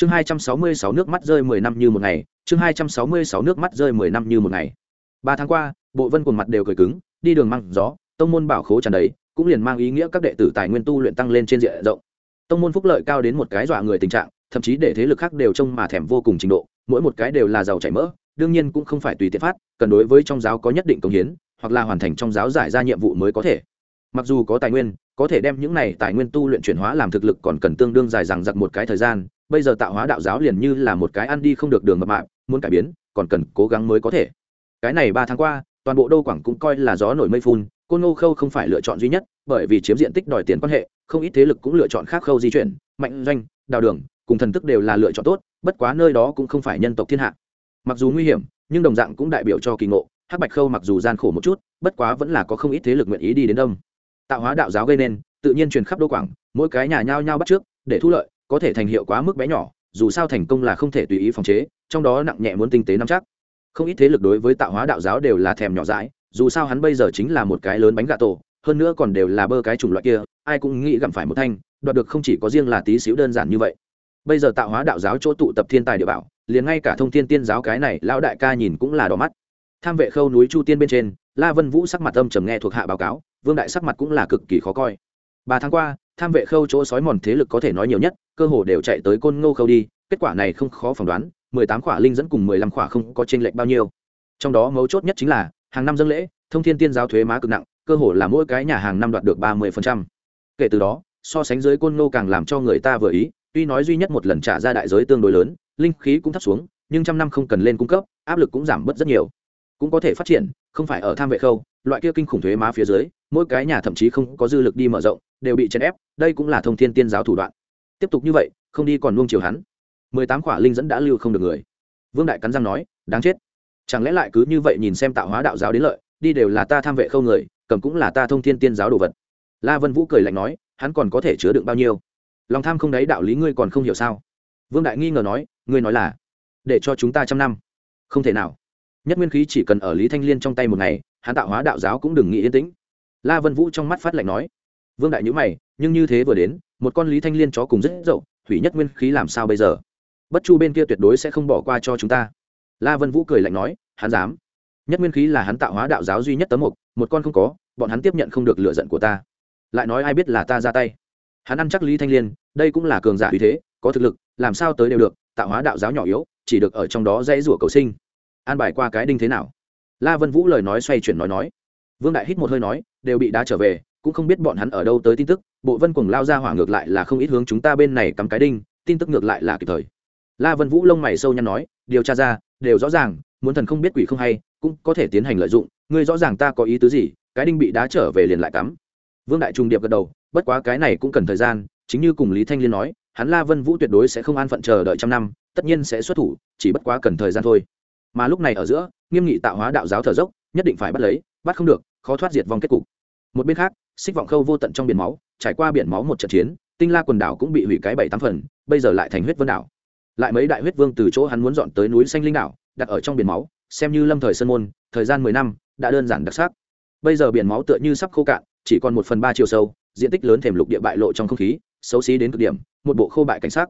chương hai trăm sáu mươi sáu nước mắt rơi mười năm như một ngày, chương hai trăm sáu mươi sáu nước mắt rơi mười năm như một ngày. Ba tháng qua, bộ vân quần mặt đều cười cứng, đi đường măng gió, tông môn bảo khố tràn đầy, cũng liền mang ý nghĩa các đệ tử tài nguyên tu luyện tăng lên trên diện rộng. Tông môn phúc lợi cao đến một cái dọa người tình trạng, thậm chí để thế lực khác đều trông mà thèm vô cùng trình độ, mỗi một cái đều là giàu chảy mỡ, đương nhiên cũng không phải tùy tiện phát, cần đối với trong giáo có nhất định công hiến, hoặc là hoàn thành trong giáo giải ra nhiệm vụ mới có thể. Mặc dù có tài nguyên, có thể đem những này tài nguyên tu luyện chuyển hóa làm thực lực còn cần tương đương dài dằng dặc một cái thời gian bây giờ tạo hóa đạo giáo liền như là một cái ăn đi không được đường mập mạp, muốn cải biến, còn cần cố gắng mới có thể. Cái này ba tháng qua, toàn bộ đô quảng cũng coi là gió nổi mây phun, côn ngô khâu không phải lựa chọn duy nhất, bởi vì chiếm diện tích đòi tiền quan hệ, không ít thế lực cũng lựa chọn khác khâu di chuyển, mạnh doanh, đào đường, cùng thần tức đều là lựa chọn tốt, bất quá nơi đó cũng không phải nhân tộc thiên hạ. Mặc dù nguy hiểm, nhưng đồng dạng cũng đại biểu cho kỳ ngộ, hắc bạch khâu mặc dù gian khổ một chút, bất quá vẫn là có không ít thế lực nguyện ý đi đến đông. Tạo hóa đạo giáo gây nên, tự nhiên truyền khắp đô quảng, mỗi cái nhà nhao nhao bắt trước, để thu lợi có thể thành hiệu quá mức bé nhỏ, dù sao thành công là không thể tùy ý phòng chế, trong đó nặng nhẹ muốn tinh tế nắm chắc. Không ít thế lực đối với tạo hóa đạo giáo đều là thèm nhỏ dãi, dù sao hắn bây giờ chính là một cái lớn bánh gà tổ, hơn nữa còn đều là bơ cái chủng loại kia, ai cũng nghĩ gặm phải một thanh, đoạt được không chỉ có riêng là tí xíu đơn giản như vậy. Bây giờ tạo hóa đạo giáo chỗ tụ tập thiên tài địa bảo, liền ngay cả thông thiên tiên giáo cái này lão đại ca nhìn cũng là đỏ mắt. Tham vệ khâu núi chu tiên bên trên, la vân vũ sắc mặt âm trầm nghe thuộc hạ báo cáo, vương đại sắc mặt cũng là cực kỳ khó coi. Ba tháng qua tham vệ khâu chỗ sói mòn thế lực có thể nói nhiều nhất, cơ hồ đều chạy tới côn ngô khâu đi, kết quả này không khó phỏng đoán, mười tám khỏa linh dẫn cùng mười lăm khỏa không có chênh lệch bao nhiêu. Trong đó mấu chốt nhất chính là, hàng năm dân lễ, thông thiên tiên giáo thuế má cực nặng, cơ hồ là mỗi cái nhà hàng năm đoạt được ba mươi kể từ đó, so sánh dưới côn ngô càng làm cho người ta vừa ý, tuy nói duy nhất một lần trả ra đại giới tương đối lớn, linh khí cũng thấp xuống, nhưng trăm năm không cần lên cung cấp, áp lực cũng giảm bớt rất nhiều. Cũng có thể phát triển, không phải ở tham vệ khâu, loại kia kinh khủng thuế má phía dưới mỗi cái nhà thậm chí không có dư lực đi mở rộng, đều bị chèn ép, đây cũng là thông thiên tiên giáo thủ đoạn. Tiếp tục như vậy, không đi còn nuông chiều hắn. Mười tám khỏa linh dẫn đã lưu không được người. Vương đại cắn răng nói, đáng chết. Chẳng lẽ lại cứ như vậy nhìn xem tạo hóa đạo giáo đến lợi, đi đều là ta tham vệ không người, cầm cũng là ta thông thiên tiên giáo đồ vật. La vân vũ cười lạnh nói, hắn còn có thể chứa đựng bao nhiêu? Lòng tham không đấy đạo lý ngươi còn không hiểu sao? Vương đại nghi ngờ nói, ngươi nói là, để cho chúng ta trăm năm. Không thể nào. Nhất nguyên khí chỉ cần ở lý thanh liên trong tay một ngày, hắn tạo hóa đạo giáo cũng đừng nghĩ yên tĩnh la vân vũ trong mắt phát lạnh nói, vương đại nhữ mày, nhưng như thế vừa đến, một con lý thanh liên chó cùng rất dậu, thủy nhất nguyên khí làm sao bây giờ? Bất chu bên kia tuyệt đối sẽ không bỏ qua cho chúng ta. La vân vũ cười lạnh nói, hắn dám. Nhất nguyên khí là hắn tạo hóa đạo giáo duy nhất tấm mục, một con không có, bọn hắn tiếp nhận không được lựa giận của ta. Lại nói ai biết là ta ra tay. Hắn ăn chắc lý thanh liên, đây cũng là cường giả uy thế, có thực lực, làm sao tới đều được, tạo hóa đạo giáo nhỏ yếu, chỉ được ở trong đó dãy rủa cầu sinh. An bài qua cái đinh thế nào? La vân vũ lời nói xoay chuyển nói nói vương đại hít một hơi nói, đều bị đá trở về, cũng không biết bọn hắn ở đâu tới tin tức, bộ vân cùng lao ra hỏa ngược lại là không ít hướng chúng ta bên này cắm cái đinh, tin tức ngược lại là kịp thời. La vân vũ lông mày sâu nhăn nói, điều tra ra, đều rõ ràng, muốn thần không biết quỷ không hay, cũng có thể tiến hành lợi dụng, ngươi rõ ràng ta có ý tứ gì, cái đinh bị đá trở về liền lại cắm. Vương đại trung điệp gật đầu, bất quá cái này cũng cần thời gian, chính như cùng lý thanh liên nói, hắn la vân vũ tuyệt đối sẽ không an phận chờ đợi trăm năm, tất nhiên sẽ xuất thủ, chỉ bất quá cần thời gian thôi. Mà lúc này ở giữa, nghiêm nghị tạo hóa đạo giáo thở dốc, nhất định phải bắt lấy, bắt không được khó thoát diệt vong kết cục. Một bên khác, xích vọng khâu vô tận trong biển máu, trải qua biển máu một trận chiến, tinh la quần đảo cũng bị hủy cái bảy tám phần, bây giờ lại thành huyết vân đảo. Lại mấy đại huyết vương từ chỗ hắn muốn dọn tới núi xanh linh đảo, đặt ở trong biển máu, xem như lâm thời sơn môn, thời gian mười năm, đã đơn giản đặc sắc. Bây giờ biển máu tựa như sắp khô cạn, chỉ còn một phần ba chiều sâu, diện tích lớn thềm lục địa bại lộ trong không khí, xấu xí đến cực điểm, một bộ khô bại cảnh sắc.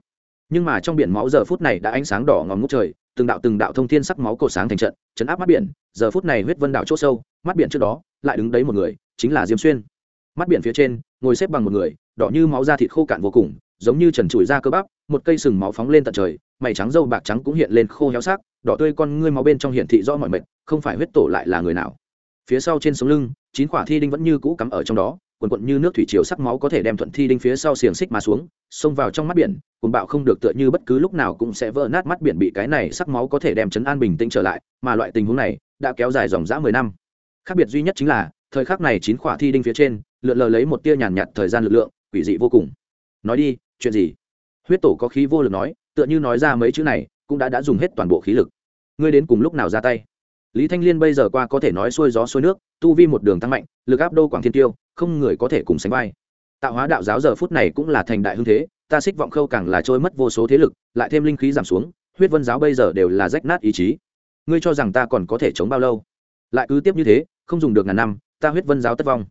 Nhưng mà trong biển máu giờ phút này đã ánh sáng đỏ ngòm ngút trời từng đạo từng đạo thông thiên sắc máu cổ sáng thành trận, chấn áp mắt biển, giờ phút này huyết vân đảo chỗ sâu, mắt biển trước đó, lại đứng đấy một người, chính là diêm xuyên. Mắt biển phía trên, ngồi xếp bằng một người, đỏ như máu da thịt khô cạn vô cùng, giống như trần trụi da cơ bắp, một cây sừng máu phóng lên tận trời, mày trắng dâu bạc trắng cũng hiện lên khô héo sắc, đỏ tươi con ngươi máu bên trong hiện thị rõ mọi mệt, không phải huyết tổ lại là người nào. Phía sau trên sống lưng, chín quả thi đinh vẫn như cũ cắm ở trong đó quần quận như nước thủy chiều sắc máu có thể đem thuận thi đinh phía sau xiềng xích mà xuống, xông vào trong mắt biển cùng bạo không được tựa như bất cứ lúc nào cũng sẽ vỡ nát mắt biển bị cái này sắc máu có thể đem chấn an bình tĩnh trở lại, mà loại tình huống này đã kéo dài dòng dã mười năm. Khác biệt duy nhất chính là, thời khắc này chín quả thi đinh phía trên, lượn lờ lấy một tia nhàn nhạt thời gian lực lượng, quỷ dị vô cùng. Nói đi, chuyện gì? Huyết tổ có khí vô lực nói, tựa như nói ra mấy chữ này, cũng đã đã dùng hết toàn bộ khí lực. Ngươi đến cùng lúc nào ra tay? Lý thanh liên bây giờ qua có thể nói xuôi gió xuôi nước, tu vi một đường tăng mạnh, lực áp đô quảng thiên tiêu không người có thể cùng sánh vai. Tạo hóa đạo giáo giờ phút này cũng là thành đại hưng thế, ta xích vọng khâu càng là trôi mất vô số thế lực, lại thêm linh khí giảm xuống, huyết vân giáo bây giờ đều là rách nát ý chí. Ngươi cho rằng ta còn có thể chống bao lâu? Lại cứ tiếp như thế, không dùng được ngàn năm, ta huyết vân giáo tất vong.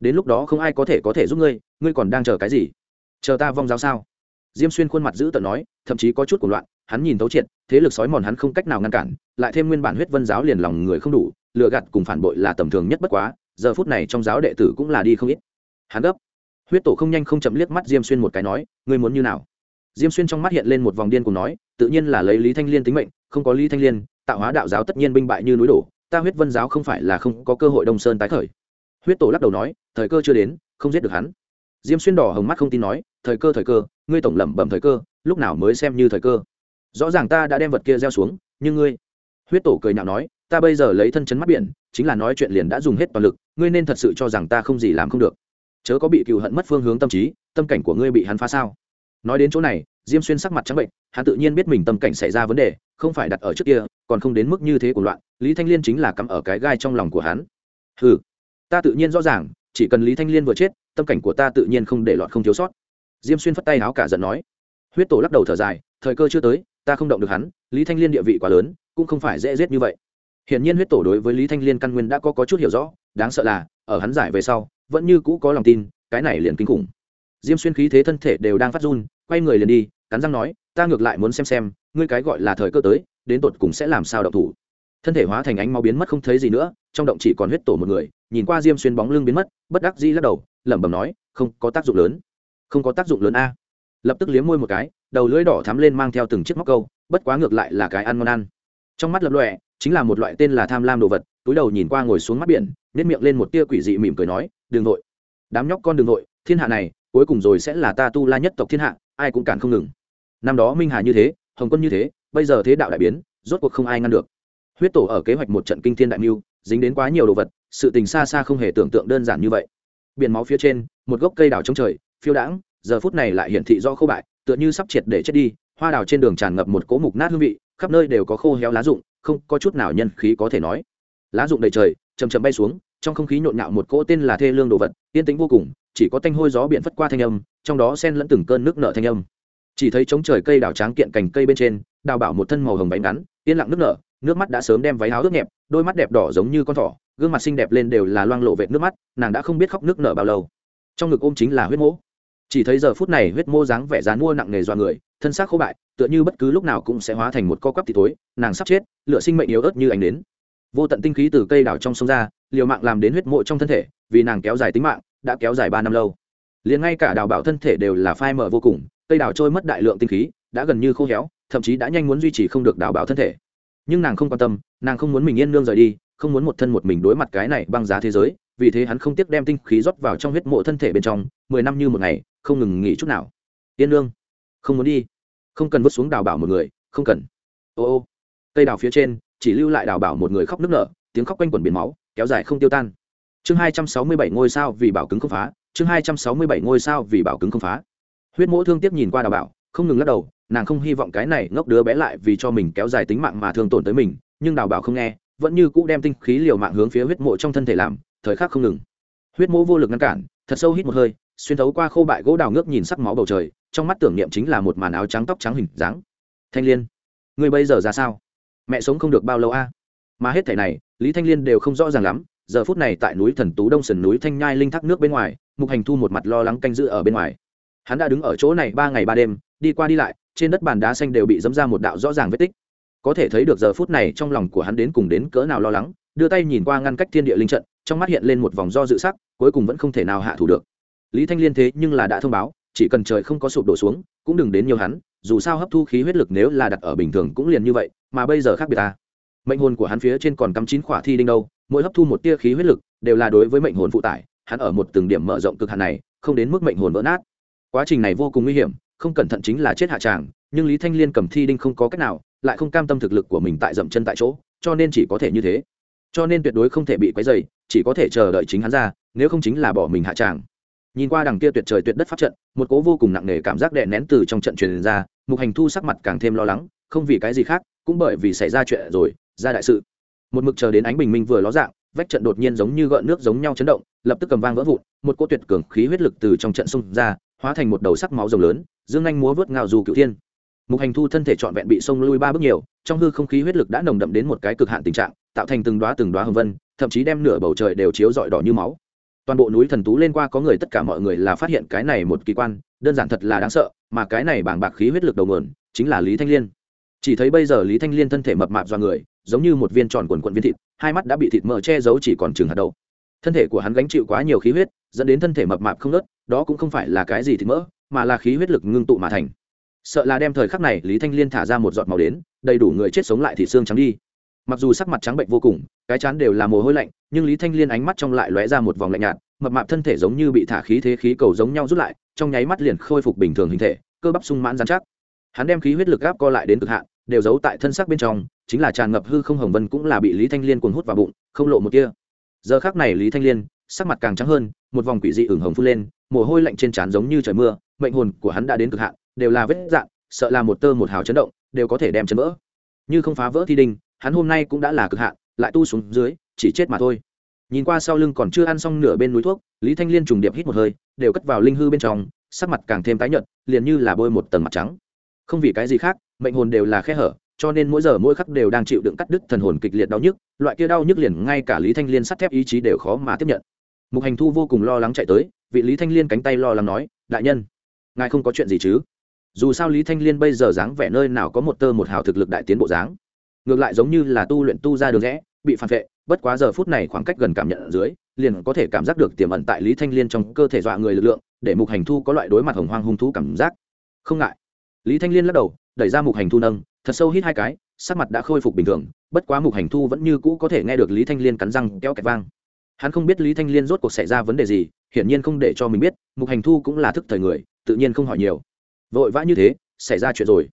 Đến lúc đó không ai có thể có thể giúp ngươi ngươi còn đang chờ cái gì? Chờ ta vong giáo sao? Diêm xuyên khuôn mặt giữ tợn nói, thậm chí có chút cuộc loạn, hắn nhìn thấu triệt, thế lực sói mòn hắn không cách nào ngăn cản, lại thêm nguyên bản huyết vân giáo liền lòng người không đủ, lừa gạt cùng phản bội là tầm thường nhất bất quá giờ phút này trong giáo đệ tử cũng là đi không ít. Hắn gấp. Huyết tổ không nhanh không chậm liếc mắt diêm xuyên một cái nói, ngươi muốn như nào? Diêm xuyên trong mắt hiện lên một vòng điên cùng nói, tự nhiên là lấy lý thanh liên tính mệnh, không có lý thanh liên, tạo hóa đạo giáo tất nhiên binh bại như núi đổ, ta huyết vân giáo không phải là không có cơ hội đông sơn tái khởi. Huyết tổ lắc đầu nói, thời cơ chưa đến, không giết được hắn. Diêm xuyên đỏ hồng mắt không tin nói, thời cơ thời cơ, ngươi tổng lẩm bẩm thời cơ, lúc nào mới xem như thời cơ? Rõ ràng ta đã đem vật kia gieo xuống, nhưng ngươi huyết tổ cười nhạo nói, ta bây giờ lấy thân chấn mắt biển, chính là nói chuyện liền đã dùng hết toàn lực ngươi nên thật sự cho rằng ta không gì làm không được. Chớ có bị cựu hận mất phương hướng tâm trí tâm cảnh của ngươi bị hắn phá sao? Nói đến chỗ này diêm xuyên sắc mặt trắng bệnh hắn tự nhiên biết mình tâm cảnh xảy ra vấn đề không phải đặt ở trước kia còn không đến mức như thế của loạn lý thanh liên chính là cắm ở cái gai trong lòng của hắn. Ừ ta tự nhiên rõ ràng chỉ cần lý thanh liên vừa chết tâm cảnh của ta tự nhiên không để loạn không thiếu sót. Diêm xuyên phất tay áo cả giận nói. Huyết tổ lắc đầu thở dài thời cơ chưa tới ta không động được hắn lý thanh liên địa vị quá lớn cũng không phải dễ giết như vậy. Hiển nhiên huyết tổ đối với lý thanh liên căn nguyên đã có, có chút hiểu rõ đáng sợ là, ở hắn giải về sau, vẫn như cũ có lòng tin, cái này liền kinh khủng. Diêm xuyên khí thế thân thể đều đang phát run, quay người liền đi, cắn răng nói, ta ngược lại muốn xem xem, ngươi cái gọi là thời cơ tới, đến tột cùng sẽ làm sao động thủ. Thân thể hóa thành ánh máu biến mất không thấy gì nữa, trong động chỉ còn huyết tổ một người, nhìn qua diêm xuyên bóng lưng biến mất, bất đắc di lắc đầu, lẩm bẩm nói, không có tác dụng lớn. Không có tác dụng lớn a. Lập tức liếm môi một cái, đầu lưỡi đỏ thắm lên mang theo từng chiếc móc câu, bất quá ngược lại là cái ăn ngon ăn. Trong mắt lập lọe chính là một loại tên là tham lam đồ vật, túi đầu nhìn qua ngồi xuống mắt biển nét miệng lên một tia quỷ dị mỉm cười nói đường nội đám nhóc con đường nội thiên hạ này, cuối cùng rồi sẽ là ta tu la nhất tộc thiên hạ, ai cũng cản không ngừng. Năm đó minh hà như thế, hồng quân như thế, bây giờ thế đạo đại biến, rốt cuộc không ai ngăn được. Huyết tổ ở kế hoạch một trận kinh thiên đại mưu, dính đến quá nhiều đồ vật, sự tình xa xa không hề tưởng tượng đơn giản như vậy. Biển máu phía trên, một gốc cây đào trong trời, phiêu đãng, giờ phút này lại hiển thị do khô bại, tựa như sắp triệt để chết đi, hoa đào trên đường tràn ngập một cỗ mục nát hương vị, khắp nơi đều có khô héo lá rụng, không có chút nào nhân khí có thể nói. Lá rụng đầy trời chầm chậm bay xuống, trong không khí nhộn nhạo một cỗ tên là thê lương đồ vật, yên tĩnh vô cùng, chỉ có tanh hôi gió biển phất qua thanh âm, trong đó xen lẫn từng cơn nước nợ thanh âm. Chỉ thấy trống trời cây đào tráng kiện cành cây bên trên, đào bảo một thân màu hồng bánh ngắn, yên lặng nước nở, nước mắt đã sớm đem váy áo ướt nhẹp, đôi mắt đẹp đỏ giống như con thỏ, gương mặt xinh đẹp lên đều là loang lộ vệt nước mắt, nàng đã không biết khóc nước nở bao lâu. Trong ngực ôm chính là huyết mỗ chỉ thấy giờ phút này huyết mô dáng vẻ dán mua nặng nề do người, thân xác khô bại, tựa như bất cứ lúc nào cũng sẽ hóa thành một co quắp thì tối nàng sắp chết lựa sinh mệnh yếu ớt như ánh đến vô tận tinh khí từ cây đảo trong sông ra, liều mạng làm đến huyết mộ trong thân thể, vì nàng kéo dài tính mạng, đã kéo dài ba năm lâu. Liền ngay cả đào bảo thân thể đều là phai mở vô cùng, cây đào trôi mất đại lượng tinh khí, đã gần như khô héo, thậm chí đã nhanh muốn duy trì không được đào bảo thân thể. Nhưng nàng không quan tâm, nàng không muốn mình yên nương rời đi, không muốn một thân một mình đối mặt cái này băng giá thế giới, vì thế hắn không tiếc đem tinh khí rót vào trong huyết mộ thân thể bên trong, mười năm như một ngày, không ngừng nghỉ chút nào. Yên nương, không muốn đi. Không cần vứt xuống đào bảo một người, không cần. Ô ô, cây đào phía trên chỉ lưu lại đào bảo một người khóc nức nở, tiếng khóc quanh quẩn biển máu, kéo dài không tiêu tan. Chương hai trăm sáu mươi bảy ngôi sao vì bảo cứng không phá, chương hai trăm sáu mươi bảy ngôi sao vì bảo cứng không phá. Huyết mỗ thương tiếc nhìn qua đào bảo, không ngừng lắc đầu, nàng không hy vọng cái này ngốc đứa bé lại vì cho mình kéo dài tính mạng mà thương tổn tới mình, nhưng đào bảo không nghe, vẫn như cũ đem tinh khí liều mạng hướng phía huyết mộ trong thân thể làm, thời khắc không ngừng. Huyết mỗ vô lực ngăn cản, thật sâu hít một hơi, xuyên thấu qua khô bại gỗ đào ngước nhìn sắc máu bầu trời, trong mắt tưởng niệm chính là một màn áo trắng tóc trắng hình dáng. Thanh liên người bây giờ ra sao? Mẹ sống không được bao lâu a. Mà hết thẻ này, lý thanh liên đều không rõ ràng lắm, giờ phút này tại núi thần tú đông sườn núi thanh nhai linh thác nước bên ngoài, mục hành thu một mặt lo lắng canh giữ ở bên ngoài. Hắn đã đứng ở chỗ này ba ngày ba đêm, đi qua đi lại, trên đất bàn đá xanh đều bị dẫm ra một đạo rõ ràng vết tích. Có thể thấy được giờ phút này trong lòng của hắn đến cùng đến cỡ nào lo lắng, đưa tay nhìn qua ngăn cách thiên địa linh trận, trong mắt hiện lên một vòng do dự sắc, cuối cùng vẫn không thể nào hạ thủ được. Lý thanh liên thế nhưng là đã thông báo chỉ cần trời không có sụp đổ xuống, cũng đừng đến nhiều hắn, dù sao hấp thu khí huyết lực nếu là đặt ở bình thường cũng liền như vậy, mà bây giờ khác biệt ta. Mệnh hồn của hắn phía trên còn cắm chín khỏa thi đinh đâu, mỗi hấp thu một tia khí huyết lực đều là đối với mệnh hồn phụ tải, hắn ở một từng điểm mở rộng cực hạn này, không đến mức mệnh hồn vỡ nát. Quá trình này vô cùng nguy hiểm, không cẩn thận chính là chết hạ tràng, nhưng lý thanh liên cầm thi đinh không có cách nào, lại không cam tâm thực lực của mình tại dậm chân tại chỗ, cho nên chỉ có thể như thế. Cho nên tuyệt đối không thể bị quấy dày chỉ có thể chờ đợi chính hắn ra, nếu không chính là bỏ mình hạ tràng nhìn qua đằng kia tuyệt trời tuyệt đất pháp trận, một cố vô cùng nặng nề cảm giác đè nén từ trong trận truyền ra, mục hành thu sắc mặt càng thêm lo lắng, không vì cái gì khác, cũng bởi vì xảy ra chuyện rồi, ra đại sự. Một mực chờ đến ánh bình minh vừa ló dạng, vách trận đột nhiên giống như gợn nước giống nhau chấn động, lập tức cầm vang vỡ vụn, một cỗ tuyệt cường khí huyết lực từ trong trận xung ra, hóa thành một đầu sắc máu rồng lớn, dương anh múa vớt ngào dù cựu thiên. Mục hành thu thân thể trọn vẹn bị sông lui ba bước nhiều, trong hư không khí huyết lực đã nồng đậm đến một cái cực hạn tình trạng, tạo thành từng đoá từng đoá hồng vân, thậm chí đem nửa bầu trời đều chiếu rọi đỏ như máu toàn bộ núi thần tú lên qua có người tất cả mọi người là phát hiện cái này một kỳ quan, đơn giản thật là đáng sợ, mà cái này bảng bạc khí huyết lực đầu nguồn chính là lý thanh liên. Chỉ thấy bây giờ lý thanh liên thân thể mập mạp do người, giống như một viên tròn quần quận viên thịt, hai mắt đã bị thịt mỡ che giấu chỉ còn chừng hạt đầu thân thể của hắn gánh chịu quá nhiều khí huyết, dẫn đến thân thể mập mạp không nớt đó cũng không phải là cái gì thịt mỡ, mà là khí huyết lực ngưng tụ mà thành. Sợ là đem thời khắc này lý thanh liên thả ra một giọt màu đến, đầy đủ người chết sống lại thì xương trắng đi. Mặc dù sắc mặt trắng bệnh vô cùng cái chán đều là mồ hôi lạnh, nhưng lý thanh liên ánh mắt trong lại lóe ra một vòng lạnh nhạt, mập mạp thân thể giống như bị thả khí thế khí cầu giống nhau rút lại, trong nháy mắt liền khôi phục bình thường hình thể, cơ bắp sung mãn dán chắc. Hắn đem khí huyết lực gáp co lại đến cực hạn, đều giấu tại thân xác bên trong, chính là tràn ngập hư không hồng vân cũng là bị lý thanh liên cuồng hút vào bụng, không lộ một kia giờ khác này lý thanh liên, sắc mặt càng trắng hơn, một vòng quỷ dị ửng hồng phun lên, mồ hôi lạnh trên trán giống như trời mưa, mệnh hồn của hắn đã đến cực hạn, đều là vết dạn sợ là một tơ một hào chấn động, đều có thể đem chấn vỡ. Như không phá vỡ thi đinh, hắn hôm nay cũng đã là cực hạn lại tu xuống dưới, chỉ chết mà thôi. Nhìn qua sau lưng còn chưa ăn xong nửa bên núi thuốc, lý thanh liên trùng điệp hít một hơi, đều cất vào linh hư bên trong, sắc mặt càng thêm tái nhợt, liền như là bôi một tầng mặt trắng. Không vì cái gì khác, mệnh hồn đều là khe hở, cho nên mỗi giờ mỗi khắc đều đang chịu đựng cắt đứt thần hồn kịch liệt đau nhức, loại kia đau nhức liền ngay cả lý thanh liên sắt thép ý chí đều khó mà tiếp nhận. Mục hành thu vô cùng lo lắng chạy tới, vị lý thanh liên cánh tay lo lắng nói, đại nhân, ngài không có chuyện gì chứ? Dù sao lý thanh liên bây giờ dáng vẻ nơi nào có một tơ một hào thực lực đại tiến bộ dáng, ngược lại giống như là tu luyện tu ra đường rẽ bị phản vệ, bất quá giờ phút này khoảng cách gần cảm nhận ở dưới, liền có thể cảm giác được tiềm ẩn tại lý thanh liên trong cơ thể dọa người lực lượng, để mục hành thu có loại đối mặt hồng hoang hung thú cảm giác. Không ngại. Lý thanh liên lắc đầu, đẩy ra mục hành thu nâng, thật sâu hít hai cái, sắc mặt đã khôi phục bình thường, bất quá mục hành thu vẫn như cũ có thể nghe được lý thanh liên cắn răng kéo kẹt vang. Hắn không biết lý thanh liên rốt cuộc xảy ra vấn đề gì, hiển nhiên không để cho mình biết, mục hành thu cũng là thức thời người, tự nhiên không hỏi nhiều. Vội vã như thế, xảy ra chuyện rồi.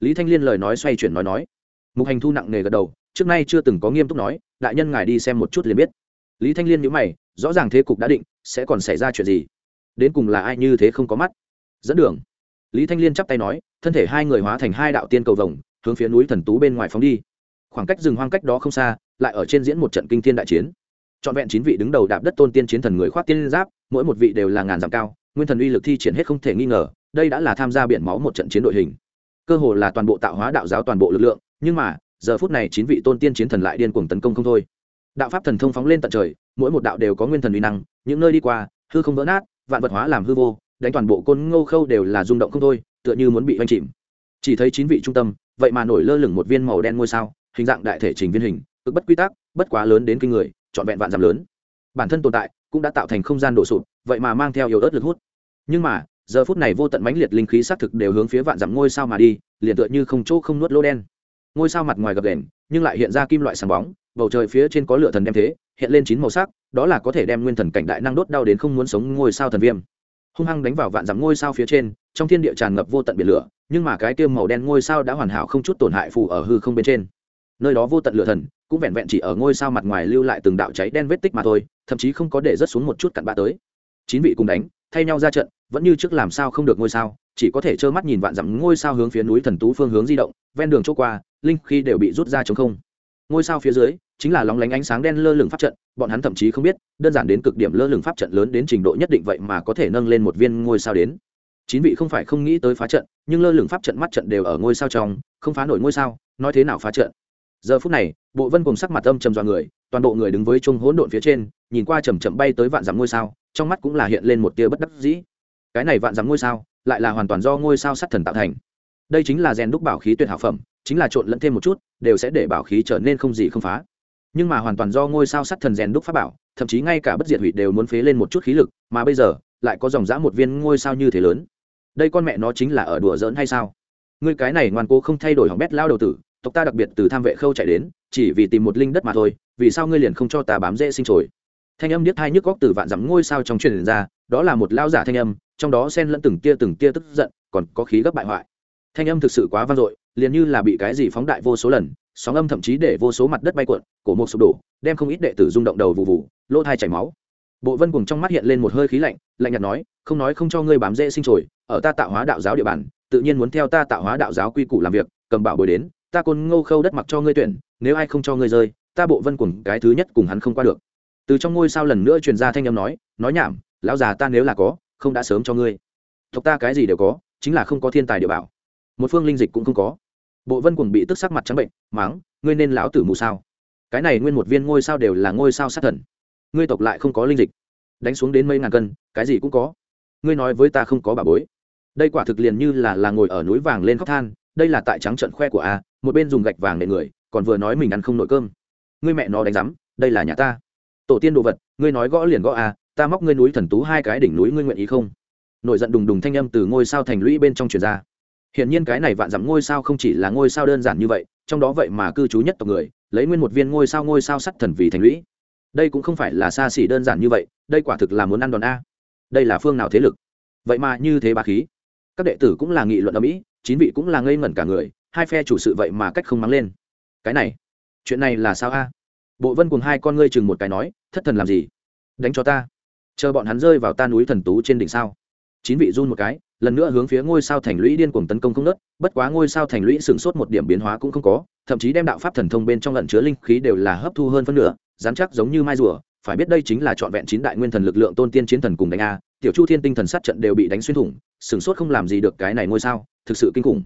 Lý thanh liên lời nói xoay chuyển nói nói. Mục hành thu nặng nề gật đầu trước nay chưa từng có nghiêm túc nói, đại nhân ngài đi xem một chút liền biết. Lý thanh liên nhữ mày, rõ ràng thế cục đã định, sẽ còn xảy ra chuyện gì? Đến cùng là ai như thế không có mắt? Dẫn đường. Lý thanh liên chắp tay nói, thân thể hai người hóa thành hai đạo tiên cầu vồng, hướng phía núi thần tú bên ngoài phóng đi. Khoảng cách rừng hoang cách đó không xa, lại ở trên diễn một trận kinh thiên đại chiến. Trọn vẹn chín vị đứng đầu đạp đất tôn tiên chiến thần người khoác tiên giáp, mỗi một vị đều là ngàn dặm cao, nguyên thần uy lực thi triển hết không thể nghi ngờ, đây đã là tham gia biển máu một trận chiến đội hình. Cơ hồ là toàn bộ tạo hóa đạo giáo toàn bộ lực lượng, nhưng mà giờ phút này chín vị tôn tiên chiến thần lại điên cuồng tấn công không thôi. Đạo pháp thần thông phóng lên tận trời, mỗi một đạo đều có nguyên thần uy năng, những nơi đi qua, hư không vỡ nát, vạn vật hóa làm hư vô, đánh toàn bộ côn ngô khâu đều là rung động không thôi, tựa như muốn bị oanh chìm. Chỉ thấy chín vị trung tâm, vậy mà nổi lơ lửng một viên màu đen ngôi sao, hình dạng đại thể trình viên hình, cực bất quy tắc, bất quá lớn đến kinh người, trọn vẹn vạn giảm lớn. Bản thân tồn tại cũng đã tạo thành không gian đổ sụp, vậy mà mang theo yếu ớt lực hút. Nhưng mà, giờ phút này vô tận mãnh liệt linh khí xác thực đều hướng phía vạn dặm ngôi sao mà đi, liền tựa như không chỗ không nuốt lô đen ngôi sao mặt ngoài gập đèn nhưng lại hiện ra kim loại sáng bóng, bầu trời phía trên có lửa thần đem thế, hiện lên chín màu sắc, đó là có thể đem nguyên thần cảnh đại năng đốt đau đến không muốn sống ngôi sao thần viêm. Hung hăng đánh vào vạn dặm ngôi sao phía trên, trong thiên địa tràn ngập vô tận biển lửa, nhưng mà cái tiêu màu đen ngôi sao đã hoàn hảo không chút tổn hại phù ở hư không bên trên. Nơi đó vô tận lửa thần, cũng vẹn vẹn chỉ ở ngôi sao mặt ngoài lưu lại từng đạo cháy đen vết tích mà thôi, thậm chí không có để rớt xuống một chút cặn bã tới. Chín vị cùng đánh thay nhau ra trận, vẫn như trước làm sao không được ngôi sao, chỉ có thể trơ mắt nhìn vạn dặm ngôi sao hướng phía núi thần tú phương hướng di động, ven đường chỗ qua, linh khi đều bị rút ra chống không. Ngôi sao phía dưới, chính là lóng lánh ánh sáng đen lơ lửng pháp trận, bọn hắn thậm chí không biết, đơn giản đến cực điểm lơ lửng pháp trận lớn đến trình độ nhất định vậy mà có thể nâng lên một viên ngôi sao đến. Chín vị không phải không nghĩ tới phá trận, nhưng lơ lửng pháp trận mắt trận đều ở ngôi sao trong, không phá nổi ngôi sao, nói thế nào phá trận? Giờ phút này, bộ vân cùng sắc mặt âm trầm dọa người toàn bộ người đứng với chung hỗn độn phía trên, nhìn qua chầm chậm bay tới vạn dặm ngôi sao, trong mắt cũng là hiện lên một tia bất đắc dĩ. Cái này vạn dặm ngôi sao, lại là hoàn toàn do ngôi sao sát thần tạo thành. Đây chính là rèn đúc bảo khí tuyệt hảo phẩm, chính là trộn lẫn thêm một chút, đều sẽ để bảo khí trở nên không gì không phá. Nhưng mà hoàn toàn do ngôi sao sát thần rèn đúc pháp bảo, thậm chí ngay cả bất diệt hủy đều muốn phế lên một chút khí lực, mà bây giờ, lại có dòng dã một viên ngôi sao như thế lớn. Đây con mẹ nó chính là ở đùa giỡn hay sao? Ngươi cái này ngoan cố không thay đổi hỏng bét lao đầu tử tộc ta đặc biệt từ tham vệ khâu chạy đến, chỉ vì tìm một linh đất mà thôi, vì sao ngươi liền không cho ta bám dễ sinh trồi? Thanh âm điếc hai nhức góc từ vạn dặm ngôi sao trong truyền ra, đó là một lao giả thanh âm, trong đó xen lẫn từng tia từng tia tức giận, còn có khí gấp bại hoại. Thanh âm thực sự quá vang dội, liền như là bị cái gì phóng đại vô số lần, sóng âm thậm chí để vô số mặt đất bay cuộn, cổ một sụp đổ, đem không ít đệ tử rung động đầu vụ vụ lỗ thai chảy máu. Bộ vân cùng trong mắt hiện lên một hơi khí lạnh lạnh nhạt nói, không nói không cho ngươi bám dễ sinh trồi, ở ta tạo hóa đạo giáo địa bàn, tự nhiên muốn theo ta tạo hóa đạo giáo quy củ làm việc, cầm bảo bồi đến ta côn ngô khâu đất mặc cho ngươi tuyển, nếu ai không cho ngươi rơi, ta bộ vân cùng cái thứ nhất cùng hắn không qua được. Từ trong ngôi sao lần nữa truyền ra thanh âm nói nói nhảm, lão già ta nếu là có, không đã sớm cho ngươi. Tộc ta cái gì đều có, chính là không có thiên tài địa bảo. Một phương linh dịch cũng không có. Bộ vân cùng bị tức sắc mặt trắng bệnh máng ngươi nên lão tử mù sao? Cái này nguyên một viên ngôi sao đều là ngôi sao sát thần. Ngươi tộc lại không có linh dịch. Đánh xuống đến mấy ngàn cân, cái gì cũng có. Ngươi nói với ta không có bà bối. Đây quả thực liền như là là ngồi ở núi vàng lên khóc than, đây là tại trắng trận khoe của a một bên dùng gạch vàng nệ người còn vừa nói mình ăn không nổi cơm. Ngươi mẹ nó đánh rắm đây là nhà ta. Tổ tiên đồ vật ngươi nói gõ liền gõ à, ta móc ngươi núi thần tú hai cái đỉnh núi ngươi nguyện ý không? Nổi giận đùng đùng thanh âm từ ngôi sao thành lũy bên trong truyền ra. Hiện nhiên cái này vạn dặm ngôi sao không chỉ là ngôi sao đơn giản như vậy trong đó vậy mà cư trú nhất tộc người lấy nguyên một viên ngôi sao ngôi sao sắt thần vì thành lũy. Đây cũng không phải là xa xỉ đơn giản như vậy đây quả thực là muốn ăn đòn a. Đây là phương nào thế lực? Vậy mà như thế bà khí. Các đệ tử cũng là nghị luận ở mỹ chín vị cũng là ngây ngẩn cả người hai phe chủ sự vậy mà cách không mắng lên. Cái này, chuyện này là sao a? Bộ vân cùng hai con ngươi chừng một cái nói, thất thần làm gì? Đánh cho ta. Chờ bọn hắn rơi vào ta núi thần tú trên đỉnh sao? Chín vị run một cái, lần nữa hướng phía ngôi sao thành lũy điên cuồng tấn công không nớt bất quá ngôi sao thành lũy sửng sốt một điểm biến hóa cũng không có, thậm chí đem đạo pháp thần thông bên trong lận chứa linh khí đều là hấp thu hơn phân nửa, dám chắc giống như mai rùa, phải biết đây chính là trọn vẹn chín đại nguyên thần lực lượng tôn tiên chiến thần cùng đánh a, tiểu chu thiên tinh thần sát trận đều bị đánh xuyên thủng, sửng sốt không làm gì được cái này ngôi sao, thực sự kinh khủng.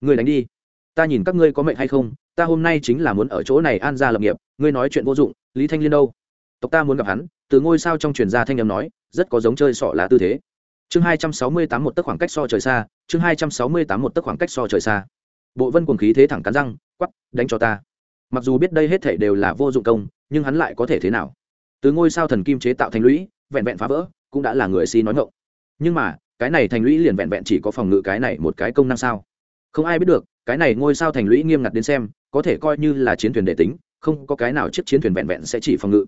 Người đánh đi ta nhìn các ngươi có mệnh hay không, ta hôm nay chính là muốn ở chỗ này an gia lập nghiệp, ngươi nói chuyện vô dụng, lý thanh liên đâu? Tộc ta muốn gặp hắn, từ ngôi sao trong truyền gia thanh âm nói, rất có giống chơi sọ lá tư thế. Chương hai trăm sáu mươi tám một tấc khoảng cách so trời xa, chương hai trăm sáu mươi tám một tấc khoảng cách so trời xa. Bộ vân cùng khí thế thẳng cắn răng quắp đánh cho ta. Mặc dù biết đây hết thể đều là vô dụng công, nhưng hắn lại có thể thế nào? Từ ngôi sao thần kim chế tạo thành lũy, vẹn vẹn phá vỡ, cũng đã là người si nói ngộng nhưng mà, cái này thành lũy liền vẹn vẹn chỉ có phòng ngự cái này một cái công năng sao? Không ai biết được cái này ngôi sao thành lũy nghiêm ngặt đến xem, có thể coi như là chiến thuyền đệ tính, không có cái nào chiếc chiến thuyền vẹn vẹn sẽ chỉ phòng ngự.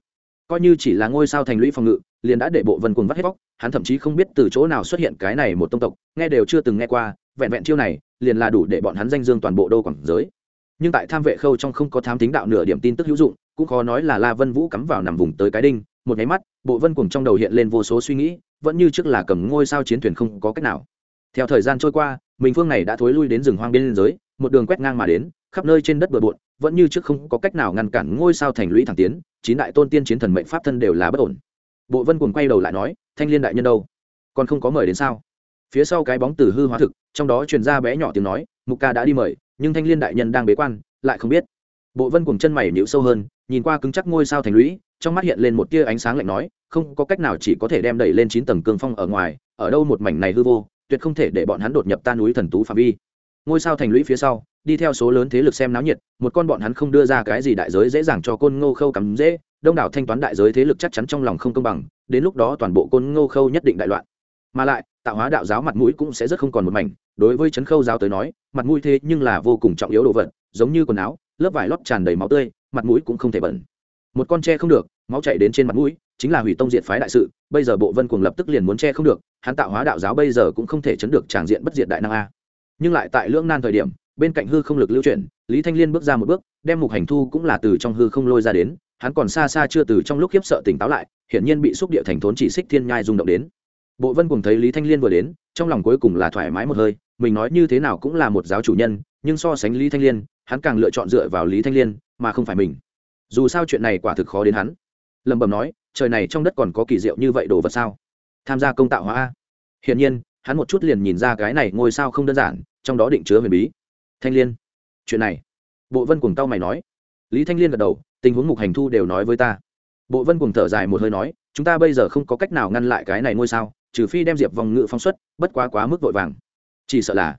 Coi như chỉ là ngôi sao thành lũy phòng ngự, liền đã để bộ vân cuồng vắt hết vóc hắn thậm chí không biết từ chỗ nào xuất hiện cái này một tông tộc, nghe đều chưa từng nghe qua, vẹn vẹn chiêu này, liền là đủ để bọn hắn danh dương toàn bộ đô quảng giới. Nhưng tại tham vệ khâu trong không có thám tính đạo nửa điểm tin tức hữu dụng, cũng khó nói là la vân vũ cắm vào nằm vùng tới cái đinh, một nháy mắt, bộ vân cuồng trong đầu hiện lên vô số suy nghĩ, vẫn như trước là cầm ngôi sao chiến thuyền không có cách nào. Theo thời gian trôi qua, mình phương này đã thối lui đến rừng hoang biên giới một đường quét ngang mà đến, khắp nơi trên đất bừa bộn, vẫn như trước không có cách nào ngăn cản ngôi sao thành lũy thẳng tiến, chín đại tôn tiên chiến thần mệnh pháp thân đều là bất ổn. Bộ vân cuồng quay đầu lại nói, thanh liên đại nhân đâu? Còn không có mời đến sao? Phía sau cái bóng từ hư hóa thực, trong đó truyền ra bé nhỏ tiếng nói, mục ca đã đi mời, nhưng thanh liên đại nhân đang bế quan, lại không biết. Bộ vân cuồng chân mày nhịu sâu hơn, nhìn qua cứng chắc ngôi sao thành lũy, trong mắt hiện lên một tia ánh sáng lạnh nói, không, có cách nào chỉ có thể đem đẩy lên chín tầng cương phong ở ngoài, ở đâu một mảnh này hư vô, tuyệt không thể để bọn hắn đột nhập ta núi thần tú phạm vi ngôi sao thành lũy phía sau, đi theo số lớn thế lực xem náo nhiệt, một con bọn hắn không đưa ra cái gì đại giới dễ dàng cho côn ngô khâu cắm dễ, đông đảo thanh toán đại giới thế lực chắc chắn trong lòng không công bằng, đến lúc đó toàn bộ côn ngô khâu nhất định đại loạn. Mà lại, tạo hóa đạo giáo mặt mũi cũng sẽ rất không còn một mảnh, đối với trấn khâu giáo tới nói, mặt mũi thế nhưng là vô cùng trọng yếu đồ vật, giống như quần áo, lớp vải lót tràn đầy máu tươi, mặt mũi cũng không thể bẩn. Một con tre không được, máu chảy đến trên mặt mũi, chính là hủy tông diệt phái đại sự, bây giờ bộ vân cuồng lập tức liền muốn che không được, hắn tạo hóa đạo giáo bây giờ cũng không thể chấn được tràng diện bất diệt đại năng a nhưng lại tại lưỡng nan thời điểm, bên cạnh hư không lực lưu chuyển, lý thanh liên bước ra một bước, đem mục hành thu cũng là từ trong hư không lôi ra đến, hắn còn xa xa chưa từ trong lúc khiếp sợ tỉnh táo lại, hiển nhiên bị xúc địa thành thốn chỉ xích thiên nhai rung động đến. Bộ vân cùng thấy lý thanh liên vừa đến, trong lòng cuối cùng là thoải mái một hơi, mình nói như thế nào cũng là một giáo chủ nhân, nhưng so sánh lý thanh liên, hắn càng lựa chọn dựa vào lý thanh liên, mà không phải mình. Dù sao chuyện này quả thực khó đến hắn. Lẩm bẩm nói, trời này trong đất còn có kỳ diệu như vậy đồ vật sao? Tham gia công tạo hóa a. Hiển nhiên hắn một chút liền nhìn ra cái này ngôi sao không đơn giản, trong đó định chứa huyền bí. Thanh liên, chuyện này. Bộ vân cùng tao mày nói. Lý thanh liên gật đầu, tình huống mục hành thu đều nói với ta. Bộ vân cùng thở dài một hơi nói, chúng ta bây giờ không có cách nào ngăn lại cái này ngôi sao, trừ phi đem diệp vòng ngự phóng xuất, bất quá quá mức vội vàng. Chỉ sợ là,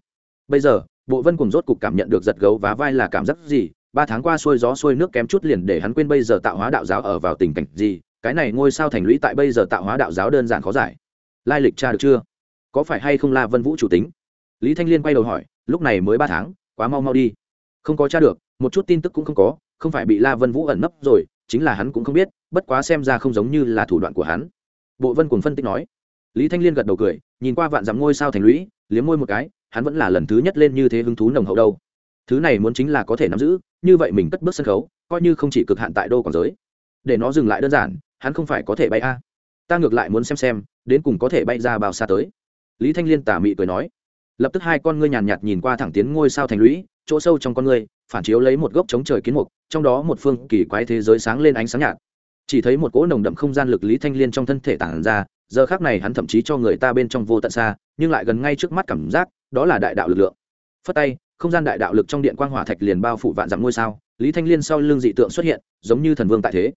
bây giờ, bộ vân cùng rốt cục cảm nhận được giật gấu và vai là cảm giác gì, ba tháng qua xuôi gió xuôi nước kém chút liền để hắn quên bây giờ tạo hóa đạo giáo ở vào tình cảnh gì, cái này ngôi sao thành lũy tại bây giờ tạo hóa đạo giáo đơn giản khó giải. Lai lịch cha được chưa? Có phải hay không la vân vũ chủ tính? Lý thanh liên quay đầu hỏi, lúc này mới ba tháng, quá mau mau đi. Không có cha được, một chút tin tức cũng không có, không phải bị la vân vũ ẩn nấp rồi, chính là hắn cũng không biết, bất quá xem ra không giống như là thủ đoạn của hắn. Bộ vân cùng phân tích nói. Lý thanh liên gật đầu cười, nhìn qua vạn dặm ngôi sao thành lũy, liếm môi một cái, hắn vẫn là lần thứ nhất lên như thế hứng thú nồng hậu đâu. Thứ này muốn chính là có thể nắm giữ, như vậy mình cất bước sân khấu, coi như không chỉ cực hạn tại đô còn giới. Để nó dừng lại đơn giản, hắn không phải có thể bay a. Ta ngược lại muốn xem xem, đến cùng có thể bay ra bao xa tới lý thanh liên tà mị cười nói, lập tức hai con ngươi nhàn nhạt nhìn qua thẳng tiến ngôi sao thành lũy, chỗ sâu trong con ngươi, phản chiếu lấy một gốc chống trời kiến mục, trong đó một phương kỳ quái thế giới sáng lên ánh sáng nhạt. Chỉ thấy một cỗ nồng đậm không gian lực lý thanh liên trong thân thể tản ra, giờ khác này hắn thậm chí cho người ta bên trong vô tận xa, nhưng lại gần ngay trước mắt cảm giác, đó là đại đạo lực lượng. Phất tay, không gian đại đạo lực trong điện quang hỏa thạch liền bao phủ vạn dặm ngôi sao, lý thanh liên sau l ư n g dị tượng xuất hiện, giống như thần vương tại thế.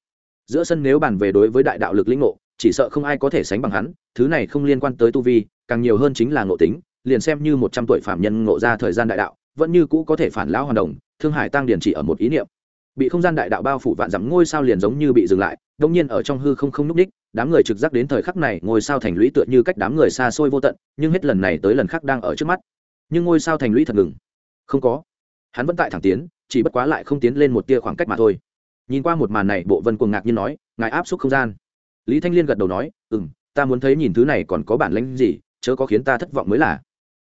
Giữa sân nếu bàn về đối với đại đạo lực lĩnh ngộ chỉ sợ không ai có thể sánh bằng hắn, thứ này không liên quan tới tu vi, càng nhiều hơn chính là ngộ tính, liền xem như một trăm tuổi phạm nhân ngộ ra thời gian đại đạo, vẫn như cũ có thể phản lão hoàn đồng, thương hải tăng điền chỉ ở một ý niệm. Bị không gian đại đạo bao phủ vạn dặm ngôi sao liền giống như bị dừng lại, đông nhiên ở trong hư không không núp đích, đám người trực giác đến thời khắc này ngôi sao thành lũy tựa như cách đám người xa xôi vô tận, nhưng hết lần này tới lần khác đang ở trước mắt. Nhưng ngôi sao thành lũy thật ngừng. Không có. Hắn vẫn tại thẳng tiến, chỉ bất quá lại không tiến lên một tia khoảng cách mà thôi. Nhìn qua một màn này, bộ vân cuồng ngạc nhiên nói, ngài áp suất không gian lý thanh liên gật đầu nói ừ m ta muốn thấy nhìn thứ này còn có bản lãnh gì, chớ có khiến ta thất vọng mới là.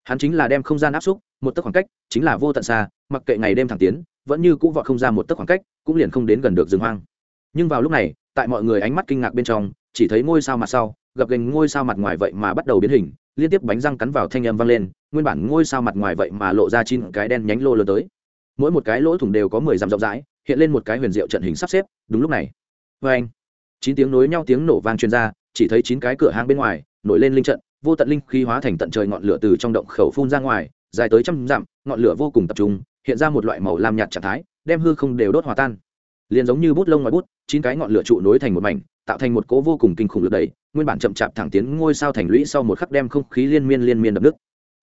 Hắn chính là đem không gian áp suất một tấc khoảng cách, chính là vô tận xa, mặc kệ ngày đêm thẳng tiến, vẫn như cũ vọt không ra một tấc khoảng cách, cũng liền không đến gần được rừng hoang. Nhưng vào lúc này, tại mọi người ánh mắt kinh ngạc bên trong, chỉ thấy ngôi sao mặt sau gập gành ngôi sao mặt ngoài vậy mà bắt đầu biến hình, liên tiếp bánh răng cắn vào thanh âm vang lên, nguyên bản ngôi sao mặt ngoài vậy mà lộ ra chín cái đen nhánh lô lớn tới. Mỗi một cái lỗ thủng đều có mười dặm rộng rãi, hiện lên một cái huyền diệu trận hình sắp xếp, đúng lúc này. Vê anh chín tiếng nối nhau tiếng nổ vang truyền ra, chỉ thấy chín cái cửa hàng bên ngoài nổi lên linh trận, vô tận linh khí hóa thành tận trời ngọn lửa từ trong động khẩu phun ra ngoài, dài tới trăm dặm, ngọn lửa vô cùng tập trung, hiện ra một loại màu lam nhạt trạng thái, đem hư không đều đốt hòa tan. Liền giống như bút lông ngoài bút, chín cái ngọn lửa trụ nối thành một mảnh, tạo thành một cỗ vô cùng kinh khủng lực đẩy, nguyên bản chậm chạp thẳng tiến ngôi sao thành lũy sau một khắc đem không khí liên miên liên miên đập nước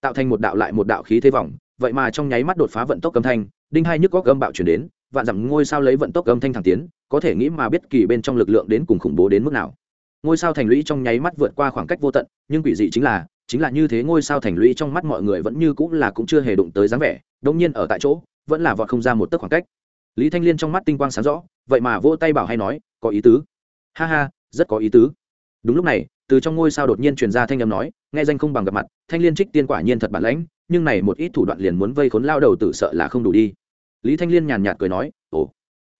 tạo thành một đạo lại một đạo khí thế vòng vậy mà trong nháy mắt đột phá vận tốc âm thanh, đinh hai nhức góc âm bạo chuyển đến vạn dặm ngôi sao lấy vận tốc âm thanh thẳng tiến, có thể nghĩ mà biết kỳ bên trong lực lượng đến cùng khủng bố đến mức nào. Ngôi sao thành lũy trong nháy mắt vượt qua khoảng cách vô tận, nhưng quỷ dị chính là chính là như thế ngôi sao thành lũy trong mắt mọi người vẫn như cũng là cũng chưa hề đụng tới dáng vẻ đông nhiên ở tại chỗ, vẫn là vọt không ra một tấc khoảng cách. Lý thanh liên trong mắt tinh quang sáng rõ, vậy mà vỗ tay bảo hay nói, có ý tứ. Ha ha, rất có ý tứ. Đúng lúc này, từ trong ngôi sao đột nhiên truyền ra thanh âm nói, nghe danh không bằng gặp mặt, thanh liên trích tiên quả nhiên thật bản lãnh, nhưng này một ít thủ đoạn liền muốn vây khốn lao đầu tử sợ là không đủ đi lý thanh liên nhàn nhạt cười nói, ồ,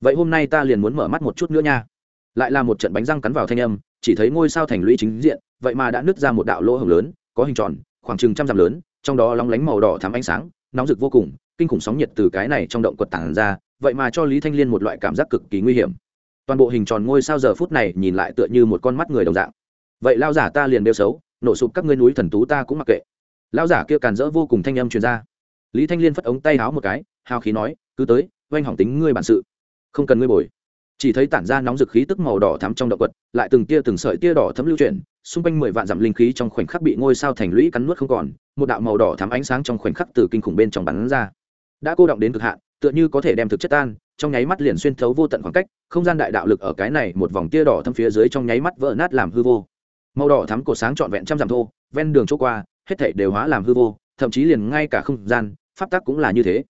vậy hôm nay ta liền muốn mở mắt một chút nữa nha. Lại là một trận bánh răng cắn vào thanh âm, chỉ thấy ngôi sao thành lũy chính diện, vậy mà đã nứt ra một đạo lỗ hồng lớn, có hình tròn, khoảng chừng trăm dặm lớn, trong đó lóng lánh màu đỏ thắm ánh sáng, nóng rực vô cùng, kinh khủng sóng nhiệt từ cái này trong động quật tản ra, vậy mà cho lý thanh liên một loại cảm giác cực kỳ nguy hiểm. Toàn bộ hình tròn ngôi sao giờ phút này nhìn lại tựa như một con mắt người đồng dạng. Vậy lao giả ta liền đeo xấu, nổ sụp các ngươi núi thần tú ta cũng mặc kệ. Lao giả kia càn rỡ vô cùng thanh âm truyền ra. Lý thanh liên phất ống tay háo một cái hào khí nói, cứ tới, oanh hỏng tính ngươi bản sự. Không cần ngươi bồi. Chỉ thấy tản ra nóng dực khí tức màu đỏ thắm trong động quật, lại từng tia từng sợi tia đỏ thấm lưu chuyển, xung quanh mười vạn dặm linh khí trong khoảnh khắc bị ngôi sao thành lũy cắn nuốt không còn, một đạo màu đỏ thắm ánh sáng trong khoảnh khắc từ kinh khủng bên trong bắn ra. Đã cô động đến cực hạn, tựa như có thể đem thực chất tan, trong nháy mắt liền xuyên thấu vô tận khoảng cách, không gian đại đạo lực ở cái này một vòng tia đỏ thâm phía dưới trong nháy mắt vỡ nát làm hư vô. Màu đỏ thắm cổ sáng trọn vẹn trăm dặm thô, ven đường chỗ qua, hết thảy đều hóa làm hư vô, thậm chí liền ngay cả không gian, pháp tắc cũng là như thế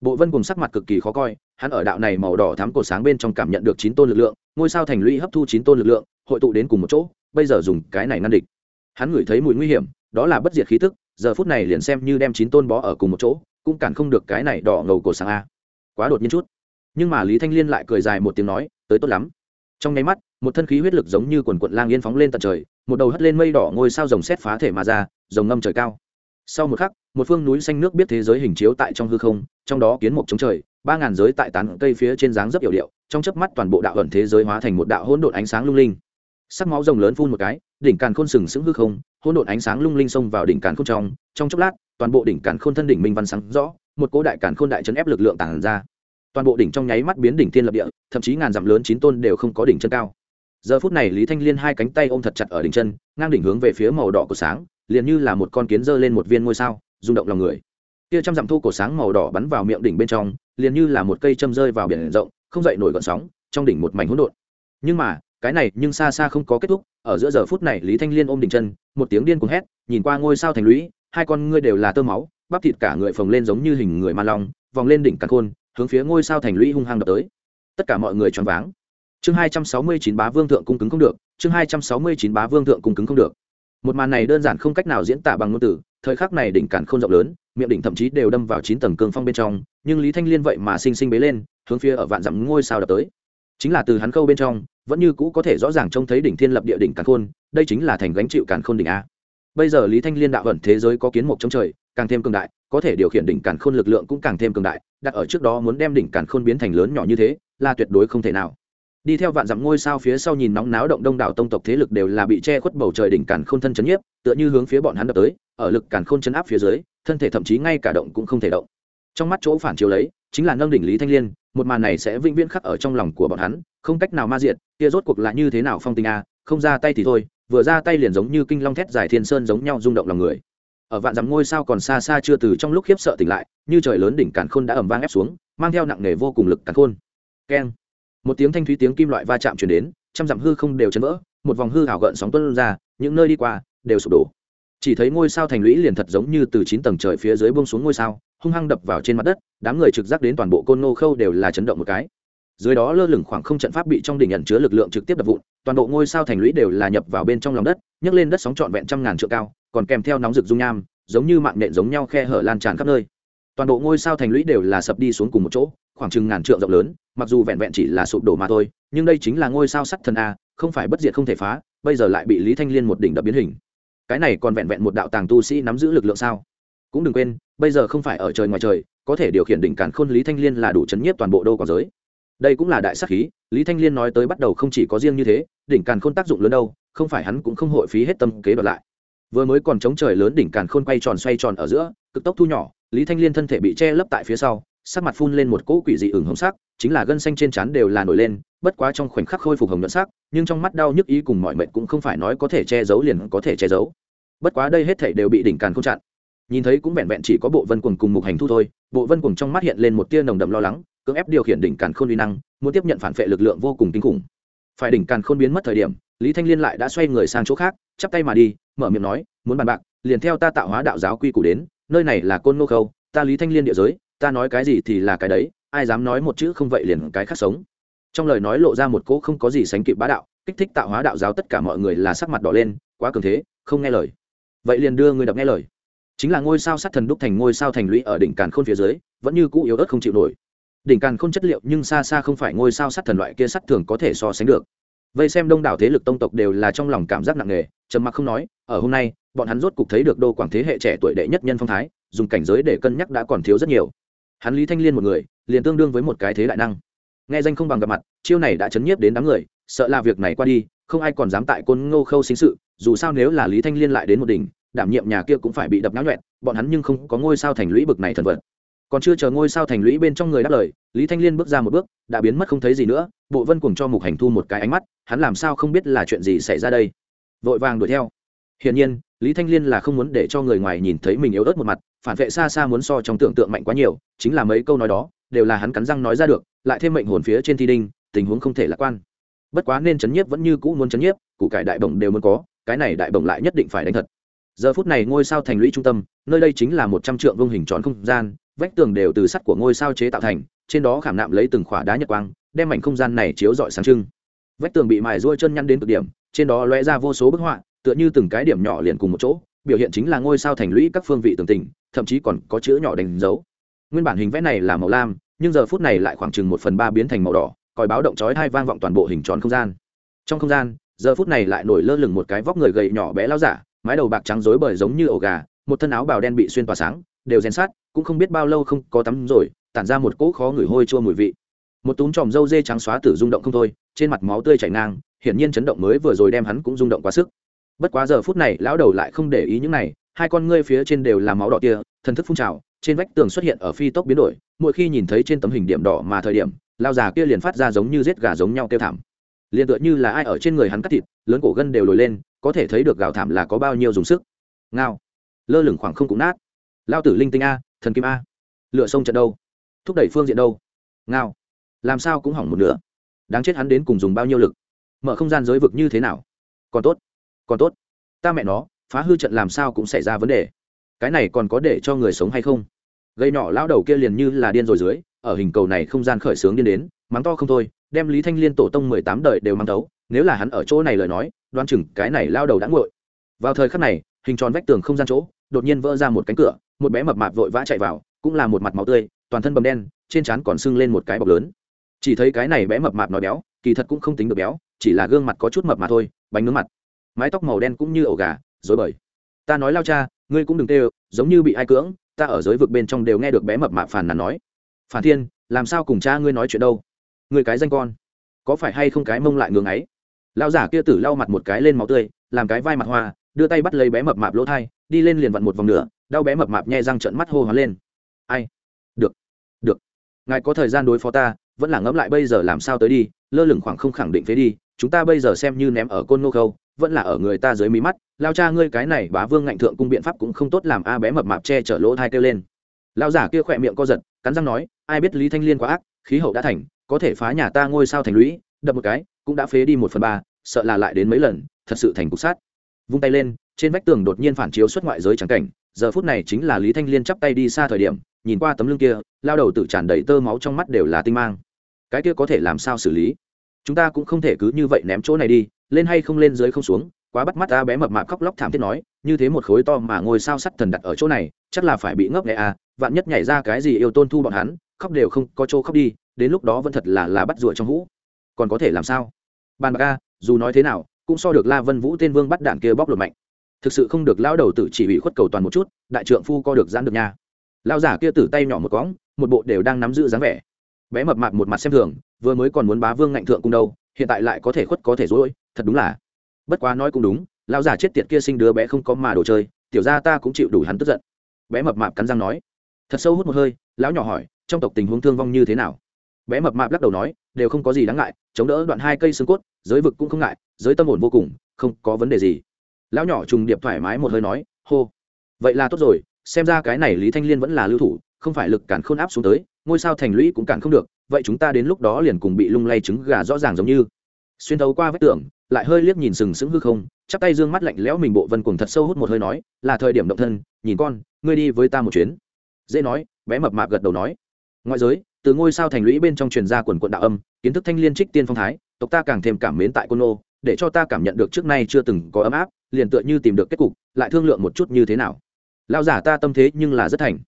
bộ vân cùng sắc mặt cực kỳ khó coi, hắn ở đạo này màu đỏ thắm cổ sáng bên trong cảm nhận được chín tôn lực lượng, ngôi sao thành lũy hấp thu chín tôn lực lượng, hội tụ đến cùng một chỗ, bây giờ dùng cái này ngăn địch. Hắn ngửi thấy mùi nguy hiểm, đó là bất diệt khí tức, giờ phút này liền xem như đem chín tôn bó ở cùng một chỗ, cũng cản không được cái này đỏ ngầu cổ sáng a. Quá đột nhiên chút. Nhưng mà lý thanh liên lại cười dài một tiếng nói, tới tốt lắm. Trong nháy mắt, một thân khí huyết lực giống như quần quận lang yên phóng lên tận trời, một đầu hất lên mây đỏ ngôi sao rồng xét phá thể mà ra, rồng ngâm trời cao. Sau một khắc, một phương núi xanh nước biết thế giới hình chiếu tại trong hư không trong đó kiến mục chống trời, ba ngàn giới tại tán cây phía trên dáng rất hiệu điệu, trong chớp mắt toàn bộ đạo ẩn thế giới hóa thành một đạo hỗn độn ánh sáng lung linh. Sắc máu rồng lớn phun một cái, đỉnh càn khôn sừng sững hư không, hỗn độn ánh sáng lung linh xông vào đỉnh càn khôn trong trong chốc lát, toàn bộ đỉnh càn khôn thân đỉnh minh văn sáng rõ, một cố đại càn khôn đại chấn ép lực lượng tàn ra. Toàn bộ đỉnh trong nháy mắt biến đỉnh thiên lập địa, thậm chí ngàn dặm lớn chín tôn đều không có đỉnh chân cao. Giờ phút này lý thanh liên hai cánh tay ôm thật chặt ở đỉnh chân, ngang đỉnh hướng về phía màu đỏ của sáng, liền như là một con kiến giơ lên một viên ngôi sao, rung động lòng người kia trăm dặm thu cổ sáng màu đỏ bắn vào miệng đỉnh bên trong, liền như là một cây châm rơi vào biển rộng, không dậy nổi gọn sóng, trong đỉnh một mảnh hỗn độn. Nhưng mà, cái này nhưng xa xa không có kết thúc, ở giữa giờ phút này lý thanh liên ôm đỉnh chân, một tiếng điên cuồng hét, nhìn qua ngôi sao thành lũy, hai con ngươi đều là tơ máu, bắp thịt cả người phồng lên giống như hình người ma long, vòng lên đỉnh càn khôn, hướng phía ngôi sao thành lũy hung hăng đập tới. Tất cả mọi người choáng váng. Chương hai trăm sáu mươi chín bá vương thượng cung cứng không được, chương hai trăm sáu mươi chín bá vương thượng cung cứng không được. Một màn này đơn giản không cách nào diễn tả bằng ngôn từ, thời khắc này đỉnh cản khôn rộng lớn miệng đỉnh thậm chí đều đâm vào chín tầng cương phong bên trong, nhưng lý thanh liên vậy mà sinh sinh bế lên, hướng phía ở vạn dặm ngôi sao đập tới. Chính là từ hắn khâu bên trong, vẫn như cũ có thể rõ ràng trông thấy đỉnh thiên lập địa đỉnh cản khôn, đây chính là thành gánh chịu cản khôn đỉnh a. Bây giờ lý thanh liên đạo vận thế giới có kiến mục trong trời, càng thêm cường đại, có thể điều khiển đỉnh cản khôn lực lượng cũng càng thêm cường đại, đặt ở trước đó muốn đem đỉnh cản khôn biến thành lớn nhỏ như thế, là tuyệt đối không thể nào đi theo vạn dặm ngôi sao phía sau nhìn nóng náo động đông đảo tông tộc thế lực đều là bị che khuất bầu trời đỉnh càn khôn thân chấn nhiếp, tựa như hướng phía bọn hắn đập tới, ở lực càn khôn chấn áp phía dưới, thân thể thậm chí ngay cả động cũng không thể động. Trong mắt chỗ phản chiếu lấy, chính là nâng đỉnh lý thanh liên, một màn này sẽ vĩnh viễn khắc ở trong lòng của bọn hắn, không cách nào ma diện kia rốt cuộc là như thế nào phong tình a không ra tay thì thôi, vừa ra tay liền giống như kinh long thét dài thiên sơn giống nhau rung động lòng người. Ở vạn dặm ngôi sao còn xa xa chưa từ trong lúc khiếp sợ tỉnh lại, như trời lớn đỉnh càn khôn đã ẩm vang ép xuống, mang theo nặng nề vô cùng lực càn khôn. Keng một tiếng thanh thúy tiếng kim loại va chạm chuyển đến, trăm dặm hư không đều chấn vỡ, một vòng hư hảo gợn sóng tuân ra, những nơi đi qua đều sụp đổ. Chỉ thấy ngôi sao thành lũy liền thật giống như từ chín tầng trời phía dưới bông xuống ngôi sao, hung hăng đập vào trên mặt đất, đám người trực giác đến toàn bộ côn nô khâu đều là chấn động một cái. Dưới đó lơ lửng khoảng không trận pháp bị trong đỉnh nhận chứa lực lượng trực tiếp đập vụn, toàn bộ ngôi sao thành lũy đều là nhập vào bên trong lòng đất, nhấc lên đất sóng trọn vẹn trăm ngàn trượng cao, còn kèm theo nóng rực dung nham, giống như mạng nện giống nhau khe hở lan tràn khắp nơi. Toàn bộ ngôi sao thành lũy đều là sập đi xuống cùng một chỗ khoảng chừng ngàn trượng rộng lớn, mặc dù vẹn vẹn chỉ là sụp đổ mà thôi, nhưng đây chính là ngôi sao sắt thần a, không phải bất diệt không thể phá, bây giờ lại bị lý thanh liên một đỉnh đập biến hình. Cái này còn vẹn vẹn một đạo tàng tu sĩ nắm giữ lực lượng sao? Cũng đừng quên, bây giờ không phải ở trời ngoài trời, có thể điều khiển đỉnh cản khôn lý thanh liên là đủ chấn nhiếp toàn bộ đô quảng giới. Đây cũng là đại sắc khí, lý thanh liên nói tới bắt đầu không chỉ có riêng như thế, đỉnh càn khôn tác dụng lớn đâu, không phải hắn cũng không hội phí hết tâm kế đoạt lại. Vừa mới còn chống trời lớn đỉnh càn khôn quay tròn xoay tròn ở giữa, cực tốc thu nhỏ, lý thanh liên thân thể bị che lấp tại phía sau sắc mặt phun lên một cỗ quỷ dị ửng hồng sắc, chính là gân xanh trên trán đều là nổi lên, bất quá trong khoảnh khắc khôi phục hồng nhuận sắc, nhưng trong mắt đau nhức ý cùng mọi mệnh cũng không phải nói có thể che giấu liền có thể che giấu. Bất quá đây hết thảy đều bị đỉnh càn không chặn. Nhìn thấy cũng vẹn vẹn chỉ có bộ vân quần cùng mục hành thu thôi, bộ vân quần trong mắt hiện lên một tia nồng đậm lo lắng, cưỡng ép điều khiển đỉnh càn khôn uy năng, muốn tiếp nhận phản vệ lực lượng vô cùng kinh khủng. Phải đỉnh càn khôn biến mất thời điểm, lý thanh liên lại đã xoay người sang chỗ khác, chắp tay mà đi, mở miệng nói, muốn bàn bạc, liền theo ta tạo hóa đạo giáo quy củ đến, nơi này là côn nô khâu, ta lý thanh liên địa giới ta nói cái gì thì là cái đấy, ai dám nói một chữ không vậy liền cái khác sống. Trong lời nói lộ ra một cỗ không có gì sánh kịp bá đạo, kích thích tạo hóa đạo giáo tất cả mọi người là sắc mặt đỏ lên, quá cường thế, không nghe lời. Vậy liền đưa người đọc nghe lời. Chính là ngôi sao sát thần đúc thành ngôi sao thành lũy ở đỉnh càn khôn phía dưới, vẫn như cũ yếu ớt không chịu nổi. Đỉnh càn khôn chất liệu nhưng xa xa không phải ngôi sao sát thần loại kia sắt thường có thể so sánh được. Vây xem đông đảo thế lực tông tộc đều là trong lòng cảm giác nặng nề, trầm mặc không nói, ở hôm nay, bọn hắn rốt cục thấy được đô quảng thế hệ trẻ tuổi đệ nhất nhân phong thái, dùng cảnh giới để cân nhắc đã còn thiếu rất nhiều hắn lý thanh liên một người, liền tương đương với một cái thế đại năng. Nghe danh không bằng gặp mặt, chiêu này đã chấn nhiếp đến đám người, sợ là việc này qua đi, không ai còn dám tại côn ngô khâu xính sự, dù sao nếu là lý thanh liên lại đến một đỉnh, đảm nhiệm nhà kia cũng phải bị đập náo nhuẹn, bọn hắn nhưng không có ngôi sao thành lũy bực này thần vật. Còn chưa chờ ngôi sao thành lũy bên trong người đáp lời, lý thanh liên bước ra một bước, đã biến mất không thấy gì nữa, bộ vân cùng cho mục hành thu một cái ánh mắt, hắn làm sao không biết là chuyện gì xảy ra đây. Vội vàng đuổi theo. Hiển nhiên, lý thanh liên là không muốn để cho người ngoài nhìn thấy mình yếu ớt một mặt phản vệ xa xa muốn so trong tưởng tượng mạnh quá nhiều, chính là mấy câu nói đó, đều là hắn cắn răng nói ra được, lại thêm mệnh hồn phía trên thi đinh, tình huống không thể lạc quan. Bất quá nên chấn nhiếp vẫn như cũ muốn chấn nhiếp, củ cải đại bổng đều muốn có, cái này đại bổng lại nhất định phải đánh thật. Giờ phút này ngôi sao thành lũy trung tâm, nơi đây chính là một trăm trượng vương hình tròn không gian, vách tường đều từ sắt của ngôi sao chế tạo thành, trên đó khảm nạm lấy từng khỏa đá nhật quang, đem mảnh không gian này chiếu rọi sáng trưng. Vách tường bị mài ruôi chân nhăn đến cực điểm, trên đó lóe ra vô số bức họa, tựa như từng cái điểm nhỏ liền cùng một chỗ biểu hiện chính là ngôi sao thành lũy các phương vị tường tình, thậm chí còn có chữ nhỏ đánh dấu. Nguyên bản hình vẽ này là màu lam, nhưng giờ phút này lại khoảng chừng một phần ba biến thành màu đỏ còi báo động chói hai vang vọng toàn bộ hình tròn không gian. Trong không gian, giờ phút này lại nổi lơ lửng một cái vóc người gầy nhỏ bé lao giả, mái đầu bạc trắng rối bời giống như ổ gà, một thân áo bào đen bị xuyên tỏa sáng, đều rèn sát cũng không biết bao lâu không có tắm rồi, tản ra một cỗ khó ngửi hôi chua mùi vị. Một túm tròm râu dê trắng xóa tử rung động không thôi, trên mặt máu tươi chảy ngang, hiển nhiên chấn động mới vừa rồi đem hắn cũng rung động quá sức bất quá giờ phút này, lão đầu lại không để ý những này, hai con ngươi phía trên đều là máu đỏ tia, thần thức phun trào, trên vách tường xuất hiện ở phi tốc biến đổi, mỗi khi nhìn thấy trên tấm hình điểm đỏ mà thời điểm lao già kia liền phát ra giống như giết gà giống nhau kêu thảm. Liền tựa như là ai ở trên người hắn cắt thịt, lớn cổ gân đều lồi lên, có thể thấy được gào thảm là có bao nhiêu dùng sức. Ngao. Lơ lửng khoảng không cũng nát. Lao tử linh tinh a, thần kim a. Lựa sông trận đâu? Thúc đẩy phương diện đâu? Ngao. Làm sao cũng hỏng một nửa. Đáng chết hắn đến cùng dùng bao nhiêu lực? Mở không gian giới vực như thế nào? Còn tốt còn tốt. Ta mẹ nó, phá hư trận làm sao cũng xảy ra vấn đề. Cái này còn có để cho người sống hay không? Gây nhỏ lao đầu kia liền như là điên rồi dưới, ở hình cầu này không gian khởi sướng điên đến, mắng to không thôi, đem lý thanh liên tổ tông mười tám đời đều mang tấu nếu là hắn ở chỗ này lời nói, đoan chừng cái này lao đầu đã ngội vào thời khắc này, hình tròn vách tường không gian chỗ, đột nhiên vỡ ra một cánh cửa, một bé mập mạp vội vã chạy vào, cũng là một mặt máu tươi, toàn thân bầm đen, trên trán còn sưng lên một cái bọc lớn. Chỉ thấy cái này bé mập mạp nói béo, kỳ thật cũng không tính được béo, chỉ là gương mặt có chút mập mà thôi, bánh nướng mặt mái tóc màu đen cũng như ổ gà dối bời. Ta nói lao cha, ngươi cũng đừng tê giống như bị ai cưỡng, ta ở giới vực bên trong đều nghe được bé mập mạp phàn nàn nói. Phản thiên, làm sao cùng cha ngươi nói chuyện đâu? Người cái danh con, có phải hay không cái mông lại ngưng ấy lao giả kia tử lau mặt một cái lên máu tươi, làm cái vai mặt hoa, đưa tay bắt lấy bé mập mạp lỗ thai, đi lên liền vặn một vòng nữa đau bé mập mạp nhẹ răng trận mắt hô hoán lên. Ai? Được được. Ngài có thời gian đối phó ta, vẫn là ngẫm lại bây giờ làm sao tới đi, lơ lửng khoảng không khẳng định phế đi, chúng ta bây giờ xem như ném ở côn nô khâu vẫn là ở người ta dưới mí mắt, lao cha ngươi cái này bá vương ngạnh thượng cung biện pháp cũng không tốt làm a bé mập mạp che chở lỗ thai kêu lên. Lao giả kia khỏe miệng co giật, cắn răng nói, ai biết lý thanh liên quá ác, khí hậu đã thành, có thể phá nhà ta ngôi sao thành lũy, đập một cái, cũng đã phế đi một phần ba, sợ là lại đến mấy lần, thật sự thành cục sát. Vung tay lên, trên vách tường đột nhiên phản chiếu xuất ngoại giới trắng cảnh, giờ phút này chính là lý thanh liên chắp tay đi xa thời điểm, nhìn qua tấm lưng kia, lao đầu tự tràn đầy tơ máu trong mắt đều là tinh mang. Cái kia có thể làm sao xử lý? Chúng ta cũng không thể cứ như vậy ném chỗ này đi lên hay không lên dưới không xuống, quá bắt mắt ta bé mập mạp khóc lóc thảm thiết nói, như thế một khối to mà ngôi sao sắt thần đặt ở chỗ này, chắc là phải bị ngốc nghệ à vạn nhất nhảy ra cái gì yêu tôn thu bọn hắn, khóc đều không có chỗ khóc đi, đến lúc đó vẫn thật là là bắt rủa trong hũ. Còn có thể làm sao? Bàn bạc a, dù nói thế nào, cũng so được la vân vũ tên vương bắt đạn kia bóc lột mạnh. Thực sự không được lao đầu tử chỉ bị khuất cầu toàn một chút, đại trượng phu co được giãn được nha. Lao giả kia tử tay nhỏ một cõng, một bộ đều đang nắm giữ dáng vẻ. Bé mập mạp một mặt xem thường, vừa mới còn muốn bá vương ngạnh thượng cung đâu, hiện tại lại có thể khuất có thể dối thật đúng là. Bất quá nói cũng đúng, lão giả chết tiệt kia sinh đứa bé không có mà đồ chơi, tiểu ra ta cũng chịu đủ hắn tức giận. Bé mập mạp cắn răng nói. Thật sâu hút một hơi, lão nhỏ hỏi, trong tộc tình huống thương vong như thế nào? Bé mập mạp lắc đầu nói, đều không có gì đáng ngại, chống đỡ đoạn hai cây xương cốt, giới vực cũng không ngại, giới tâm ổn vô cùng, không có vấn đề gì. Lão nhỏ trùng điệp thoải mái một hơi nói, hô. Vậy là tốt rồi, xem ra cái này lý thanh liên vẫn là lưu thủ, không phải lực cản khôn áp xuống tới, ngôi sao thành lũy cũng cản không được, vậy chúng ta đến lúc đó liền cùng bị lung lay trứng gà rõ ràng giống như. Xuyên thấu qua vách tường lại hơi liếc nhìn sừng sững hư không, chắp tay dương mắt lạnh lẽo mình bộ vân cùng thật sâu hút một hơi nói, là thời điểm động thân, nhìn con, ngươi đi với ta một chuyến. Dễ nói, bé mập mạp gật đầu nói. Ngoại giới, từ ngôi sao thành lũy bên trong truyền ra quần quận đạo âm, kiến thức thanh liên trích tiên phong thái, tộc ta càng thêm cảm mến tại côn ô để cho ta cảm nhận được trước nay chưa từng có ấm áp, liền tựa như tìm được kết cục, lại thương lượng một chút như thế nào. Lao giả ta tâm thế nhưng là rất thành.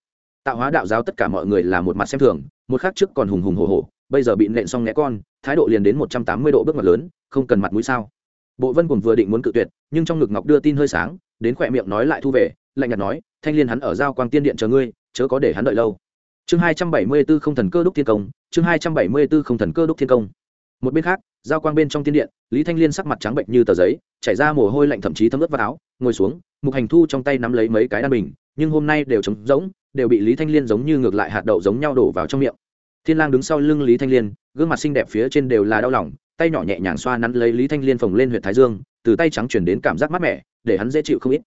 Tạo hóa đạo giáo tất cả mọi người là một mặt xem thường, một khác trước còn hùng hùng hồ hồ bây giờ bị nện xong nghe con, thái độ liền đến một trăm tám mươi độ bước mặt lớn không cần mặt mũi sao? Bộ vân cùng vừa định muốn cự tuyệt, nhưng trong ngực ngọc đưa tin hơi sáng, đến khỏe miệng nói lại thu về, lạnh nhạt nói, thanh liên hắn ở giao quang tiên điện chờ ngươi, chớ có để hắn đợi lâu. Chương hai trăm bảy mươi b ố không thần cơ đúc thiên công, chương hai trăm bảy mươi b ố không thần cơ đúc thiên công. Một bên khác, giao quang bên trong tiên điện, lý thanh liên sắc mặt trắng bệnh như tờ giấy, chảy ra mồ hôi lạnh thậm chí thấm ướt vào áo, ngồi xuống, mục hành thu trong tay nắm lấy mấy cái đan bình, nhưng hôm nay đều trống rỗng, đều bị lý thanh liên giống như ngược lại hạt đậu giống nhau đổ vào trong miệng. Thiên lang đứng sau lưng lý thanh liên, gương mặt xinh đẹp phía trên đều là đau lòng tay nhỏ nhẹ nhàng xoa nắn lấy lý thanh liên phồng lên huyện thái dương, từ tay trắng chuyển đến cảm giác mát mẻ, để hắn dễ chịu không ít.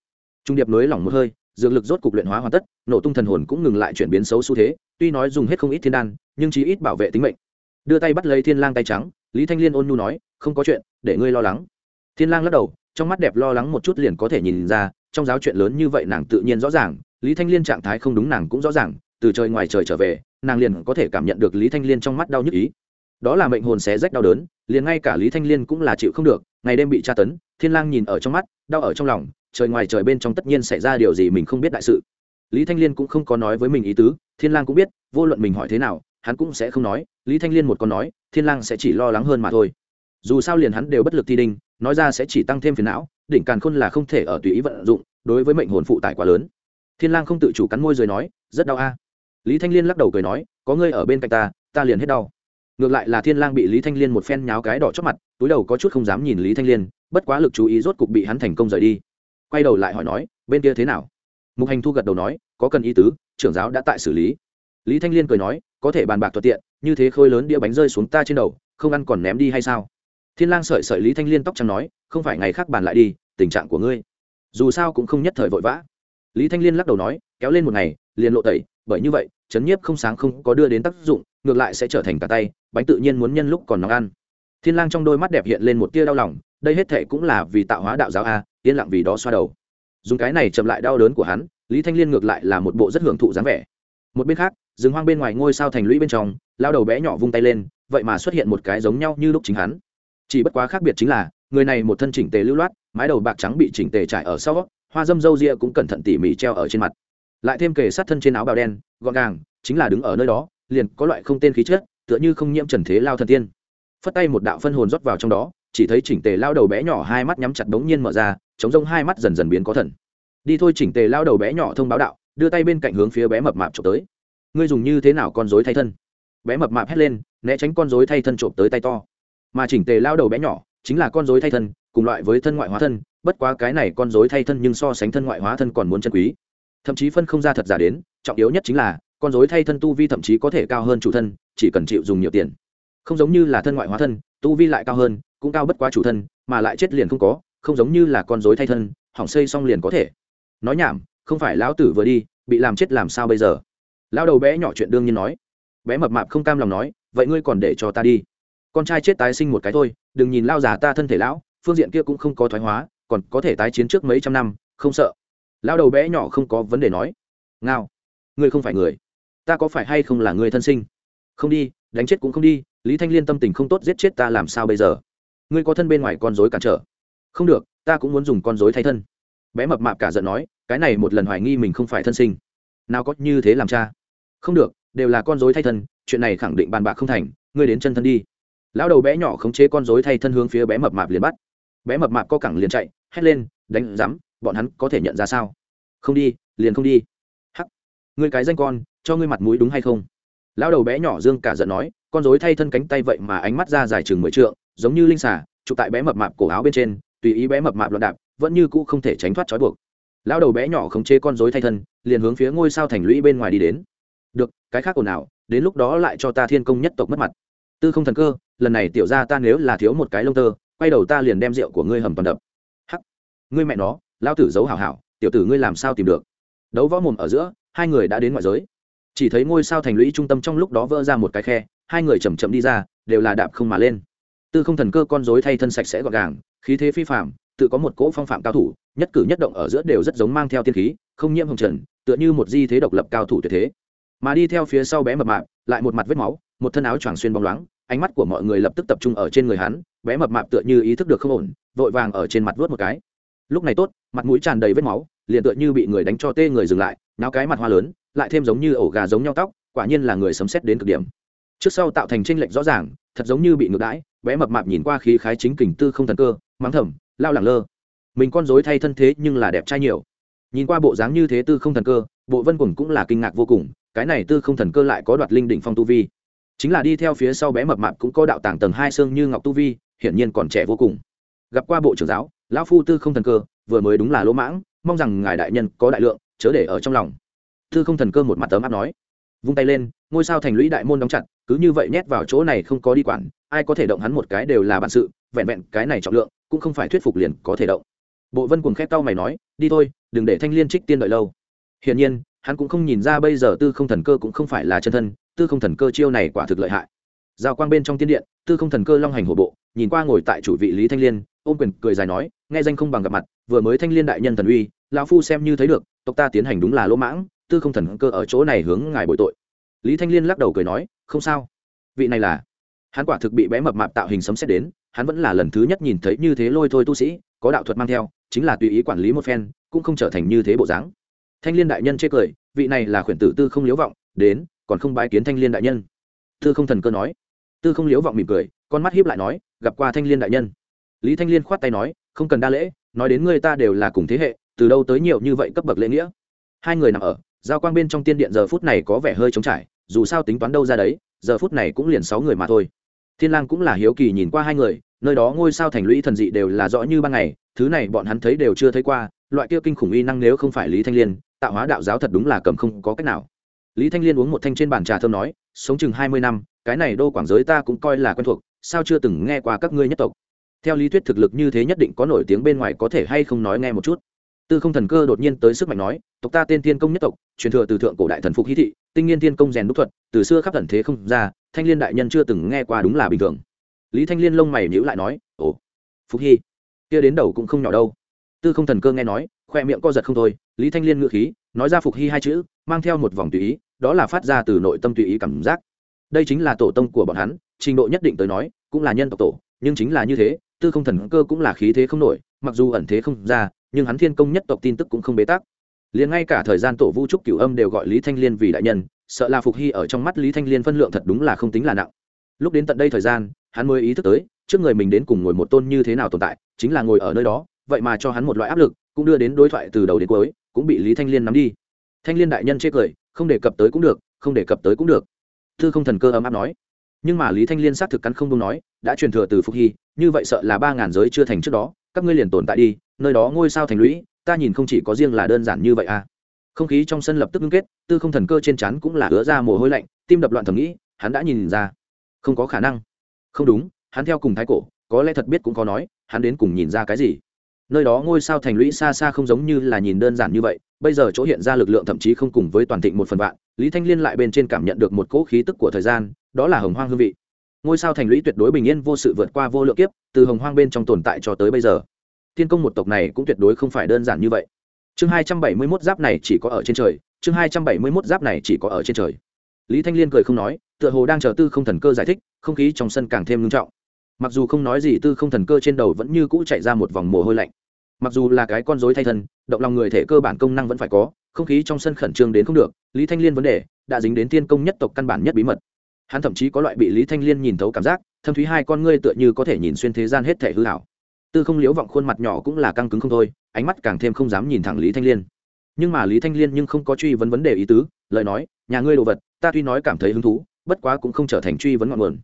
Trung điệp nới lỏng một hơi, dược lực rốt cục luyện hóa hoàn tất, nổ tung thần hồn cũng ngừng lại chuyển biến xấu xu thế, tuy nói dùng hết không ít thiên đan, nhưng chí ít bảo vệ tính mệnh. Đưa tay bắt lấy thiên lang tay trắng, lý thanh liên ôn nhu nói, không có chuyện, để ngươi lo lắng. Thiên lang lắc đầu, trong mắt đẹp lo lắng một chút liền có thể nhìn ra, trong giáo chuyện lớn như vậy nàng tự nhiên rõ ràng, lý thanh liên trạng thái không đúng nàng cũng rõ ràng, từ trời ngoài trời trở về, nàng liền có thể cảm nhận được lý thanh liên trong mắt đau nhức ý. Đó là mệnh hồn xé rách đau đớn liền ngay cả lý thanh liên cũng là chịu không được, ngày đêm bị tra tấn, thiên lang nhìn ở trong mắt, đau ở trong lòng, trời ngoài trời bên trong tất nhiên xảy ra điều gì mình không biết đại sự. Lý thanh liên cũng không có nói với mình ý tứ, thiên lang cũng biết, vô luận mình hỏi thế nào, hắn cũng sẽ không nói, lý thanh liên một con nói, thiên lang sẽ chỉ lo lắng hơn mà thôi. Dù sao liền hắn đều bất lực thi đinh, nói ra sẽ chỉ tăng thêm phiền não, đỉnh càn khôn là không thể ở tùy ý vận dụng, đối với mệnh hồn phụ tải quá lớn. Thiên lang không tự chủ cắn môi rồi nói, rất đau a. Lý thanh liên lắc đầu cười nói, có ngươi ở bên cạnh ta ta liền hết đau ngược lại là thiên lang bị lý thanh liên một phen nháo cái đỏ chót mặt, túi đầu có chút không dám nhìn lý thanh liên, bất quá lực chú ý rốt cục bị hắn thành công rời đi. Quay đầu lại hỏi nói, bên kia thế nào? Mục hành thu gật đầu nói, có cần ý tứ, trưởng giáo đã tại xử lý. Lý thanh liên cười nói, có thể bàn bạc thuận tiện, như thế khôi lớn đĩa bánh rơi xuống ta trên đầu, không ăn còn ném đi hay sao? Thiên lang sợi sợi lý thanh liên tóc trắng nói, không phải ngày khác bàn lại đi, tình trạng của ngươi, dù sao cũng không nhất thời vội vã. Lý thanh liên lắc đầu nói, kéo lên một ngày, liền lộ tẩy, bởi như vậy, chấn nhiếp không sáng không có đưa đến tác dụng, ngược lại sẽ trở thành cả tay bánh tự nhiên muốn nhân lúc còn nóng ăn. Thiên lang trong đôi mắt đẹp hiện lên một tia đau lòng, đây hết thề cũng là vì tạo hóa đạo giáo a, yên lặng vì đó xoa đầu. Dùng cái này chậm lại đau đớn của hắn, lý thanh liên ngược lại là một bộ rất hưởng thụ dáng vẻ. Một bên khác, rừng hoang bên ngoài ngôi sao thành lũy bên trong, lao đầu bé nhỏ vung tay lên, vậy mà xuất hiện một cái giống nhau như lúc chính hắn. Chỉ bất quá khác biệt chính là, người này một thân chỉnh tề lưu loát, mái đầu bạc trắng bị chỉnh tề trải ở sau, hoa dâm râu ria cũng cẩn thận tỉ mỉ treo ở trên mặt. Lại thêm kề sát thân trên áo bào đen, gọn gàng, chính là đứng ở nơi đó, liền có loại không tên khí chất tựa như không nhiễm trần thế lao thần tiên. Phất tay một đạo phân hồn rót vào trong đó, chỉ thấy chỉnh tề lao đầu bé nhỏ hai mắt nhắm chặt đống nhiên mở ra chống rông hai mắt dần dần biến có thần. Đi thôi chỉnh tề lao đầu bé nhỏ thông báo đạo, đưa tay bên cạnh hướng phía bé mập mạp trộm tới. Ngươi dùng như thế nào con dối thay thân? Bé mập mạp hét lên, né tránh con dối thay thân trộm tới tay to. Mà chỉnh tề lao đầu bé nhỏ chính là con dối thay thân, cùng loại với thân ngoại hóa thân, bất quá cái này con dối thay thân nhưng so sánh thân ngoại hóa thân còn muốn chân quý. Thậm chí phân không ra thật giả đến, trọng yếu nhất chính là con dối thay thân tu vi thậm chí có thể cao hơn chủ thân, chỉ cần chịu dùng nhiều tiền. Không giống như là thân ngoại hóa thân, tu vi lại cao hơn, cũng cao bất quá chủ thân, mà lại chết liền không có, không giống như là con dối thay thân, hỏng xây xong liền có thể. Nói nhảm, không phải lão tử vừa đi, bị làm chết làm sao bây giờ? Lão đầu bé nhỏ chuyện đương nhiên nói. Bé mập mạp không cam lòng nói, vậy ngươi còn để cho ta đi. Con trai chết tái sinh một cái thôi, đừng nhìn lao già ta thân thể lão, phương diện kia cũng không có thoái hóa, còn có thể tái chiến trước mấy trăm năm, không sợ. Lao đầu bé nhỏ không có vấn đề nói. Ngao, ngươi không phải người ta có phải hay không là người thân sinh? Không đi, đánh chết cũng không đi, lý thanh liên tâm tình không tốt giết chết ta làm sao bây giờ? Ngươi có thân bên ngoài con dối cản trở. Không được, ta cũng muốn dùng con dối thay thân. Bé mập mạp cả giận nói, cái này một lần hoài nghi mình không phải thân sinh. Nào có như thế làm cha. Không được, đều là con dối thay thân, chuyện này khẳng định bàn bạc không thành, ngươi đến chân thân đi. Lão đầu bé nhỏ khống chế con dối thay thân hướng phía bé mập mạp liền bắt. Bé mập mạp co cẳng liền chạy, hét lên, đánh rắm bọn hắn có thể nhận ra sao? Không đi, liền không đi. Hắc, ngươi cái danh con cho ngươi mặt mũi đúng hay không? Lão đầu bé nhỏ dương cả giận nói, con dối thay thân cánh tay vậy mà ánh mắt ra dài chừng mười trượng, giống như linh xà, chụp tại bé mập mạp cổ áo bên trên, tùy ý bé mập mạp loạn đạp, vẫn như cũ không thể tránh thoát trói buộc. Lão đầu bé nhỏ khống chế con dối thay thân, liền hướng phía ngôi sao thành lũy bên ngoài đi đến. Được, cái khác ồn ào, đến lúc đó lại cho ta thiên công nhất tộc mất mặt. Tư không thần cơ, lần này tiểu ra ta nếu là thiếu một cái lông tơ, quay đầu ta liền đem rượu của ngươi hầm toàn đập. Hắc, ngươi mẹ nó lao tử giấu hảo hảo, tiểu tử ngươi làm sao tìm được? Đấu võ mồm ở giữa, hai người đã đến ngoại giới chỉ thấy ngôi sao thành lũy trung tâm trong lúc đó vỡ ra một cái khe, hai người chầm chậm đi ra, đều là đạp không mà lên. Tư không thần cơ con dối thay thân sạch sẽ gọn gàng, khí thế phi phạm tự có một cỗ phong phạm cao thủ, nhất cử nhất động ở giữa đều rất giống mang theo tiên khí, không nhiễm hồng trần, tựa như một di thế độc lập cao thủ tuyệt thế. Mà đi theo phía sau bé mập mạp, lại một mặt vết máu, một thân áo choàng xuyên bóng loáng, ánh mắt của mọi người lập tức tập trung ở trên người hắn, bé mập mạp tựa như ý thức được không ổn, vội vàng ở trên mặt vớt một cái. Lúc này tốt, mặt mũi tràn đầy vết máu liền tựa như bị người đánh cho tê người dừng lại, náo cái mặt hoa lớn, lại thêm giống như ổ gà giống nhau tóc, quả nhiên là người sấm xét đến cực điểm. Trước sau tạo thành tranh lệch rõ ràng, thật giống như bị ngược đãi, bé mập mạp nhìn qua khí khái chính kình tư không thần cơ, mắng thầm, lao lẳng lơ. Mình con dối thay thân thế nhưng là đẹp trai nhiều. Nhìn qua bộ dáng như thế tư không thần cơ, bộ vân quần cũng là kinh ngạc vô cùng, cái này tư không thần cơ lại có đoạt linh đỉnh phong tu vi. Chính là đi theo phía sau bé mập mạp cũng có đạo tàng tầng hai xương như ngọc tu vi, hiển nhiên còn trẻ vô cùng. Gặp qua bộ trưởng giáo, lão phu tư không thần cơ, vừa mới đúng là lỗ mãng mong rằng ngài đại nhân có đại lượng, chớ để ở trong lòng. Tư không thần cơ một mặt tấm áp nói. Vung tay lên, ngôi sao thành lũy đại môn đóng chặt, cứ như vậy nhét vào chỗ này không có đi quản, ai có thể động hắn một cái đều là bản sự, vẹn vẹn cái này trọng lượng, cũng không phải thuyết phục liền có thể động. Bộ vân cùng khét tao mày nói, đi thôi, đừng để thanh liên trích tiên đợi lâu. Hiển nhiên, hắn cũng không nhìn ra bây giờ tư không thần cơ cũng không phải là chân thân, tư không thần cơ chiêu này quả thực lợi hại giao quang bên trong tiên điện, tư không thần cơ long hành hổ bộ, nhìn qua ngồi tại chủ vị lý thanh liên, ôm quyền cười dài nói, nghe danh không bằng gặp mặt, vừa mới thanh liên đại nhân thần uy, lão phu xem như thấy được, tộc ta tiến hành đúng là lỗ mãng, tư không thần cơ ở chỗ này hướng ngài bội tội. Lý thanh liên lắc đầu cười nói, không sao. Vị này là, hắn quả thực bị bé mập mạp tạo hình sấm xét đến, hắn vẫn là lần thứ nhất nhìn thấy như thế lôi thôi tu sĩ, có đạo thuật mang theo, chính là tùy ý quản lý một phen, cũng không trở thành như thế bộ dáng. Thanh liên đại nhân chê cười, vị này là khuyển tử tư không liếu vọng, đến, còn không bái kiến thanh liên đại nhân. Tư không thần cơ nói tư không liếu vọng mỉm cười, con mắt hiếp lại nói, gặp qua thanh liên đại nhân. Lý thanh liên khoát tay nói, không cần đa lễ, nói đến người ta đều là cùng thế hệ, từ đâu tới nhiều như vậy cấp bậc lễ nghĩa. Hai người nằm ở, giao quang bên trong tiên điện giờ phút này có vẻ hơi trống trải, dù sao tính toán đâu ra đấy, giờ phút này cũng liền sáu người mà thôi. Thiên lang cũng là hiếu kỳ nhìn qua hai người, nơi đó ngôi sao thành lũy thần dị đều là rõ như ban ngày, thứ này bọn hắn thấy đều chưa thấy qua, loại kia kinh khủng uy năng nếu không phải lý thanh liên, tạo hóa đạo giáo thật đúng là cầm không có cách nào lý thanh liên uống một thanh trên bàn trà thơm nói, sống chừng hai mươi năm, cái này đô quảng giới ta cũng coi là quen thuộc, sao chưa từng nghe qua các ngươi nhất tộc? Theo lý thuyết thực lực như thế nhất định có nổi tiếng bên ngoài có thể hay không nói nghe một chút. Tư không thần cơ đột nhiên tới sức mạnh nói, tộc ta tên thiên công nhất tộc, truyền thừa từ thượng cổ đại thần phục hí thị, tinh nhiên thiên công rèn đúc thuật, từ xưa khắp thần thế không ra, thanh liên đại nhân chưa từng nghe qua đúng là bình thường. Lý thanh liên lông mày nhữ lại nói, ồ, phục hy kia đến đầu cũng không nhỏ đâu. Tư không thần cơ nghe nói, khoe miệng co giật không thôi lý thanh liên ngữ khí, nói ra phục hy hai chữ, mang theo một vòng tùy ý, đó là phát ra từ nội tâm tùy ý cảm giác. Đây chính là tổ tông của bọn hắn, trình độ nhất định tới nói, cũng là nhân tộc tổ, nhưng chính là như thế, tư không thần cơ cũng là khí thế không nổi, mặc dù ẩn thế không ra, nhưng hắn thiên công nhất tộc tin tức cũng không bế tắc. Liền ngay cả thời gian tổ vũ trúc cửu âm đều gọi lý thanh liên vì đại nhân, sợ là phục hy ở trong mắt lý thanh liên phân lượng thật đúng là không tính là nặng. Lúc đến tận đây thời gian, hắn mới ý thức tới, trước người mình đến cùng ngồi một tôn như thế nào tồn tại, chính là ngồi ở nơi đó, vậy mà cho hắn một loại áp lực, cũng đưa đến đối thoại từ đầu đến cuối cũng bị lý thanh liên nắm đi. Thanh liên đại nhân chê cười, không đề cập tới cũng được, không đề cập tới cũng được. Thư không thần cơ ấm áp nói. Nhưng mà lý thanh liên xác thực cắn không đúng nói, đã truyền thừa từ phúc hy, như vậy sợ là ba ngàn giới chưa thành trước đó, các ngươi liền tồn tại đi, nơi đó ngôi sao thành lũy, ta nhìn không chỉ có riêng là đơn giản như vậy à. Không khí trong sân lập tức ngưng kết, tư không thần cơ trên chắn cũng là ứa ra mồ hôi lạnh, tim đập loạn thầm nghĩ, hắn đã nhìn ra. Không có khả năng. Không đúng, hắn theo cùng thái cổ, có lẽ thật biết cũng có nói, hắn đến cùng nhìn ra cái gì nơi đó ngôi sao thành lũy xa xa không giống như là nhìn đơn giản như vậy, bây giờ chỗ hiện ra lực lượng thậm chí không cùng với toàn thịnh một phần vạn, lý thanh liên lại bên trên cảm nhận được một cỗ khí tức của thời gian, đó là hồng hoang hương vị. Ngôi sao thành lũy tuyệt đối bình yên vô sự vượt qua vô lượng kiếp, từ hồng hoang bên trong tồn tại cho tới bây giờ. Thiên công một tộc này cũng tuyệt đối không phải đơn giản như vậy. Chương hai trăm bảy mươi mốt giáp này chỉ có ở trên trời, chương hai trăm bảy mươi mốt giáp này chỉ có ở trên trời. Lý thanh liên cười không nói, tựa hồ đang chờ tư không thần cơ giải thích, không khí trong sân càng thêm ngưng trọng mặc dù không nói gì tư không thần cơ trên đầu vẫn như cũ chạy ra một vòng mồ hôi lạnh. Mặc dù là cái con dối thay thân, động lòng người thể cơ bản công năng vẫn phải có, không khí trong sân khẩn trương đến không được, lý thanh liên vấn đề đã dính đến tiên công nhất tộc căn bản nhất bí mật. Hắn thậm chí có loại bị lý thanh liên nhìn thấu cảm giác, thâm thúy hai con ngươi tựa như có thể nhìn xuyên thế gian hết thể hư hảo tư không liếu vọng khuôn mặt nhỏ cũng là căng cứng không thôi, ánh mắt càng thêm không dám nhìn thẳng lý thanh liên. Nhưng mà lý thanh liên nhưng không có truy vấn vấn đề ý tứ, lời nói, nhà ngươi đồ vật, ta tuy nói cảm thấy hứng thú, bất quá cũng không trở thành truy vấn ngọn nguồn.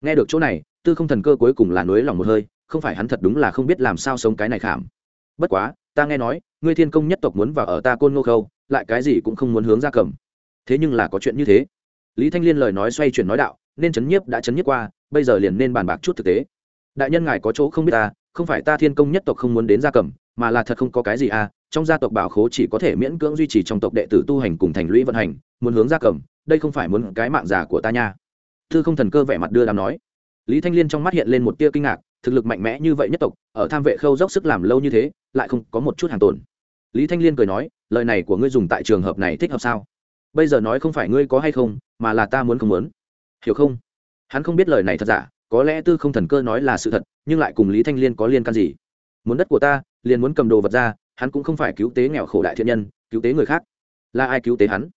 Nghe được chỗ này tư không thần cơ cuối cùng là nối lòng một hơi, không phải hắn thật đúng là không biết làm sao sống cái này khảm. Bất quá, ta nghe nói, ngươi thiên công nhất tộc muốn vào ở ta côn ngô khâu, lại cái gì cũng không muốn hướng ra cầm. Thế nhưng là có chuyện như thế. Lý thanh liên lời nói xoay chuyển nói đạo, nên chấn nhiếp đã chấn nhiếp qua, bây giờ liền nên bàn bạc chút thực tế. Đại nhân ngài có chỗ không biết ta không phải ta thiên công nhất tộc không muốn đến gia cầm, mà là thật không có cái gì à trong gia tộc bảo khố chỉ có thể miễn cưỡng duy trì trong tộc đệ tử tu hành cùng thành lũy vận hành, muốn hướng gia cầm, đây không phải muốn cái mạng giả của ta nha. Thư không thần cơ vẻ mặt đưa đàm nói lý thanh liên trong mắt hiện lên một tia kinh ngạc, thực lực mạnh mẽ như vậy nhất tộc, ở tham vệ khâu dốc sức làm lâu như thế, lại không có một chút hàng tồn. Lý thanh liên cười nói, lời này của ngươi dùng tại trường hợp này thích hợp sao? Bây giờ nói không phải ngươi có hay không, mà là ta muốn không muốn. Hiểu không? Hắn không biết lời này thật giả, có lẽ tư không thần cơ nói là sự thật, nhưng lại cùng lý thanh liên có liên can gì? Muốn đất của ta, liền muốn cầm đồ vật ra, hắn cũng không phải cứu tế nghèo khổ đại thiện nhân, cứu tế người khác. Là ai cứu tế hắn?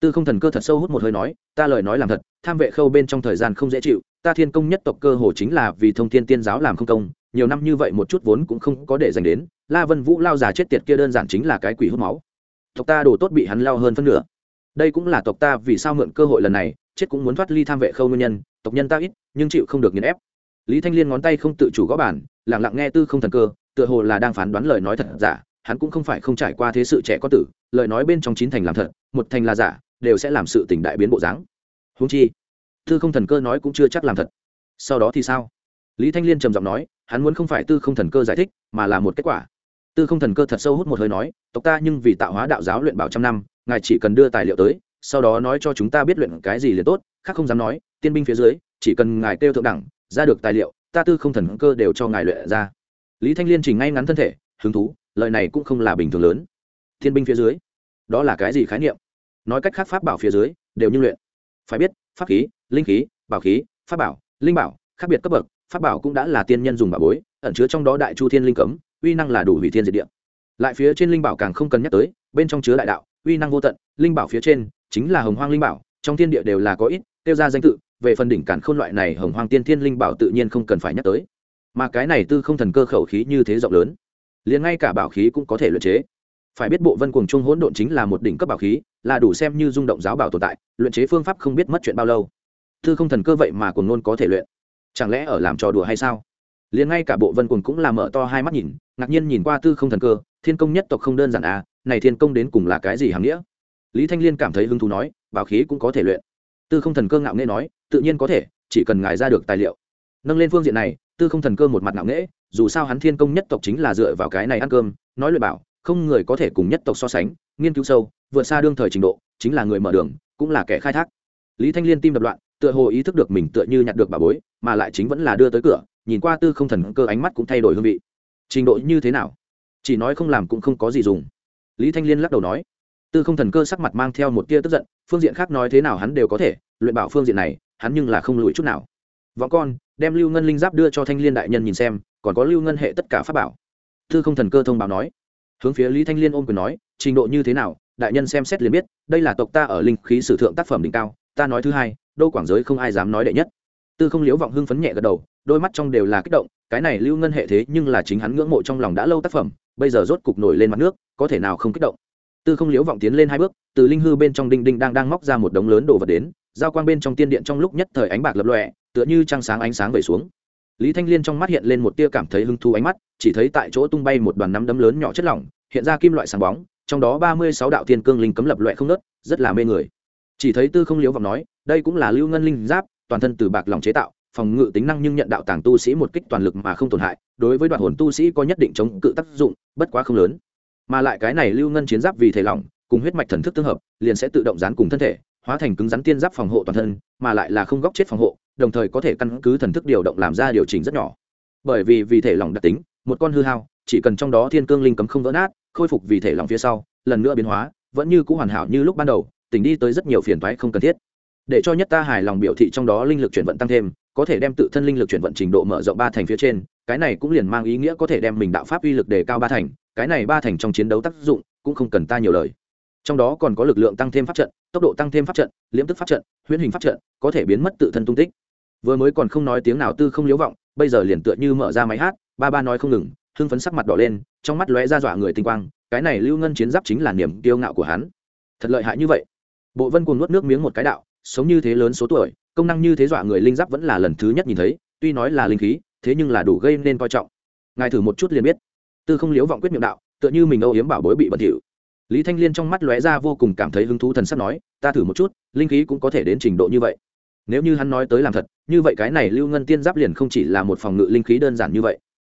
Tư không thần cơ thật sâu hút một hơi nói, ta lời nói làm thật, tham vệ khâu bên trong thời gian không dễ chịu, ta thiên công nhất tộc cơ hồ chính là vì thông thiên tiên giáo làm không công, nhiều năm như vậy một chút vốn cũng không có để dành đến, la vân vũ lao già chết tiệt kia đơn giản chính là cái quỷ hút máu. Tộc ta đồ tốt bị hắn lao hơn phân nửa. Đây cũng là tộc ta vì sao mượn cơ hội lần này, chết cũng muốn thoát ly tham vệ khâu nguyên nhân, tộc nhân ta ít, nhưng chịu không được nghiền ép. Lý thanh liên ngón tay không tự chủ gõ bản lẳng lặng nghe tư không thần cơ, tựa hồ là đang phán đoán lời nói thật giả, hắn cũng không phải không trải qua thế sự trẻ có tử, lời nói bên trong chín thành làm thật, một thành là giả đều sẽ làm sự tình đại biến bộ dáng. Húng chi, tư không thần cơ nói cũng chưa chắc làm thật. Sau đó thì sao? Lý thanh liên trầm giọng nói, hắn muốn không phải tư không thần cơ giải thích, mà là một kết quả. Tư không thần cơ thật sâu hút một hơi nói, tộc ta nhưng vì tạo hóa đạo giáo luyện bảo trăm năm, ngài chỉ cần đưa tài liệu tới, sau đó nói cho chúng ta biết luyện cái gì liền tốt, khác không dám nói, tiên binh phía dưới, chỉ cần ngài kêu thượng đẳng, ra được tài liệu, ta tư không thần cơ đều cho ngài luyện ra. Lý thanh liên chỉnh ngay ngắn thân thể, hứng thú, lời này cũng không là bình thường lớn. Thiên binh phía dưới, đó là cái gì khái niệm? Nói cách khác pháp bảo phía dưới đều như luyện. Phải biết, pháp khí, linh khí, bảo khí, pháp bảo, linh bảo, khác biệt cấp bậc, pháp bảo cũng đã là tiên nhân dùng bảo bối, ẩn chứa trong đó đại chu thiên linh cấm, uy năng là đủ hủy thiên diệt địa. Lại phía trên linh bảo càng không cần nhắc tới, bên trong chứa đại đạo, uy năng vô tận, linh bảo phía trên chính là hồng hoang linh bảo, trong thiên địa đều là có ít, tiêu ra danh tự, về phần đỉnh cản khôn loại này hồng hoang tiên thiên linh bảo tự nhiên không cần phải nhắc tới. Mà cái này tư không thần cơ khẩu khí như thế rộng lớn, liền ngay cả bảo khí cũng có thể luyện chế phải biết bộ vân cuồng trung hỗn độn chính là một đỉnh cấp bảo khí, là đủ xem như rung động giáo bảo tồn tại, luyện chế phương pháp không biết mất chuyện bao lâu. Tư không thần cơ vậy mà cuồng nôn có thể luyện. Chẳng lẽ ở làm trò đùa hay sao? Liền ngay cả bộ vân cuồng cũng là mở to hai mắt nhìn, ngạc nhiên nhìn qua tư không thần cơ, thiên công nhất tộc không đơn giản à này thiên công đến cùng là cái gì hàm nghĩa? Lý thanh liên cảm thấy hứng thú nói, bảo khí cũng có thể luyện. Tư không thần cơ ngạo nghễ nói, tự nhiên có thể, chỉ cần ngài ra được tài liệu. Nâng lên phương diện này tư không thần cơ một mặt ngạo nghễ, dù sao hắn thiên công nhất tộc chính là dựa vào cái này ăn cơm, nói luyện bảo không người có thể cùng nhất tộc so sánh, nghiên cứu sâu, vượt xa đương thời trình độ, chính là người mở đường, cũng là kẻ khai thác. Lý thanh liên tim đập loạn, tựa hồ ý thức được mình tựa như nhặt được bà bối, mà lại chính vẫn là đưa tới cửa, nhìn qua tư không thần cơ ánh mắt cũng thay đổi hương vị. Trình độ như thế nào? Chỉ nói không làm cũng không có gì dùng. Lý thanh liên lắc đầu nói. Tư không thần cơ sắc mặt mang theo một tia tức giận, phương diện khác nói thế nào hắn đều có thể, luyện bảo phương diện này, hắn nhưng là không lùi chút nào. Võ con, đem lưu ngân linh giáp đưa cho thanh liên đại nhân nhìn xem, còn có lưu ngân hệ tất cả pháp bảo. Tư không thần cơ thông báo nói hướng phía lý thanh liên ôm quyền nói, trình độ như thế nào, đại nhân xem xét liền biết, đây là tộc ta ở linh khí sử thượng tác phẩm đỉnh cao, ta nói thứ hai đô quảng giới không ai dám nói đệ nhất. Tư không liếu vọng hưng phấn nhẹ gật đầu, đôi mắt trong đều là kích động, cái này lưu ngân hệ thế nhưng là chính hắn ngưỡng mộ trong lòng đã lâu tác phẩm, bây giờ rốt cục nổi lên mặt nước, có thể nào không kích động? Tư không liếu vọng tiến lên hai bước, từ linh hư bên trong đinh đinh đang đang móc ra một đống lớn đồ vật đến, giao quang bên trong tiên điện trong lúc nhất thời ánh bạc lập lọe tựa như trăng sáng ánh sáng về xuống. Lý thanh liên trong mắt hiện lên một tia cảm thấy hứng thú ánh mắt chỉ thấy tại chỗ tung bay một đoàn nắm đấm lớn nhỏ chất lỏng, hiện ra kim loại sáng bóng, trong đó ba mươi sáu đạo thiên cương linh cấm lập loại không nớt, rất là mê người. Chỉ thấy tư không liếu vọng nói, đây cũng là lưu ngân linh giáp, toàn thân từ bạc lòng chế tạo, phòng ngự tính năng nhưng nhận đạo tàng tu sĩ một kích toàn lực mà không tổn hại, đối với đoạn hồn tu sĩ có nhất định chống cự tác dụng, bất quá không lớn. Mà lại cái này lưu ngân chiến giáp vì thể lỏng, cùng huyết mạch thần thức tương hợp, liền sẽ tự động dán cùng thân thể, hóa thành cứng rắn tiên giáp phòng hộ toàn thân, mà lại là không góc chết phòng hộ, đồng thời có thể căn cứ thần thức điều động làm ra điều chỉnh rất nhỏ. Bởi vì vì thể lỏng đặc tính một con hư hao, chỉ cần trong đó thiên cương linh cấm không vỡ nát, khôi phục vì thể lòng phía sau, lần nữa biến hóa, vẫn như c ũ hoàn hảo như lúc ban đầu, tỉnh đi tới rất nhiều phiền toái không cần thiết. Để cho nhất ta hài lòng biểu thị trong đó linh lực chuyển vận tăng thêm, có thể đem tự thân linh lực chuyển vận trình độ mở rộng ba thành phía trên, cái này cũng liền mang ý nghĩa có thể đem mình đạo pháp uy lực đề cao ba thành, cái này ba thành trong chiến đấu tác dụng cũng không cần ta nhiều lời. Trong đó còn có lực lượng tăng thêm pháp trận, tốc độ tăng thêm pháp trận, liễm tức pháp trận, huyễn hình pháp trận, có thể biến mất tự thân tung tích. Vừa mới còn không nói tiếng nào tư không liếu vọng, bây giờ liền tựa như mở ra máy hát ba ba nói không ngừng, hưng phấn sắc mặt đỏ lên, trong mắt lóe ra dọa người tinh quang, cái này lưu ngân chiến giáp chính là niềm kiêu ngạo của hắn. Thật lợi hại như vậy. Bộ vân cùng nuốt nước miếng một cái đạo, sống như thế lớn số tuổi, công năng như thế dọa người linh giáp vẫn là lần thứ nhất nhìn thấy, tuy nói là linh khí, thế nhưng là đủ gây nên coi trọng. Ngài thử một chút liền biết. Tư không liếu vọng quyết miệng đạo, tựa như mình âu yếm bảo bối bị bẩn thỉu. Lý thanh liên trong mắt lóe ra vô cùng cảm thấy hứng thú thần sắp nói, ta thử một chút, linh khí cũng có thể đến trình độ như vậy. Nếu như hắn nói tới làm thật, như vậy cái này lưu ngân tiên giáp liền không chỉ là một phòng ngự linh khí đơn giản như vậy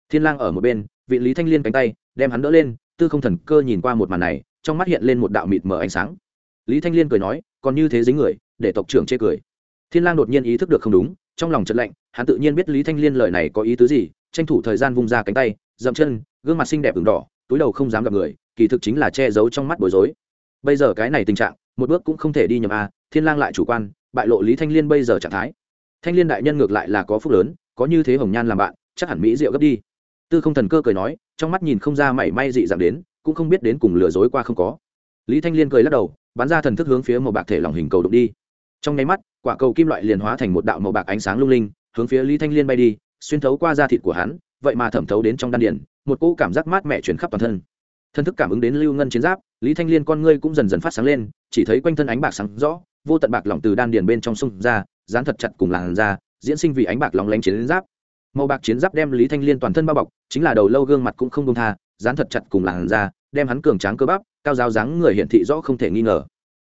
thiên lang ở một bên, vị lý thanh liên cánh tay, đem hắn đỡ lên, tư không thần cơ nhìn qua một màn này, trong mắt hiện lên một đạo mịt mờ ánh sáng. Lý thanh liên cười nói, còn như thế dính người, để tộc trưởng chê cười. Thiên lang đột nhiên ý thức được không đúng, trong lòng chợt lạnh, hắn tự nhiên biết lý thanh liên lời này có ý tứ gì, tranh thủ thời gian vung ra cánh tay, dậm chân, gương mặt xinh đẹp ửng đỏ, túi đầu không dám gặp người, kỳ thực chính là che giấu trong mắt bối rối. Bây giờ cái này tình trạng, một bước cũng không thể đi nhầm a thiên lang lại chủ quan, bại lộ lý thanh liên bây giờ trạng thái. Thanh liên đại nhân ngược lại là có phúc lớn, có như thế hồng nhan làm bạn, chắc hẳn mỹ diệu gấp đi tư không thần cơ cười nói, trong mắt nhìn không ra mảy may dị dạng đến, cũng không biết đến cùng lừa dối qua không có. Lý thanh liên cười lắc đầu, bắn ra thần thức hướng phía màu bạc thể lòng hình cầu đụng đi. Trong nháy mắt, quả cầu kim loại liền hóa thành một đạo màu bạc ánh sáng lung linh, hướng phía lý thanh liên bay đi, xuyên thấu qua da thịt của hắn, vậy mà thẩm thấu đến trong đan điển một cỗ cảm giác mát mẻ chuyển khắp toàn thân. Thân thức cảm ứng đến lưu ngân chiến giáp, lý thanh liên con ngươi cũng dần dần phát sáng lên, chỉ thấy quanh thân ánh bạc sáng rõ, vô tận bạc lỏng từ đan điền bên trong sông ra, dán thật chặt cùng làn da, diễn sinh vì ánh bạc lóng lánh chiến giáp màu bạc chiến giáp đem lý thanh liên toàn thân bao bọc, chính là đầu lâu gương mặt cũng không đông tha, dán thật chặt cùng làn da, đem hắn cường tráng cơ bắp, cao giáo dáng người hiển thị rõ không thể nghi ngờ.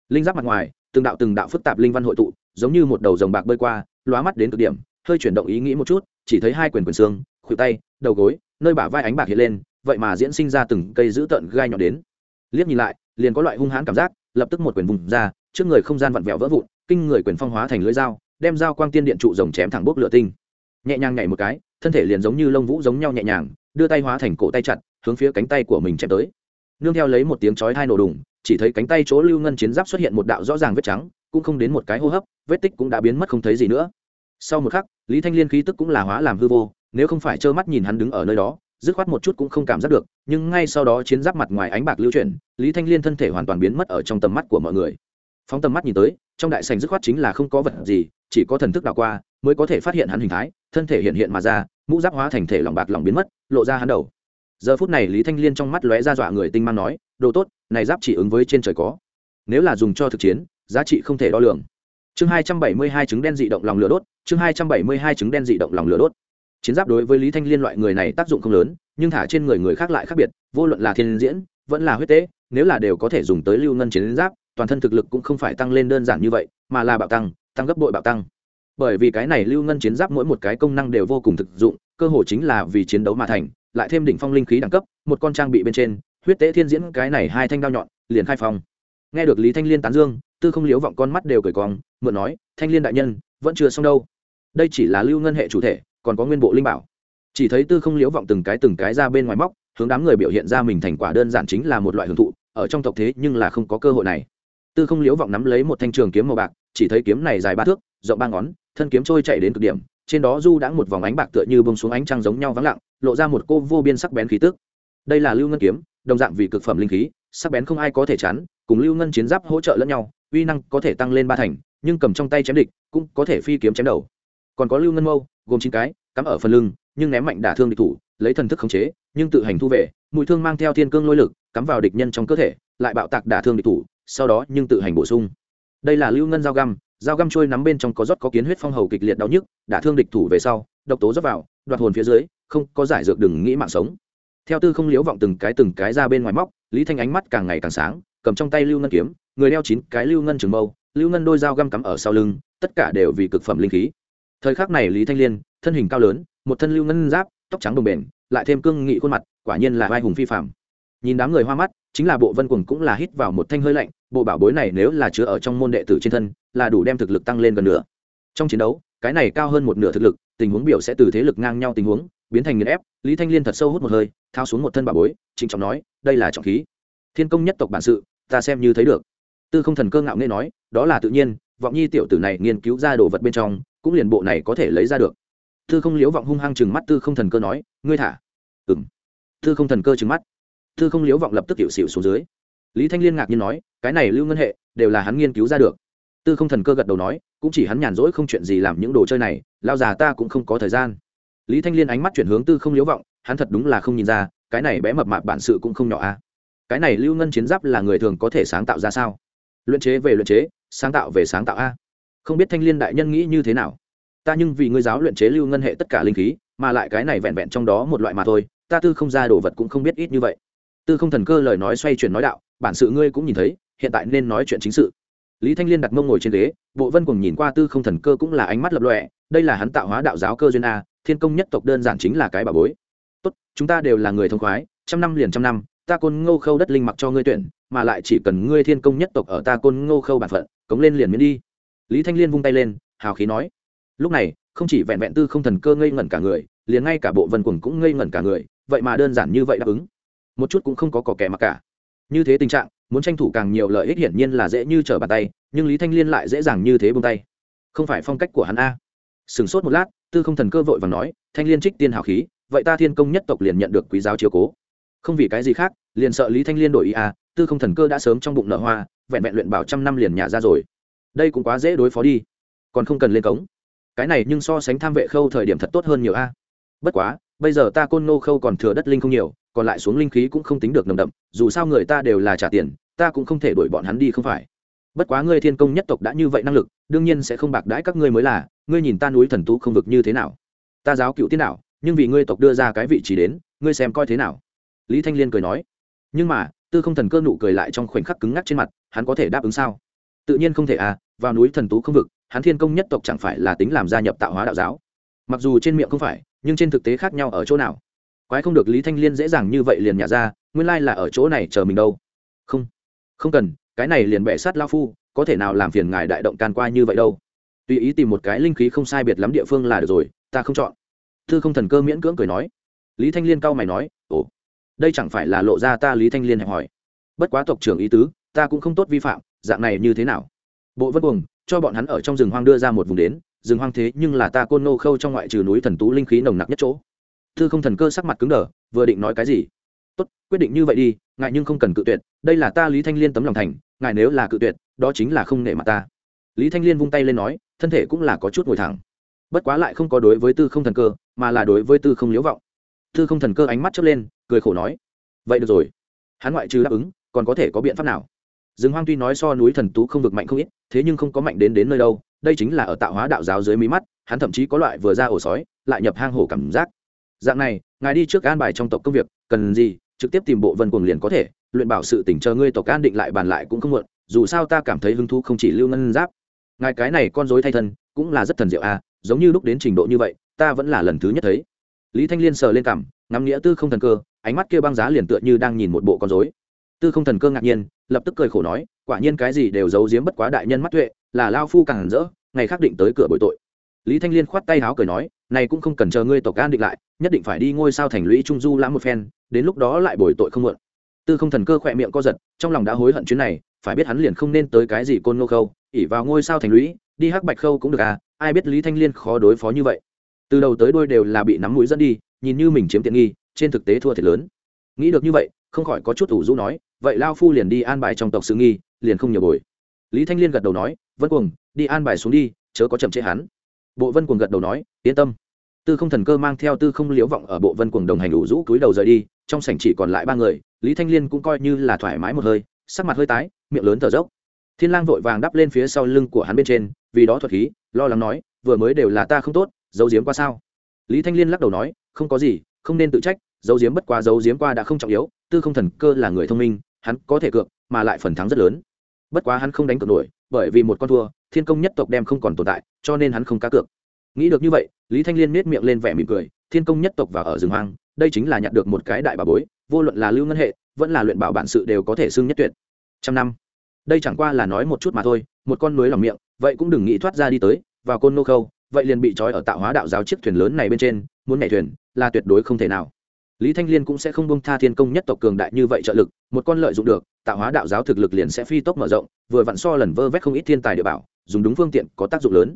Linh giáp mặt ngoài, từng đạo từng đạo phức tạp linh văn hội tụ, giống như một đầu rồng bạc bơi qua, lóa mắt đến cực điểm, hơi chuyển động ý nghĩ một chút, chỉ thấy hai quyền quyền xương, khuỷu tay, đầu gối, nơi bả vai ánh bạc hiện lên, vậy mà diễn sinh ra từng cây dữ tợn gai nhọn đến. Liếc nhìn lại, liền có loại hung hãn cảm giác, lập tức một quyền vùng ra, trước người không gian vặn vẹo vỡ vụn, kinh người quyền phong hóa thành lưỡi dao, đem dao quang tiên điện trụ rồng chém thẳng bốc lửa tinh nhẹ nhàng nhảy một cái, thân thể liền giống như lông vũ giống nhau nhẹ nhàng, đưa tay hóa thành cổ tay chặt, hướng phía cánh tay của mình chém tới. Nương theo lấy một tiếng chói hai nổ đùng, chỉ thấy cánh tay chỗ lưu ngân chiến giáp xuất hiện một đạo rõ ràng vết trắng, cũng không đến một cái hô hấp, vết tích cũng đã biến mất không thấy gì nữa. Sau một khắc, lý thanh liên khí tức cũng là hóa làm hư vô, nếu không phải trơ mắt nhìn hắn đứng ở nơi đó, dứt khoát một chút cũng không cảm giác được, nhưng ngay sau đó chiến giáp mặt ngoài ánh bạc lưu chuyển, lý thanh liên thân thể hoàn toàn biến mất ở trong tầm mắt của mọi người. Phóng tầm mắt nhìn tới, trong đại sành dứt khoát chính là không có vật gì, chỉ có thần thức đảo qua mới có thể phát hiện hắn hình thái, thân thể hiện hiện mà ra, mũ giáp hóa thành thể lòng bạc lòng biến mất, lộ ra hắn đầu. Giờ phút này lý thanh liên trong mắt lóe ra dọa người tinh mang nói, đồ tốt, này giáp chỉ ứng với trên trời có. Nếu là dùng cho thực chiến, giá trị không thể đo lường. Chương hai trăm bảy mươi hai trứng đen dị động lòng lửa đốt, chương hai trăm bảy mươi hai trứng đen dị động lòng lửa đốt. Chiến giáp đối với lý thanh liên loại người này tác dụng không lớn, nhưng thả trên người người khác lại khác biệt, vô luận là thiên diễn, vẫn là huyết tế, nếu là đều có thể dùng tới lưu ngân chiến giáp, toàn thân thực lực cũng không phải tăng lên đơn giản như vậy, mà là bạo tăng tăng gấp bội bạo tăng bởi vì cái này lưu ngân chiến giáp mỗi một cái công năng đều vô cùng thực dụng, cơ hội chính là vì chiến đấu mà thành, lại thêm đỉnh phong linh khí đẳng cấp, một con trang bị bên trên, huyết tế thiên diễn cái này hai thanh đao nhọn, liền khai phong. Nghe được lý thanh liên tán dương, tư không liếu vọng con mắt đều cởi cong, mượn nói, thanh liên đại nhân, vẫn chưa xong đâu. Đây chỉ là lưu ngân hệ chủ thể, còn có nguyên bộ linh bảo. Chỉ thấy tư không liếu vọng từng cái từng cái ra bên ngoài móc, hướng đám người biểu hiện ra mình thành quả đơn giản chính là một loại hưởng thụ, ở trong tộc thế nhưng là không có cơ hội này. Tư không liếu vọng nắm lấy một thanh trường kiếm màu bạc, chỉ thấy kiếm này dài ba thước, rộng ba ngón thân kiếm trôi chạy đến cực điểm, trên đó du đã một vòng ánh bạc tựa như bông xuống ánh trăng giống nhau vắng lặng, lộ ra một cô vô biên sắc bén khí tức. Đây là lưu ngân kiếm, đồng dạng vì cực phẩm linh khí, sắc bén không ai có thể chắn cùng lưu ngân chiến giáp hỗ trợ lẫn nhau, uy năng có thể tăng lên ba thành, nhưng cầm trong tay chém địch cũng có thể phi kiếm chém đầu. Còn có lưu ngân mâu, gồm chín cái, cắm ở phần lưng, nhưng ném mạnh đả thương địch thủ, lấy thần thức khống chế, nhưng tự hành thu về, mũi thương mang theo thiên cương lôi lực, cắm vào địch nhân trong cơ thể, lại bạo tạc đả thương địch thủ, sau đó nhưng tự hành bổ sung. Đây là lưu ngân dao găm dao găm trôi nắm bên trong có rót có kiến huyết phong hầu kịch liệt đau nhức đả thương địch thủ về sau, độc tố rót vào, đoạt hồn phía dưới, không có giải dược đừng nghĩ mạng sống. Theo tư không liếu vọng từng cái từng cái ra bên ngoài móc, lý thanh ánh mắt càng ngày càng sáng, cầm trong tay lưu ngân kiếm, người đeo chín cái lưu ngân trường mâu, lưu ngân đôi dao găm cắm ở sau lưng, tất cả đều vì cực phẩm linh khí. Thời khắc này lý thanh liên, thân hình cao lớn, một thân lưu ngân giáp, tóc trắng đồng bền lại thêm cương nghị khuôn mặt, quả nhiên là vai hùng phi phạm nhìn đám người hoa mắt, chính là bộ vân quần cũng là hít vào một thanh hơi lạnh, bộ bảo bối này nếu là chứa ở trong môn đệ tử trên thân là đủ đem thực lực tăng lên gần nửa. Trong chiến đấu, cái này cao hơn một nửa thực lực, tình huống biểu sẽ từ thế lực ngang nhau tình huống, biến thành nghiền ép, lý thanh liên thật sâu hút một hơi, thao xuống một thân bảo bối, trịnh trọng nói, đây là trọng khí. Thiên công nhất tộc bản sự, ta xem như thấy được. Tư không thần cơ ngạo nghe nói, đó là tự nhiên, vọng nhi tiểu tử này nghiên cứu ra đồ vật bên trong, cũng liền bộ này có thể lấy ra được. Tư không liếu vọng hung hăng chừng mắt tư không thần cơ nói, ngươi thả. Ừng tư không thần cơ chừng mắt. Tư không liếu vọng lập tức hiệu xịu xuống dưới. Lý thanh liên ngạc nhiên nói, cái này lưu ngân hệ, đều là hắn nghiên cứu ra được tư không thần cơ gật đầu nói, cũng chỉ hắn nhàn rỗi không chuyện gì làm những đồ chơi này, lao già ta cũng không có thời gian. Lý thanh liên ánh mắt chuyển hướng tư không liếu vọng, hắn thật đúng là không nhìn ra, cái này bé mập mạp bản sự cũng không nhỏ a cái này lưu ngân chiến giáp là người thường có thể sáng tạo ra sao? Luyện chế về luyện chế, sáng tạo về sáng tạo a. Không biết thanh liên đại nhân nghĩ như thế nào? Ta nhưng vì ngươi giáo luyện chế lưu ngân hệ tất cả linh khí, mà lại cái này vẹn vẹn trong đó một loại mà thôi, ta tư không ra đồ vật cũng không biết ít như vậy. Tư không thần cơ lời nói xoay chuyển nói đạo, bản sự ngươi cũng nhìn thấy, hiện tại nên nói chuyện chính sự lý thanh liên đặt mông ngồi trên ghế, bộ vân cùng nhìn qua tư không thần cơ cũng là ánh mắt lập lọe đây là hắn tạo hóa đạo giáo cơ duyên a, thiên công nhất tộc đơn giản chính là cái bà bối. Tốt, chúng ta đều là người thông khoái, trăm năm liền trăm năm, ta côn ngô khâu đất linh mặc cho ngươi tuyển, mà lại chỉ cần ngươi thiên công nhất tộc ở ta côn ngô khâu bản phận, cống lên liền miễn đi. Lý thanh liên vung tay lên, hào khí nói. Lúc này, không chỉ vẹn vẹn tư không thần cơ ngây ngẩn cả người, liền ngay cả bộ vân quần cũng ngây ngẩn cả người, vậy mà đơn giản như vậy đáp ứng. Một chút cũng không có cỏ kẻ mặc cả. Như thế tình trạng muốn tranh thủ càng nhiều lợi ích hiển nhiên là dễ như trở bàn tay, nhưng lý thanh liên lại dễ dàng như thế bông tay. Không phải phong cách của hắn a? Sửng sốt một lát, tư không thần cơ vội và nói, thanh liên trích tiên hào khí, vậy ta thiên công nhất tộc liền nhận được quý giáo chiếu cố. Không vì cái gì khác, liền sợ lý thanh liên đổi ý a, tư không thần cơ đã sớm trong bụng nợ hoa, vẹn vẹn luyện bảo trăm năm liền nhà ra rồi. Đây cũng quá dễ đối phó đi. Còn không cần lên cống. Cái này nhưng so sánh tham vệ khâu thời điểm thật tốt hơn nhiều a. Bất quá, bây giờ ta côn nô khâu còn thừa đất linh không nhiều còn lại xuống linh khí cũng không tính được nồng đậm, dù sao người ta đều là trả tiền, ta cũng không thể đuổi bọn hắn đi không phải. Bất quá ngươi thiên công nhất tộc đã như vậy năng lực, đương nhiên sẽ không bạc đãi các ngươi mới là, ngươi nhìn ta núi thần tú không vực như thế nào. Ta giáo cựu thế nào nhưng vì ngươi tộc đưa ra cái vị trí đến, ngươi xem coi thế nào. Lý thanh liên cười nói. Nhưng mà, tư không thần cơ nụ cười lại trong khoảnh khắc cứng ngắc trên mặt, hắn có thể đáp ứng sao? Tự nhiên không thể à vào núi thần tú không vực, hắn thiên công nhất tộc chẳng phải là tính làm gia nhập tạo hóa đạo giáo. Mặc dù trên miệng không phải, nhưng trên thực tế khác nhau ở chỗ nào? Quái không được lý thanh liên dễ dàng như vậy liền nhả ra, nguyên lai là ở chỗ này chờ mình đâu. Không không cần, cái này liền bẻ sát lao phu, có thể nào làm phiền ngài đại động can qua như vậy đâu. Tùy ý tìm một cái linh khí không sai biệt lắm địa phương là được rồi, ta không chọn. Thư không thần cơ miễn cưỡng cười nói. Lý thanh liên cau mày nói, ồ, đây chẳng phải là lộ ra ta lý thanh liên hẹp hỏi. Bất quá tộc trưởng ý tứ, ta cũng không tốt vi phạm, dạng này như thế nào? Bộ vân cuồng, cho bọn hắn ở trong rừng hoang đưa ra một vùng đến, rừng hoang thế nhưng là ta côn nô khâu trong ngoại trừ núi thần tú linh khí nồng nặc nhất chỗ thư không thần cơ sắc mặt cứng đờ, vừa định nói cái gì? Tốt, quyết định như vậy đi, ngài nhưng không cần cự tuyệt, đây là ta lý thanh liên tấm lòng thành, ngài nếu là cự tuyệt, đó chính là không nể mặt ta. Lý thanh liên vung tay lên nói, thân thể cũng là có chút ngồi thẳng. Bất quá lại không có đối với tư không thần cơ, mà là đối với tư không liếu vọng. Tư không thần cơ ánh mắt chớp lên, cười khổ nói, vậy được rồi. Hắn ngoại trừ đáp ứng, còn có thể có biện pháp nào? Rừng hoang tuy nói so núi thần tú không vực mạnh không ít, thế nhưng không có mạnh đến đến nơi đâu, đây chính là ở tạo hóa đạo giáo dưới mí mắt, hắn thậm chí có loại vừa ra ổ sói, lại nhập hang hổ cảm giác dạng này, ngài đi trước an bài trong tộc công việc, cần gì, trực tiếp tìm bộ vân cuồng liền có thể, luyện bảo sự tỉnh chờ ngươi tộc an định lại bàn lại cũng không muộn, dù sao ta cảm thấy hứng thú không chỉ lưu ngân giáp. Ngài cái này con dối thay thân, cũng là rất thần diệu à giống như lúc đến trình độ như vậy, ta vẫn là lần thứ nhất thấy. Lý thanh liên sờ lên cảm ngắm nghĩa tư không thần cơ, ánh mắt kia băng giá liền tựa như đang nhìn một bộ con dối tư không thần cơ ngạc nhiên, lập tức cười khổ nói, quả nhiên cái gì đều giấu giếm bất quá đại nhân mắt tuệ, là lao phu càng rỡ, ngày khác định tới cửa bội tội lý thanh liên khoát tay háo cười nói, này cũng không cần chờ ngươi tộc an định lại, nhất định phải đi ngôi sao thành lũy trung du lãm một phen, đến lúc đó lại bồi tội không mượn. Tư không thần cơ khỏe miệng co giật, trong lòng đã hối hận chuyến này, phải biết hắn liền không nên tới cái gì côn ngô khâu ỉ vào ngôi sao thành lũy, đi hắc bạch khâu cũng được à ai biết lý thanh liên khó đối phó như vậy. Từ đầu tới đôi đều là bị nắm mũi dẫn đi, nhìn như mình chiếm tiện nghi, trên thực tế thua thiệt lớn. Nghĩ được như vậy, không khỏi có chút ủ rũ nói, vậy lao phu liền đi an bài trong tộc sự nghi, liền không nhiều bồi. Lý thanh liên gật đầu nói vẫn cuồng, đi an bài xuống đi, chớ có chậm trễ hắn bộ vân cuồng gật đầu nói, yên tâm. Tư không thần cơ mang theo tư không liễu vọng ở bộ vân cuồng đồng hành ủ rũ cúi đầu rời đi, trong sảnh chỉ còn lại ba người, lý thanh liên cũng coi như là thoải mái một hơi, sắc mặt hơi tái, miệng lớn thở dốc. Thiên lang vội vàng đắp lên phía sau lưng của hắn bên trên, vì đó thuật khí, lo lắng nói, vừa mới đều là ta không tốt, giấu giếm qua sao? Lý thanh liên lắc đầu nói, không có gì, không nên tự trách, giấu giếm bất quá giấu giếm qua đã không trọng yếu, tư không thần cơ là người thông minh, hắn có thể cược, mà lại phần thắng rất lớn. Bất quá hắn không đánh cược nổi, bởi vì một con thua thiên công nhất tộc đem không còn tồn tại, cho nên hắn không cá cược. Nghĩ được như vậy, lý thanh liên nết miệng lên vẻ mỉm cười, thiên công nhất tộc và ở rừng hoang, đây chính là nhặt được một cái đại bà bối, vô luận là lưu ngân hệ, vẫn là luyện bảo bản sự đều có thể xưng nhất tuyệt. Trăm năm. Đây chẳng qua là nói một chút mà thôi, một con núi lòng miệng, vậy cũng đừng nghĩ thoát ra đi tới, vào côn nô khâu, vậy liền bị trói ở tạo hóa đạo giáo chiếc thuyền lớn này bên trên, muốn nhảy thuyền, là tuyệt đối không thể nào. Lý thanh liên cũng sẽ không bông tha thiên công nhất tộc cường đại như vậy trợ lực, một con lợi dụng được, tạo hóa đạo giáo thực lực liền sẽ phi tốc mở rộng, vừa vặn so lần vơ vét không ít thiên tài địa bảo dùng đúng phương tiện có tác dụng lớn.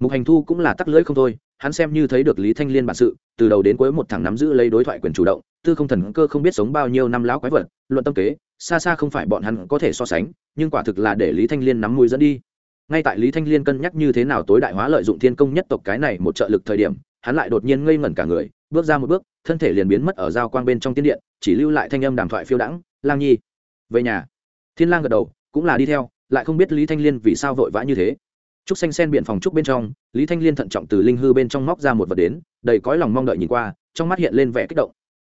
Mục hành thu cũng là tắc lưỡi không thôi, hắn xem như thấy được lý thanh liên bản sự, từ đầu đến cuối một thằng nắm giữ lấy đối thoại quyền chủ động, tư không thần cơ không biết sống bao nhiêu năm lão quái vật, luận tâm kế, xa xa không phải bọn hắn có thể so sánh, nhưng quả thực là để lý thanh liên nắm mũi dẫn đi. Ngay tại lý thanh liên cân nhắc như thế nào tối đại hóa lợi dụng thiên công nhất tộc cái này một trợ lực thời điểm, hắn lại đột nhiên ngây ngẩn cả người, bước ra một bước, thân thể liền biến mất ở giao quang bên trong tiên điện, chỉ lưu lại thanh âm đàm thoại phiêu đãng, lang nhi, về nhà. Thiên lang gật đầu, cũng là đi theo lại không biết lý thanh liên vì sao vội vã như thế. Trúc xanh sen biện phòng trúc bên trong, lý thanh liên thận trọng từ linh hư bên trong móc ra một vật đến, đầy cõi lòng mong đợi nhìn qua, trong mắt hiện lên vẻ kích động.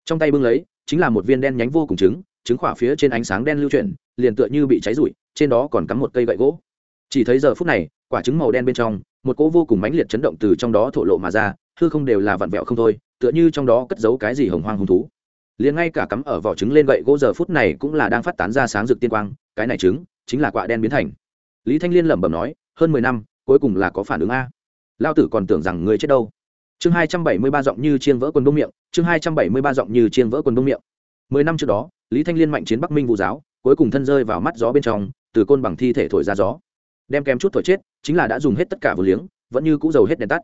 Trong tay bưng lấy, chính là một viên đen nhánh vô cùng trứng trứng khỏa phía trên ánh sáng đen lưu chuyển, liền tựa như bị cháy rụi, trên đó còn cắm một cây gậy gỗ. Chỉ thấy giờ phút này, quả trứng màu đen bên trong, một cỗ vô cùng mãnh liệt chấn động từ trong đó thổ lộ mà ra, hư không đều là vặn vẹo không thôi, tựa như trong đó cất giấu cái gì hồng hoang hung thú. Liền ngay cả cắm ở vỏ trứng lên gậy gỗ giờ phút này cũng là đang phát tán ra sáng rực tiên quang, cái này trứng chính là quạ đen biến thành. Lý thanh liên lẩm bẩm nói, hơn mười năm, cuối cùng là có phản ứng a. Lao tử còn tưởng rằng người chết đâu. Chương hai trăm bảy mươi ba giọng như chiên vỡ quần đông miệng, chương hai trăm bảy mươi ba giọng như chiên vỡ quần đông miệng. Mười năm trước đó, lý thanh liên mạnh chiến bắc minh vũ giáo, cuối cùng thân rơi vào mắt gió bên trong, từ côn bằng thi thể thổi ra gió. Đem kém chút thổi chết, chính là đã dùng hết tất cả vừa liếng, vẫn như cũ dầu hết đèn tắt.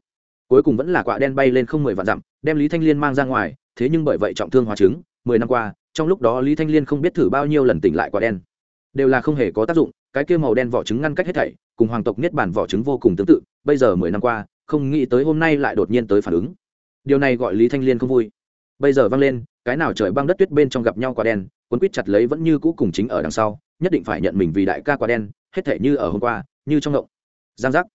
Cuối cùng vẫn là quạ đen bay lên không mười vạn dặm, đem lý thanh liên mang ra ngoài, thế nhưng bởi vậy trọng thương hóa chứng, mười năm qua, trong lúc đó lý thanh liên không biết thử bao nhiêu lần tỉnh lại quả đen đều là không hề có tác dụng, cái kia màu đen vỏ trứng ngăn cách hết thảy, cùng hoàng tộc niết bản vỏ trứng vô cùng tương tự, bây giờ mười năm qua, không nghĩ tới hôm nay lại đột nhiên tới phản ứng. Điều này gọi lý thanh liên không vui. Bây giờ vang lên, cái nào trời băng đất tuyết bên trong gặp nhau quả đen, quấn quýt chặt lấy vẫn như cũ cùng chính ở đằng sau, nhất định phải nhận mình vì đại ca quả đen, hết thể như ở hôm qua, như trong ngộng giang giác.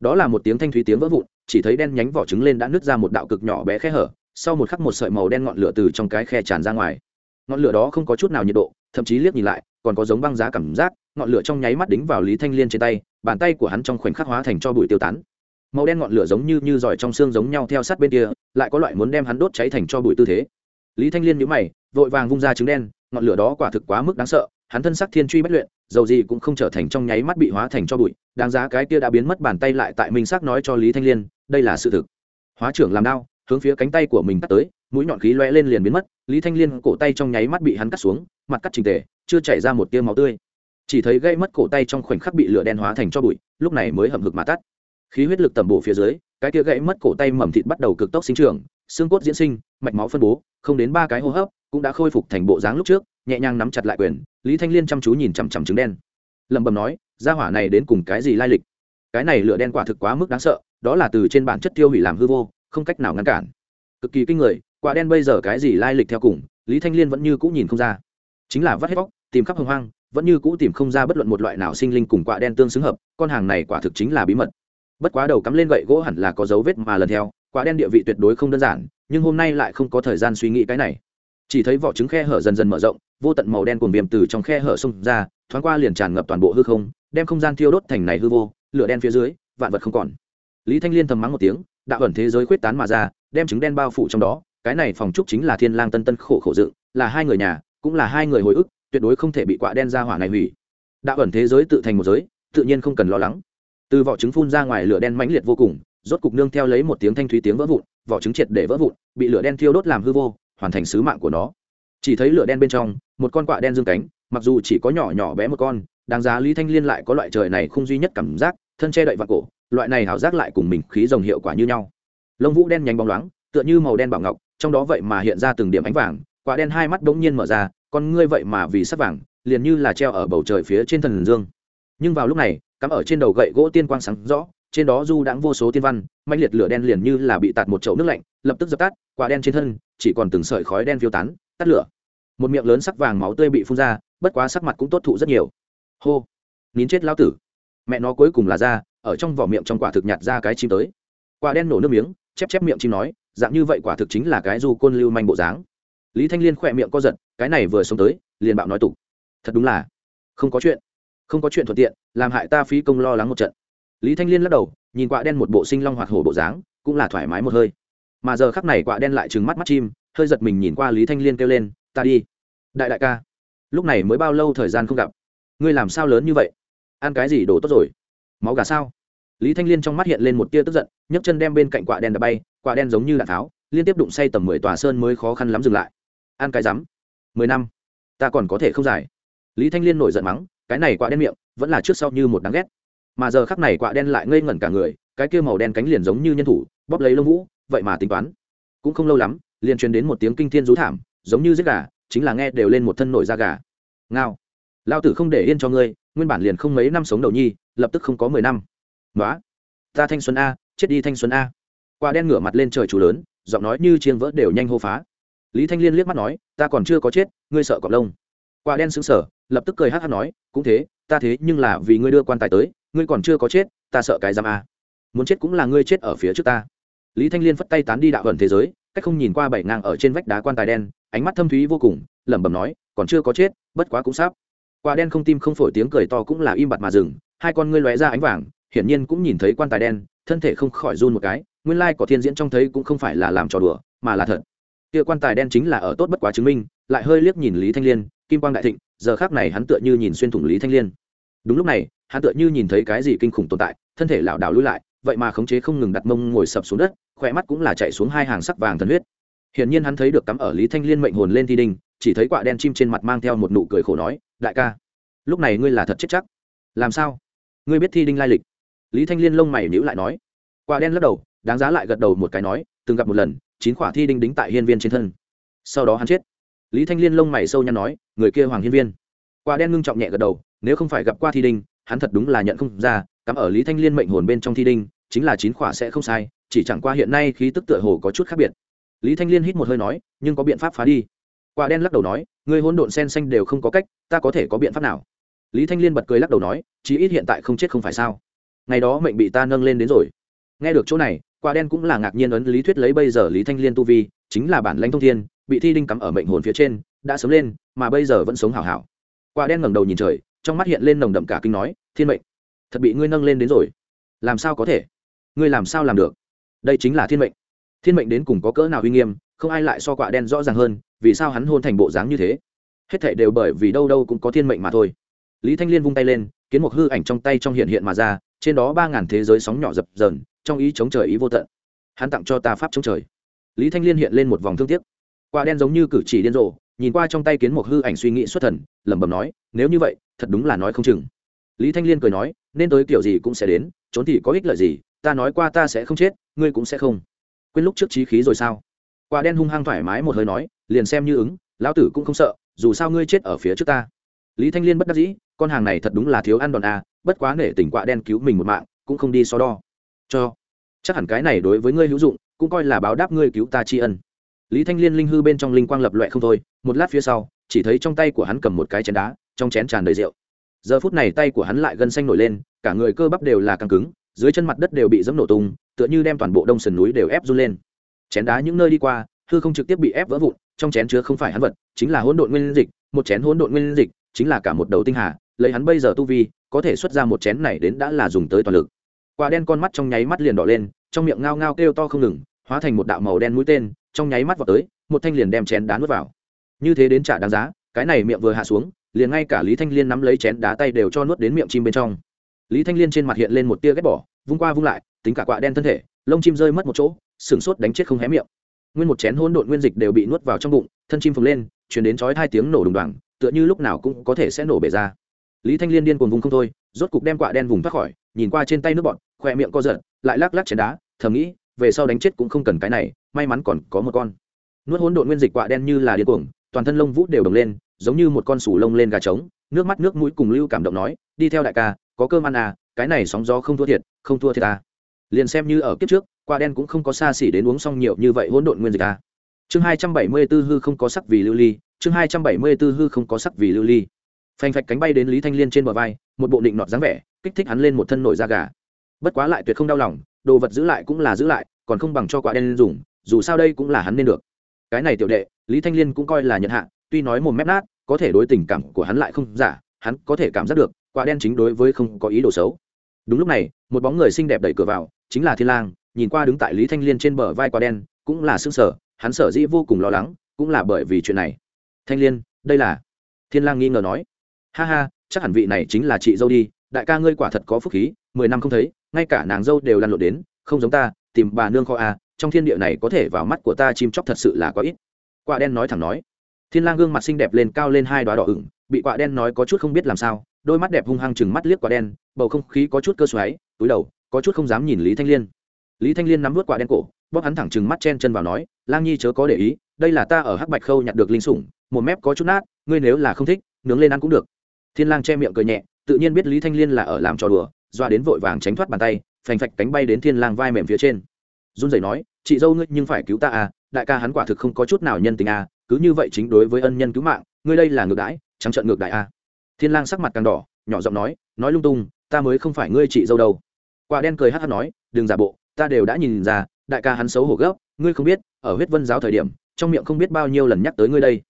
Đó là một tiếng thanh thúy tiếng vỡ vụn, chỉ thấy đen nhánh vỏ trứng lên đã nứt ra một đạo cực nhỏ bé khe hở, sau một khắc một sợi màu đen ngọn lửa từ trong cái khe tràn ra ngoài. Ngọn lửa đó không có chút nào nhiệt độ thậm chí liếc nhìn lại, còn có giống băng giá cảm giác, ngọn lửa trong nháy mắt đính vào lý thanh liên trên tay, bàn tay của hắn trong khoảnh khắc hóa thành cho bụi tiêu tán. Màu đen ngọn lửa giống như như giỏi trong xương giống nhau theo sát bên kia, lại có loại muốn đem hắn đốt cháy thành cho bụi tư thế. Lý thanh liên nhíu mày, vội vàng vung ra trứng đen, ngọn lửa đó quả thực quá mức đáng sợ, hắn thân sắc thiên truy bất luyện, dầu gì cũng không trở thành trong nháy mắt bị hóa thành cho bụi, đáng giá cái kia đã biến mất bàn tay lại tại mình sắc nói cho lý thanh liên, đây là sự thực. Hóa trưởng làm đau hướng phía cánh tay của mình cắt tới mũi nhọn khí lóe lên liền biến mất, lý thanh liên cổ tay trong nháy mắt bị hắn cắt xuống, mặt cắt trình tề, chưa chảy ra một tia máu tươi. Chỉ thấy gây mất cổ tay trong khoảnh khắc bị lửa đen hóa thành cho bụi, lúc này mới hầm hực mà tắt. Khí huyết lực tầm bổ phía dưới, cái tia gãy mất cổ tay mầm thịt bắt đầu cực tốc sinh trưởng, xương cốt diễn sinh, mạch máu phân bố, không đến ba cái hô hấp, cũng đã khôi phục thành bộ dáng lúc trước, nhẹ nhàng nắm chặt lại quyền, lý thanh liên chăm chú nhìn chằm chằm trứng đen. Lẩm bẩm nói ra hỏa này đến cùng cái gì lai lịch? Cái này lửa đen quả thực quá mức đáng sợ, đó là từ trên bản chất tiêu hủy làm hư vô, không cách nào ngăn cản. Cực kỳ kinh người quả đen bây giờ cái gì lai lịch theo cùng, lý thanh liên vẫn như cũ nhìn không ra. Chính là vắt hết bóc tìm khắp hồng hoang, vẫn như cũ tìm không ra bất luận một loại nào sinh linh cùng quả đen tương xứng hợp, con hàng này quả thực chính là bí mật. Bất quá đầu cắm lên gậy gỗ hẳn là có dấu vết mà lần theo, quả đen địa vị tuyệt đối không đơn giản, nhưng hôm nay lại không có thời gian suy nghĩ cái này. Chỉ thấy vỏ trứng khe hở dần dần mở rộng, vô tận màu đen cuồng viêm từ trong khe hở xông ra, thoáng qua liền tràn ngập toàn bộ hư không, đem không gian thiêu đốt thành này hư vô, lửa đen phía dưới, vạn vật không còn. Lý thanh liên thầm mắng một tiếng, đạo ẩn thế giới quyết tán mà ra, đem trứng đen bao phủ trong đó cái này phòng trúc chính là thiên lang tân tân khổ khổ dựng, là hai người nhà, cũng là hai người hồi ức, tuyệt đối không thể bị quạ đen ra hỏa này hủy. Đạo ẩn thế giới tự thành một giới, tự nhiên không cần lo lắng. Từ vỏ trứng phun ra ngoài lửa đen mãnh liệt vô cùng, rốt cục nương theo lấy một tiếng thanh thúy tiếng vỡ vụn, vỏ trứng triệt để vỡ vụn, bị lửa đen thiêu đốt làm hư vô, hoàn thành sứ mạng của nó. Chỉ thấy lửa đen bên trong, một con quạ đen dương cánh, mặc dù chỉ có nhỏ nhỏ bé một con, đáng giá lý thanh liên lại có loại trời này không duy nhất cảm giác, thân che đậy vào cổ, loại này hảo giác lại cùng mình khí rồng hiệu quả như nhau. Lông vũ đen nhánh bóng loáng tựa như màu đen bảo ngọc, trong đó vậy mà hiện ra từng điểm ánh vàng, quả đen hai mắt bỗng nhiên mở ra, con ngươi vậy mà vì sắc vàng, liền như là treo ở bầu trời phía trên thần dương. Nhưng vào lúc này, cắm ở trên đầu gậy gỗ tiên quang sáng rõ, trên đó du đãng vô số tiên văn mạnh liệt lửa đen liền như là bị tạt một chậu nước lạnh, lập tức dập tắt, quả đen trên thân, chỉ còn từng sợi khói đen phiêu tán, tắt lửa. Một miệng lớn sắc vàng máu tươi bị phun ra, bất quá sắc mặt cũng tốt thụ rất nhiều. Hô, nín chết lao tử. Mẹ nó cuối cùng là ra, ở trong vỏ miệng trong quả thực nhặt ra cái chim tới. Quả đen nổ nước miếng, chép chép miệng chim nói dạng như vậy quả thực chính là cái du côn lưu manh bộ dáng. Lý thanh liên khỏe miệng co giật, cái này vừa sống tới, liền bạo nói tục. Thật đúng là, không có chuyện, không có chuyện thuận tiện, làm hại ta phí công lo lắng một trận. Lý thanh liên lắc đầu, nhìn quạ đen một bộ sinh long hoạt hổ bộ dáng, cũng là thoải mái một hơi. Mà giờ khắc này quạ đen lại trừng mắt mắt chim, hơi giật mình nhìn qua lý thanh liên kêu lên, ta đi. Đại đại ca, lúc này mới bao lâu thời gian không gặp? Ngươi làm sao lớn như vậy? Ăn cái gì đổ tốt rồi? Máu gà sao? Lý thanh liên trong mắt hiện lên một tia tức giận, nhấc chân đem bên cạnh quả đen đã bay, quả đen giống như đạn tháo, liên tiếp đụng say tầm mười tòa sơn mới khó khăn lắm dừng lại. Ăn cái rắm, mười năm, ta còn có thể không giải. Lý thanh liên nổi giận mắng, cái này quả đen miệng, vẫn là trước sau như một đáng ghét. Mà giờ khắc này quả đen lại ngây ngẩn cả người, cái kia màu đen cánh liền giống như nhân thủ, bóp lấy lông vũ, vậy mà tính toán. Cũng không lâu lắm, liền truyền đến một tiếng kinh thiên rú thảm, giống như giết gà, chính là nghe đều lên một thân nổi da gà. Ngao lao tử không để yên cho ngươi, nguyên bản liền không mấy năm sống đầu nhi, lập tức không có mười năm nói ta thanh xuân a, chết đi thanh xuân a. Quả đen ngửa mặt lên trời chủ lớn, giọng nói như chiên vỡ đều nhanh hô phá. Lý thanh liên liếc mắt nói, ta còn chưa có chết, ngươi sợ cọp lông. Quả đen sững sờ, lập tức cười hát hát nói, cũng thế, ta thế nhưng là vì ngươi đưa quan tài tới, ngươi còn chưa có chết, ta sợ cái giam a. Muốn chết cũng là ngươi chết ở phía trước ta. Lý thanh liên phất tay tán đi đạo vần thế giới, cách không nhìn qua bảy ngang ở trên vách đá quan tài đen, ánh mắt thâm thúy vô cùng, lẩm bẩm nói, còn chưa có chết, bất quá cũng sắp. Quả đen không tim không phổi tiếng cười to cũng là im bặt mà dừng, hai con ngươi lóe ra ánh vàng hiển nhiên cũng nhìn thấy quan tài đen, thân thể không khỏi run một cái, nguyên lai có thiên diễn trong thấy cũng không phải là làm trò đùa, mà là thật. Kia quan tài đen chính là ở tốt bất quá chứng minh, lại hơi liếc nhìn lý thanh liên, kim quang đại thịnh, giờ khác này hắn tựa như nhìn xuyên thủng lý thanh liên. Đúng lúc này, hắn tựa như nhìn thấy cái gì kinh khủng tồn tại, thân thể lảo đảo lui lại, vậy mà khống chế không ngừng đặt mông ngồi sập xuống đất khỏe mắt cũng là chạy xuống hai hàng sắc vàng thần huyết. Hiển nhiên hắn thấy được cắm ở lý thanh liên mệnh hồn lên thi đinh chỉ thấy quả đen chim trên mặt mang theo một nụ cười khổ nói, đại ca, lúc này ngươi là thật chết chắc. Làm sao? Ngươi biết thi đinh lai lịch? Lý thanh liên lông mày nhữ lại nói, quả đen lắc đầu, đáng giá lại gật đầu một cái nói, từng gặp một lần, chín quả thi đinh đính tại hiên viên trên thân. Sau đó hắn chết. Lý thanh liên lông mày sâu nhăn nói, người kia hoàng hiên viên. Quả đen ngưng trọng nhẹ gật đầu, nếu không phải gặp qua thi đinh, hắn thật đúng là nhận không ra, cắm ở lý thanh liên mệnh hồn bên trong thi đinh, chính là chín quả sẽ không sai, chỉ chẳng qua hiện nay khí tức tựa hồ có chút khác biệt. Lý thanh liên hít một hơi nói, nhưng có biện pháp phá đi. Quả đen lắc đầu nói, người hôn độn sen xanh đều không có cách, ta có thể có biện pháp nào? Lý thanh liên bật cười lắc đầu nói, chí ít hiện tại không chết không phải sao? Ngày đó mệnh bị ta nâng lên đến rồi. Nghe được chỗ này, quả đen cũng là ngạc nhiên ấn lý thuyết lấy bây giờ lý thanh liên tu vi, chính là bản lãnh thông thiên, bị thi đinh cắm ở mệnh hồn phía trên, đã sớm lên, mà bây giờ vẫn sống hảo hảo. Quả đen ngẩng đầu nhìn trời, trong mắt hiện lên nồng đậm cả kinh nói, thiên mệnh, thật bị ngươi nâng lên đến rồi. Làm sao có thể? Ngươi làm sao làm được? Đây chính là thiên mệnh. Thiên mệnh đến cùng có cỡ nào uy nghiêm, không ai lại so quạ đen rõ ràng hơn, vì sao hắn hôn thành bộ dáng như thế? Hết thảy đều bởi vì đâu đâu cũng có thiên mệnh mà thôi. Lý thanh liên vung tay lên, kiến một hư ảnh trong tay trong hiện hiện mà ra trên đó ba ngàn thế giới sóng nhỏ dập dờn, trong ý chống trời ý vô tận. Hắn tặng cho ta pháp chống trời. Lý thanh liên hiện lên một vòng thương tiếc. Quả đen giống như cử chỉ điên rồ, nhìn qua trong tay kiến một hư ảnh suy nghĩ xuất thần, lẩm bẩm nói, nếu như vậy, thật đúng là nói không chừng. Lý thanh liên cười nói, nên tới kiểu gì cũng sẽ đến, trốn thì có ích lợi gì, ta nói qua ta sẽ không chết, ngươi cũng sẽ không. Quên lúc trước trí khí rồi sao? Quả đen hung hăng thoải mái một hơi nói, liền xem như ứng, lão tử cũng không sợ, dù sao ngươi chết ở phía trước ta. Lý thanh liên bất đắc dĩ con hàng này thật đúng là thiếu ăn đòn à bất quá nể tình quạ đen cứu mình một mạng, cũng không đi so đo. Cho, chắc hẳn cái này đối với ngươi hữu dụng, cũng coi là báo đáp ngươi cứu ta tri ân. Lý thanh liên linh hư bên trong linh quang lập loẹ không thôi, một lát phía sau, chỉ thấy trong tay của hắn cầm một cái chén đá, trong chén tràn đầy rượu. Giờ phút này tay của hắn lại gân xanh nổi lên, cả người cơ bắp đều là căng cứng, dưới chân mặt đất đều bị dẫm nổ tung, tựa như đem toàn bộ đông sườn núi đều ép run lên. Chén đá những nơi đi qua, hư không trực tiếp bị ép vỡ vụn, trong chén chứa không phải hắn vật, chính là hỗn độn nguyên dịch, một chén hỗn độn nguyên dịch, chính là cả một đầu tinh hà lấy hắn bây giờ tu vi, có thể xuất ra một chén này đến đã là dùng tới toàn lực. Quả đen con mắt trong nháy mắt liền đỏ lên, trong miệng ngao ngao kêu to không ngừng, hóa thành một đạo màu đen mũi tên, trong nháy mắt vào tới, một thanh liền đem chén đá nuốt vào. Như thế đến trả đáng giá, cái này miệng vừa hạ xuống, liền ngay cả lý thanh liên nắm lấy chén đá tay đều cho nuốt đến miệng chim bên trong. Lý thanh liên trên mặt hiện lên một tia ghét bỏ, vung qua vung lại, tính cả quạ đen thân thể, lông chim rơi mất một chỗ, sửng sốt đánh chết không hé miệng. Nguyên một chén hỗn độn nguyên dịch đều bị nuốt vào trong bụng, thân chim phồng lên chuyển đến chói hai tiếng nổ đùng đoàng, tựa như lúc nào cũng có thể sẽ nổ bể ra lý thanh liên điên cuồng vùng không thôi, rốt cục đem quạ đen vùng thoát khỏi, nhìn qua trên tay nước bọn khoe miệng co giật, lại lắc lắc chén đá, thầm nghĩ, về sau đánh chết cũng không cần cái này, may mắn còn có một con. Nuốt hỗn độn nguyên dịch quạ đen như là điên cuồng, toàn thân lông vũ đều đồng lên, giống như một con sủ lông lên gà trống, nước mắt nước mũi cùng lưu cảm động nói, đi theo đại ca, có cơm ăn à cái này sóng gió không thua thiệt, không thua thiệt à. Liền xem như ở kiếp trước, quả đen cũng không có xa xỉ đến uống xong nhiều như vậy hỗn độn nguyên dịch à. Chương hai trăm bảy mươi 274 hư không có sắc vì lưu ly, chương hai trăm bảy mươi 274 hư không có sắc vì lưu ly phanh phạch cánh bay đến lý thanh liên trên bờ vai, một bộ định nọt dáng vẻ, kích thích hắn lên một thân nổi da gà. Bất quá lại tuyệt không đau lòng, đồ vật giữ lại cũng là giữ lại, còn không bằng cho quả đen dùng, dù sao đây cũng là hắn nên được. Cái này tiểu đệ, lý thanh liên cũng coi là nhận hạ, tuy nói một mép nát, có thể đối tình cảm của hắn lại không giả, hắn có thể cảm giác được, quả đen chính đối với không có ý đồ xấu. Đúng lúc này, một bóng người xinh đẹp đẩy cửa vào, chính là thiên lang, nhìn qua đứng tại lý thanh liên trên bờ vai quả đen, cũng là xương sở hắn sở dĩ vô cùng lo lắng, cũng là bởi vì chuyện này. Thanh liên, đây là thiên lang nghi ngờ nói ha ha, chắc hẳn vị này chính là chị dâu đi, đại ca ngươi quả thật có phúc khí, mười năm không thấy, ngay cả nàng dâu đều lăn lộn đến, không giống ta, tìm bà nương kho a trong thiên địa này có thể vào mắt của ta chim chóc thật sự là có ít. Quả đen nói thẳng nói. Thiên lang gương mặt xinh đẹp lên cao lên hai đoá đỏ ửng, bị quả đen nói có chút không biết làm sao, đôi mắt đẹp hung hăng chừng mắt liếc quả đen, bầu không khí có chút cơ xoáy, túi đầu, có chút không dám nhìn lý thanh liên. Lý thanh liên nắm vút quả đen cổ, bóp hắn thẳng chừng mắt chen chân vào nói, lang nhi chớ có để ý, đây là ta ở hắc bạch khâu nhặt được linh sủng, một mép có chút nát, ngươi nếu là không thích, nướng lên ăn cũng được thiên lang che miệng cười nhẹ, tự nhiên biết lý thanh liên là ở làm trò đùa, doa đến vội vàng tránh thoát bàn tay, phành phạch cánh bay đến thiên lang vai mềm phía trên. Run rẩy nói, chị dâu ngươi nhưng phải cứu ta à đại ca hắn quả thực không có chút nào nhân tình à cứ như vậy chính đối với ân nhân cứu mạng, ngươi đây là ngược đãi trắng trợn ngược đại à. Thiên lang sắc mặt càng đỏ, nhỏ giọng nói nói lung tung, ta mới không phải ngươi chị dâu đâu. Quả đen cười hắt hắt nói, đừng giả bộ, ta đều đã nhìn ra, đại ca hắn xấu hổ gấp, ngươi không biết, ở huyết vân giáo thời điểm, trong miệng không biết bao nhiêu lần nhắc tới ngươi đây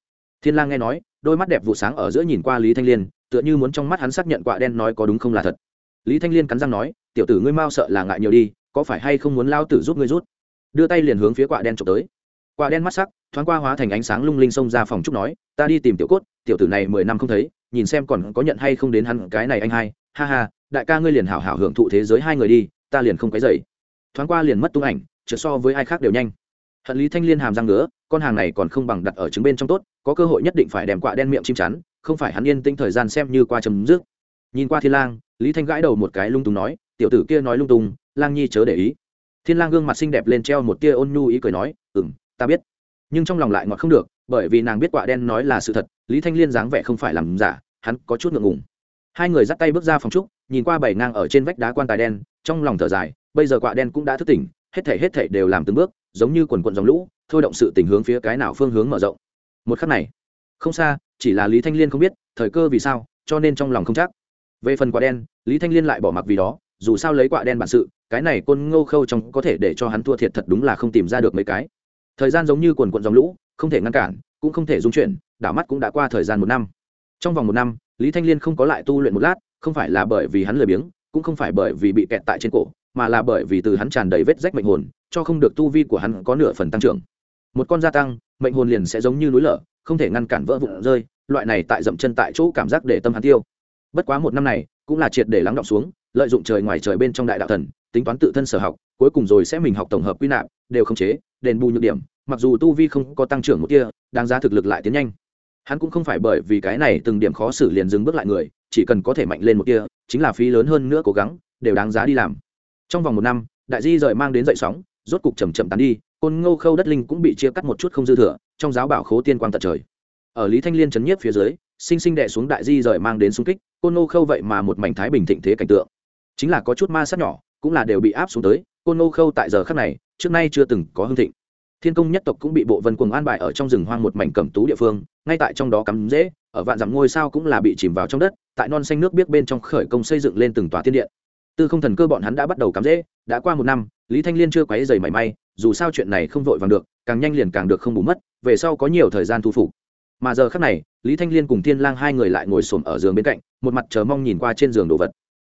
thiên lang nghe nói, đôi mắt đẹp vụ sáng ở giữa nhìn qua lý thanh liên, tựa như muốn trong mắt hắn xác nhận quạ đen nói có đúng không là thật. Lý thanh liên cắn răng nói, tiểu tử ngươi mau sợ là ngại nhiều đi, có phải hay không muốn lao tử giúp ngươi rút? Đưa tay liền hướng phía quạ đen trộm tới. Quạ đen mắt sắc, thoáng qua hóa thành ánh sáng lung linh xông ra phòng trúc nói, ta đi tìm tiểu cốt, tiểu tử này mười năm không thấy, nhìn xem còn có nhận hay không đến hắn cái này anh hai. Ha ha, đại ca ngươi liền hảo hảo hưởng thụ thế giới hai người đi, ta liền không cái dậy thoáng qua liền mất tung ảnh, chợt so với ai khác đều nhanh hận lý thanh liên hàm răng nữa con hàng này còn không bằng đặt ở trứng bên trong tốt, có cơ hội nhất định phải đem quạ đen miệng chim chắn, không phải hắn yên tĩnh thời gian xem như qua chấm dứt. Nhìn qua thiên lang, lý thanh gãi đầu một cái lung tung nói, tiểu tử kia nói lung tung, lang nhi chớ để ý. Thiên lang gương mặt xinh đẹp lên treo một tia ôn nhu ý cười nói, ừm, ta biết. Nhưng trong lòng lại ngọt không được, bởi vì nàng biết quạ đen nói là sự thật, lý thanh liên dáng vẻ không phải làm giả, hắn có chút ngượng ngùng. Hai người dắt tay bước ra phòng trúc, nhìn qua bảy ngang ở trên vách đá quan tài đen, trong lòng thở dài, bây giờ quạ đen cũng đã thức tỉnh, hết thảy hết thảy đều làm từng bước giống như quần quận dòng lũ, thôi động sự tình hướng phía cái nào phương hướng mở rộng. Một khắc này, không xa, chỉ là lý thanh liên không biết, thời cơ vì sao, cho nên trong lòng không chắc. Về phần quả đen, lý thanh liên lại bỏ mặc vì đó, dù sao lấy quả đen bản sự, cái này côn ngô khâu trong có thể để cho hắn thua thiệt thật đúng là không tìm ra được mấy cái. Thời gian giống như quần quận dòng lũ, không thể ngăn cản, cũng không thể dung chuyển, đảo mắt cũng đã qua thời gian một năm. Trong vòng một năm, lý thanh liên không có lại tu luyện một lát, không phải là bởi vì hắn lười biếng, cũng không phải bởi vì bị kẹt tại trên cổ, mà là bởi vì từ hắn tràn đầy vết rách mệnh hồn cho không được tu vi của hắn có nửa phần tăng trưởng. Một con gia tăng, mệnh hồn liền sẽ giống như núi lở, không thể ngăn cản vỡ vụn rơi, loại này tại dậm chân tại chỗ cảm giác để tâm hắn tiêu. Bất quá một năm này, cũng là triệt để lắng động xuống, lợi dụng trời ngoài trời bên trong đại đạo thần, tính toán tự thân sở học, cuối cùng rồi sẽ mình học tổng hợp quy nạp, đều không chế, đền bù nhược điểm, mặc dù tu vi không có tăng trưởng một kia đáng giá thực lực lại tiến nhanh. Hắn cũng không phải bởi vì cái này từng điểm khó xử liền dừng bước lại người, chỉ cần có thể mạnh lên một kia chính là phí lớn hơn nữa cố gắng, đều đáng giá đi làm. Trong vòng một năm, đại di rời mang đến dậy sóng rốt cục chầm chậm tán đi, côn ngô khâu đất linh cũng bị chia cắt một chút không dư thừa, trong giáo bảo khố tiên quang tận trời. Ở lý thanh liên chấn nhiếp phía dưới, sinh sinh đệ xuống đại di rời mang đến xung kích, côn ngô khâu vậy mà một mảnh thái bình thịnh thế cảnh tượng. Chính là có chút ma sát nhỏ, cũng là đều bị áp xuống tới, côn ngô khâu tại giờ khắc này, trước nay chưa từng có hương thịnh. Thiên công nhất tộc cũng bị bộ vân Quần an bài ở trong rừng hoang một mảnh cẩm tú địa phương, ngay tại trong đó cắm rễ, ở vạn dặm ngôi sao cũng là bị chìm vào trong đất, tại non xanh nước biết bên trong khởi công xây dựng lên từng tòa thiên điện. Tư không thần cơ bọn hắn đã bắt đầu cắm rễ, đã qua một năm lý thanh liên chưa quấy dày mảy may, dù sao chuyện này không vội vàng được, càng nhanh liền càng được không bù mất, về sau có nhiều thời gian thu phục. Mà giờ khác này, lý thanh liên cùng thiên lang hai người lại ngồi xổm ở giường bên cạnh, một mặt chờ mong nhìn qua trên giường đồ vật.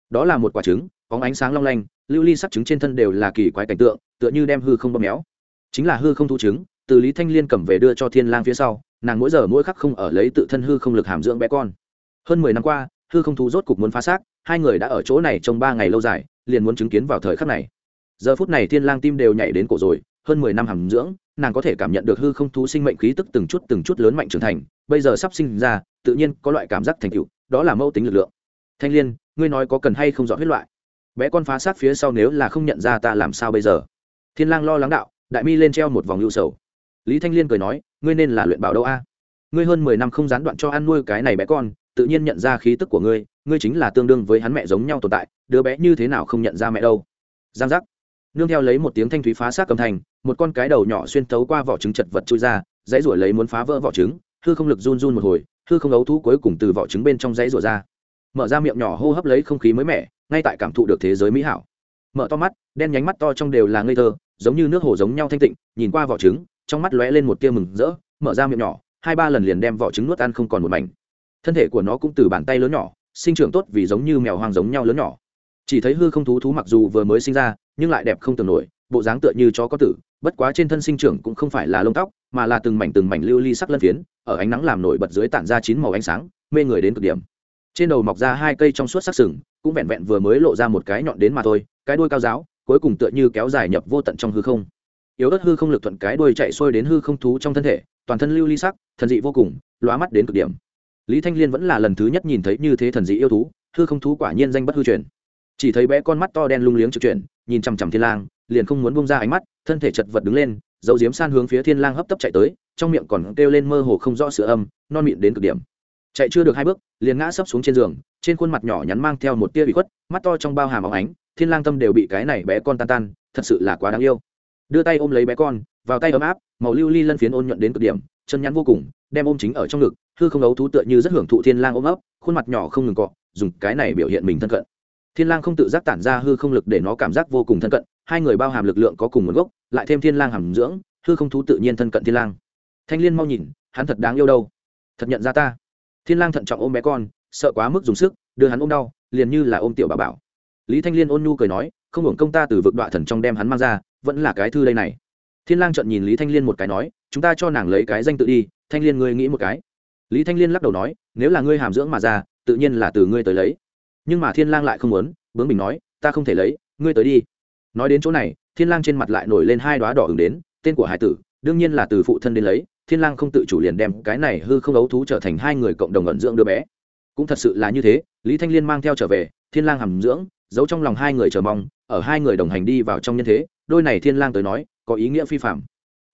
Đó là một quả trứng có ánh sáng long lanh, lưu ly sắc trứng trên thân đều là kỳ quái cảnh tượng, tựa như đem hư không bóp méo. Chính là hư không thu trứng, từ lý thanh liên cầm về đưa cho thiên lang phía sau, nàng mỗi giờ mỗi khắc không ở lấy tự thân hư không lực hàm dưỡng bé con. Hơn mười năm qua, hư không thú rốt cục muốn phá xác, hai người đã ở chỗ này trong ba ngày lâu dài, liền muốn chứng kiến vào thời khắc này giờ phút này thiên lang tim đều nhảy đến cổ rồi, hơn mười năm hàm dưỡng, nàng có thể cảm nhận được hư không thú sinh mệnh khí tức từng chút từng chút lớn mạnh trưởng thành, bây giờ sắp sinh ra, tự nhiên có loại cảm giác thành tựu, đó là mâu tính lực lượng. Thanh liên, ngươi nói có cần hay không rõ huyết loại? Bé con phá sát phía sau nếu là không nhận ra ta làm sao bây giờ? Thiên lang lo lắng đạo, đại mi lên treo một vòng lưu sầu. Lý thanh liên cười nói, ngươi nên là luyện bảo đâu a? Ngươi hơn mười năm không gián đoạn cho ăn nuôi cái này bé con, tự nhiên nhận ra khí tức của ngươi ngươi chính là tương đương với hắn mẹ giống nhau tồn tại, đứa bé như thế nào không nhận ra mẹ đâu? Giang giác nương theo lấy một tiếng thanh thúy phá xác cầm thành, một con cái đầu nhỏ xuyên tấu qua vỏ trứng chật vật chui ra, dãy ruổi lấy muốn phá vỡ vỏ trứng, hư không lực run run một hồi, hư không ấu thú cuối cùng từ vỏ trứng bên trong dãy rủa ra. Mở ra miệng nhỏ hô hấp lấy không khí mới mẻ, ngay tại cảm thụ được thế giới mỹ hảo. Mở to mắt, đen nhánh mắt to trong đều là ngây thơ, giống như nước hồ giống nhau thanh tịnh, nhìn qua vỏ trứng, trong mắt lóe lên một tia mừng rỡ, mở ra miệng nhỏ, hai ba lần liền đem vỏ trứng nuốt ăn không còn một mảnh. Thân thể của nó cũng từ bàn tay lớn nhỏ, sinh trưởng tốt vì giống như mèo hoang giống nhau lớn nhỏ. Chỉ thấy hư không thú thú mặc dù vừa mới sinh ra nhưng lại đẹp không tưởng nổi, bộ dáng tựa như chó có tử, bất quá trên thân sinh trưởng cũng không phải là lông tóc, mà là từng mảnh từng mảnh lưu ly sắc lân phiến, ở ánh nắng làm nổi bật dưới tản ra chín màu ánh sáng, mê người đến cực điểm. Trên đầu mọc ra hai cây trong suốt sắc sừng, cũng vẹn vẹn vừa mới lộ ra một cái nhọn đến mà thôi, cái đuôi cao giáo, cuối cùng tựa như kéo dài nhập vô tận trong hư không. Yếu ớt hư không lực thuận cái đuôi chạy xuôi đến hư không thú trong thân thể, toàn thân lưu ly sắc, thần dị vô cùng, lóa mắt đến cực điểm. Lý thanh liên vẫn là lần thứ nhất nhìn thấy như thế thần dị yêu thú, hư không thú quả nhiên danh bất hư truyền. Chỉ thấy bé con mắt to đen lung liếng trực chuyển nhìn chằm chằm thiên lang, liền không muốn buông ra ánh mắt, thân thể chật vật đứng lên, dấu diếm san hướng phía thiên lang hấp tấp chạy tới, trong miệng còn kêu lên mơ hồ không rõ sữa âm, non mịn đến cực điểm. Chạy chưa được hai bước, liền ngã sấp xuống trên giường, trên khuôn mặt nhỏ nhắn mang theo một tia bị khuất, mắt to trong bao hàm óng ánh, thiên lang tâm đều bị cái này bé con tan tan, thật sự là quá đáng yêu. Đưa tay ôm lấy bé con, vào tay ấm áp, màu lưu ly lân phiến ôn nhuận đến cực điểm, chân nhắn vô cùng, đem ôm chính ở trong ngực, hư không ấu thú tựa như rất hưởng thụ thiên lang ôm ấp, khuôn mặt nhỏ không ngừng cọ, dùng cái này biểu hiện mình thân cận thiên lang không tự giác tản ra hư không lực để nó cảm giác vô cùng thân cận, hai người bao hàm lực lượng có cùng nguồn gốc, lại thêm thiên lang hàm dưỡng, hư không thú tự nhiên thân cận thiên lang. Thanh liên mau nhìn, hắn thật đáng yêu đâu? Thật nhận ra ta. Thiên lang thận trọng ôm bé con, sợ quá mức dùng sức, đưa hắn ôm đau, liền như là ôm tiểu bà bảo. Lý thanh liên ôn nhu cười nói, không hưởng công ta từ vực đoạn thần trong đem hắn mang ra, vẫn là cái thư đây này. Thiên lang trợn nhìn lý thanh liên một cái nói, chúng ta cho nàng lấy cái danh tự đi, thanh liên ngươi nghĩ một cái. Lý thanh liên lắc đầu nói, nếu là ngươi hàm dưỡng mà ra, tự nhiên là từ ngươi tới lấy nhưng mà thiên lang lại không muốn, bướng bình nói, ta không thể lấy, ngươi tới đi. Nói đến chỗ này, thiên lang trên mặt lại nổi lên hai đóa đỏ ửng đến, tên của hải tử, đương nhiên là từ phụ thân đến lấy, thiên lang không tự chủ liền đem cái này hư không đấu thú trở thành hai người cộng đồng ẩn dưỡng đứa bé. Cũng thật sự là như thế, lý thanh liên mang theo trở về, thiên lang hầm dưỡng, giấu trong lòng hai người chờ mong, ở hai người đồng hành đi vào trong nhân thế, đôi này thiên lang tới nói, có ý nghĩa phi phạm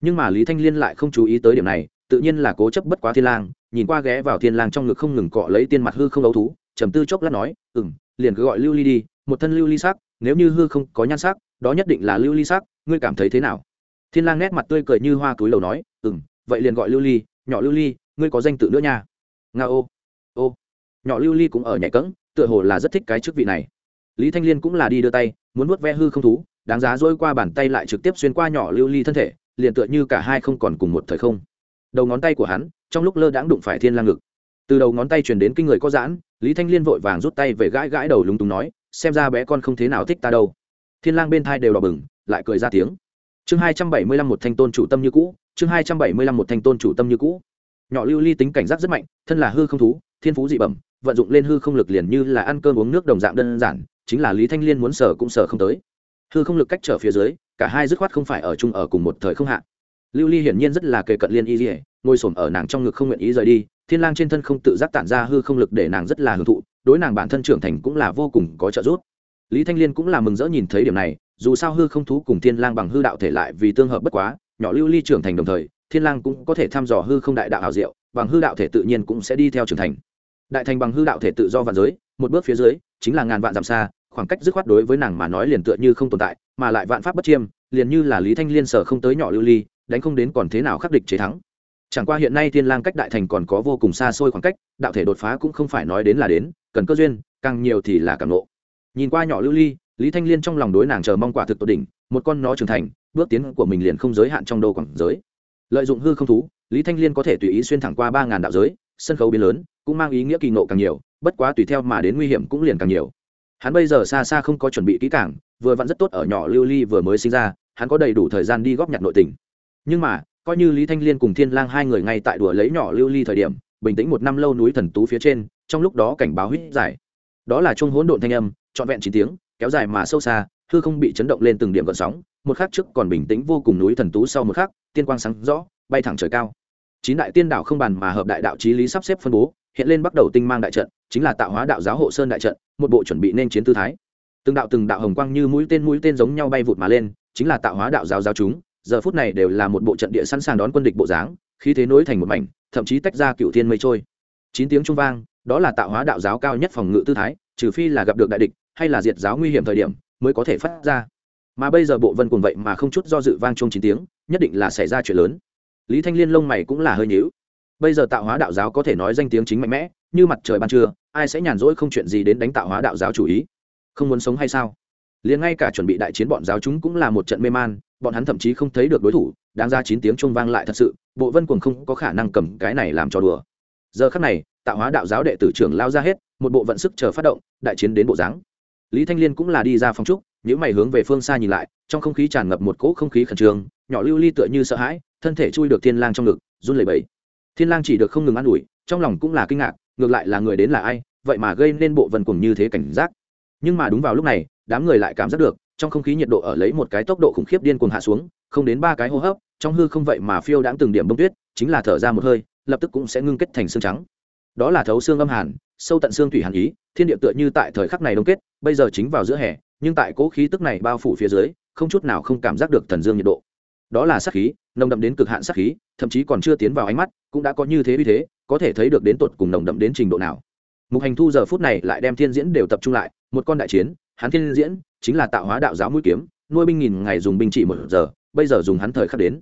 nhưng mà lý thanh liên lại không chú ý tới điểm này, tự nhiên là cố chấp bất quá thiên lang, nhìn qua ghé vào thiên lang trong ngực không ngừng cọ lấy tiên mặt hư không đấu thú, trầm tư chốc lát nói ừm, liền cứ gọi lưu ly đi, một thân lưu ly sắc, nếu như hư không có nhan sắc, đó nhất định là lưu ly sắc, ngươi cảm thấy thế nào? Thiên lang nét mặt tươi cười như hoa túi lầu nói, ừm, vậy liền gọi lưu ly, nhỏ lưu ly, ngươi có danh tự nữa nha. Nga ô ô, nhỏ lưu ly cũng ở nhảy cẫng, tựa hồ là rất thích cái chức vị này. Lý thanh liên cũng là đi đưa tay, muốn nuốt ve hư không thú, đáng giá dỗi qua bàn tay lại trực tiếp xuyên qua nhỏ lưu ly thân thể, liền tựa như cả hai không còn cùng một thời không. Đầu ngón tay của hắn, trong lúc lơ đãng đụng phải thiên lang ngực từ đầu ngón tay truyền đến kinh người có giãn, lý thanh liên vội vàng rút tay về gãi gãi đầu lúng túng nói, xem ra bé con không thế nào thích ta đâu. Thiên lang bên thai đều đỏ bừng, lại cười ra tiếng. Chương hai trăm bảy mươi lăm một thanh tôn chủ tâm như cũ, chương hai trăm bảy mươi lăm một thanh tôn chủ tâm như cũ. Nhỏ lưu ly tính cảnh giác rất mạnh, thân là hư không thú, thiên phú dị bẩm, vận dụng lên hư không lực liền như là ăn cơm uống nước đồng dạng đơn giản, chính là lý thanh liên muốn sở cũng sở không tới. Hư không lực cách trở phía dưới, cả hai dứt khoát không phải ở chung ở cùng một thời không hạ. Lưu ly hiển nhiên rất là kề cận liên y dỉa ngồi s ở nàng trong ngực không nguyện ý rời đi thiên lang trên thân không tự giác tản ra hư không lực để nàng rất là hưởng thụ, đối nàng bản thân trưởng thành cũng là vô cùng có trợ giúp. Lý thanh liên cũng là mừng rỡ nhìn thấy điểm này, dù sao hư không thú cùng thiên lang bằng hư đạo thể lại vì tương hợp bất quá, nhỏ lưu ly trưởng thành đồng thời, thiên lang cũng có thể thăm dò hư không đại đạo hảo diệu, bằng hư đạo thể tự nhiên cũng sẽ đi theo trưởng thành. Đại thành bằng hư đạo thể tự do vạn giới, một bước phía dưới, chính là ngàn vạn dặm xa, khoảng cách dứt khoát đối với nàng mà nói liền tựa như không tồn tại, mà lại vạn pháp bất chiêm, liền như là lý thanh liên sở không tới nhỏ lưu ly, đánh không đến còn thế nào khắc địch chế thắng chẳng qua hiện nay thiên lang cách đại thành còn có vô cùng xa xôi khoảng cách, đạo thể đột phá cũng không phải nói đến là đến, cần cơ duyên, càng nhiều thì là càng nộ. Nhìn qua nhỏ lưu ly, lý thanh liên trong lòng đối nàng chờ mong quả thực tột đỉnh, một con nó trưởng thành, bước tiến của mình liền không giới hạn trong đô quảng giới. Lợi dụng hư không thú, lý thanh liên có thể tùy ý xuyên thẳng qua ba ngàn đạo giới, sân khấu biến lớn, cũng mang ý nghĩa kỳ nộ càng nhiều, bất quá tùy theo mà đến nguy hiểm cũng liền càng nhiều. Hắn bây giờ xa xa không có chuẩn bị kỹ càng, vừa vặn rất tốt ở nhỏ lưu ly vừa mới sinh ra, hắn có đầy đủ thời gian đi góp nhặt nội tình. Nhưng mà coi như lý thanh liên cùng thiên lang hai người ngay tại đùa lấy nhỏ lưu ly thời điểm bình tĩnh một năm lâu núi thần tú phía trên trong lúc đó cảnh báo hít dài, đó là chuông hỗn độn thanh âm trọn vẹn chín tiếng kéo dài mà sâu xa hư không bị chấn động lên từng điểm gợn sóng một khắc trước còn bình tĩnh vô cùng núi thần tú sau một khắc tiên quang sáng rõ bay thẳng trời cao. Chín đại tiên đạo không bàn mà hợp đại đạo chí lý sắp xếp phân bố hiện lên bắt đầu tinh mang đại trận chính là tạo hóa đạo giáo hộ sơn đại trận một bộ chuẩn bị nên chiến tư thái. Từng đạo từng đạo hồng quang như mũi tên mũi tên giống nhau bay vụt mà lên chính là tạo hóa đạo giáo giáo chúng giờ phút này đều là một bộ trận địa sẵn sàng đón quân địch bộ dáng khi thế nối thành một mảnh, thậm chí tách ra cựu thiên mây trôi. Chín tiếng trung vang, đó là tạo hóa đạo giáo cao nhất phòng ngự tư thái, trừ phi là gặp được đại địch, hay là diệt giáo nguy hiểm thời điểm, mới có thể phát ra. Mà bây giờ bộ vân cùng vậy mà không chút do dự vang chung chín tiếng, nhất định là xảy ra chuyện lớn. Lý thanh liên lông mày cũng là hơi nhíu. Bây giờ tạo hóa đạo giáo có thể nói danh tiếng chính mạnh mẽ, như mặt trời ban trưa, ai sẽ nhàn rỗi không chuyện gì đến đánh tạo hóa đạo giáo chủ ý? Không muốn sống hay sao? Liền ngay cả chuẩn bị đại chiến bọn giáo chúng cũng là một trận mê man bọn hắn thậm chí không thấy được đối thủ, đáng ra chín tiếng chuông vang lại thật sự, bộ vân cuồng không có khả năng cầm cái này làm cho đùa. Giờ khắc này, tạo hóa đạo giáo đệ tử trưởng lao ra hết, một bộ vận sức chờ phát động, đại chiến đến bộ dáng. Lý thanh liên cũng là đi ra phòng trúc những mày hướng về phương xa nhìn lại, trong không khí tràn ngập một cỗ không khí khẩn trương, nhỏ lưu ly tựa như sợ hãi, thân thể chui được thiên lang trong ngực, run lẩy bẩy. Thiên lang chỉ được không ngừng ăn ủi, trong lòng cũng là kinh ngạc, ngược lại là người đến là ai, vậy mà gây nên bộ vân cùng như thế cảnh giác. Nhưng mà đúng vào lúc này, đám người lại cảm giác được trong không khí nhiệt độ ở lấy một cái tốc độ khủng khiếp điên cuồng hạ xuống, không đến ba cái hô hấp, trong hư không vậy mà phiêu đãng từng điểm bông tuyết, chính là thở ra một hơi, lập tức cũng sẽ ngưng kết thành xương trắng. Đó là thấu xương âm hàn, sâu tận xương thủy hàn ý, thiên địa tựa như tại thời khắc này đông kết, bây giờ chính vào giữa hè, nhưng tại cỗ khí tức này bao phủ phía dưới, không chút nào không cảm giác được thần dương nhiệt độ. Đó là sát khí, nồng đậm đến cực hạn sát khí, thậm chí còn chưa tiến vào ánh mắt, cũng đã có như thế uy thế, có thể thấy được đến tột cùng nồng đậm đến trình độ nào. Mục hành thu giờ phút này lại đem thiên diễn đều tập trung lại, một con đại chiến, hắn thiên diễn chính là tạo hóa đạo giáo mũi kiếm, nuôi binh nghìn ngày dùng binh chỉ một giờ, bây giờ dùng hắn thời khắc đến.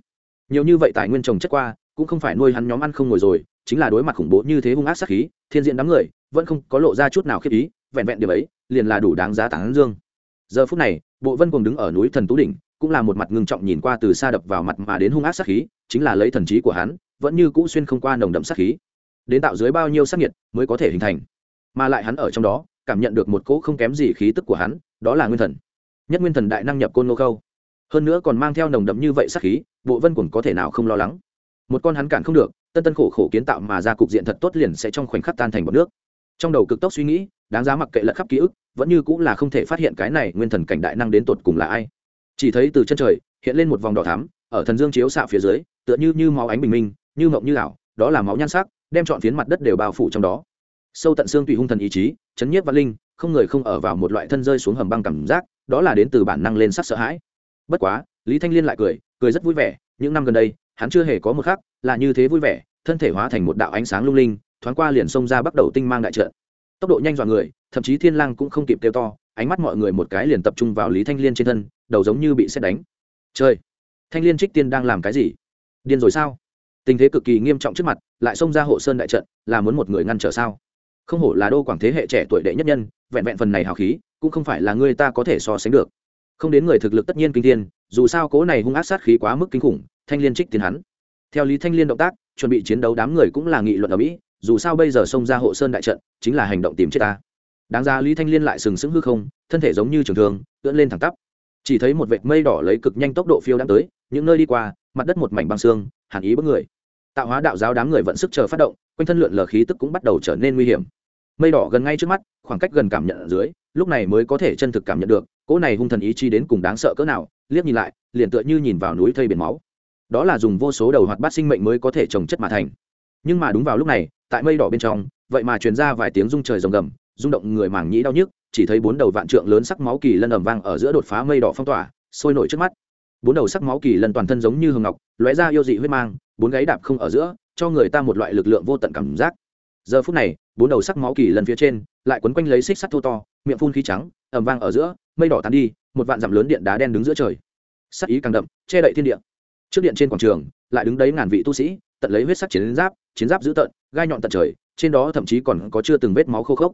Nhiều như vậy tài nguyên trồng chất qua, cũng không phải nuôi hắn nhóm ăn không ngồi rồi, chính là đối mặt khủng bố như thế hung ác sát khí, thiên diện đám người, vẫn không có lộ ra chút nào khiếp ý, vẹn vẹn điều ấy, liền là đủ đáng giá tán dương. Giờ phút này, bộ vân cùng đứng ở núi thần tú đỉnh, cũng là một mặt ngưng trọng nhìn qua từ xa đập vào mặt mà đến hung ác sát khí, chính là lấy thần trí của hắn, vẫn như cũ xuyên không qua nồng đậm sát khí. Đến tạo dưới bao nhiêu sát nhiệt mới có thể hình thành? Mà lại hắn ở trong đó, cảm nhận được một cỗ không kém gì khí tức của hắn đó là nguyên thần. Nhất nguyên thần đại năng nhập côn nô khâu. Hơn nữa còn mang theo nồng đậm như vậy sắc khí, bộ vân quần có thể nào không lo lắng. Một con hắn cản không được, tân tân khổ khổ kiến tạo mà ra cục diện thật tốt liền sẽ trong khoảnh khắc tan thành bọt nước. Trong đầu cực tốc suy nghĩ, đáng giá mặc kệ lật khắp ký ức, vẫn như cũng là không thể phát hiện cái này nguyên thần cảnh đại năng đến tột cùng là ai. Chỉ thấy từ chân trời, hiện lên một vòng đỏ thắm, ở thần dương chiếu xạ phía dưới, tựa như như máu ánh bình minh, như mộng như ảo, đó là máu nhan sắc, đem trọn phiến mặt đất đều bao phủ trong đó sâu tận xương tùy hung thần ý chí, chấn nhiếp văn linh, không người không ở vào một loại thân rơi xuống hầm băng cảm giác, đó là đến từ bản năng lên sắc sợ hãi. Bất quá, lý thanh liên lại cười cười rất vui vẻ, những năm gần đây, hắn chưa hề có một khắc là như thế vui vẻ, thân thể hóa thành một đạo ánh sáng lung linh, thoáng qua liền xông ra bắt đầu tinh mang đại trận. Tốc độ nhanh dọa người, thậm chí thiên lang cũng không kịp kêu to, ánh mắt mọi người một cái liền tập trung vào lý thanh liên trên thân, đầu giống như bị xét đánh. Chơi thanh liên trích tiên đang làm cái gì? Điên rồi sao? Tình thế cực kỳ nghiêm trọng trước mặt, lại xông ra hộ sơn đại trận, là muốn một người ngăn trở sao? Không hổ là đô quảng thế hệ trẻ tuổi đệ nhất nhân, vẹn vẹn phần này hào khí, cũng không phải là người ta có thể so sánh được. Không đến người thực lực tất nhiên kinh thiên, dù sao cố này hung ác sát khí quá mức kinh khủng, thanh liên trích tiến hắn. Theo lý thanh liên động tác, chuẩn bị chiến đấu đám người cũng là nghị luận ở mỹ, dù sao bây giờ xông ra hộ sơn đại trận, chính là hành động tìm chết ta. Đáng ra lý thanh liên lại sừng sững hư không, thân thể giống như trường thường ưỡn lên thẳng tắp. Chỉ thấy một vệt mây đỏ lấy cực nhanh tốc độ phiêu đang tới, những nơi đi qua, mặt đất một mảnh băng xương, hàn ý bất người. Tạo hóa đạo giáo đám người vận sức chờ phát động quanh thân lượn lờ khí tức cũng bắt đầu trở nên nguy hiểm. Mây đỏ gần ngay trước mắt, khoảng cách gần cảm nhận ở dưới, lúc này mới có thể chân thực cảm nhận được, cỗ này hung thần ý chi đến cùng đáng sợ cỡ nào, liếc nhìn lại, liền tựa như nhìn vào núi thây biển máu. Đó là dùng vô số đầu hoạt bát sinh mệnh mới có thể trồng chất mà thành. Nhưng mà đúng vào lúc này, tại mây đỏ bên trong, vậy mà truyền ra vài tiếng rung trời rồng gầm, rung động người mảng nhĩ đau nhức, chỉ thấy bốn đầu vạn trượng lớn sắc máu kỳ lân ầm vang ở giữa đột phá mây đỏ phong tỏa, sôi nổi trước mắt. Bốn đầu sắc máu kỳ lân toàn thân giống như hường ngọc, lóe ra yêu dị huyết mang, bốn gáy đạp không ở giữa cho người ta một loại lực lượng vô tận cảm giác. Giờ phút này, bốn đầu sắc máu kỳ lần phía trên, lại quấn quanh lấy xích sắt thô to, miệng phun khí trắng, ầm vang ở giữa, mây đỏ tan đi, một vạn dặm lớn điện đá đen đứng giữa trời. Sắc ý càng đậm, che đậy thiên địa. Trước điện trên quảng trường, lại đứng đấy ngàn vị tu sĩ, tận lấy huyết sắc chiến giáp chiến giáp dữ tợn, gai nhọn tận trời, trên đó thậm chí còn có chưa từng vết máu khô khốc.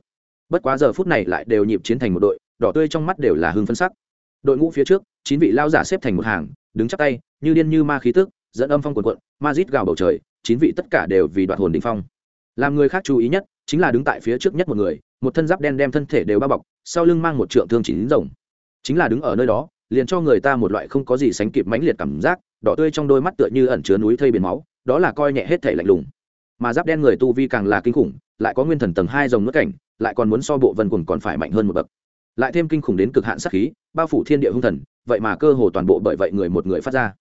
Bất quá giờ phút này lại đều nhịp chiến thành một đội, đỏ tươi trong mắt đều là hương phân sắc. Đội ngũ phía trước, chín vị lao giả xếp thành một hàng, đứng chắp tay, như điên như ma khí tức, dẫn âm phong quần quận ma rít gào bầu trời chín vị tất cả đều vì đoạt hồn đình phong. Làm người khác chú ý nhất chính là đứng tại phía trước nhất một người, một thân giáp đen đem thân thể đều bao bọc, sau lưng mang một trượng thương chỉ đến rồng. Chính là đứng ở nơi đó, liền cho người ta một loại không có gì sánh kịp mãnh liệt cảm giác, đỏ tươi trong đôi mắt tựa như ẩn chứa núi thây biển máu, đó là coi nhẹ hết thể lạnh lùng. Mà giáp đen người tu vi càng là kinh khủng, lại có nguyên thần tầng hai dòng nước cảnh, lại còn muốn so bộ vân quần còn phải mạnh hơn một bậc. Lại thêm kinh khủng đến cực hạn sát khí, bao phủ thiên địa hung thần, vậy mà cơ hồ toàn bộ bởi vậy người một người phát ra.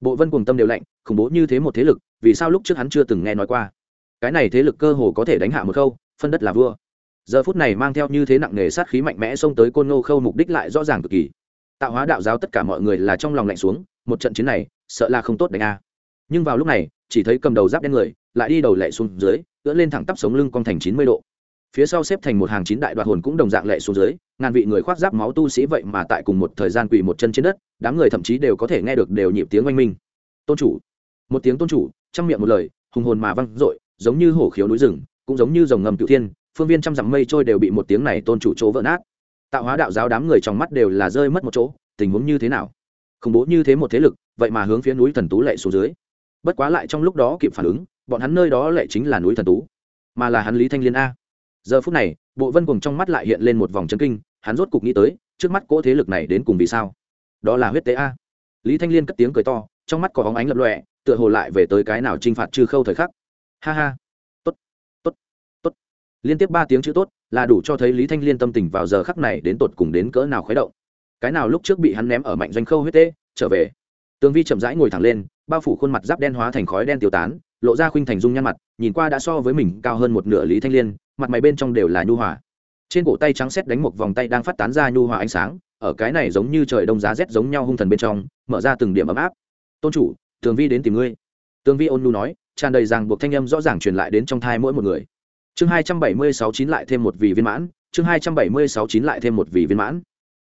Bộ vân cùng tâm đều lạnh, khủng bố như thế một thế lực vì sao lúc trước hắn chưa từng nghe nói qua? Cái này thế lực cơ hồ có thể đánh hạ một khâu, phân đất là vua. Giờ phút này mang theo như thế nặng nề sát khí mạnh mẽ xông tới côn ngô khâu mục đích lại rõ ràng cực kỳ. Tạo hóa đạo giáo tất cả mọi người là trong lòng lạnh xuống, một trận chiến này, sợ là không tốt đánh a. Nhưng vào lúc này, chỉ thấy cầm đầu giáp đen người, lại đi đầu lệ xuống dưới, ưỡn lên thẳng tắp sống lưng cong thành chín mươi độ. Phía sau xếp thành một hàng chín đại đoạt hồn cũng đồng dạng lệ xuống dưới, ngàn vị người khoác giáp máu tu sĩ vậy mà tại cùng một thời gian quỳ một chân trên đất, đám người thậm chí đều có thể nghe được đều nhịp tiếng oanh minh. Tôn chủ! Một tiếng tôn chủ! Trong miệng một lời, hùng hồn mà văng dội, giống như hổ khiếu núi rừng, cũng giống như dòng ngầm cựu thiên, phương viên trăm dặm mây trôi đều bị một tiếng này tôn chủ chỗ vỡ nát. Tạo hóa đạo giáo đám người trong mắt đều là rơi mất một chỗ, tình huống như thế nào? Khủng bố như thế một thế lực, vậy mà hướng phía núi thần tú lệ xuống dưới. Bất quá lại trong lúc đó kịp phản ứng, bọn hắn nơi đó lệ chính là núi thần tú, mà là hắn lý thanh liên a. Giờ phút này, bộ vân cùng trong mắt lại hiện lên một vòng chân kinh, hắn rốt cục nghĩ tới, trước mắt cỗ thế lực này đến cùng vì sao? Đó là huyết tế a. Lý thanh liên cất tiếng cười to trong mắt có bóng ánh lập lọe tựa hồ lại về tới cái nào t r i n h phạt chư khâu thời khắc. Ha ha. Tốt tốt tốt. Liên tiếp ba tiếng chữ tốt là đủ cho thấy lý thanh liên tâm tình vào giờ khắc này đến tột cùng đến cỡ nào khuấy động. Cái nào lúc trước bị hắn ném ở mạnh doanh khâu huyết tế, trở về. Tường vi chậm rãi ngồi thẳng lên, bao phủ khuôn mặt giáp đen hóa thành khói đen tiêu tán, lộ ra khuynh thành dung nhăn mặt, nhìn qua đã so với mình cao hơn một nửa lý thanh liên, mặt mày bên trong đều là nhu hòa. Trên cổ tay trắng xét đánh một vòng tay đang phát tán ra nhu hòa ánh sáng, ở cái này giống như trời đông giá rét giống nhau hung thần bên trong, mở ra từng điểm ấm áp tôn chủ, tường vi đến tìm ngươi. Tường vi ôn nu nói, tràn đầy ràng buộc thanh âm rõ ràng truyền lại đến trong thai mỗi một người. Chương hai trăm bảy mươi sáu chín lại thêm một vị viên mãn, chương hai trăm bảy mươi sáu chín lại thêm một vị viên mãn.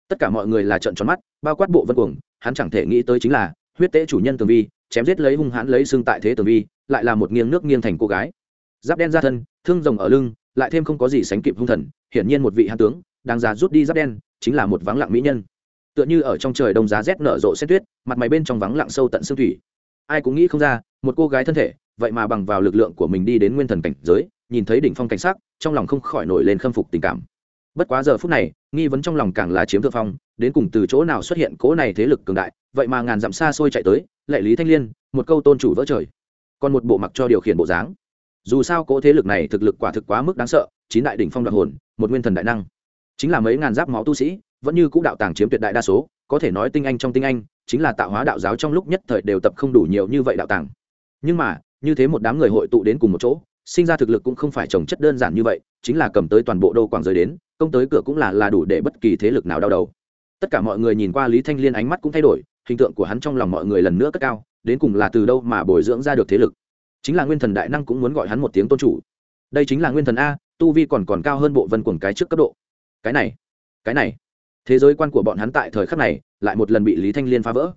Tất cả mọi người là trận tròn mắt, bao quát bộ vân cuồng, hắn chẳng thể nghĩ tới chính là, huyết tế chủ nhân tường vi, chém giết lấy hung hãn lấy xương tại thế tường vi, lại là một nghiêng nước nghiêng thành cô gái. Giáp đen ra thân, thương rồng ở lưng, lại thêm không có gì sánh kịp hung thần, hiển nhiên một vị hán tướng đang già rút đi giáp đen, chính là một vắng lặng mỹ nhân tựa như ở trong trời đông giá rét nở rộ xét tuyết, mặt mày bên trong vắng lặng sâu tận xương thủy. Ai cũng nghĩ không ra, một cô gái thân thể, vậy mà bằng vào lực lượng của mình đi đến nguyên thần cảnh giới, nhìn thấy đỉnh phong cảnh sắc, trong lòng không khỏi nổi lên khâm phục tình cảm. Bất quá giờ phút này, nghi vấn trong lòng càng là chiếm thượng phong, đến cùng từ chỗ nào xuất hiện cỗ này thế lực cường đại, vậy mà ngàn dặm xa xôi chạy tới lệ lý thanh liên, một câu tôn chủ vỡ trời. Còn một bộ mặc cho điều khiển bộ dáng. Dù sao cỗ thế lực này thực lực quả thực quá mức đáng sợ, chín đại đỉnh phong đoạt hồn, một nguyên thần đại năng. Chính là mấy ngàn giáp máu tu sĩ vẫn như cũ đạo tàng chiếm tuyệt đại đa số, có thể nói tinh anh trong tinh anh, chính là tạo hóa đạo giáo trong lúc nhất thời đều tập không đủ nhiều như vậy đạo tàng. Nhưng mà, như thế một đám người hội tụ đến cùng một chỗ, sinh ra thực lực cũng không phải trồng chất đơn giản như vậy, chính là cầm tới toàn bộ đô quảng giới đến, công tới cửa cũng là là đủ để bất kỳ thế lực nào đau đầu. Tất cả mọi người nhìn qua lý thanh liên ánh mắt cũng thay đổi, hình tượng của hắn trong lòng mọi người lần nữa cất cao, đến cùng là từ đâu mà bồi dưỡng ra được thế lực. Chính là nguyên thần đại năng cũng muốn gọi hắn một tiếng tôn chủ. Đây chính là nguyên thần a, tu vi còn còn cao hơn bộ vân quần cái trước cấp độ. Cái này cái này thế giới quan của bọn hắn tại thời khắc này lại một lần bị lý thanh liên phá vỡ.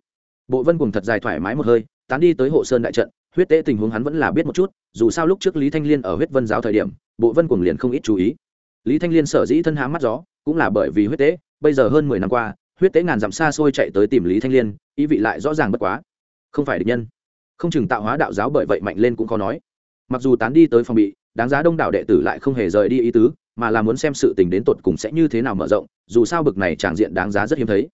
Bộ vân cùng thật dài thoải mái một hơi, tán đi tới hộ sơn đại trận, huyết tế tình huống hắn vẫn là biết một chút, dù sao lúc trước lý thanh liên ở huyết vân giáo thời điểm, bộ vân cùng liền không ít chú ý. Lý thanh liên sở dĩ thân hám mắt gió, cũng là bởi vì huyết tế, bây giờ hơn mười năm qua, huyết tế ngàn dặm xa xôi chạy tới tìm lý thanh liên, ý vị lại rõ ràng bất quá. Không phải địch nhân. Không chừng tạo hóa đạo giáo bởi vậy mạnh lên cũng khó nói. Mặc dù tán đi tới phòng bị, đáng giá đông đảo đệ tử lại không hề rời đi ý tứ mà là muốn xem sự tình đến tột cùng sẽ như thế nào mở rộng, dù sao bực này tràng diện đáng giá rất hiếm thấy.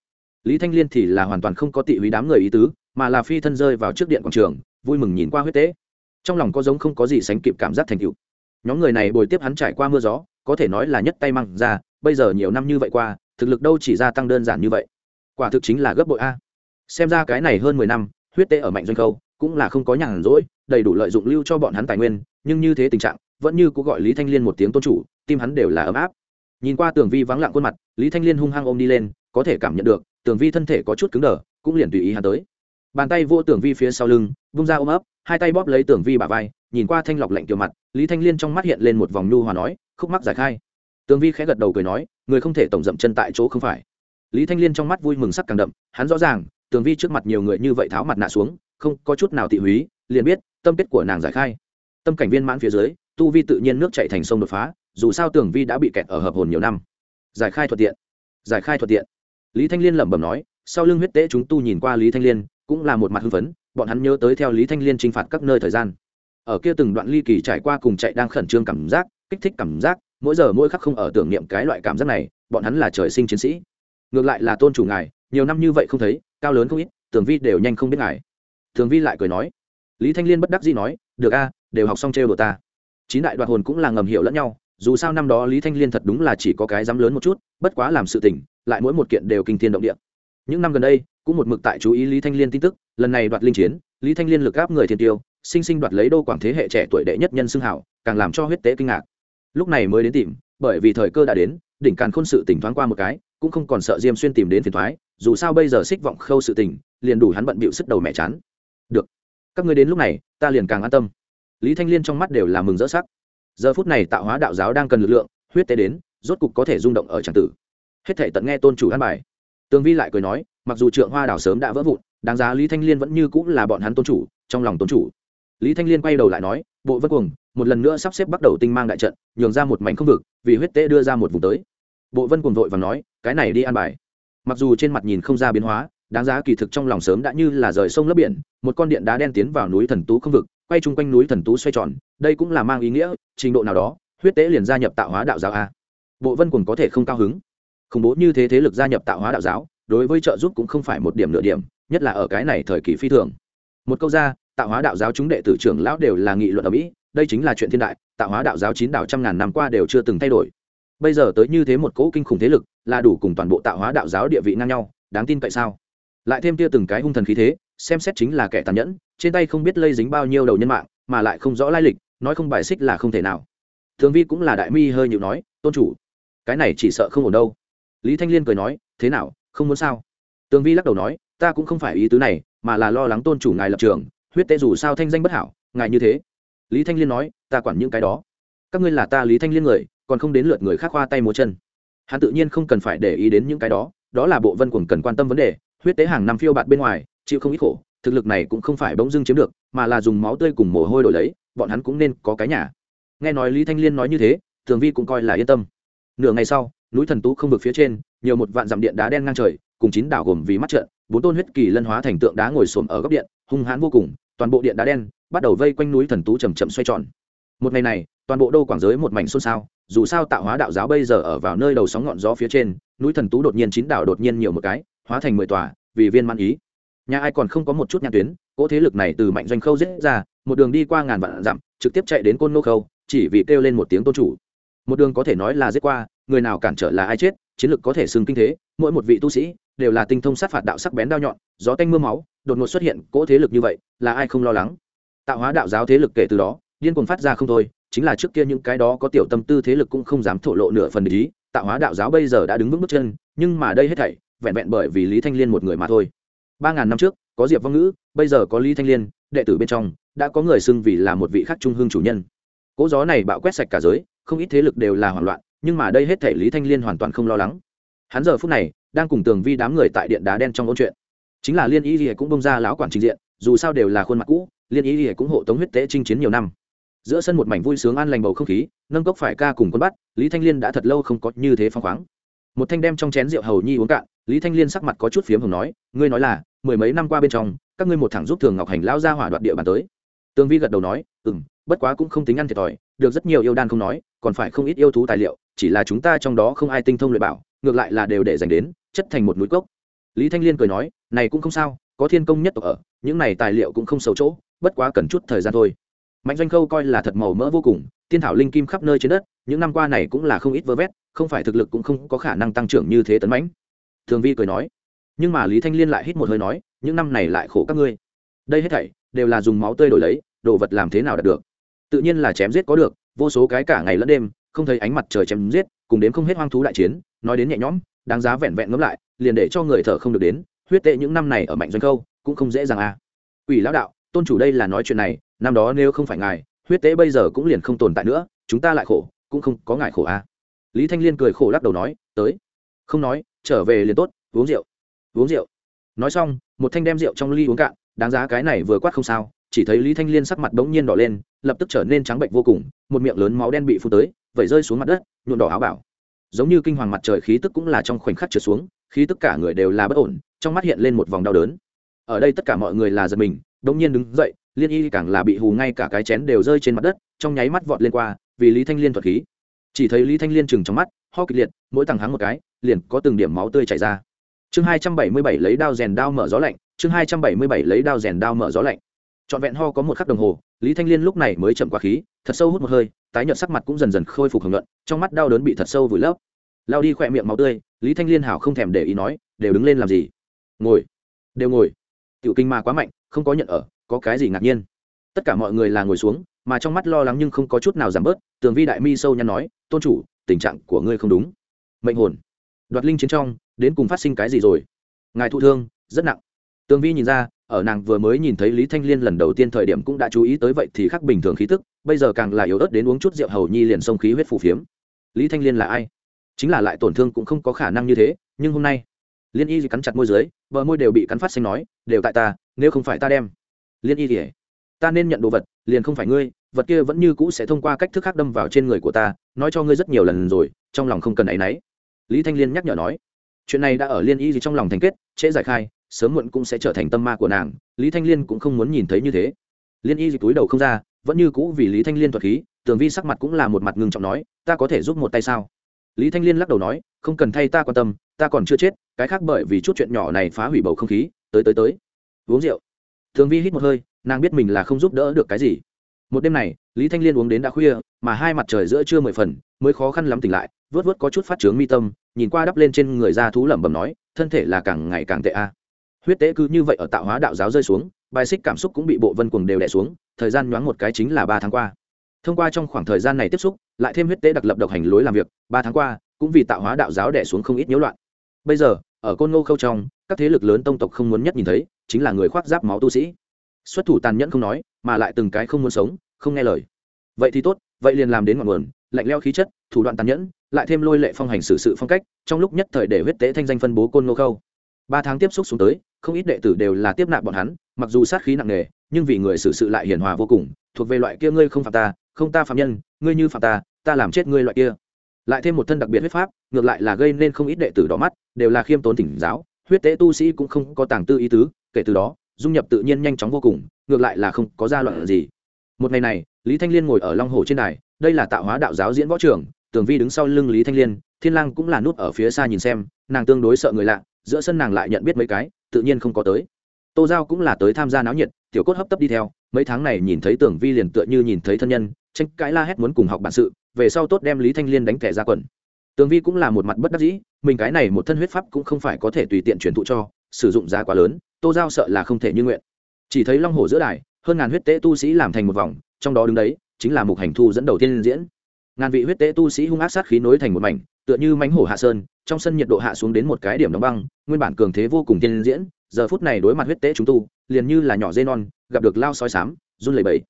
Lý thanh liên thì là hoàn toàn không có tị húy đám người ý tứ, mà là phi thân rơi vào trước điện quảng trường, vui mừng nhìn qua huyết tế. Trong lòng có giống không có gì sánh kịp cảm giác thành tựu. nhóm người này bồi tiếp hắn trải qua mưa gió, có thể nói là nhất tay măng ra, bây giờ nhiều năm như vậy qua, thực lực đâu chỉ gia tăng đơn giản như vậy. Quả thực chính là gấp bội a. Xem ra cái này hơn mười năm, huyết tế ở mạnh doanh khâu, cũng là không có nhàn rỗi, đầy đủ lợi dụng lưu cho bọn hắn tài nguyên, nhưng như thế tình trạng, vẫn như cũng gọi lý thanh liên một tiếng tôn chủ tim hắn đều là ấm áp. Nhìn qua tường vi vắng lặng khuôn mặt, lý thanh liên hung hăng ôm đi lên, có thể cảm nhận được, tường vi thân thể có chút cứng đờ, cũng liền tùy ý hắn tới. Bàn tay vô tường vi phía sau lưng, vung ra ôm ấp, hai tay bóp lấy tường vi bả vai, nhìn qua thanh lọc lạnh kiểu mặt, lý thanh liên trong mắt hiện lên một vòng nhu hòa nói, khúc mắc giải khai. Tường vi khẽ gật đầu cười nói, người không thể tổng dậm chân tại chỗ không phải. Lý thanh liên trong mắt vui mừng sắc càng đậm, hắn rõ ràng, tường vi trước mặt nhiều người như vậy tháo mặt nạ xuống, không có chút nào thị húy, liền biết, tâm kết của nàng giải khai. Tâm cảnh viên mãn phía dưới, tu vi tự nhiên nước chạy thành sông đột phá dù sao Tưởng vi đã bị kẹt ở hợp hồn nhiều năm. Giải khai thuận tiện. Giải khai thuận tiện. Lý thanh liên lẩm bẩm nói, sau lưng huyết tế chúng tu nhìn qua lý thanh liên, cũng là một mặt hưng phấn, bọn hắn nhớ tới theo lý thanh liên t r i n h phạt các nơi thời gian. Ở kia từng đoạn ly kỳ trải qua cùng chạy đang khẩn trương cảm giác, kích thích cảm giác, mỗi giờ mỗi khắc không ở tưởng niệm cái loại cảm giác này, bọn hắn là trời sinh chiến sĩ. Ngược lại là tôn chủ ngài, nhiều năm như vậy không thấy, cao lớn không ít Tưởng vi đều nhanh không biết ngài. Tưởng vi lại cười nói, lý thanh liên bất đắc dĩ nói, được a, đều học xong trêu đồ ta. Chín đại đoạt hồn cũng là ngầm hiểu lẫn nhau dù sao năm đó lý thanh liên thật đúng là chỉ có cái dám lớn một chút, bất quá làm sự tỉnh lại mỗi một kiện đều kinh thiên động địa. Những năm gần đây, cũng một mực tại chú ý lý thanh liên tin tức, lần này đoạt linh chiến, lý thanh liên lực gáp người thiên tiêu, sinh sinh đoạt lấy đô quảng thế hệ trẻ tuổi đệ nhất nhân xưng hảo, càng làm cho huyết tế kinh ngạc. Lúc này mới đến tìm, bởi vì thời cơ đã đến, đỉnh càn khôn sự tỉnh thoáng qua một cái, cũng không còn sợ diêm xuyên tìm đến phiền thoái, dù sao bây giờ xích vọng khâu sự tỉnh liền đủ hắn bận bịu sức đầu mẹ chán. Được, các ngươi đến lúc này, ta liền càng an tâm. Lý thanh liên trong mắt đều là mừng rỡ sắc giờ phút này tạo hóa đạo giáo đang cần lực lượng, huyết tế đến, rốt cục có thể rung động ở tràng tử. Hết thể tận nghe tôn chủ an bài. Tương vi lại cười nói, mặc dù trượng hoa đảo sớm đã vỡ vụn, đáng giá lý thanh liên vẫn như cũng là bọn hắn tôn chủ, trong lòng tôn chủ. Lý thanh liên quay đầu lại nói, bộ vân cuồng, một lần nữa sắp xếp bắt đầu tinh mang đại trận, nhường ra một mảnh không vực, vì huyết tế đưa ra một vùng tới. Bộ vân cuồng vội và nói, cái này đi an bài. Mặc dù trên mặt nhìn không ra biến hóa, đáng giá kỳ thực trong lòng sớm đã như là rời sông lấp biển, một con điện đá đen tiến vào núi thần tú không vực quay chung quanh núi thần tú xoay tròn, đây cũng là mang ý nghĩa, trình độ nào đó, huyết tế liền gia nhập tạo hóa đạo giáo a. Bộ vân quần có thể không cao hứng. Khủng bố như thế thế lực gia nhập tạo hóa đạo giáo, đối với trợ giúp cũng không phải một điểm nửa điểm, nhất là ở cái này thời kỳ phi thường. Một câu ra, tạo hóa đạo giáo chúng đệ tử trưởng lão đều là nghị luận ở mỹ, đây chính là chuyện thiên đại, tạo hóa đạo giáo chín đạo trăm ngàn năm qua đều chưa từng thay đổi. Bây giờ tới như thế một cỗ kinh khủng thế lực, là đủ cùng toàn bộ tạo hóa đạo giáo địa vị ngang nhau, đáng tin cậy sao? Lại thêm tia từng cái hung thần khí thế xem xét chính là kẻ tàn nhẫn, trên tay không biết lây dính bao nhiêu đầu nhân mạng, mà lại không rõ lai lịch, nói không bài xích là không thể nào. Thường vi cũng là đại mi hơi nhịu nói, tôn chủ, cái này chỉ sợ không ổn đâu. Lý thanh liên cười nói, thế nào, không muốn sao? Tường vi lắc đầu nói, ta cũng không phải ý tứ này, mà là lo lắng tôn chủ ngài lập trường, huyết tế dù sao thanh danh bất hảo, ngài như thế. Lý thanh liên nói, ta quản những cái đó. Các ngươi là ta lý thanh liên người, còn không đến lượt người khác khoa tay múa chân. Hắn tự nhiên không cần phải để ý đến những cái đó đó là bộ vân quần cần quan tâm vấn đề, huyết tế hàng năm phiêu bạt bên ngoài chịu không ít khổ, thực lực này cũng không phải bỗng dưng chiếm được, mà là dùng máu tươi cùng mồ hôi đổi lấy, bọn hắn cũng nên có cái nhà. Nghe nói lý thanh liên nói như thế, thường vi cũng coi là yên tâm. Nửa ngày sau, núi thần tú không vực phía trên, nhiều một vạn dặm điện đá đen ngang trời, cùng chín đảo gồm vì mắt trận, bốn tôn huyết kỳ lân hóa thành tượng đá ngồi xổm ở góc điện, hung hãn vô cùng, toàn bộ điện đá đen bắt đầu vây quanh núi thần tú chầm chậm xoay tròn. Một ngày này, toàn bộ đô quảng giới một mảnh xôn xao, dù sao tạo hóa đạo giáo bây giờ ở vào nơi đầu sóng ngọn gió phía trên, núi thần tú đột nhiên chín đảo đột nhiên nhiều một cái, hóa thành mười tòa, vì viên man ý nhà ai còn không có một chút nhãn tuyến, cỗ thế lực này từ mạnh doanh khâu giết ra, một đường đi qua ngàn vạn dặm, trực tiếp chạy đến côn nô khâu, chỉ vì kêu lên một tiếng tôn chủ. Một đường có thể nói là giết qua, người nào cản trở là ai chết, chiến lược có thể xưng kinh thế, mỗi một vị tu sĩ đều là tinh thông sát phạt đạo sắc bén đao nhọn, gió tanh mưa máu, đột ngột xuất hiện cỗ thế lực như vậy, là ai không lo lắng. Tạo hóa đạo giáo thế lực kể từ đó, điên cuồng phát ra không thôi, chính là trước kia những cái đó có tiểu tâm tư thế lực cũng không dám thổ lộ nửa phần ý, tạo hóa đạo giáo bây giờ đã đứng vững bước chân, nhưng mà đây hết thảy vẹn vẹn bởi vì lý thanh liên một người mà thôi ba ngàn năm trước, có diệp vong ngữ, bây giờ có lý thanh liên, đệ tử bên trong, đã có người xưng vì là một vị khắc trung hương chủ nhân. Cỗ gió này bạo quét sạch cả giới, không ít thế lực đều là hoảng loạn, nhưng mà đây hết thể lý thanh liên hoàn toàn không lo lắng. Hắn giờ phút này, đang cùng tường vi đám người tại điện đá đen trong ôn chuyện. Chính là liên ý thì cũng bông ra lão quản trình diện, dù sao đều là khuôn mặt cũ, liên ý thì cũng hộ tống huyết tế chinh chiến nhiều năm. Giữa sân một mảnh vui sướng an lành bầu không khí, nâng cốc phải ca cùng quân bắt, lý thanh liên đã thật lâu không có như thế phong khoáng. Một thanh đem trong chén rượu hầu nhi uống cạn, lý thanh liên sắc mặt có chút phiếm hồng nói, ngươi nói là mười mấy năm qua bên trong, các ngươi một thằng giúp thường ngọc hành lao ra hỏa đoạt địa bàn tới. Tương vi gật đầu nói ừ m bất quá cũng không tính ăn thiệt thòi, được rất nhiều yêu đan không nói, còn phải không ít yêu thú tài liệu, chỉ là chúng ta trong đó không ai tinh thông luyện bảo, ngược lại là đều để dành đến, chất thành một núi cốc. Lý thanh liên cười nói, này cũng không sao, có thiên công nhất tộc ở, những này tài liệu cũng không xấu chỗ, bất quá cần chút thời gian thôi. Mạnh doanh khâu coi là thật màu mỡ vô cùng, tiên thảo linh kim khắp nơi trên đất, những năm qua này cũng là không ít vơ vét, không phải thực lực cũng không có khả năng tăng trưởng như thế tấn mãnh. Thường vi cười nói nhưng mà lý thanh liên lại hít một hơi nói, những năm này lại khổ các ngươi. Đây hết thảy đều là dùng máu tươi đổi lấy, đồ vật làm thế nào đạt được? Tự nhiên là chém giết có được, vô số cái cả ngày lẫn đêm, không thấy ánh mặt trời chém giết, cùng đến không hết hoang thú đại chiến, nói đến nhẹ nhõm, đáng giá vẹn vẹn ngẫm lại, liền để cho người thở không được đến, huyết tệ những năm này ở mạnh doanh khâu cũng không dễ dàng à. Ủy lão đạo, tôn chủ đây là nói chuyện này, năm đó nếu không phải ngài, huyết tế bây giờ cũng liền không tồn tại nữa, chúng ta lại khổ, cũng không có ngài khổ à. Lý thanh liên cười khổ lắc đầu nói, tới. Không nói, trở về liền tốt, uống rượu uống rượu. Nói xong, một thanh đem rượu trong ly uống cạn, đáng giá cái này vừa quát không sao, chỉ thấy lý thanh liên sắc mặt bỗng nhiên đỏ lên, lập tức trở nên trắng bệnh vô cùng, một miệng lớn máu đen bị phun tới, vẩy rơi xuống mặt đất nhuộn đỏ áo bảo. Giống như kinh hoàng mặt trời khí tức cũng là trong khoảnh khắc trượt xuống, khí tất cả người đều là bất ổn, trong mắt hiện lên một vòng đau đớn. Ở đây tất cả mọi người là giật mình, bỗng nhiên đứng dậy, liên y càng là bị hù ngay cả cái chén đều rơi trên mặt đất, trong nháy mắt vọt lên qua, vì lý thanh liên thuật khí. Chỉ thấy lý thanh liên chừng trong mắt, ho kịch liệt, mỗi tầng hắng một cái, liền có từng điểm máu tươi chảy ra chương hai trăm bảy mươi bảy lấy đao rèn đao mở gió lạnh, chương hai trăm bảy mươi bảy lấy đao rèn đao mở gió lạnh. Trọn vẹn ho có một khắc đồng hồ, lý thanh liên lúc này mới chậm qua khí, thật sâu hút một hơi, tái nhợt sắc mặt cũng dần dần khôi phục hưởng luận trong mắt đau đớn bị thật sâu vùi lấp. Lao đi khỏe miệng máu tươi, lý thanh liên hảo không thèm để ý nói, đều đứng lên làm gì? Ngồi. Đều ngồi. Tiểu kinh ma quá mạnh, không có nhận ở, có cái gì ngạc nhiên? Tất cả mọi người là ngồi xuống, mà trong mắt lo lắng nhưng không có chút nào giảm bớt, tường vi đại mi sâu nhăn nói, tôn chủ, tình trạng của ngươi không đúng. Mệnh hồn đoạt linh chiến trong, đến cùng phát sinh cái gì rồi? Ngài thụ thương, rất nặng. Tương vi nhìn ra, ở nàng vừa mới nhìn thấy lý thanh liên lần đầu tiên thời điểm cũng đã chú ý tới vậy thì khác bình thường khí tức, bây giờ càng là yếu ớt đến uống chút rượu hầu nhi liền sông khí huyết phù phiếm. Lý thanh liên là ai? Chính là lại tổn thương cũng không có khả năng như thế, nhưng hôm nay, liên y cắn chặt môi dưới, bờ môi đều bị cắn phát xanh nói, đều tại ta, nếu không phải ta đem. Liên y thì, ta nên nhận đồ vật, liền không phải ngươi, vật kia vẫn như cũ sẽ thông qua cách thức khác đâm vào trên người của ta, nói cho ngươi rất nhiều lần rồi, trong lòng không cần áy náy lý thanh liên nhắc nhở nói, chuyện này đã ở liên y gì trong lòng thành kết, trễ giải khai, sớm muộn cũng sẽ trở thành tâm ma của nàng. Lý thanh liên cũng không muốn nhìn thấy như thế. Liên y gì túi đầu không ra, vẫn như cũ vì lý thanh liên thuật khí, tường vi sắc mặt cũng là một mặt ngưng trọng nói, ta có thể giúp một tay sao? Lý thanh liên lắc đầu nói, không cần thay ta quan tâm, ta còn chưa chết, cái khác bởi vì chút chuyện nhỏ này phá hủy bầu không khí, tới tới tới. Uống rượu. Thường vi hít một hơi, nàng biết mình là không giúp đỡ được cái gì. Một đêm này, lý thanh liên uống đến đã khuya, mà hai mặt trời giữa trưa mười phần, mới khó khăn lắm tỉnh lại, vớt vớt có chút phát trướng mi tâm nhìn qua đắp lên trên người ra thú lẩm bẩm nói, thân thể là càng ngày càng tệ a. Huyết tế cứ như vậy ở tạo hóa đạo giáo rơi xuống, bài xích cảm xúc cũng bị bộ vân cuồng đều đẻ xuống, thời gian nhoáng một cái chính là ba tháng qua. Thông qua trong khoảng thời gian này tiếp xúc, lại thêm huyết tế đặc lập độc hành lối làm việc, ba tháng qua, cũng vì tạo hóa đạo giáo đẻ xuống không ít nhiễu loạn. Bây giờ, ở côn ngô khâu trong, các thế lực lớn tông tộc không muốn nhất nhìn thấy, chính là người khoác giáp máu tu sĩ. Xuất thủ tàn nhẫn không nói, mà lại từng cái không muốn sống, không nghe lời. Vậy thì tốt, vậy liền làm đến ngọn nguồn, lạnh leo khí chất, thủ đoạn tàn nhẫn lại thêm lôi lệ phong hành xử sự phong cách, trong lúc nhất thời để huyết tế thanh danh phân bố côn ngô khâu. Ba tháng tiếp xúc xuống tới, không ít đệ tử đều là tiếp nạp bọn hắn, mặc dù sát khí nặng nề, nhưng vì người xử sự lại hiền hòa vô cùng, thuộc về loại kia ngươi không phạm ta, không ta phạm nhân, ngươi như phạm ta ta làm chết ngươi loại kia. Lại thêm một thân đặc biệt huyết pháp, ngược lại là gây nên không ít đệ tử đỏ mắt, đều là khiêm tốn thỉnh giáo, huyết tế tu sĩ cũng không có tàng tư ý tứ, kể từ đó, dung nhập tự nhiên nhanh chóng vô cùng, ngược lại là không có gia loạn gì. Một ngày này, lý thanh liên ngồi ở long hồ trên đài, đây là tạo hóa đạo giáo diễn võ trưởng tường vi đứng sau lưng lý thanh liên thiên lang cũng là nút ở phía xa nhìn xem nàng tương đối sợ người lạ giữa sân nàng lại nhận biết mấy cái tự nhiên không có tới tô giao cũng là tới tham gia náo nhiệt tiểu cốt hấp tấp đi theo mấy tháng này nhìn thấy tưởng vi liền tựa như nhìn thấy thân nhân tranh cãi la hét muốn cùng học bản sự về sau tốt đem lý thanh liên đánh kẻ ra quần tường vi cũng là một mặt bất đắc dĩ mình cái này một thân huyết pháp cũng không phải có thể tùy tiện truyền thụ cho sử dụng giá quá lớn tô giao sợ là không thể như nguyện chỉ thấy long hồ giữa đài hơn ngàn huyết tế tu sĩ làm thành một vòng trong đó đứng đấy chính là mục hành thu dẫn đầu tiên diễn ngàn vị huyết tế tu sĩ hung ác sát khí nối thành một mảnh, tựa như mánh hổ hạ sơn, trong sân nhiệt độ hạ xuống đến một cái điểm đóng băng, nguyên bản cường thế vô cùng tiên diễn, giờ phút này đối mặt huyết tế chúng tu, liền như là nhỏ dây non, gặp được lao soi sám, run lẩy bẩy.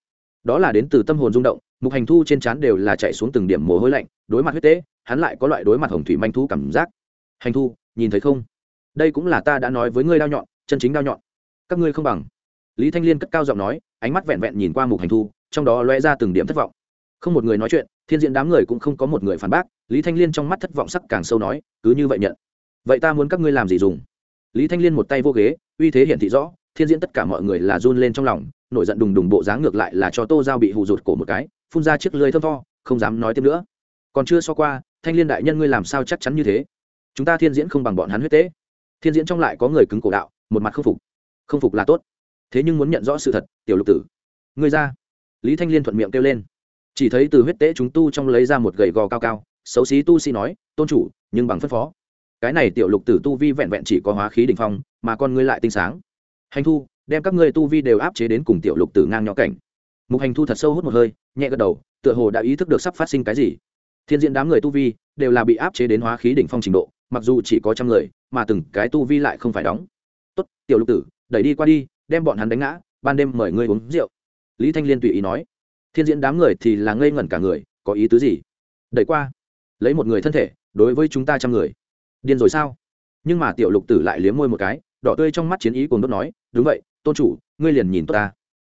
Đó là đến từ tâm hồn rung động, mục hành thu trên trán đều là chạy xuống từng điểm mồ hôi lạnh, đối mặt huyết tế, hắn lại có loại đối mặt hồng thủy manh thu cảm giác. Hành thu, nhìn thấy không? Đây cũng là ta đã nói với ngươi đao nhọn, chân chính đao nhọn. Các ngươi không bằng. Lý thanh liên cất cao giọng nói, ánh mắt vẹn vẹn nhìn qua mục hành thu, trong đó lóe ra từng điểm thất vọng. Không một người nói chuyện thiên diện đám người cũng không có một người phản bác, lý thanh liên trong mắt thất vọng sắc càng sâu nói, cứ như vậy nhận. Vậy ta muốn các ngươi làm gì dùng? Lý thanh liên một tay vô ghế, uy thế hiển thị rõ, thiên diễn tất cả mọi người là run lên trong lòng, nổi giận đùng đùng bộ dáng ngược lại là cho tô giao bị hù rụt cổ một cái, phun ra chiếc lưới thơm tho, không dám nói thêm nữa. Còn chưa so qua, thanh liên đại nhân ngươi làm sao chắc chắn như thế? Chúng ta thiên diễn không bằng bọn hắn huyết tế. Thiên diễn trong lại có người cứng cổ đạo, một mặt không phục. Không phục là tốt. Thế nhưng muốn nhận rõ sự thật, tiểu lục tử. Ngươi ra. Lý thanh liên thuận miệng kêu lên chỉ thấy từ huyết tế chúng tu trong lấy ra một gậy gò cao cao, xấu xí tu sĩ nói, tôn chủ, nhưng bằng phân phó. Cái này tiểu lục tử tu vi vẹn vẹn chỉ có hóa khí đ ỉ n h phong, mà con ngươi lại tinh sáng. Hành thu, đem các ngươi tu vi đều áp chế đến cùng tiểu lục tử ngang nhỏ cảnh. Mục hành thu thật sâu hút một hơi, nhẹ gật đầu, tựa hồ đã ý thức được sắp phát sinh cái gì. Thiên diện đám người tu vi đều là bị áp chế đến hóa khí đỉnh phong trình độ, mặc dù chỉ có trăm người, mà từng cái tu vi lại không phải đóng. Tốt, tiểu lục tử, đẩy đi qua đi, đem bọn hắn đánh ngã, ban đêm mời ngươi uống rượu. Lý thanh liên tùy ý nói thiên diễn đám người thì là ngây ngẩn cả người, có ý tứ gì? Đẩy qua, lấy một người thân thể, đối với chúng ta trăm người. Điên rồi sao? Nhưng mà tiểu lục tử lại liếm môi một cái, đỏ tươi trong mắt chiến ý cùng đốt nói, đúng vậy, tôn chủ, ngươi liền nhìn tốt ta.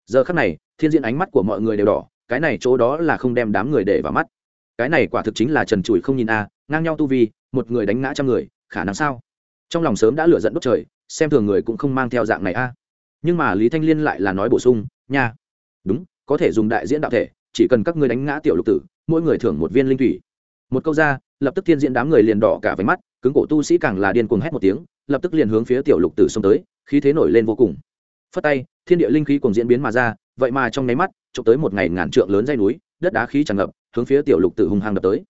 Giờ khắc này, thiên diễn ánh mắt của mọi người đều đỏ, cái này chỗ đó là không đem đám người để vào mắt. Cái này quả thực chính là trần trụi không nhìn a, ngang nhau tu vi, một người đánh ngã trăm người, khả năng sao? Trong lòng sớm đã lửa giận đốt trời, xem thường người cũng không mang theo dạng này a. Nhưng mà lý thanh liên lại là nói bổ sung, nha. Đúng có thể dùng đại diễn đạo thể, chỉ cần các ngươi đánh ngã tiểu lục tử, mỗi người thưởng một viên linh thủy. Một câu ra, lập tức thiên diễn đám người liền đỏ cả váy mắt, cứng cổ tu sĩ càng là điên cuồng hét một tiếng, lập tức liền hướng phía tiểu lục tử xông tới, khí thế nổi lên vô cùng. Phất tay, thiên địa linh khí cùng diễn biến mà ra, vậy mà trong nháy mắt trộm tới một ngày ngàn trượng lớn dây núi, đất đá khí tràn ngập, hướng phía tiểu lục tử hung hăng đập tới.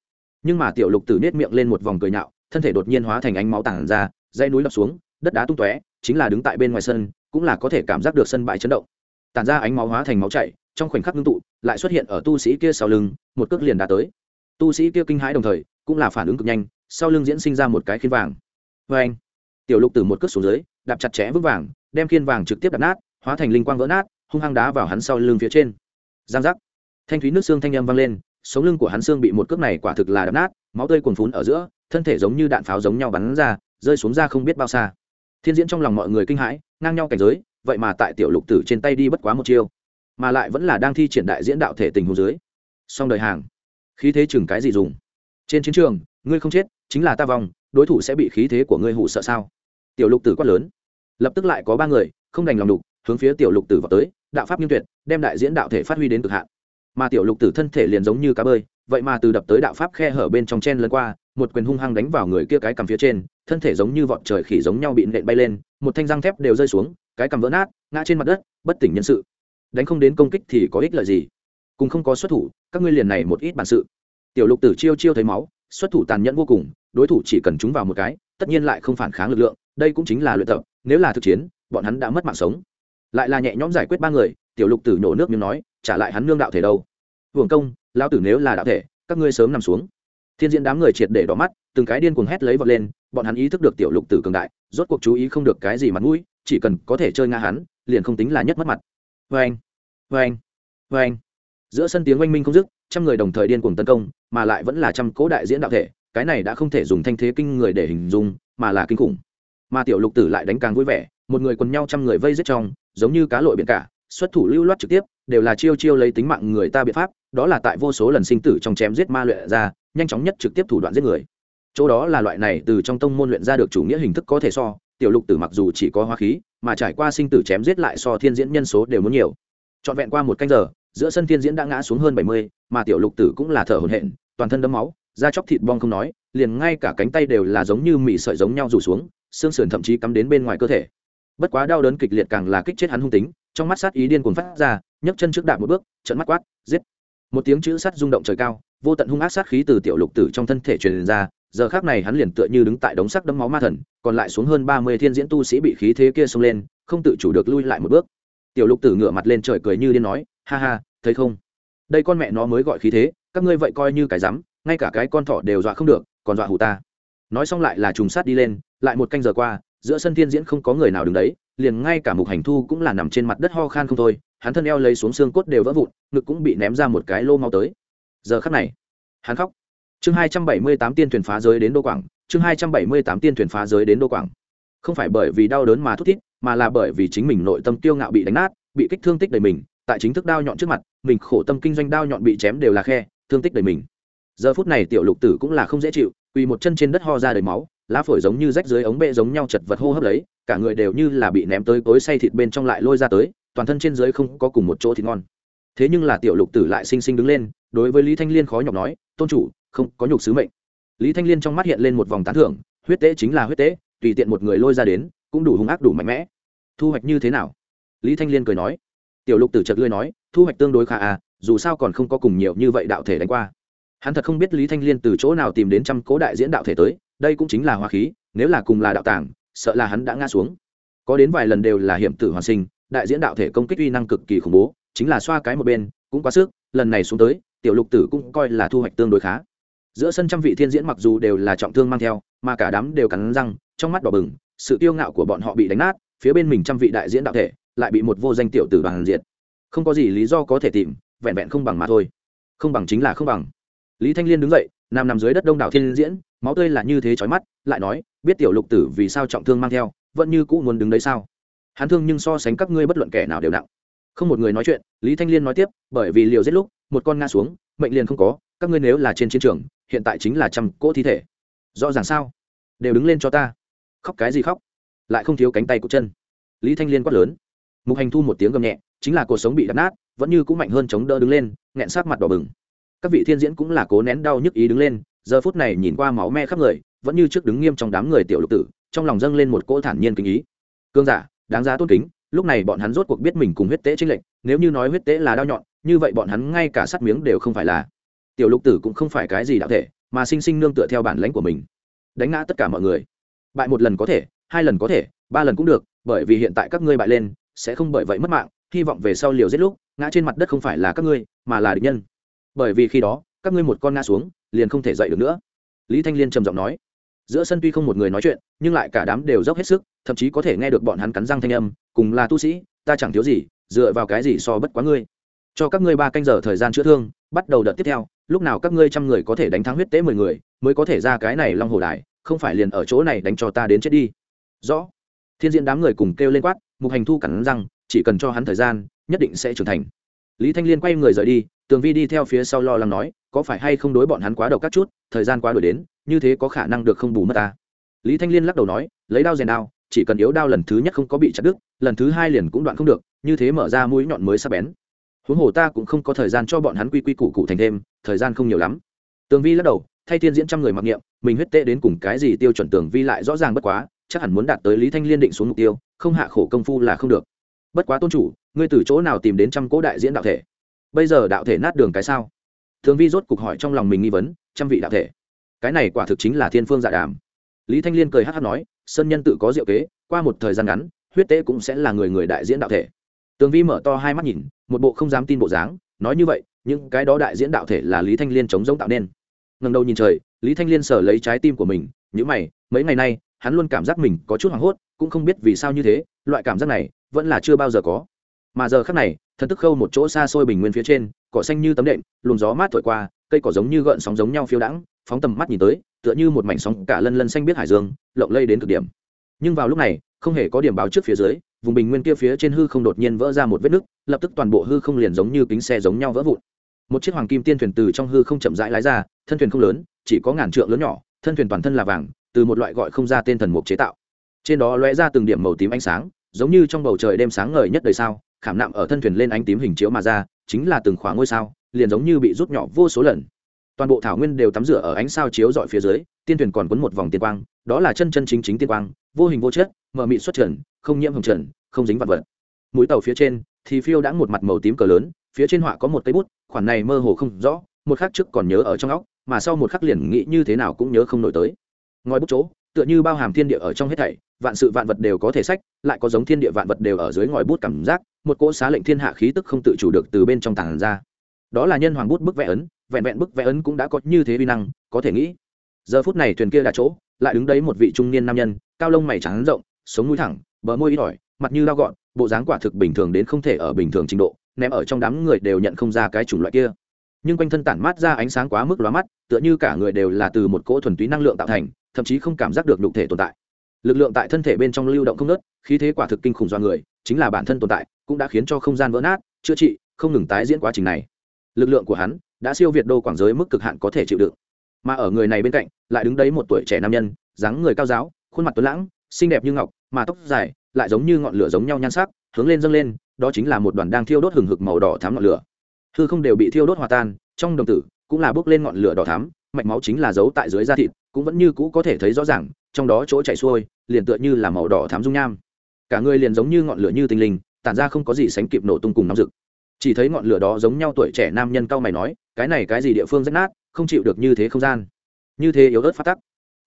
Nhưng mà tiểu lục tử nết miệng lên một vòng cười nhạo, thân thể đột nhiên hóa thành ánh máu tản ra, dây núi đập xuống, đất đá tung tóe, chính là đứng tại bên ngoài sân, cũng là có thể cảm giác được sân bãi chấn động. Tản ra ánh máu hóa thành máu chảy trong khoảnh khắc ngưng tụ, lại xuất hiện ở tu sĩ kia sau lưng, một cước liền đã tới. Tu sĩ kia kinh hãi đồng thời, cũng là phản ứng cực nhanh, sau lưng diễn sinh ra một cái khiên vàng. Vê anh, tiểu lục từ một cước xuống dưới, đạp chặt chẽ vững vàng, đem khiên vàng trực tiếp đập nát, hóa thành linh quang vỡ nát, hung hăng đá vào hắn sau lưng phía trên. Giang giác. Thanh thúy nước xương thanh âm vang lên, sống lưng của hắn xương bị một cước này quả thực là đập nát, máu tươi cuồn phún ở giữa, thân thể giống như đạn pháo giống nhau bắn ra, rơi xuống ra không biết bao xa. Thiên diễn trong lòng mọi người kinh hãi, ngang nhau cảnh giới, vậy mà tại tiểu lục tử trên tay đi bất quá một chiêu mà lại vẫn là đang thi triển đại diễn đạo thể tình hồ dưới. Song đời hàng, khí thế chừng cái gì dùng? Trên chiến trường, ngươi không chết, chính là ta vong, đối thủ sẽ bị khí thế của ngươi hụ sợ sao? Tiểu lục tử quát lớn. Lập tức lại có ba người, không đành lòng đục, hướng phía tiểu lục tử vào tới, đạo pháp nghiêm tuyệt, đem đại diễn đạo thể phát huy đến cực hạn. Mà tiểu lục tử thân thể liền giống như cá bơi, vậy mà từ đập tới đạo pháp khe hở bên trong chen lấn qua, một quyền hung hăng đánh vào người kia cái cằm phía trên, thân thể giống như vọt trời khỉ giống nhau bị nện bay lên, một thanh răng thép đều rơi xuống, cái cằm vỡ nát, ngã trên mặt đất, bất tỉnh nhân sự đánh không đến công kích thì có ích lợi gì? Cùng không có xuất thủ, các ngươi liền này một ít bản sự. Tiểu lục tử chiêu chiêu thấy máu, xuất thủ tàn nhẫn vô cùng, đối thủ chỉ cần chúng vào một cái, tất nhiên lại không phản kháng lực lượng, đây cũng chính là luyện tập, nếu là thực chiến, bọn hắn đã mất mạng sống. Lại là nhẹ nhõm giải quyết ba người, tiểu lục tử nhổ nước miếng nói, trả lại hắn nương đạo thể đâu? Hưởng công lao tử nếu là đạo thể, các ngươi sớm nằm xuống. Thiên diễn đám người triệt để đỏ mắt, từng cái điên cuồng hét lấy vọt lên, bọn hắn ý thức được tiểu lục tử cường đại, rốt cuộc chú ý không được cái gì mặt mũi, chỉ cần có thể chơi nga hắn, liền không tính là nhất mất mặt anh. Vê anh. Vê anh. Giữa sân tiếng oanh minh không dứt, trăm người đồng thời điên cuồng tấn công, mà lại vẫn là trăm cố đại diễn đạo thể. Cái này đã không thể dùng thanh thế kinh người để hình dung, mà là kinh khủng. Mà tiểu lục tử lại đánh càng vui vẻ, một người quần nhau trăm người vây giết trong, giống như cá lội biển cả, xuất thủ lưu loát trực tiếp, đều là chiêu chiêu lấy tính mạng người ta biện pháp, đó là tại vô số lần sinh tử trong chém giết ma luyện ra, nhanh chóng nhất trực tiếp thủ đoạn giết người. Chỗ đó là loại này từ trong tông môn luyện ra được chủ nghĩa hình thức có thể so, tiểu lục tử mặc dù chỉ có hóa khí mà trải qua sinh tử chém giết lại so thiên diễn nhân số đều muốn nhiều. Trọn vẹn qua một canh giờ, giữa sân thiên diễn đã ngã xuống hơn bảy mươi, mà tiểu lục tử cũng là thở hổn hển, toàn thân đấm máu, da chóc thịt bong không nói, liền ngay cả cánh tay đều là giống như mị sợi giống nhau rủ xuống, xương sườn thậm chí cắm đến bên ngoài cơ thể. Bất quá đau đớn kịch liệt càng là kích chết hắn hung tính, trong mắt sát ý điên cuồng phát ra, nhấc chân trước đạp một bước trận mắt quát, giết. Một tiếng chữ sắt rung động trời cao, vô tận hung ác sát khí từ tiểu lục tử trong thân thể truyền ra giờ khác này hắn liền tựa như đứng tại đống sắc đấm máu ma thần, còn lại xuống hơn ba mươi thiên diễn tu sĩ bị khí thế kia xông lên, không tự chủ được lui lại một bước. Tiểu lục tử ngửa mặt lên trời cười như điên nói, ha ha, thấy không? Đây con mẹ nó mới gọi khí thế, các ngươi vậy coi như cái rắm, ngay cả cái con thỏ đều dọa không được, còn dọa hù ta. Nói xong lại là trùng sát đi lên, lại một canh giờ qua, giữa sân thiên diễn không có người nào đứng đấy, liền ngay cả mục hành thu cũng là nằm trên mặt đất ho khan không thôi, hắn thân eo lấy xuống xương cốt đều vỡ vụn, ngực cũng bị ném ra một cái lô mau tới. Giờ khắc này, hắn khóc chương hai trăm bảy mươi tám tiên thuyền phá giới đến đô quảng, chương hai trăm bảy mươi tám tiên thuyền phá giới đến đô quảng. Không phải bởi vì đau đớn mà thút thít, mà là bởi vì chính mình nội tâm tiêu ngạo bị đánh nát, bị kích thương tích đầy mình, tại chính thức đao nhọn trước mặt, mình khổ tâm kinh doanh đao nhọn bị chém đều là khe, thương tích đầy mình. Giờ phút này tiểu lục tử cũng là không dễ chịu, quỳ một chân trên đất ho ra đầy máu, lá phổi giống như rách dưới ống bệ giống nhau chật vật hô hấp lấy, cả người đều như là bị ném tới cối say thịt bên trong lại lôi ra tới, toàn thân trên dưới không có cùng một chỗ thịt ngon. Thế nhưng là tiểu lục tử lại xinh xinh đứng lên, đối với lý thanh liên khó nhọc nói, tôn chủ không có nhục sứ mệnh. Lý thanh liên trong mắt hiện lên một vòng tán thưởng, huyết tế chính là huyết tế, tùy tiện một người lôi ra đến, cũng đủ hung ác đủ mạnh mẽ. Thu hoạch như thế nào? Lý thanh liên cười nói. Tiểu lục tử chợt lươi nói, thu hoạch tương đối khá à dù sao còn không có cùng nhiều như vậy đạo thể đánh qua. Hắn thật không biết lý thanh liên từ chỗ nào tìm đến trăm cố đại diễn đạo thể tới, đây cũng chính là hoa khí, nếu là cùng là đạo tàng, sợ là hắn đã ngã xuống. Có đến vài lần đều là hiểm tử hoàn sinh, đại diễn đạo thể công kích uy năng cực kỳ khủng bố, chính là xoa cái một bên, cũng quá sức, lần này xuống tới, tiểu lục tử cũng coi là thu hoạch tương đối khá giữa sân trăm vị thiên diễn mặc dù đều là trọng thương mang theo mà cả đám đều cắn răng trong mắt đỏ bừng sự tiêu ngạo của bọn họ bị đánh nát phía bên mình trăm vị đại diễn đạo thể lại bị một vô danh tiểu tử bằng diệt, không có gì lý do có thể tìm vẹn vẹn không bằng mà thôi. Không bằng chính là không bằng. Lý thanh liên đứng dậy nằm nằm dưới đất đông đảo thiên diễn máu tươi là như thế chói mắt lại nói biết tiểu lục tử vì sao trọng thương mang theo vẫn như cũ muốn đứng đấy sao? Hắn thương nhưng so sánh các ngươi bất luận kẻ nào đều nặng. Không một người nói chuyện lý thanh liên nói tiếp bởi vì liều giết lúc một con ngã xuống mệnh liền không có các ngươi nếu là trên chiến trường hiện tại chính là trăm cỗ thi thể. Rõ ràng sao? Đều đứng lên cho ta. Khóc cái gì khóc? Lại không thiếu cánh tay của chân. Lý thanh liên quát lớn. Mục hành thu một tiếng gầm nhẹ, chính là cuộc sống bị đập nát, vẫn như cũng mạnh hơn chống đỡ đứng lên, nghẹn sát mặt đỏ bừng. Các vị thiên diễn cũng là cố nén đau nhức ý đứng lên, giờ phút này nhìn qua máu me khắp người, vẫn như trước đứng nghiêm trong đám người tiểu lục tử, trong lòng dâng lên một cỗ thản nhiên kinh ý. Cương giả, đáng giá tôn kính, lúc này bọn hắn rốt cuộc biết mình cùng huyết tế trinh lệnh nếu như nói huyết tế là đau nhọn, như vậy bọn hắn ngay cả sát miếng đều không phải là tiểu lục tử cũng không phải cái gì đạo thể, mà sinh sinh nương tựa theo bản lãnh của mình. Đánh ngã tất cả mọi người. Bại một lần có thể, hai lần có thể, ba lần cũng được, bởi vì hiện tại các ngươi bại lên, sẽ không bởi vậy mất mạng, hy vọng về sau liều giết lúc, ngã trên mặt đất không phải là các ngươi, mà là địch nhân. Bởi vì khi đó, các ngươi một con ngã xuống, liền không thể dậy được nữa. Lý thanh liên trầm giọng nói. Giữa sân tuy không một người nói chuyện, nhưng lại cả đám đều dốc hết sức, thậm chí có thể nghe được bọn hắn cắn răng thanh âm, cùng là tu sĩ, ta chẳng thiếu gì, dựa vào cái gì so bất quá ngươi. Cho các ngươi ba canh giờ thời gian chữa thương, bắt đầu đợt tiếp theo lúc nào các ngươi trăm người có thể đánh thắng huyết tế mười người, mới có thể ra cái này long hồ đài, không phải liền ở chỗ này đánh cho ta đến chết đi. Rõ. Thiên diễn đám người cùng kêu lên quát, mục hành thu cắn răng, chỉ cần cho hắn thời gian, nhất định sẽ trưởng thành. Lý thanh liên quay người rời đi, tường vi đi theo phía sau lo lắng nói, có phải hay không đối bọn hắn quá đầu các chút, thời gian quá đổi đến, như thế có khả năng được không bù mất ta? Lý thanh liên lắc đầu nói, lấy đao rèn đao, chỉ cần yếu đao lần thứ nhất không có bị chặt đứt, lần thứ hai liền cũng đoạn không được, như thế mở ra mũi nhọn mới sắp bén huống hồ ta cũng không có thời gian cho bọn hắn quy quy củ cụ thành thêm, thời gian không nhiều lắm. Tường vi lắc đầu, thay thiên diễn trăm người mặc niệm, mình huyết tệ đến cùng cái gì tiêu chuẩn tường vi lại rõ ràng bất quá, chắc hẳn muốn đạt tới lý thanh liên định xuống mục tiêu, không hạ khổ công phu là không được. Bất quá tôn chủ, ngươi từ chỗ nào tìm đến trăm cỗ đại diễn đạo thể? Bây giờ đạo thể nát đường cái sao? Thường vi rốt cục hỏi trong lòng mình nghi vấn, trăm vị đạo thể? Cái này quả thực chính là thiên phương dạ đàm. Lý thanh liên cười hát hát nói, sơn nhân tự có diệu kế, qua một thời gian ngắn, huyết tế cũng sẽ là người người đại diễn đạo thể tường vi mở to hai mắt nhìn, một bộ không dám tin bộ dáng, nói như vậy, những cái đó đại diễn đạo thể là lý thanh liên chống giống tạo nên. Ngần đầu nhìn trời, lý thanh liên sở lấy trái tim của mình Những mày, mấy ngày nay, hắn luôn cảm giác mình có chút hoảng hốt, cũng không biết vì sao như thế, loại cảm giác này vẫn là chưa bao giờ có. Mà giờ khác này, thần tức khâu một chỗ xa xôi bình nguyên phía trên, cỏ xanh như tấm đệm, luồng gió mát thổi qua, cây cỏ giống như gợn sóng giống nhau phiêu đãng, phóng tầm mắt nhìn tới, tựa như một mảnh sóng cả lân lân xanh biết hải dương, lộng lây đến cực điểm. Nhưng vào lúc này, không hề có điểm báo trước phía dưới vùng bình nguyên kia phía trên hư không đột nhiên vỡ ra một vết nứt, lập tức toàn bộ hư không liền giống như kính xe giống nhau vỡ vụn. Một chiếc hoàng kim tiên thuyền từ trong hư không chậm rãi lái ra, thân thuyền không lớn, chỉ có ngàn trượng lớn nhỏ, thân thuyền toàn thân là vàng, từ một loại gọi không ra tên thần mục chế tạo. Trên đó lóe ra từng điểm màu tím ánh sáng, giống như trong bầu trời đêm sáng ngời nhất đời sao khảm nạm ở thân thuyền lên ánh tím hình chiếu mà ra, chính là từng khóa ngôi sao, liền giống như bị rút nhỏ vô số lần. Toàn bộ thảo nguyên đều tắm rửa ở ánh sao chiếu dọi phía dưới, tiên thuyền còn quấn một vòng tiên quang, đó là chân chân chính chính tiên quang, vô hình vô chất mờ mịt xuất trần, không nhiễm hồng trần, không dính vật vật. Mũi tàu phía trên thì phiêu đã một mặt màu tím cờ lớn, phía trên họa có một cây bút, khoản này mơ hồ không rõ, một khắc trước còn nhớ ở trong óc, mà sau một khắc liền nghĩ như thế nào cũng nhớ không nổi tới. Ngòi bút chỗ, tựa như bao hàm thiên địa ở trong hết thảy, vạn sự vạn vật đều có thể sách, lại có giống thiên địa vạn vật đều ở dưới ngòi bút cảm giác, một cỗ xá lệnh thiên hạ khí tức không tự chủ được từ bên trong tàng ra. Đó là nhân hoàng bút bức vẽ ấn, vẹn vẹn bức vẽ ấn cũng đã có như thế vi năng, có thể nghĩ. Giờ phút này thuyền kia là chỗ, lại đứng đấy một vị trung niên nam nhân, cao lông mày trắng rộng sống mũi thẳng, bờ môi ít ỏi, mặt như lao gọn, bộ dáng quả thực bình thường đến không thể ở bình thường trình độ, ném ở trong đám người đều nhận không ra cái chủng loại kia. Nhưng quanh thân tản mát ra ánh sáng quá mức lóa mắt, tựa như cả người đều là từ một cỗ thuần túy năng lượng tạo thành, thậm chí không cảm giác được nhục thể tồn tại. Lực lượng tại thân thể bên trong lưu động không nớt khí thế quả thực kinh khủng do người, chính là bản thân tồn tại, cũng đã khiến cho không gian vỡ nát, chữa trị, không ngừng tái diễn quá trình này. Lực lượng của hắn đã siêu việt đô quảng giới mức cực hạn có thể chịu đựng. Mà ở người này bên cạnh, lại đứng đấy một tuổi trẻ nam nhân, dáng người cao giáo, khuôn mặt tuấn lãng xinh đẹp như ngọc, mà tóc dài lại giống như ngọn lửa giống nhau nhan sắc, hướng lên dâng lên, đó chính là một đoàn đang thiêu đốt hừng hực màu đỏ thắm ngọn lửa. Hư không đều bị thiêu đốt hòa tan, trong đồng tử cũng là bước lên ngọn lửa đỏ thắm, mạch máu chính là giấu tại dưới da thịt, cũng vẫn như cũ có thể thấy rõ ràng, trong đó chỗ chảy xuôi liền tựa như là màu đỏ thắm dung nham. Cả người liền giống như ngọn lửa như tinh linh, tản ra không có gì sánh kịp nổ tung cùng nóng rực. Chỉ thấy ngọn lửa đó giống nhau tuổi trẻ nam nhân cao mày nói, cái này cái gì địa phương rách nát, không chịu được như thế không gian. Như thế yếu ớt phát tắc.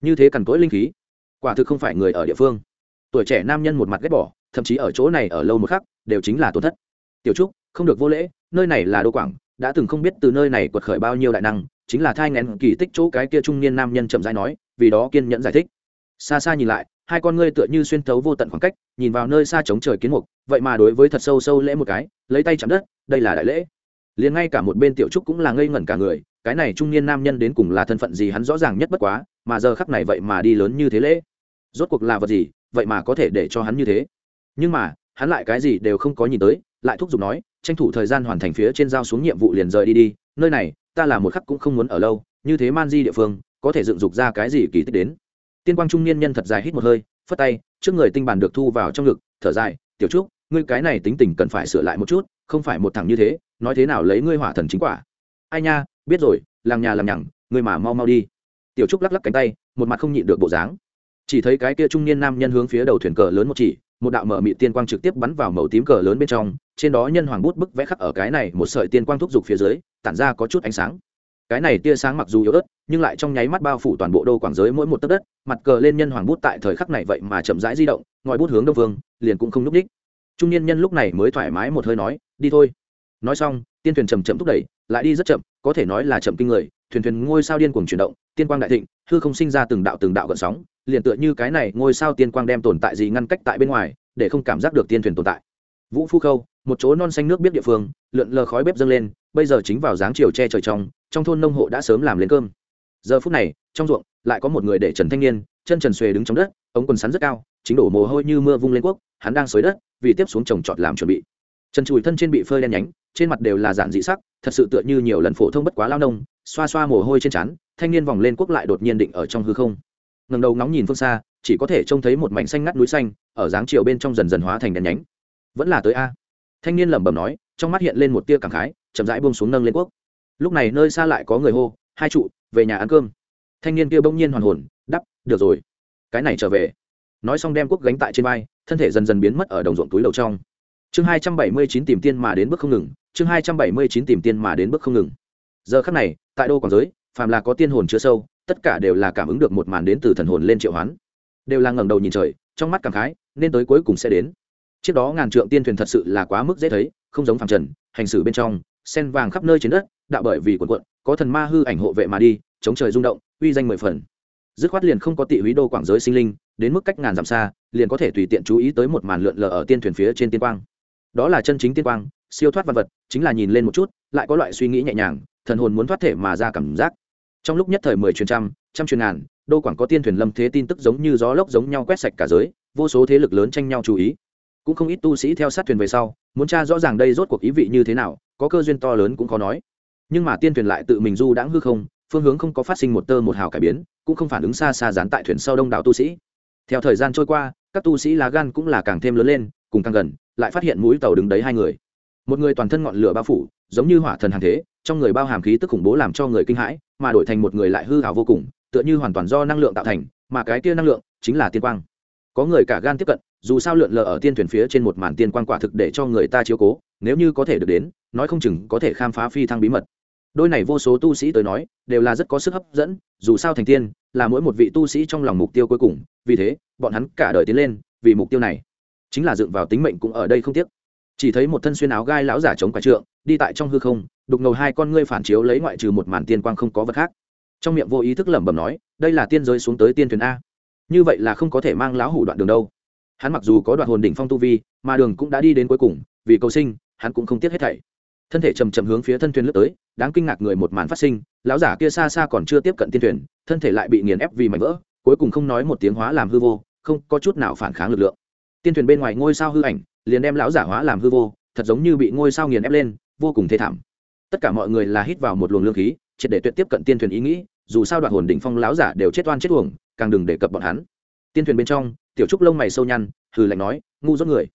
Như thế cằn cỗi linh khí quả thực không phải người ở địa phương. Tuổi trẻ nam nhân một mặt ghét bỏ, thậm chí ở chỗ này ở lâu một khắc, đều chính là tổn thất. Tiểu trúc, không được vô lễ, nơi này là đô quảng, đã từng không biết từ nơi này quật khởi bao nhiêu đại năng, chính là thai ngén kỳ tích chỗ cái kia trung niên nam nhân chậm rãi nói, vì đó kiên nhẫn giải thích. Xa xa nhìn lại, hai con ngươi tựa như xuyên thấu vô tận khoảng cách, nhìn vào nơi xa trống trời kiến mục, vậy mà đối với thật sâu sâu lễ một cái, lấy tay chạm đất, đây là đại lễ. Liền ngay cả một bên tiểu trúc cũng là ngây ngẩn cả người, cái này trung niên nam nhân đến cùng là thân phận gì hắn rõ ràng nhất bất quá, mà giờ khắc này vậy mà đi lớn như thế lễ rốt cuộc là vật gì, vậy mà có thể để cho hắn như thế? Nhưng mà, hắn lại cái gì đều không có nhìn tới, lại thúc giục nói, tranh thủ thời gian hoàn thành phía trên giao xuống nhiệm vụ liền rời đi đi, nơi này, ta là một khắc cũng không muốn ở lâu, như thế man di địa phương, có thể dựng dục ra cái gì kỳ tích đến? Tiên quang trung niên nhân thật dài hít một hơi, phất tay, trước người tinh bản được thu vào trong ngực, thở dài, tiểu trúc, ngươi cái này tính tình cần phải sửa lại một chút, không phải một thằng như thế, nói thế nào lấy ngươi hỏa thần chính quả? Ai nha, biết rồi làng nhà làm nhằng, ngươi mà mau mau đi. Tiểu trúc lắc lắc cánh tay, một mặt không nhịn được bộ dáng chỉ thấy cái kia trung niên nam nhân hướng phía đầu thuyền cờ lớn một chỉ, một đạo mở mị tiên quang trực tiếp bắn vào màu tím cờ lớn bên trong, trên đó nhân hoàng bút bức vẽ khắc ở cái này một sợi tiên quang thúc giục phía dưới, tản ra có chút ánh sáng. Cái này tia sáng mặc dù yếu ớt, nhưng lại trong nháy mắt bao phủ toàn bộ đô quảng giới mỗi một tấc đất, mặt cờ lên nhân hoàng bút tại thời khắc này vậy mà chậm rãi di động, ngòi bút hướng đông vương, liền cũng không n ú c đích trung niên nhân lúc này mới thoải mái một hơi nói, đi thôi. Nói xong, tiên thuyền chầm chậm thúc đẩy, lại đi rất chậm, có thể nói là chậm kinh người, thuyền thuyền ngôi sao điên cuồng chuyển động, tiên quang đại thịnh, hư không sinh ra từng đạo từng đạo gợn sóng liền tựa như cái này ngôi sao tiên quang đem tồn tại gì ngăn cách tại bên ngoài, để không cảm giác được tiên thuyền tồn tại. Vũ phu khâu, một chỗ non xanh nước biết địa phương, lượn lờ khói bếp dâng lên, bây giờ chính vào dáng chiều che trời trong trong thôn nông hộ đã sớm làm lên cơm. Giờ phút này, trong ruộng, lại có một người để trần thanh niên, chân trần xuề đứng trong đất, ống quần sắn rất cao, chính đổ mồ hôi như mưa vung lên quốc, hắn đang xới đất, vì tiếp xuống trồng trọt làm chuẩn bị. Trần chùi thân trên bị phơi đen nhánh, trên mặt đều là giản dị sắc, thật sự tựa như nhiều lần phổ thông bất quá lao nông, xoa xoa mồ hôi trên trán, thanh niên vòng lên quốc lại đột nhiên định ở trong hư không ngầm đầu ngóng nhìn phương xa, chỉ có thể trông thấy một mảnh xanh ngắt núi xanh, ở dáng chiều bên trong dần dần hóa thành đèn nhánh. Vẫn là tới a. Thanh niên lẩm bẩm nói, trong mắt hiện lên một tia cảm khái, chậm rãi buông xuống nâng lên quốc. Lúc này nơi xa lại có người hô, hai trụ, về nhà ăn cơm. Thanh niên kia bỗng nhiên hoàn hồn đắp được rồi. Cái này trở về. Nói xong đem quốc gánh tại trên vai, thân thể dần dần biến mất ở đồng ruộng túi đầu trong. Chương hai trăm bảy mươi chín tìm tiên mà đến bước không ngừng, chương hai trăm bảy mươi chín tìm tiên mà đến bước không ngừng. Giờ khắc này, tại đô quảng giới, phàm là có tiên hồn chưa sâu tất cả đều là cảm ứng được một màn đến từ thần hồn lên triệu hoán. Đều là ngẩng đầu nhìn trời, trong mắt cảm khái, nên tới cuối cùng sẽ đến. Trước đó ngàn trượng tiên thuyền thật sự là quá mức dễ thấy, không giống phàm trần, hành xử bên trong, sen vàng khắp nơi trên đất, đạo bởi vì quần quận có thần ma hư ảnh hộ vệ mà đi, chống trời rung động, uy danh mười phần. Dứt khoát liền không có tị húy đô quảng giới sinh linh, đến mức cách ngàn dặm xa, liền có thể tùy tiện chú ý tới một màn lượn lờ ở tiên thuyền phía trên tiên quang. Đó là chân chính tiên quang, siêu thoát văn vật, chính là nhìn lên một chút, lại có loại suy nghĩ nhẹ nhàng, thần hồn muốn thoát thể mà ra cảm giác trong lúc nhất thời mười truyền trăm trăm truyền ngàn, đô quảng có tiên thuyền lâm thế tin tức giống như gió lốc giống nhau quét sạch cả giới, vô số thế lực lớn tranh nhau chú ý. Cũng không ít tu sĩ theo sát thuyền về sau, muốn tra rõ ràng đây rốt cuộc ý vị như thế nào, có cơ duyên to lớn cũng khó nói. Nhưng mà tiên thuyền lại tự mình du đãng hư không, phương hướng không có phát sinh một tơ một hào cải biến, cũng không phản ứng xa xa dán tại thuyền sau đông đảo tu sĩ. Theo thời gian trôi qua, các tu sĩ lá gan cũng là càng thêm lớn lên, cùng càng gần, lại phát hiện mũi tàu đứng đấy hai người. Một người toàn thân ngọn lửa bao phủ, giống như hỏa thần hàng thế, trong người bao hàm khí tức khủng bố làm cho người kinh hãi mà đổi thành một người lại hư hảo vô cùng, tựa như hoàn toàn do năng lượng tạo thành, mà cái kia năng lượng chính là tiên quang. Có người cả gan tiếp cận, dù sao lượn lờ ở tiên thuyền phía trên một màn tiên quang quả thực để cho người ta chiếu cố, nếu như có thể được đến, nói không chừng có thể khám phá phi thăng bí mật. Đôi này vô số tu sĩ tới nói, đều là rất có sức hấp dẫn, dù sao thành tiên là mỗi một vị tu sĩ trong lòng mục tiêu cuối cùng, vì thế, bọn hắn cả đời tiến lên, vì mục tiêu này. Chính là dựng vào tính mệnh cũng ở đây không tiếc. Chỉ thấy một thân xuyên áo gai lão giả chống quả trượng, đi tại trong hư không đục ngầu hai con ngươi phản chiếu lấy ngoại trừ một màn tiên quang không có vật khác. Trong miệng vô ý thức lẩm bẩm nói, đây là tiên giới xuống tới tiên thuyền a. Như vậy là không có thể mang lão hủ đoạn đường đâu. Hắn mặc dù có đoạn hồn đỉnh phong tu vi, mà đường cũng đã đi đến cuối cùng, vì cầu sinh, hắn cũng không tiếc hết thảy. Thân thể chầm chầm hướng phía thân thuyền lướt tới, đáng kinh ngạc người một màn phát sinh, lão giả kia xa xa còn chưa tiếp cận tiên thuyền, thân thể lại bị nghiền ép vì mảnh vỡ, cuối cùng không nói một tiếng hóa làm hư vô, không có chút nào phản kháng lực lượng. Tiên thuyền bên ngoài ngôi sao hư ảnh, liền đem lão giả hóa làm hư vô, thật giống như bị ngôi sao nghiền ép lên, vô cùng thê thảm tất cả mọi người là hít vào một luồng lương khí, triệt để tuyệt tiếp cận tiên thuyền ý nghĩ, dù sao đoạn hồn đỉnh phong láo giả đều chết oan chết uổng, càng đừng đề cập bọn hắn. Tiên thuyền bên trong, tiểu trúc lông mày sâu nhăn, hừ lạnh nói, ngu dốt người.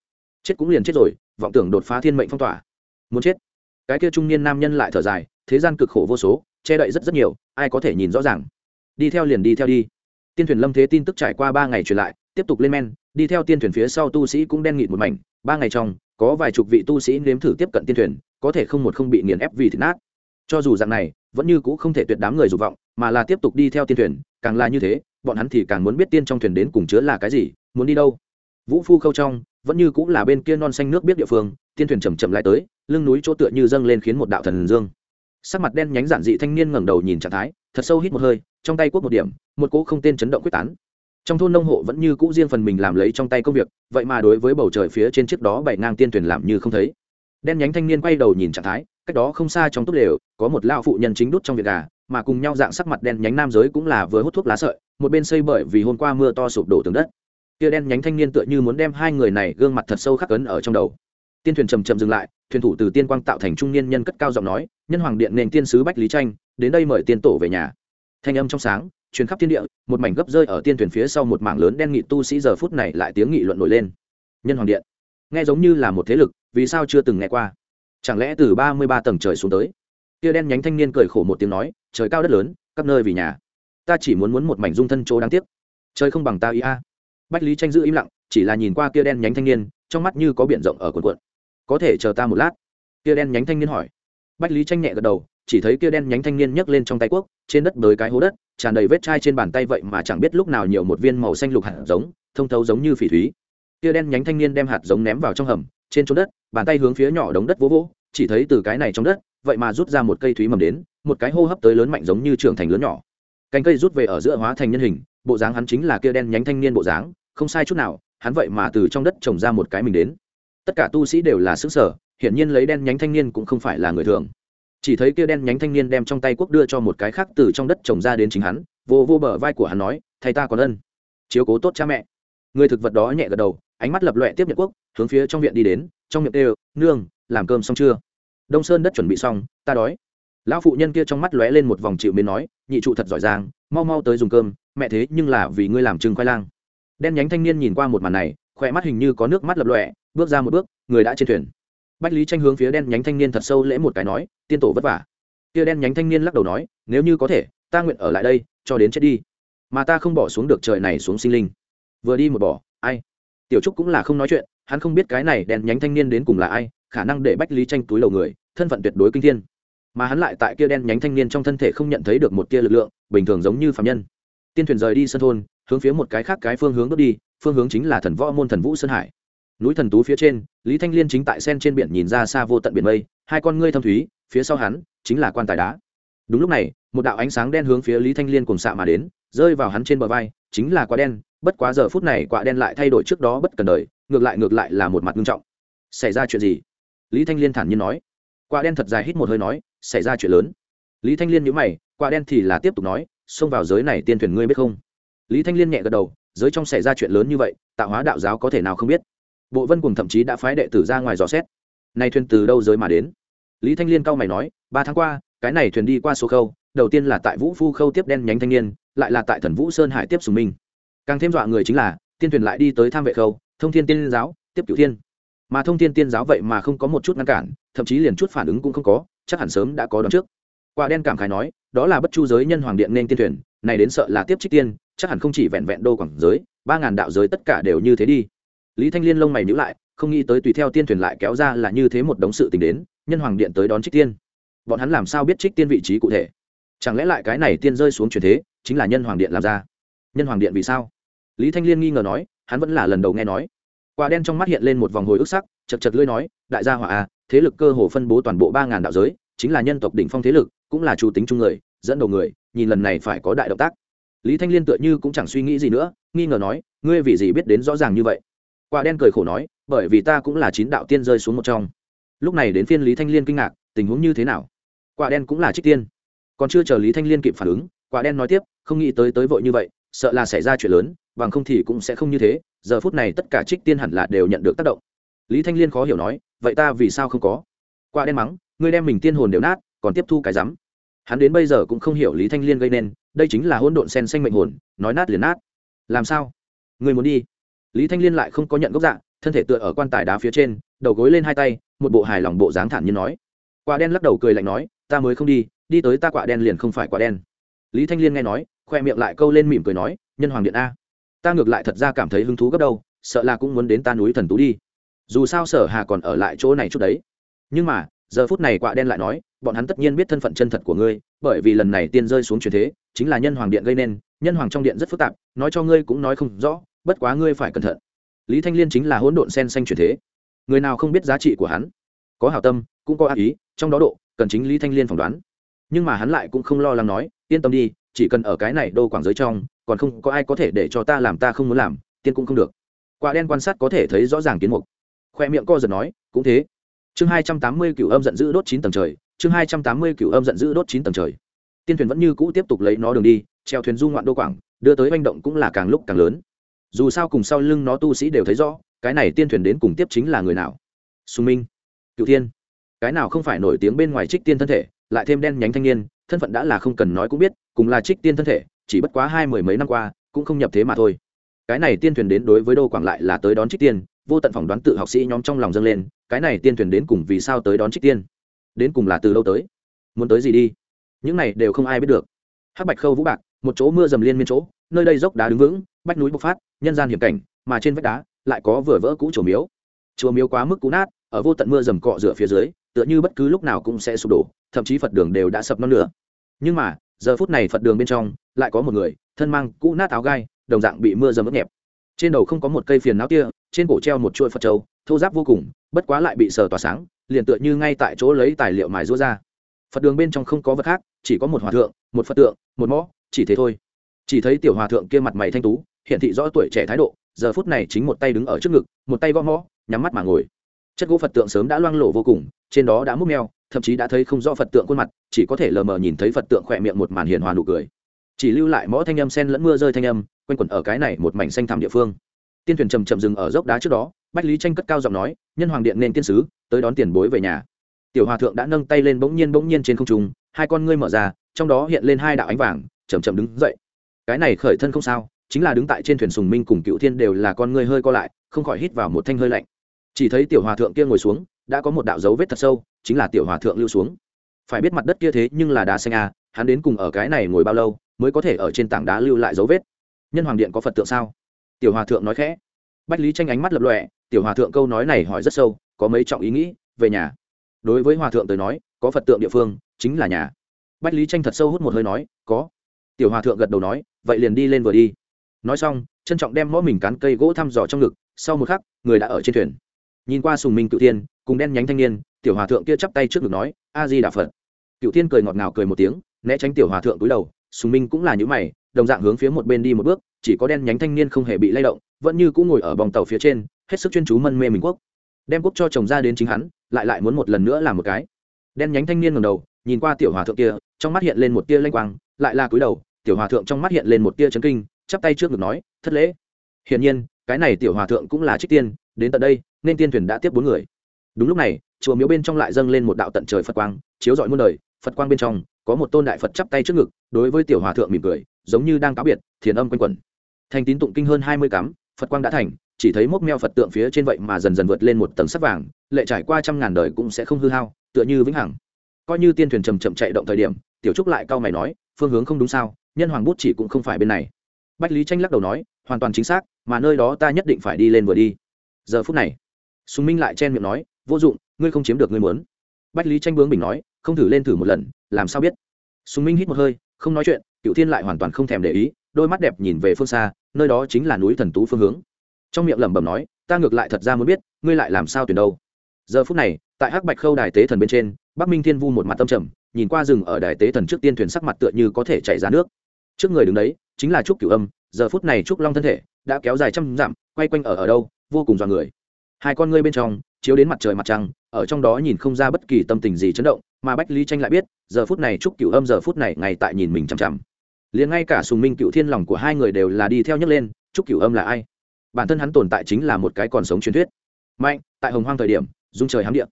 Chết cũng liền chết rồi, vọng tưởng đột phá thiên mệnh phong tỏa. Muốn chết. Cái kia trung niên nam nhân lại thở dài, thế gian cực khổ vô số, che đậy rất rất nhiều, ai có thể nhìn rõ ràng. Đi theo liền đi theo đi. Tiên thuyền lâm thế tin tức trải qua ba ngày truyền lại, tiếp tục lên men, đi theo tiên thuyền phía sau tu sĩ cũng đen nghịt một mảnh. Ba ngày trong, có vài chục vị tu sĩ nếm thử tiếp cận tiên thuyền có thể không một không bị nghiền ép vì thịt nát. Cho dù dạng này, vẫn như cũ không thể tuyệt đám người dục vọng, mà là tiếp tục đi theo tiên thuyền, càng là như thế, bọn hắn thì càng muốn biết tiên trong thuyền đến cùng chứa là cái gì, muốn đi đâu. Vũ phu khâu trong, vẫn như cũng là bên kia non xanh nước biết địa phương, tiên thuyền chầm chậm lại tới, lưng núi chỗ tựa như dâng lên khiến một đạo thần dương. Sắc mặt đen nhánh giản dị thanh niên ngẩng đầu nhìn trạng thái, thật sâu hít một hơi, trong tay quốc một điểm, một cỗ không tên chấn động quyết tán. Trong thôn nông hộ vẫn như cũ riêng phần mình làm lấy trong tay công việc, vậy mà đối với bầu trời phía trên chiếc đó bảy ngang tiên thuyền làm như không thấy đen nhánh thanh niên quay đầu nhìn trạng thái, cách đó không xa trong túp lều, có một lao phụ nhân chính đút trong việc gà, mà cùng nhau dạng sắc mặt đen nhánh nam giới cũng là vừa hút thuốc lá sợi, một bên xây bởi vì hôm qua mưa to sụp đổ tường đất. Kia đen nhánh thanh niên tựa như muốn đem hai người này gương mặt thật sâu khắc ấn ở trong đầu. Tiên thuyền chầm chậm dừng lại, thuyền thủ từ tiên quang tạo thành trung niên nhân cất cao giọng nói, nhân hoàng điện nền tiên sứ bách lý tranh, đến đây mời tiên tổ về nhà. Thanh âm trong sáng, truyền khắp thiên địa, một mảnh gấp rơi ở tiên thuyền phía sau một mảng lớn đen nghị tu sĩ giờ phút này lại tiếng nghị luận nổi lên. Nhân hoàng điện. Nghe giống như là một thế lực vì sao chưa từng nghe qua? Chẳng lẽ từ ba mươi ba tầng trời xuống tới kia đen nhánh thanh niên cười khổ một tiếng nói, trời cao đất lớn, các nơi vì nhà. Ta chỉ muốn muốn một mảnh dung thân chỗ đáng tiếc. Trời không bằng ta ý a. Bách lý tranh giữ im lặng, chỉ là nhìn qua kia đen nhánh thanh niên, trong mắt như có biển rộng ở quần quận có thể chờ ta một lát? Kia đen nhánh thanh niên hỏi. Bách lý tranh nhẹ gật đầu, chỉ thấy kia đen nhánh thanh niên nhấc lên trong tay quốc trên đất bới cái hố đất, tràn đầy vết chai trên bàn tay vậy mà chẳng biết lúc nào nhiều một viên màu xanh lục hạt giống, thông thấu giống như phỉ thúy. Kia đen nhánh thanh niên đem hạt giống ném vào trong hầm trên chỗ đất, bàn tay hướng phía nhỏ đống đất vỗ vỗ, chỉ thấy từ cái này trong đất, vậy mà rút ra một cây thúy mầm đến, một cái hô hấp tới lớn mạnh giống như trưởng thành lớn nhỏ. Cành cây rút về ở giữa hóa thành nhân hình, bộ dáng hắn chính là kia đen nhánh thanh niên bộ dáng, không sai chút nào, hắn vậy mà từ trong đất trồng ra một cái mình đến. Tất cả tu sĩ đều là xứ sở hiển nhiên lấy đen nhánh thanh niên cũng không phải là người thường. Chỉ thấy kia đen nhánh thanh niên đem trong tay quốc đưa cho một cái khác từ trong đất trồng ra đến chính hắn, vô vô bờ vai của hắn nói thầy ta còn ân chiếu cố tốt cha mẹ. Người thực vật đó nhẹ gật đầu ánh mắt lập loẹ tiếp nhận quốc, hướng phía trong viện đi đến, trong miệng đều nương, làm cơm xong chưa? Đông sơn đất chuẩn bị xong, ta đói. Lão phụ nhân kia trong mắt lóe lên một vòng chịu mến nói, nhị trụ thật giỏi giang, mau mau tới dùng cơm, mẹ thế nhưng là vì ngươi làm trưng khoai lang. Đen nhánh thanh niên nhìn qua một màn này, khỏe mắt hình như có nước mắt lập lọe bước ra một bước, người đã trên thuyền. Bách lý tranh hướng phía đen nhánh thanh niên thật sâu lễ một cái nói, tiên tổ vất vả. Kia đen nhánh thanh niên lắc đầu nói, nếu như có thể, ta nguyện ở lại đây, cho đến chết đi. Mà ta không bỏ xuống được trời này xuống sinh linh. Vừa đi một bỏ, ai? Tiểu trúc cũng là không nói chuyện, hắn không biết cái này đèn nhánh thanh niên đến cùng là ai, khả năng để bách lý tranh túi lầu người, thân phận tuyệt đối kinh thiên. Mà hắn lại tại kia đen nhánh thanh niên trong thân thể không nhận thấy được một tia lực lượng, bình thường giống như phạm nhân. Tiên thuyền rời đi sân thôn, hướng phía một cái khác cái phương hướng bước đi, phương hướng chính là thần võ môn thần vũ sơn hải. Núi thần tú phía trên, lý thanh liên chính tại sen trên biển nhìn ra xa vô tận biển mây, hai con ngươi thâm thúy, phía sau hắn, chính là quan tài đá. Đúng lúc này, một đạo ánh sáng đen hướng phía lý thanh liên cùng xạ mà đến, rơi vào hắn trên bờ vai, chính là quả đen bất quá giờ phút này quả đen lại thay đổi trước đó bất cần đời, ngược lại ngược lại là một mặt nghiêm trọng. Xảy ra chuyện gì? Lý thanh liên thản nhiên nói. Quả đen thật dài hít một hơi nói, xảy ra chuyện lớn. Lý thanh liên nhíu mày, quả đen thì là tiếp tục nói, xông vào giới này tiên thuyền ngươi biết không? Lý thanh liên nhẹ gật đầu, giới trong xảy ra chuyện lớn như vậy, tạo hóa đạo giáo có thể nào không biết? Bộ vân cùng thậm chí đã phái đệ tử ra ngoài dò xét. Nay thuyền từ đâu giới mà đến? Lý thanh liên cau mày nói, ba tháng qua, cái này thuyền đi qua số khâu, đầu tiên là tại vũ phu khâu tiếp đen nhánh thanh niên, lại là tại thần vũ sơn hải tiếp sùng minh càng thêm dọa người chính là, tiên thuyền lại đi tới tham vệ khâu, thông thiên tiên giáo, tiếp cửu thiên. Mà thông thiên tiên giáo vậy mà không có một chút ngăn cản, thậm chí liền chút phản ứng cũng không có, chắc hẳn sớm đã có đón trước. Quả đen cảm khái nói, đó là bất chu giới nhân hoàng điện nên tiên thuyền, này đến sợ là tiếp trích tiên, chắc hẳn không chỉ vẹn vẹn đô quảng giới, ba ngàn đạo giới tất cả đều như thế đi. Lý thanh liên lông mày nhữ lại, không nghĩ tới tùy theo tiên thuyền lại kéo ra là như thế một đống sự tình đến, nhân hoàng điện tới đón trích tiên. Bọn hắn làm sao biết trích tiên vị trí cụ thể? Chẳng lẽ lại cái này tiên rơi xuống truyền thế, chính là nhân hoàng điện làm ra? Nhân hoàng điện vì sao? Lý thanh liên nghi ngờ nói, hắn vẫn là lần đầu nghe nói. Quả đen trong mắt hiện lên một vòng hồi ức sắc, chật chật lưỡi nói, đại gia hỏa a thế lực cơ hồ phân bố toàn bộ ba ngàn đạo giới, chính là nhân tộc đỉnh phong thế lực, cũng là chủ tính chung người, dẫn đầu người, nhìn lần này phải có đại động tác. Lý thanh liên tựa như cũng chẳng suy nghĩ gì nữa, nghi ngờ nói, ngươi vì gì biết đến rõ ràng như vậy? Quả đen cười khổ nói, bởi vì ta cũng là chín đạo tiên rơi xuống một trong. Lúc này đến phiên lý thanh liên kinh ngạc, tình huống như thế nào? Quả đen cũng là trích tiên. Còn chưa chờ lý thanh liên kịp phản ứng, quả đen nói tiếp, không nghĩ tới tới vội như vậy sợ là xảy ra chuyện lớn, bằng không thì cũng sẽ không như thế, giờ phút này tất cả trích tiên hẳn là đều nhận được tác động. Lý thanh liên khó hiểu nói, vậy ta vì sao không có? Quả đen mắng, ngươi đem mình tiên hồn đều nát, còn tiếp thu cái rắm. Hắn đến bây giờ cũng không hiểu lý thanh liên gây nên, đây chính là hỗn độn sen xanh mệnh hồn, nói nát liền nát. Làm sao? Người muốn đi. Lý thanh liên lại không có nhận gốc dạng thân thể tựa ở quan tài đá phía trên, đầu gối lên hai tay, một bộ hài lòng bộ dáng thản như nói. Quả đen lắc đầu cười lạnh nói, ta mới không đi đi tới ta quả đen liền không phải quả đen. Lý thanh liên nghe nói khoe miệng lại câu lên mỉm cười nói, nhân hoàng điện a, ta ngược lại thật ra cảm thấy hứng thú gấp đâu, sợ là cũng muốn đến ta núi thần tú đi. Dù sao sở hà còn ở lại chỗ này chút đấy. Nhưng mà, giờ phút này quạ đen lại nói, bọn hắn tất nhiên biết thân phận chân thật của ngươi, bởi vì lần này tiên rơi xuống truyền thế, chính là nhân hoàng điện gây nên, nhân hoàng trong điện rất phức tạp, nói cho ngươi cũng nói không rõ, bất quá ngươi phải cẩn thận. Lý thanh liên chính là hỗn độn sen xanh truyền thế. Người nào không biết giá trị của hắn? Có hảo tâm, cũng có ác ý, trong đó độ, cần chính lý thanh liên phỏng đoán. Nhưng mà hắn lại cũng không lo lắng nói, yên tâm đi chỉ cần ở cái này đô quảng giới trong, còn không có ai có thể để cho ta làm ta không muốn làm, tiên cũng không được. Quả đen quan sát có thể thấy rõ ràng tiến mục. Khoe miệng co giật nói, cũng thế. Chương hai trăm tám mươi cựu âm giận dữ đốt chín tầng trời, chương hai trăm tám mươi cựu âm giận dữ đốt chín tầng trời. Tiên thuyền vẫn như cũ tiếp tục lấy nó đường đi, treo thuyền du ngoạn đô quảng, đưa tới manh động cũng là càng lúc càng lớn. Dù sao cùng sau lưng nó tu sĩ đều thấy rõ, cái này tiên thuyền đến cùng tiếp chính là người nào. Sùng minh cựu thiên. Cái nào không phải nổi tiếng bên ngoài trích tiên thân thể, lại thêm đen nhánh thanh niên thân phận đã là không cần nói cũng biết, cùng là trích tiên thân thể, chỉ bất quá hai mười mấy năm qua, cũng không nhập thế mà thôi. Cái này tiên thuyền đến đối với đô quảng lại là tới đón trích tiên, vô tận phỏng đoán tự học sĩ nhóm trong lòng dâng lên, cái này tiên thuyền đến cùng vì sao tới đón trích tiên? Đến cùng là từ đâu tới? Muốn tới gì đi? Những này đều không ai biết được. Hắc bạch khâu vũ bạc, một chỗ mưa dầm liên miên chỗ, nơi đây dốc đá đứng vững, bách núi bộc phát, nhân gian hiểm cảnh, mà trên vách đá lại có vừa vỡ cũ chùa miếu. Chùa miếu quá mức cũ nát, ở vô tận mưa dầm cọ rửa phía dưới, tựa như bất cứ lúc nào cũng sẽ sụp đổ, thậm chí phật đường đều đã sập non nửa nhưng mà, giờ phút này phật đường bên trong, lại có một người, thân mang cũ nát áo gai, đồng dạng bị mưa dầm ướt nhẹp. Trên đầu không có một cây phiền não tia trên cổ treo một chuỗi phật trâu thô giáp vô cùng, bất quá lại bị sờ tỏa sáng, liền tựa như ngay tại chỗ lấy tài liệu mài rũa ra. Phật đường bên trong không có vật khác, chỉ có một hòa thượng, một phật tượng, một mõ, chỉ thế thôi. Chỉ thấy tiểu hòa thượng kia mặt mày thanh tú, hiện thị rõ tuổi trẻ thái độ, giờ phút này chính một tay đứng ở trước ngực, một tay gõ mõ, nhắm mắt mà ngồi. Chất gỗ phật tượng sớm đã loang lổ vô cùng, trên đó đã múc meo thậm chí đã thấy không rõ phật tượng khuôn mặt, chỉ có thể lờ mờ nhìn thấy phật tượng khỏe miệng một màn hiền hòa nụ cười. Chỉ lưu lại mõ thanh âm sen lẫn mưa rơi thanh âm, quanh quẩn ở cái này một mảnh xanh thảm địa phương. Tiên thuyền trầm trầm dừng ở dốc đá trước đó, bách lý tranh cất cao giọng nói, nhân hoàng điện nên tiên sứ, tới đón tiền bối về nhà. Tiểu hòa thượng đã nâng tay lên bỗng nhiên bỗng nhiên trên không trung, hai con ngươi mở ra, trong đó hiện lên hai đạo ánh vàng chầm chậm đứng dậy. Cái này khởi thân không sao, chính là đứng tại trên thuyền sùng minh cùng cựu thiên đều là con ngươi hơi co lại, không khỏi hít vào một thanh hơi lạnh. Chỉ thấy tiểu hòa thượng kia ngồi xuống đã có một đạo dấu vết thật sâu, chính là tiểu hòa thượng lưu xuống. Phải biết mặt đất kia thế nhưng là đá xanh a hắn đến cùng ở cái này ngồi bao lâu mới có thể ở trên tảng đá lưu lại dấu vết? Nhân hoàng điện có phật tượng sao? Tiểu hòa thượng nói khẽ. Bách lý tranh ánh mắt lập lọe tiểu hòa thượng câu nói này hỏi rất sâu, có mấy trọng ý nghĩ, về nhà. Đối với hòa thượng tới nói, có phật tượng địa phương, chính là nhà. Bách lý tranh thật sâu hút một hơi nói, có. Tiểu hòa thượng gật đầu nói, vậy liền đi lên vừa đi. Nói xong, trân trọng đem mõ mình cán cây gỗ thăm dò trong ngực, sau một khắc, người đã ở trên thuyền. Nhìn qua sùng minh cựu tiên cùng đen nhánh thanh niên, tiểu hòa thượng kia chắp tay trước ngực nói, a di đà phật. Cựu tiên cười ngọt ngào cười một tiếng, né tránh tiểu hòa thượng túi đầu, sùng minh cũng là những mày, đồng dạng hướng phía một bên đi một bước, chỉ có đen nhánh thanh niên không hề bị lay động, vẫn như cũng ngồi ở bòng tàu phía trên, hết sức chuyên chú mân mê mình quốc. Đem quốc cho chồng ra đến chính hắn, lại lại muốn một lần nữa làm một cái. Đen nhánh thanh niên ngầm đầu, nhìn qua tiểu hòa thượng kia, trong mắt hiện lên một tia lanh quang, lại là cúi đầu, tiểu hòa thượng trong mắt hiện lên một tia chấn kinh, chắp tay trước ngực nói, thất lễ. Hiển nhiên, cái này tiểu hòa thượng cũng là trích tiên, đến tận đây, nên tiên thuyền đã tiếp bốn người đúng lúc này, chùa miếu bên trong lại dâng lên một đạo tận trời phật quang, chiếu rọi muôn đời, phật quang bên trong có một tôn đại phật chắp tay trước ngực, đối với tiểu hòa thượng mỉm cười, giống như đang cáo biệt, thiền âm quanh quẩn. Thành tín tụng kinh hơn hai mươi cắm, phật quang đã thành, chỉ thấy mốc meo phật tượng phía trên vậy mà dần dần vượt lên một tầng sắt vàng, lệ trải qua trăm ngàn đời cũng sẽ không hư hao, tựa như vĩnh hằng. Coi như tiên thuyền chầm chậm chạy động thời điểm, tiểu trúc lại cau mày nói, phương hướng không đúng sao, nhân hoàng bút chỉ cũng không phải bên này. Bách lý tranh lắc đầu nói, hoàn toàn chính xác, mà nơi đó ta nhất định phải đi lên vừa đi. Giờ phút này, sùng minh lại chen miệng nói vô dụng, ngươi không chiếm được ngươi muốn. Bách lý tranh bướng bình nói, không thử lên thử một lần, làm sao biết? Sùng minh hít một hơi, không nói chuyện cựu thiên lại hoàn toàn không thèm để ý, đôi mắt đẹp nhìn về phương xa, nơi đó chính là núi thần tú phương hướng. Trong miệng lẩm bẩm nói, ta ngược lại thật ra muốn biết, ngươi lại làm sao tuyển đâu? Giờ phút này, tại hắc bạch khâu đài tế thần bên trên, bắc minh thiên vu một mặt tâm trầm, nhìn qua rừng ở đài tế thần trước tiên thuyền sắc mặt tựa như có thể chảy ra nước. Trước người đứng đấy, chính là trúc cửu âm, giờ phút này trúc long thân thể, đã kéo dài trăm dặm, quay quanh ở ở đâu, vô cùng dọa người. Hai con ngươi bên trong chiếu đến mặt trời mặt trăng ở trong đó nhìn không ra bất kỳ tâm tình gì chấn động mà bách lý tranh lại biết giờ phút này trúc cửu âm giờ phút này ngay tại nhìn mình chằm chằm. Liền ngay cả sùng minh cựu thiên lòng của hai người đều là đi theo nhấc lên trúc cửu âm là ai? Bản thân hắn tồn tại chính là một cái còn sống truyền thuyết. Mạnh tại hồng hoang thời điểm dung trời hám địa,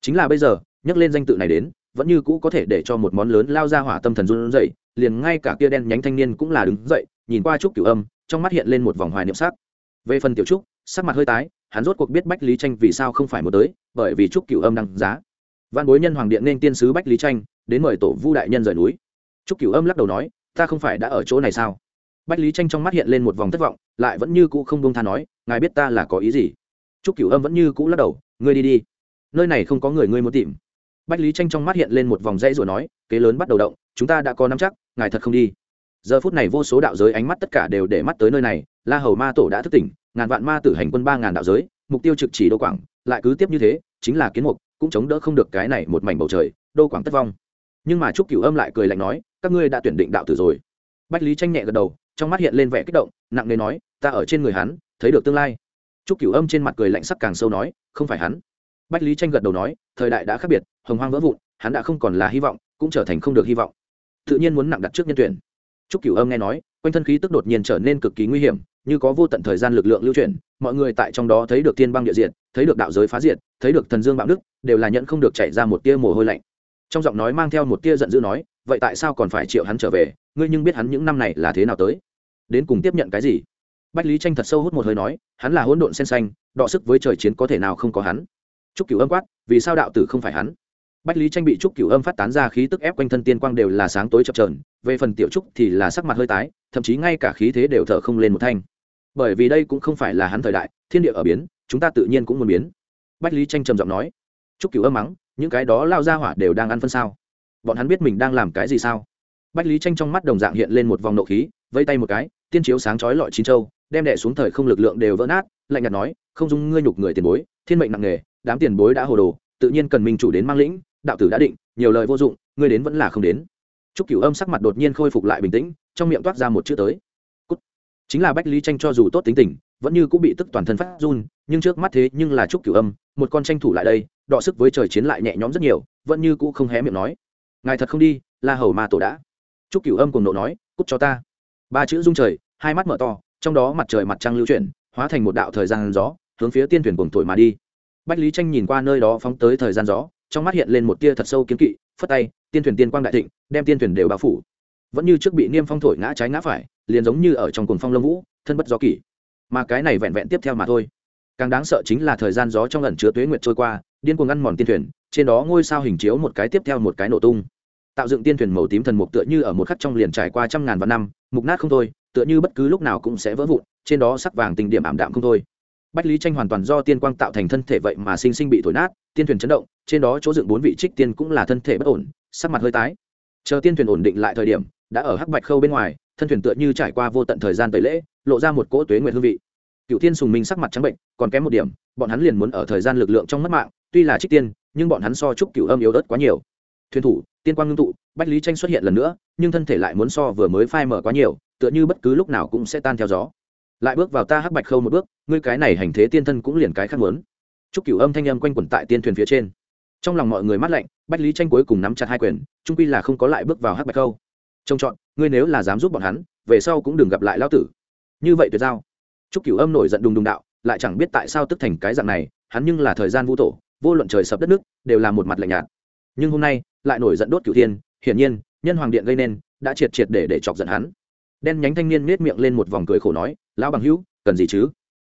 chính là bây giờ nhắc lên danh tự này đến vẫn như cũ có thể để cho một món lớn lao ra hỏa tâm thần run dậy liền ngay cả kia đen nhánh thanh niên cũng là đứng dậy nhìn qua trúc cửu âm trong mắt hiện lên một vòng hoài niệm sắc. Về phần tiểu trúc sắc mặt hơi tái hắn rốt cuộc biết bách lý tranh vì sao không phải một tới, bởi vì trúc cửu âm đăng giá. Văn bối nhân hoàng điện nên tiên sứ bách lý tranh, đến mời tổ vu đại nhân rời núi. Trúc cửu âm lắc đầu nói, ta không phải đã ở chỗ này sao? Bách lý tranh trong mắt hiện lên một vòng thất vọng, lại vẫn như cũ không đông tha nói, ngài biết ta là có ý gì? Trúc cửu âm vẫn như cũ lắc đầu, ngươi đi đi, nơi này không có người ngươi muốn tìm. Bách lý tranh trong mắt hiện lên một vòng dãy rồi nói, kế lớn bắt đầu động, chúng ta đã có nắm chắc, ngài thật không đi. Giờ phút này vô số đạo giới ánh mắt tất cả đều để mắt tới nơi này, la hầu ma tổ đã thức tỉnh ngàn vạn ma tử hành quân ba ngàn đạo giới, mục tiêu trực chỉ đô quảng, lại cứ tiếp như thế, chính là kiến mục, cũng chống đỡ không được cái này một mảnh bầu trời, đô quảng tất vong. Nhưng mà trúc cửu âm lại cười lạnh nói, các ngươi đã tuyển định đạo tử rồi. Bách lý tranh nhẹ gật đầu, trong mắt hiện lên vẻ kích động, nặng nề nói, ta ở trên người hắn, thấy được tương lai. Trúc cửu âm trên mặt cười lạnh sắc càng sâu nói, không phải hắn. Bách lý tranh gật đầu nói, thời đại đã khác biệt, hồng hoang vỡ vụn, hắn đã không còn là hy vọng, cũng trở thành không được hy vọng. Tự nhiên muốn nặng đặt trước nhân tuyển. Trúc cửu âm nghe nói quanh thân khí tức đột nhiên trở nên cực kỳ nguy hiểm, như có vô tận thời gian lực lượng lưu chuyển, mọi người tại trong đó thấy được thiên băng địa diện thấy được đạo giới phá diệt, thấy được thần dương bạo đức, đều là nhận không được chảy ra một tia mồ hôi lạnh. Trong giọng nói mang theo một tia giận dữ nói, vậy tại sao còn phải triệu hắn trở về? Ngươi nhưng biết hắn những năm này là thế nào tới? Đến cùng tiếp nhận cái gì? Bách lý tranh thật sâu hút một hơi nói, hắn là hỗn độn sen xanh, đọ sức với trời chiến có thể nào không có hắn? Trúc cửu âm quát, vì sao đạo tử không phải hắn? Bách lý tranh bị trúc cửu âm phát tán ra khí tức ép quanh thân tiên quang đều là sáng tối chập trờn về phần tiểu trúc thì là sắc mặt hơi tái, thậm chí ngay cả khí thế đều thở không lên một thanh. Bởi vì đây cũng không phải là hắn thời đại, thiên địa ở biến, chúng ta tự nhiên cũng muốn biến. Bách lý tranh trầm giọng nói. Trúc cửu âm mắng, những cái đó lao ra hỏa đều đang ăn phân sao? Bọn hắn biết mình đang làm cái gì sao? Bách lý tranh trong mắt đồng dạng hiện lên một vòng nộ khí vây tay một cái, tiên chiếu sáng chói lọi chín châu, đem đệ xuống thời không lực lượng đều vỡ nát, lạnh nhạt nói, không dung ngươi nhục người tiền bối, thiên mệnh nặng nề, đám tiền bối đã hồ đồ, tự nhiên cần minh chủ đến mang lĩnh đạo tử đã định nhiều lời vô dụng ngươi đến vẫn là không đến Trúc Cửu Âm sắc mặt đột nhiên khôi phục lại bình tĩnh, trong miệng toát ra một chữ tới. Cút. Chính là Bách Lý Tranh cho dù tốt tính tình, vẫn như cũng bị tức toàn thân phát run, nhưng trước mắt thế nhưng là Trúc Cửu Âm, một con tranh thủ lại đây, đọ sức với trời chiến lại nhẹ nhõm rất nhiều, vẫn như cũ không hé miệng nói. Ngài thật không đi, La Hầu Ma tổ đã. Trúc Cửu Âm cùng nộ nói, cút cho ta. Ba chữ rung trời, hai mắt mở to, trong đó mặt trời mặt trăng lưu chuyển, hóa thành một đạo thời gian gió, hướng phía tiên thuyền cuồng thổi mà đi bách lý tranh nhìn qua nơi đó phóng tới thời gian gió trong mắt hiện lên một tia thật sâu kiến kỵ, phất tay, tiên thuyền tiên quang đại thịnh, đem tiên thuyền đều bao phủ. Vẫn như trước bị niêm phong thổi ngã trái ngã phải, liền giống như ở trong cuồng phong lông vũ, thân bất gió kỷ. Mà cái này vẹn vẹn tiếp theo mà thôi. Càng đáng sợ chính là thời gian gió trong lần chứa tuế nguyệt trôi qua, điên cuồng ăn mòn tiên thuyền, trên đó ngôi sao hình chiếu một cái tiếp theo một cái nổ tung. Tạo dựng tiên thuyền màu tím thần mục tựa như ở một khắc trong liền trải qua trăm ngàn vạn năm, mục nát không thôi, tựa như bất cứ lúc nào cũng sẽ vỡ vụn, trên đó sắc vàng tình điểm ảm đạm không thôi bách lý tranh hoàn toàn do tiên quang tạo thành thân thể vậy mà sinh sinh bị thổi nát, tiên thuyền chấn động, trên đó chỗ dựng bốn vị trích tiên cũng là thân thể bất ổn, sắc mặt hơi tái. Chờ tiên thuyền ổn định lại thời điểm, đã ở hắc bạch khâu bên ngoài, thân thuyền tựa như trải qua vô tận thời gian tẩy lễ, lộ ra một cỗ tuế nguyệt hương vị. Cựu tiên sùng minh sắc mặt trắng bệnh, còn kém một điểm, bọn hắn liền muốn ở thời gian lực lượng trong mất mạng, tuy là trích tiên, nhưng bọn hắn so chúc cựu âm yếu ớt quá nhiều. Thuyền thủ, tiên quang ngưng tụ, bách lý tranh xuất hiện lần nữa, nhưng thân thể lại muốn so vừa mới phai mở quá nhiều, tựa như bất cứ lúc nào cũng sẽ tan theo gió lại bước vào ta hắc bạch khâu một bước, ngươi cái này hành thế tiên thân cũng liền cái khác muốn. Chúc cửu âm thanh âm quanh quẩn tại tiên thuyền phía trên. Trong lòng mọi người mắt lạnh, bách lý tranh cuối cùng nắm chặt hai quyền, trung quy là không có lại bước vào hắc bạch khâu. Trông chọn, ngươi nếu là dám giúp bọn hắn, về sau cũng đừng gặp lại lao tử. Như vậy tuyệt giao. Chúc cửu âm nổi giận đùng đùng đạo, lại chẳng biết tại sao tức thành cái dạng này, hắn nhưng là thời gian vũ tổ, vô luận trời sập đất nước, đều là một mặt lạnh nhạt. Nhưng hôm nay, lại nổi giận đốt cửu thiên, hiển nhiên, nhân hoàng điện gây nên, đã triệt triệt để để chọc giận hắn đen nhánh thanh niên nết miệng lên một vòng cười khổ nói, lão bằng hữu, cần gì chứ?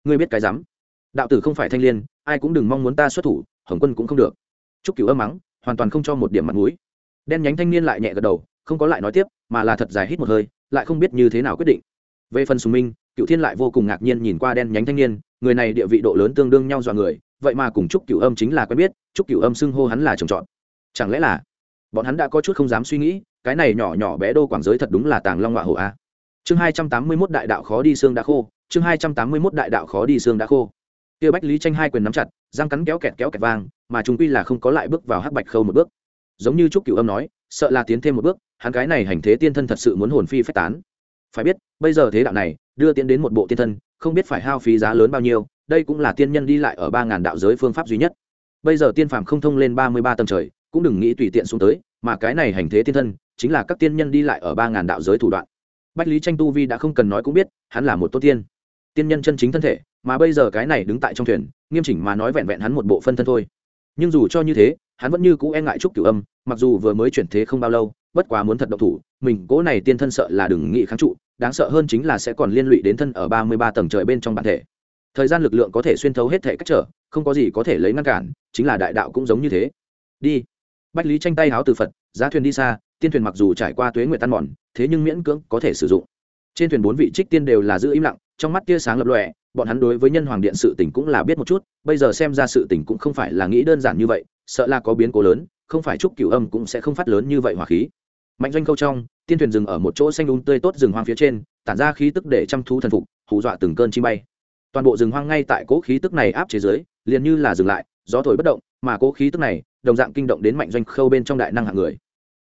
Ngươi biết cái rắm đạo tử không phải thanh liên, ai cũng đừng mong muốn ta xuất thủ, hồng quân cũng không được. Chúc cửu âm mắng, hoàn toàn không cho một điểm mặt mũi. Đen nhánh thanh niên lại nhẹ gật đầu, không có lại nói tiếp, mà là thật dài hít một hơi, lại không biết như thế nào quyết định. Về phần sùng minh, cựu thiên lại vô cùng ngạc nhiên nhìn qua đen nhánh thanh niên, người này địa vị độ lớn tương đương nhau dọa người, vậy mà cùng chúc cửu âm chính là quen biết chúc cửu âm xưng hô hắn là trồng trọt chẳng lẽ là bọn hắn đã có chút không dám suy nghĩ, cái này nhỏ nhỏ bé đô quảng giới thật đúng là tàng long họa hổ a? Chương hai trăm tám mươi mốt đại đạo khó đi xương đã khô, chương hai trăm tám mươi mốt đại đạo khó đi xương đã khô. Kia bách lý tranh hai quyền nắm chặt, răng cắn kéo kẹt kéo kẹt vang mà chúng quy là không có lại bước vào hắc bạch khâu một bước. Giống như trúc cửu âm nói, sợ là tiến thêm một bước, hắn cái này hành thế tiên thân thật sự muốn hồn phi phách tán. Phải biết, bây giờ thế đạo này, đưa tiến đến một bộ tiên thân, không biết phải hao phí giá lớn bao nhiêu, đây cũng là tiên nhân đi lại ở ba ngàn đạo giới phương pháp duy nhất. Bây giờ tiên phàm không thông lên ba mươi ba tầng trời, cũng đừng nghĩ tùy tiện xuống tới, mà cái này hành thế tiên thân, chính là các tiên nhân đi lại ở ba ngàn đạo giới thủ đoạn bách lý tranh tu vi đã không cần nói cũng biết, hắn là một tốt tiên. Tiên nhân chân chính thân thể, mà bây giờ cái này đứng tại trong thuyền, nghiêm chỉnh mà nói vẹn vẹn hắn một bộ phân thân thôi. Nhưng dù cho như thế, hắn vẫn như cũ e ngại trúc cửu âm, mặc dù vừa mới chuyển thế không bao lâu, bất quá muốn thật độc thủ, mình cố này tiên thân sợ là đừng nghĩ kháng trụ, đáng sợ hơn chính là sẽ còn liên lụy đến thân ở ba mươi ba tầng trời bên trong bản thể. Thời gian lực lượng có thể xuyên thấu hết thể cách trở, không có gì có thể lấy ngăn cản, chính là đại đạo cũng giống như thế. Đi. Bách lý tranh tay háo từ phật, giá thuyền đi xa tiên thuyền mặc dù trải qua tuế nguyệt tan mòn, thế nhưng miễn cưỡng có thể sử dụng. Trên thuyền bốn vị trích tiên đều là giữ im lặng, trong mắt tia sáng lập lòe, bọn hắn đối với nhân hoàng điện sự tình cũng là biết một chút, bây giờ xem ra sự tình cũng không phải là nghĩ đơn giản như vậy, sợ là có biến cố lớn, không phải chúc cửu âm cũng sẽ không phát lớn như vậy hỏa khí. Mạnh doanh câu trong, tiên thuyền dừng ở một chỗ xanh đúng tươi tốt rừng hoang phía trên, tản ra khí tức để chăm thu thần phục, hù dọa từng cơn chi bay. Toàn bộ rừng hoang ngay tại cỗ khí tức này áp chế giới liền như là dừng lại, gió thổi bất động, mà cỗ khí tức này, đồng dạng kinh động đến mạnh doanh khâu bên trong đại năng hạng người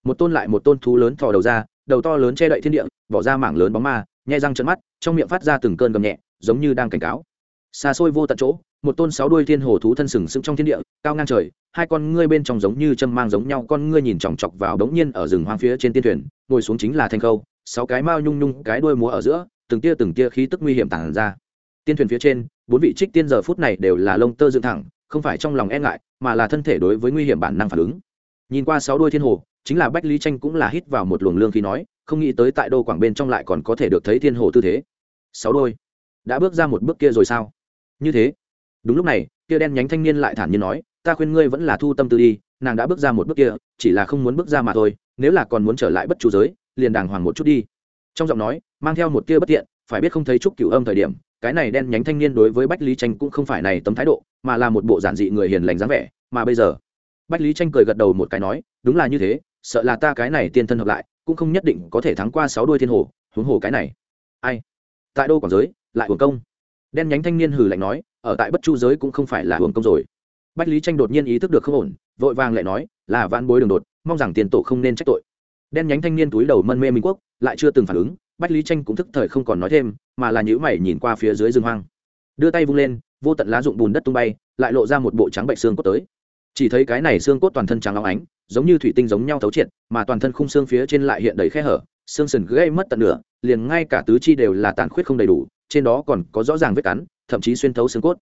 một tôn lại một tôn thú lớn thò đầu ra, đầu to lớn che đậy thiên địa, bỏ ra mảng lớn bóng ma, nhai răng trận mắt, trong miệng phát ra từng cơn gầm nhẹ, giống như đang cảnh cáo. Xa xôi vô tận chỗ, một tôn sáu đuôi thiên hồ thú thân sừng sững trong thiên địa, cao ngang trời, hai con ngươi bên trong giống như châm mang giống nhau, con ngươi nhìn chòng chọc vào đống nhiên ở rừng hoang phía trên tiên thuyền, ngồi xuống chính là thanh khâu, sáu cái mao nhung nhung, cái đuôi múa ở giữa, từng tia từng tia khí tức nguy hiểm tản ra. Tiên thuyền phía trên, bốn vị trích tiên giờ phút này đều là lông tơ dựng thẳng, không phải trong lòng e ngại, mà là thân thể đối với nguy hiểm bản năng phản ứng. Nhìn qua sáu đuôi thiên hồ chính là bách lý tranh cũng là hít vào một luồng lương khi nói, không nghĩ tới tại đô quảng bên trong lại còn có thể được thấy thiên hồ tư thế. Sáu đôi. Đã bước ra một bước kia rồi sao? Như thế. Đúng lúc này, kia đen nhánh thanh niên lại thản nhiên nói, ta khuyên ngươi vẫn là thu tâm tư đi, nàng đã bước ra một bước kia, chỉ là không muốn bước ra mà thôi, nếu là còn muốn trở lại bất chủ giới, liền đàng hoàng một chút đi. Trong giọng nói, mang theo một tia bất tiện, phải biết không thấy chút cửu âm thời điểm, cái này đen nhánh thanh niên đối với bách lý tranh cũng không phải này tấm thái độ, mà là một bộ giản dị người hiền lành dáng vẻ, mà bây giờ, bách lý tranh cười gật đầu một cái nói, đúng là như thế sợ là ta cái này tiên thân hợp lại, cũng không nhất định có thể thắng qua sáu đuôi thiên hồ, huống hồ cái này. Ai? Tại đô quảng giới, lại hưởng công? Đen nhánh thanh niên hừ lạnh nói, ở tại bất chu giới cũng không phải là hưởng công rồi. Bách lý tranh đột nhiên ý thức được không ổn, vội vàng lại nói, là vãn bối đường đột, mong rằng tiền tổ không nên trách tội. Đen nhánh thanh niên túi đầu mân mê minh quốc, lại chưa từng phản ứng, bách lý tranh cũng thức thời không còn nói thêm, mà là nhữ mày nhìn qua phía dưới rừng hoang. Đưa tay vung lên, vô tận lá dụng bùn đất tung bay, lại lộ ra một bộ trắng bệnh xương cốt tới chỉ thấy cái này xương cốt toàn thân trắng óng ánh, giống như thủy tinh giống nhau thấu triệt, mà toàn thân khung xương phía trên lại hiện đầy khe hở, xương sườn gây mất tận nửa, liền ngay cả tứ chi đều là tàn khuyết không đầy đủ, trên đó còn có rõ ràng vết cắn, thậm chí xuyên thấu xương cốt.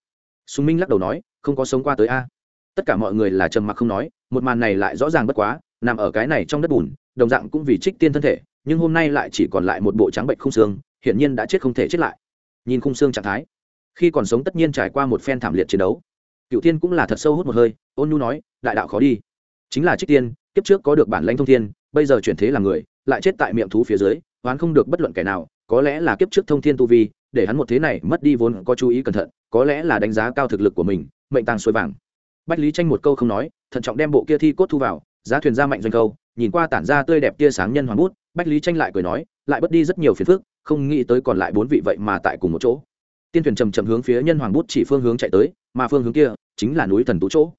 Sùng minh lắc đầu nói, không có sống qua tới a. Tất cả mọi người là trầm mặc không nói, một màn này lại rõ ràng bất quá, nằm ở cái này trong đất bùn, đồng dạng cũng vì trích tiên thân thể, nhưng hôm nay lại chỉ còn lại một bộ trắng bệnh khung xương, hiển nhiên đã chết không thể chết lại. Nhìn khung xương trạng thái, khi còn sống tất nhiên trải qua một phen thảm liệt chiến đấu cựu tiên cũng là thật sâu hút một hơi, ôn nhu nói, đại đạo khó đi. Chính là trích tiên, kiếp trước có được bản lãnh thông thiên, bây giờ chuyển thế là người, lại chết tại miệng thú phía dưới, oán không được bất luận kẻ nào, có lẽ là kiếp trước thông thiên tu vi, để hắn một thế này mất đi vốn có chú ý cẩn thận, có lẽ là đánh giá cao thực lực của mình, mệnh tàng xuôi vàng. Bách lý tranh một câu không nói, thận trọng đem bộ kia thi cốt thu vào, giá thuyền ra mạnh doanh câu, nhìn qua tản ra tươi đẹp tia sáng nhân hoàng bút, bách lý tranh lại cười nói, lại bất đi rất nhiều phiền phức, không nghĩ tới còn lại bốn vị vậy mà tại cùng một chỗ tiên thuyền chầm chậm hướng phía nhân hoàng bút chỉ phương hướng chạy tới, mà phương hướng kia chính là núi thần tú chỗ.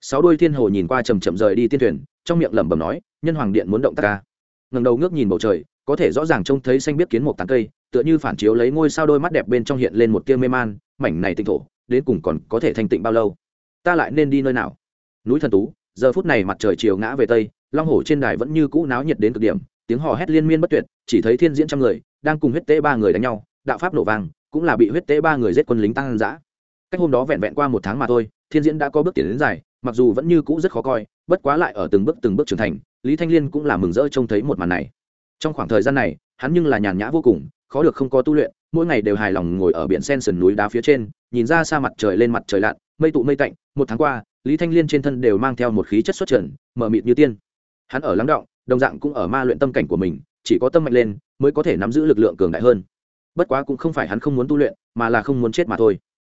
Sáu đôi thiên hồ nhìn qua chầm chậm rời đi tiên thuyền, trong miệng lẩm bẩm nói, nhân hoàng điện muốn động tác ca. Ngầm đầu ngước nhìn bầu trời, có thể rõ ràng trông thấy xanh biết kiến một tán cây, tựa như phản chiếu lấy ngôi sao đôi mắt đẹp bên trong hiện lên một tia mê man, mảnh này tinh thổ, đến cùng còn có thể thanh tịnh bao lâu? Ta lại nên đi nơi nào? Núi thần tú, giờ phút này mặt trời chiều ngã về tây, long hổ trên đài vẫn như cũ náo nhiệt đến cực điểm, tiếng hò hét liên miên bất tuyệt, chỉ thấy thiên diễn trăm người, đang cùng huyết tế ba người đánh nhau đạo pháp nổ vang, cũng là bị huyết tế ba người giết quân lính tăng giã. Cách hôm đó vẹn vẹn qua một tháng mà thôi, thiên diễn đã có bước tiến đến dài, mặc dù vẫn như cũ rất khó coi, bất quá lại ở từng bước từng bước trưởng thành, lý thanh liên cũng là mừng rỡ trông thấy một màn này. Trong khoảng thời gian này, hắn nhưng là nhàn nhã vô cùng, khó được không có tu luyện, mỗi ngày đều hài lòng ngồi ở biển sen sườn núi đá phía trên, nhìn ra xa mặt trời lên mặt trời lặn, mây tụ mây tạnh, một tháng qua, lý thanh liên trên thân đều mang theo một khí chất xuất trần, mờ mịt như tiên. Hắn ở lắng động, đồng dạng cũng ở ma luyện tâm cảnh của mình, chỉ có tâm mạnh lên, mới có thể nắm giữ lực lượng cường đại hơn bất quá cũng không phải hắn không muốn tu luyện, mà là không muốn chết mà thôi.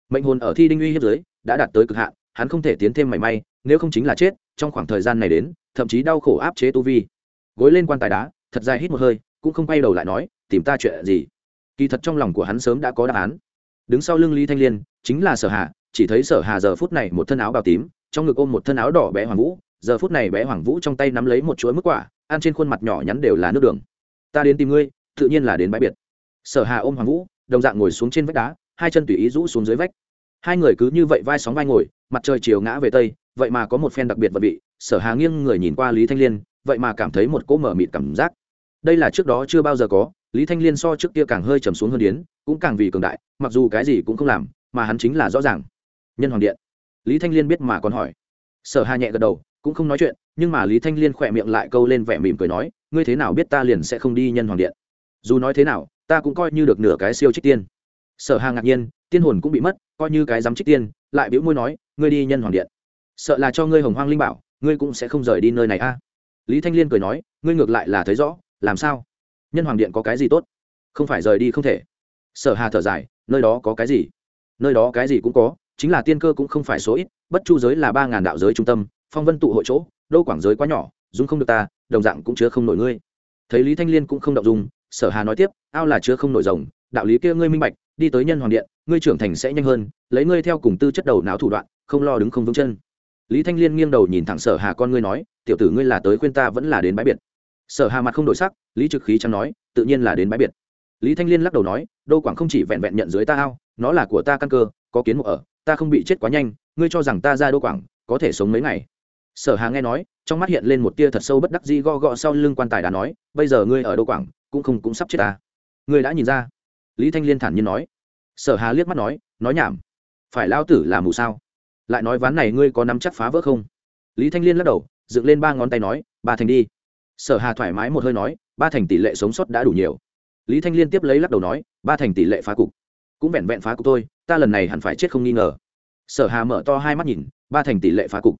Mệnh hồn ở thi đinh uy hiếp giới đã đạt tới cực hạn, hắn không thể tiến thêm mảy may, nếu không chính là chết, trong khoảng thời gian này đến, thậm chí đau khổ áp chế tu vi. Gối lên quan tài đá, thật dài hít một hơi, cũng không quay đầu lại nói, tìm ta chuyện gì? Kỳ thật trong lòng của hắn sớm đã có đáp án. Đứng sau lưng lý thanh liên, chính là sở hà, chỉ thấy sở hà giờ phút này một thân áo bào tím, trong ngực ôm một thân áo đỏ bé hoàng vũ, giờ phút này bé hoàng vũ trong tay nắm lấy một chuỗi mức quả, ăn trên khuôn mặt nhỏ nhắn đều là nước đường. Ta đến tìm ngươi, tự nhiên là đến bãi biệt sở hà ôm hoàng vũ, đồng dạng ngồi xuống trên vách đá, hai chân tùy ý rũ xuống dưới vách. Hai người cứ như vậy vai sóng vai ngồi, mặt trời chiều ngã về tây, vậy mà có một phen đặc biệt vật vị, sở hà nghiêng người nhìn qua lý thanh liên, vậy mà cảm thấy một cỗ mở mịt cảm giác. Đây là trước đó chưa bao giờ có, lý thanh liên so trước kia càng hơi trầm xuống hơn điến, cũng càng vì cường đại, mặc dù cái gì cũng không làm, mà hắn chính là rõ ràng. Nhân hoàng điện. Lý thanh liên biết mà còn hỏi. Sở hà nhẹ gật đầu, cũng không nói chuyện, nhưng mà lý thanh liên khỏe miệng lại câu lên vẻ mỉm cười nói, ngươi thế nào biết ta liền sẽ không đi nhân hoàng điện? Dù nói thế nào ta cũng coi như được nửa cái siêu trích tiên. Sở hà ngạc nhiên, tiên hồn cũng bị mất, coi như cái dám trích tiên, lại biểu môi nói, ngươi đi nhân hoàng điện. Sợ là cho ngươi hồng hoang linh bảo, ngươi cũng sẽ không rời đi nơi này a. Lý thanh liên cười nói, ngươi ngược lại là thấy rõ, làm sao? Nhân hoàng điện có cái gì tốt? Không phải rời đi không thể. Sở hà thở dài, nơi đó có cái gì? Nơi đó cái gì cũng có, chính là tiên cơ cũng không phải số ít, bất chu giới là ba ngàn đạo giới trung tâm, phong vân tụ hội chỗ đô quảng giới quá nhỏ, dung không được ta, đồng dạng cũng chứa không nổi ngươi. Thấy lý thanh liên cũng không động dung sở hà nói tiếp, ao là chứa không nổi rồng, đạo lý kia ngươi minh bạch, đi tới nhân hoàng điện, ngươi trưởng thành sẽ nhanh hơn, lấy ngươi theo cùng tư chất đầu não thủ đoạn, không lo đứng không vững chân. Lý thanh liên nghiêng đầu nhìn thẳng sở hà con ngươi nói, tiểu tử ngươi là tới khuyên ta vẫn là đến bãi biệt. Sở hà mặt không đổi sắc, lý trực khí chẳng nói, tự nhiên là đến bãi biệt. Lý thanh liên lắc đầu nói, đô quảng không chỉ vẹn vẹn nhận dưới ta ao, nó là của ta căn cơ, có kiến mộ ở, ta không bị chết quá nhanh, ngươi cho rằng ta ra đô quảng, có thể sống mấy ngày? Sở hà nghe nói, trong mắt hiện lên một tia thật sâu bất đắc dĩ go gọ sau lưng quan tài đã nói, bây giờ ngươi ở đô quảng cũng không cũng sắp chết ta. Người đã nhìn ra. Lý thanh liên thản nhiên nói. Sở hà liếc mắt nói nói nhảm. Phải lao tử là mù sao? Lại nói ván này ngươi có nắm chắc phá vỡ không? Lý thanh liên lắc đầu, dựng lên ba ngón tay nói, ba thành đi. Sở hà thoải mái một hơi nói, ba thành tỷ lệ sống sót đã đủ nhiều. Lý thanh liên tiếp lấy lắc đầu nói, ba thành tỷ lệ phá cục. Cũng vẹn vẹn phá cục thôi, ta lần này hẳn phải chết không nghi ngờ. Sở hà mở to hai mắt nhìn, ba thành tỷ lệ phá cục.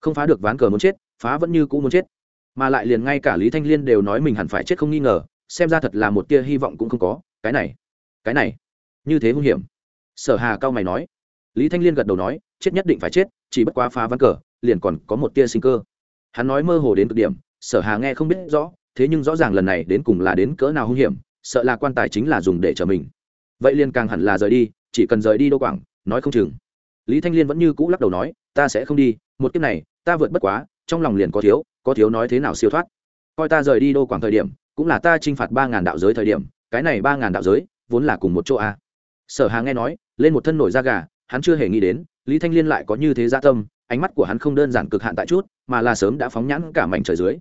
Không phá được ván cờ muốn chết, phá vẫn như cũ muốn chết. Mà lại liền ngay cả lý thanh liên đều nói mình hẳn phải chết không nghi ngờ xem ra thật là một tia hy vọng cũng không có, cái này cái này, như thế hung hiểm. Sở hà cao mày nói. Lý thanh liên gật đầu nói, chết nhất định phải chết, chỉ bất quá phá ván cờ, liền còn có một tia sinh cơ. Hắn nói mơ hồ đến cực điểm, sở hà nghe không biết rõ, thế nhưng rõ ràng lần này đến cùng là đến cỡ nào hung hiểm, sợ là quan tài chính là dùng để chở mình. Vậy liền càng hẳn là rời đi, chỉ cần rời đi đô quảng, nói không chừng. Lý thanh liên vẫn như cũ lắc đầu nói, ta sẽ không đi, một kiếp này, ta vượt bất quá, trong lòng liền có thiếu có thiếu nói thế nào siêu thoát. Coi ta rời đi đô quảng thời điểm cũng là ta chinh phạt ba ngàn đạo giới thời điểm, cái này ba ngàn đạo giới vốn là cùng một chỗ a sở hà nghe nói, lên một thân nổi da gà, hắn chưa hề nghĩ đến, lý thanh liên lại có như thế gia tâm, ánh mắt của hắn không đơn giản cực hạn tại chút, mà là sớm đã phóng nhãn cả mảnh trời dưới.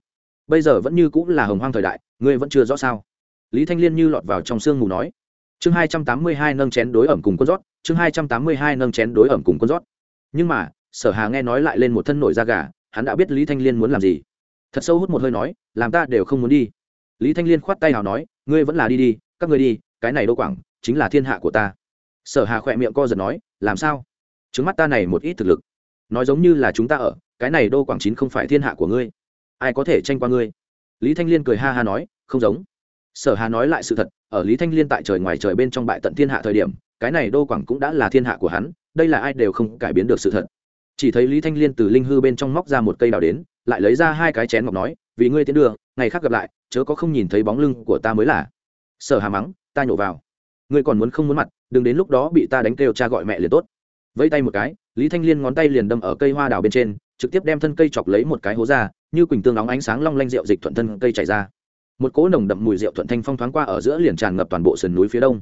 Bây giờ vẫn như cũng là hồng hoang thời đại, ngươi vẫn chưa rõ sao? Lý thanh liên như lọt vào trong sương mù nói. Chương hai trăm tám mươi hai nâng chén đối ẩm cùng con rót, chương hai trăm tám mươi hai nâng chén đối ẩm cùng con rót. Nhưng mà, sở hà nghe nói lại lên một thân nổi da gà, hắn đã biết lý thanh liên muốn làm gì. Thật sâu hút một hơi nói, làm ta đều không muốn đi lý thanh liên khoát tay hào nói, ngươi vẫn là đi đi, các ngươi đi, cái này đô quảng chính là thiên hạ của ta. Sở hà khỏe miệng co giật nói, làm sao? Trước mắt ta này một ít thực lực, nói giống như là chúng ta ở, cái này đô quảng chín không phải thiên hạ của ngươi. Ai có thể tranh qua ngươi? Lý thanh liên cười ha ha nói, không giống. Sở hà nói lại sự thật, ở lý thanh liên tại trời ngoài trời bên trong bại tận thiên hạ thời điểm, cái này đô quảng cũng đã là thiên hạ của hắn, đây là ai đều không cải biến được sự thật. Chỉ thấy lý thanh liên từ linh hư bên trong móc ra một cây đào đến lại lấy ra hai cái chén ngọc nói, vì ngươi tiến đường ngày khác gặp lại, chớ có không nhìn thấy bóng lưng của ta mới là. Sở hà mắng, ta nhổ vào. Ngươi còn muốn không muốn mặt, đừng đến lúc đó bị ta đánh kêu cha gọi mẹ liền tốt. Vẫy tay một cái, lý thanh liên ngón tay liền đâm ở cây hoa đào bên trên, trực tiếp đem thân cây chọc lấy một cái hố ra, như quỳnh tương óng ánh sáng long lanh rượu dịch thuận thân cây chảy ra. Một cỗ nồng đậm mùi rượu thuận thanh phong thoáng qua ở giữa liền tràn ngập toàn bộ sườn núi phía đông.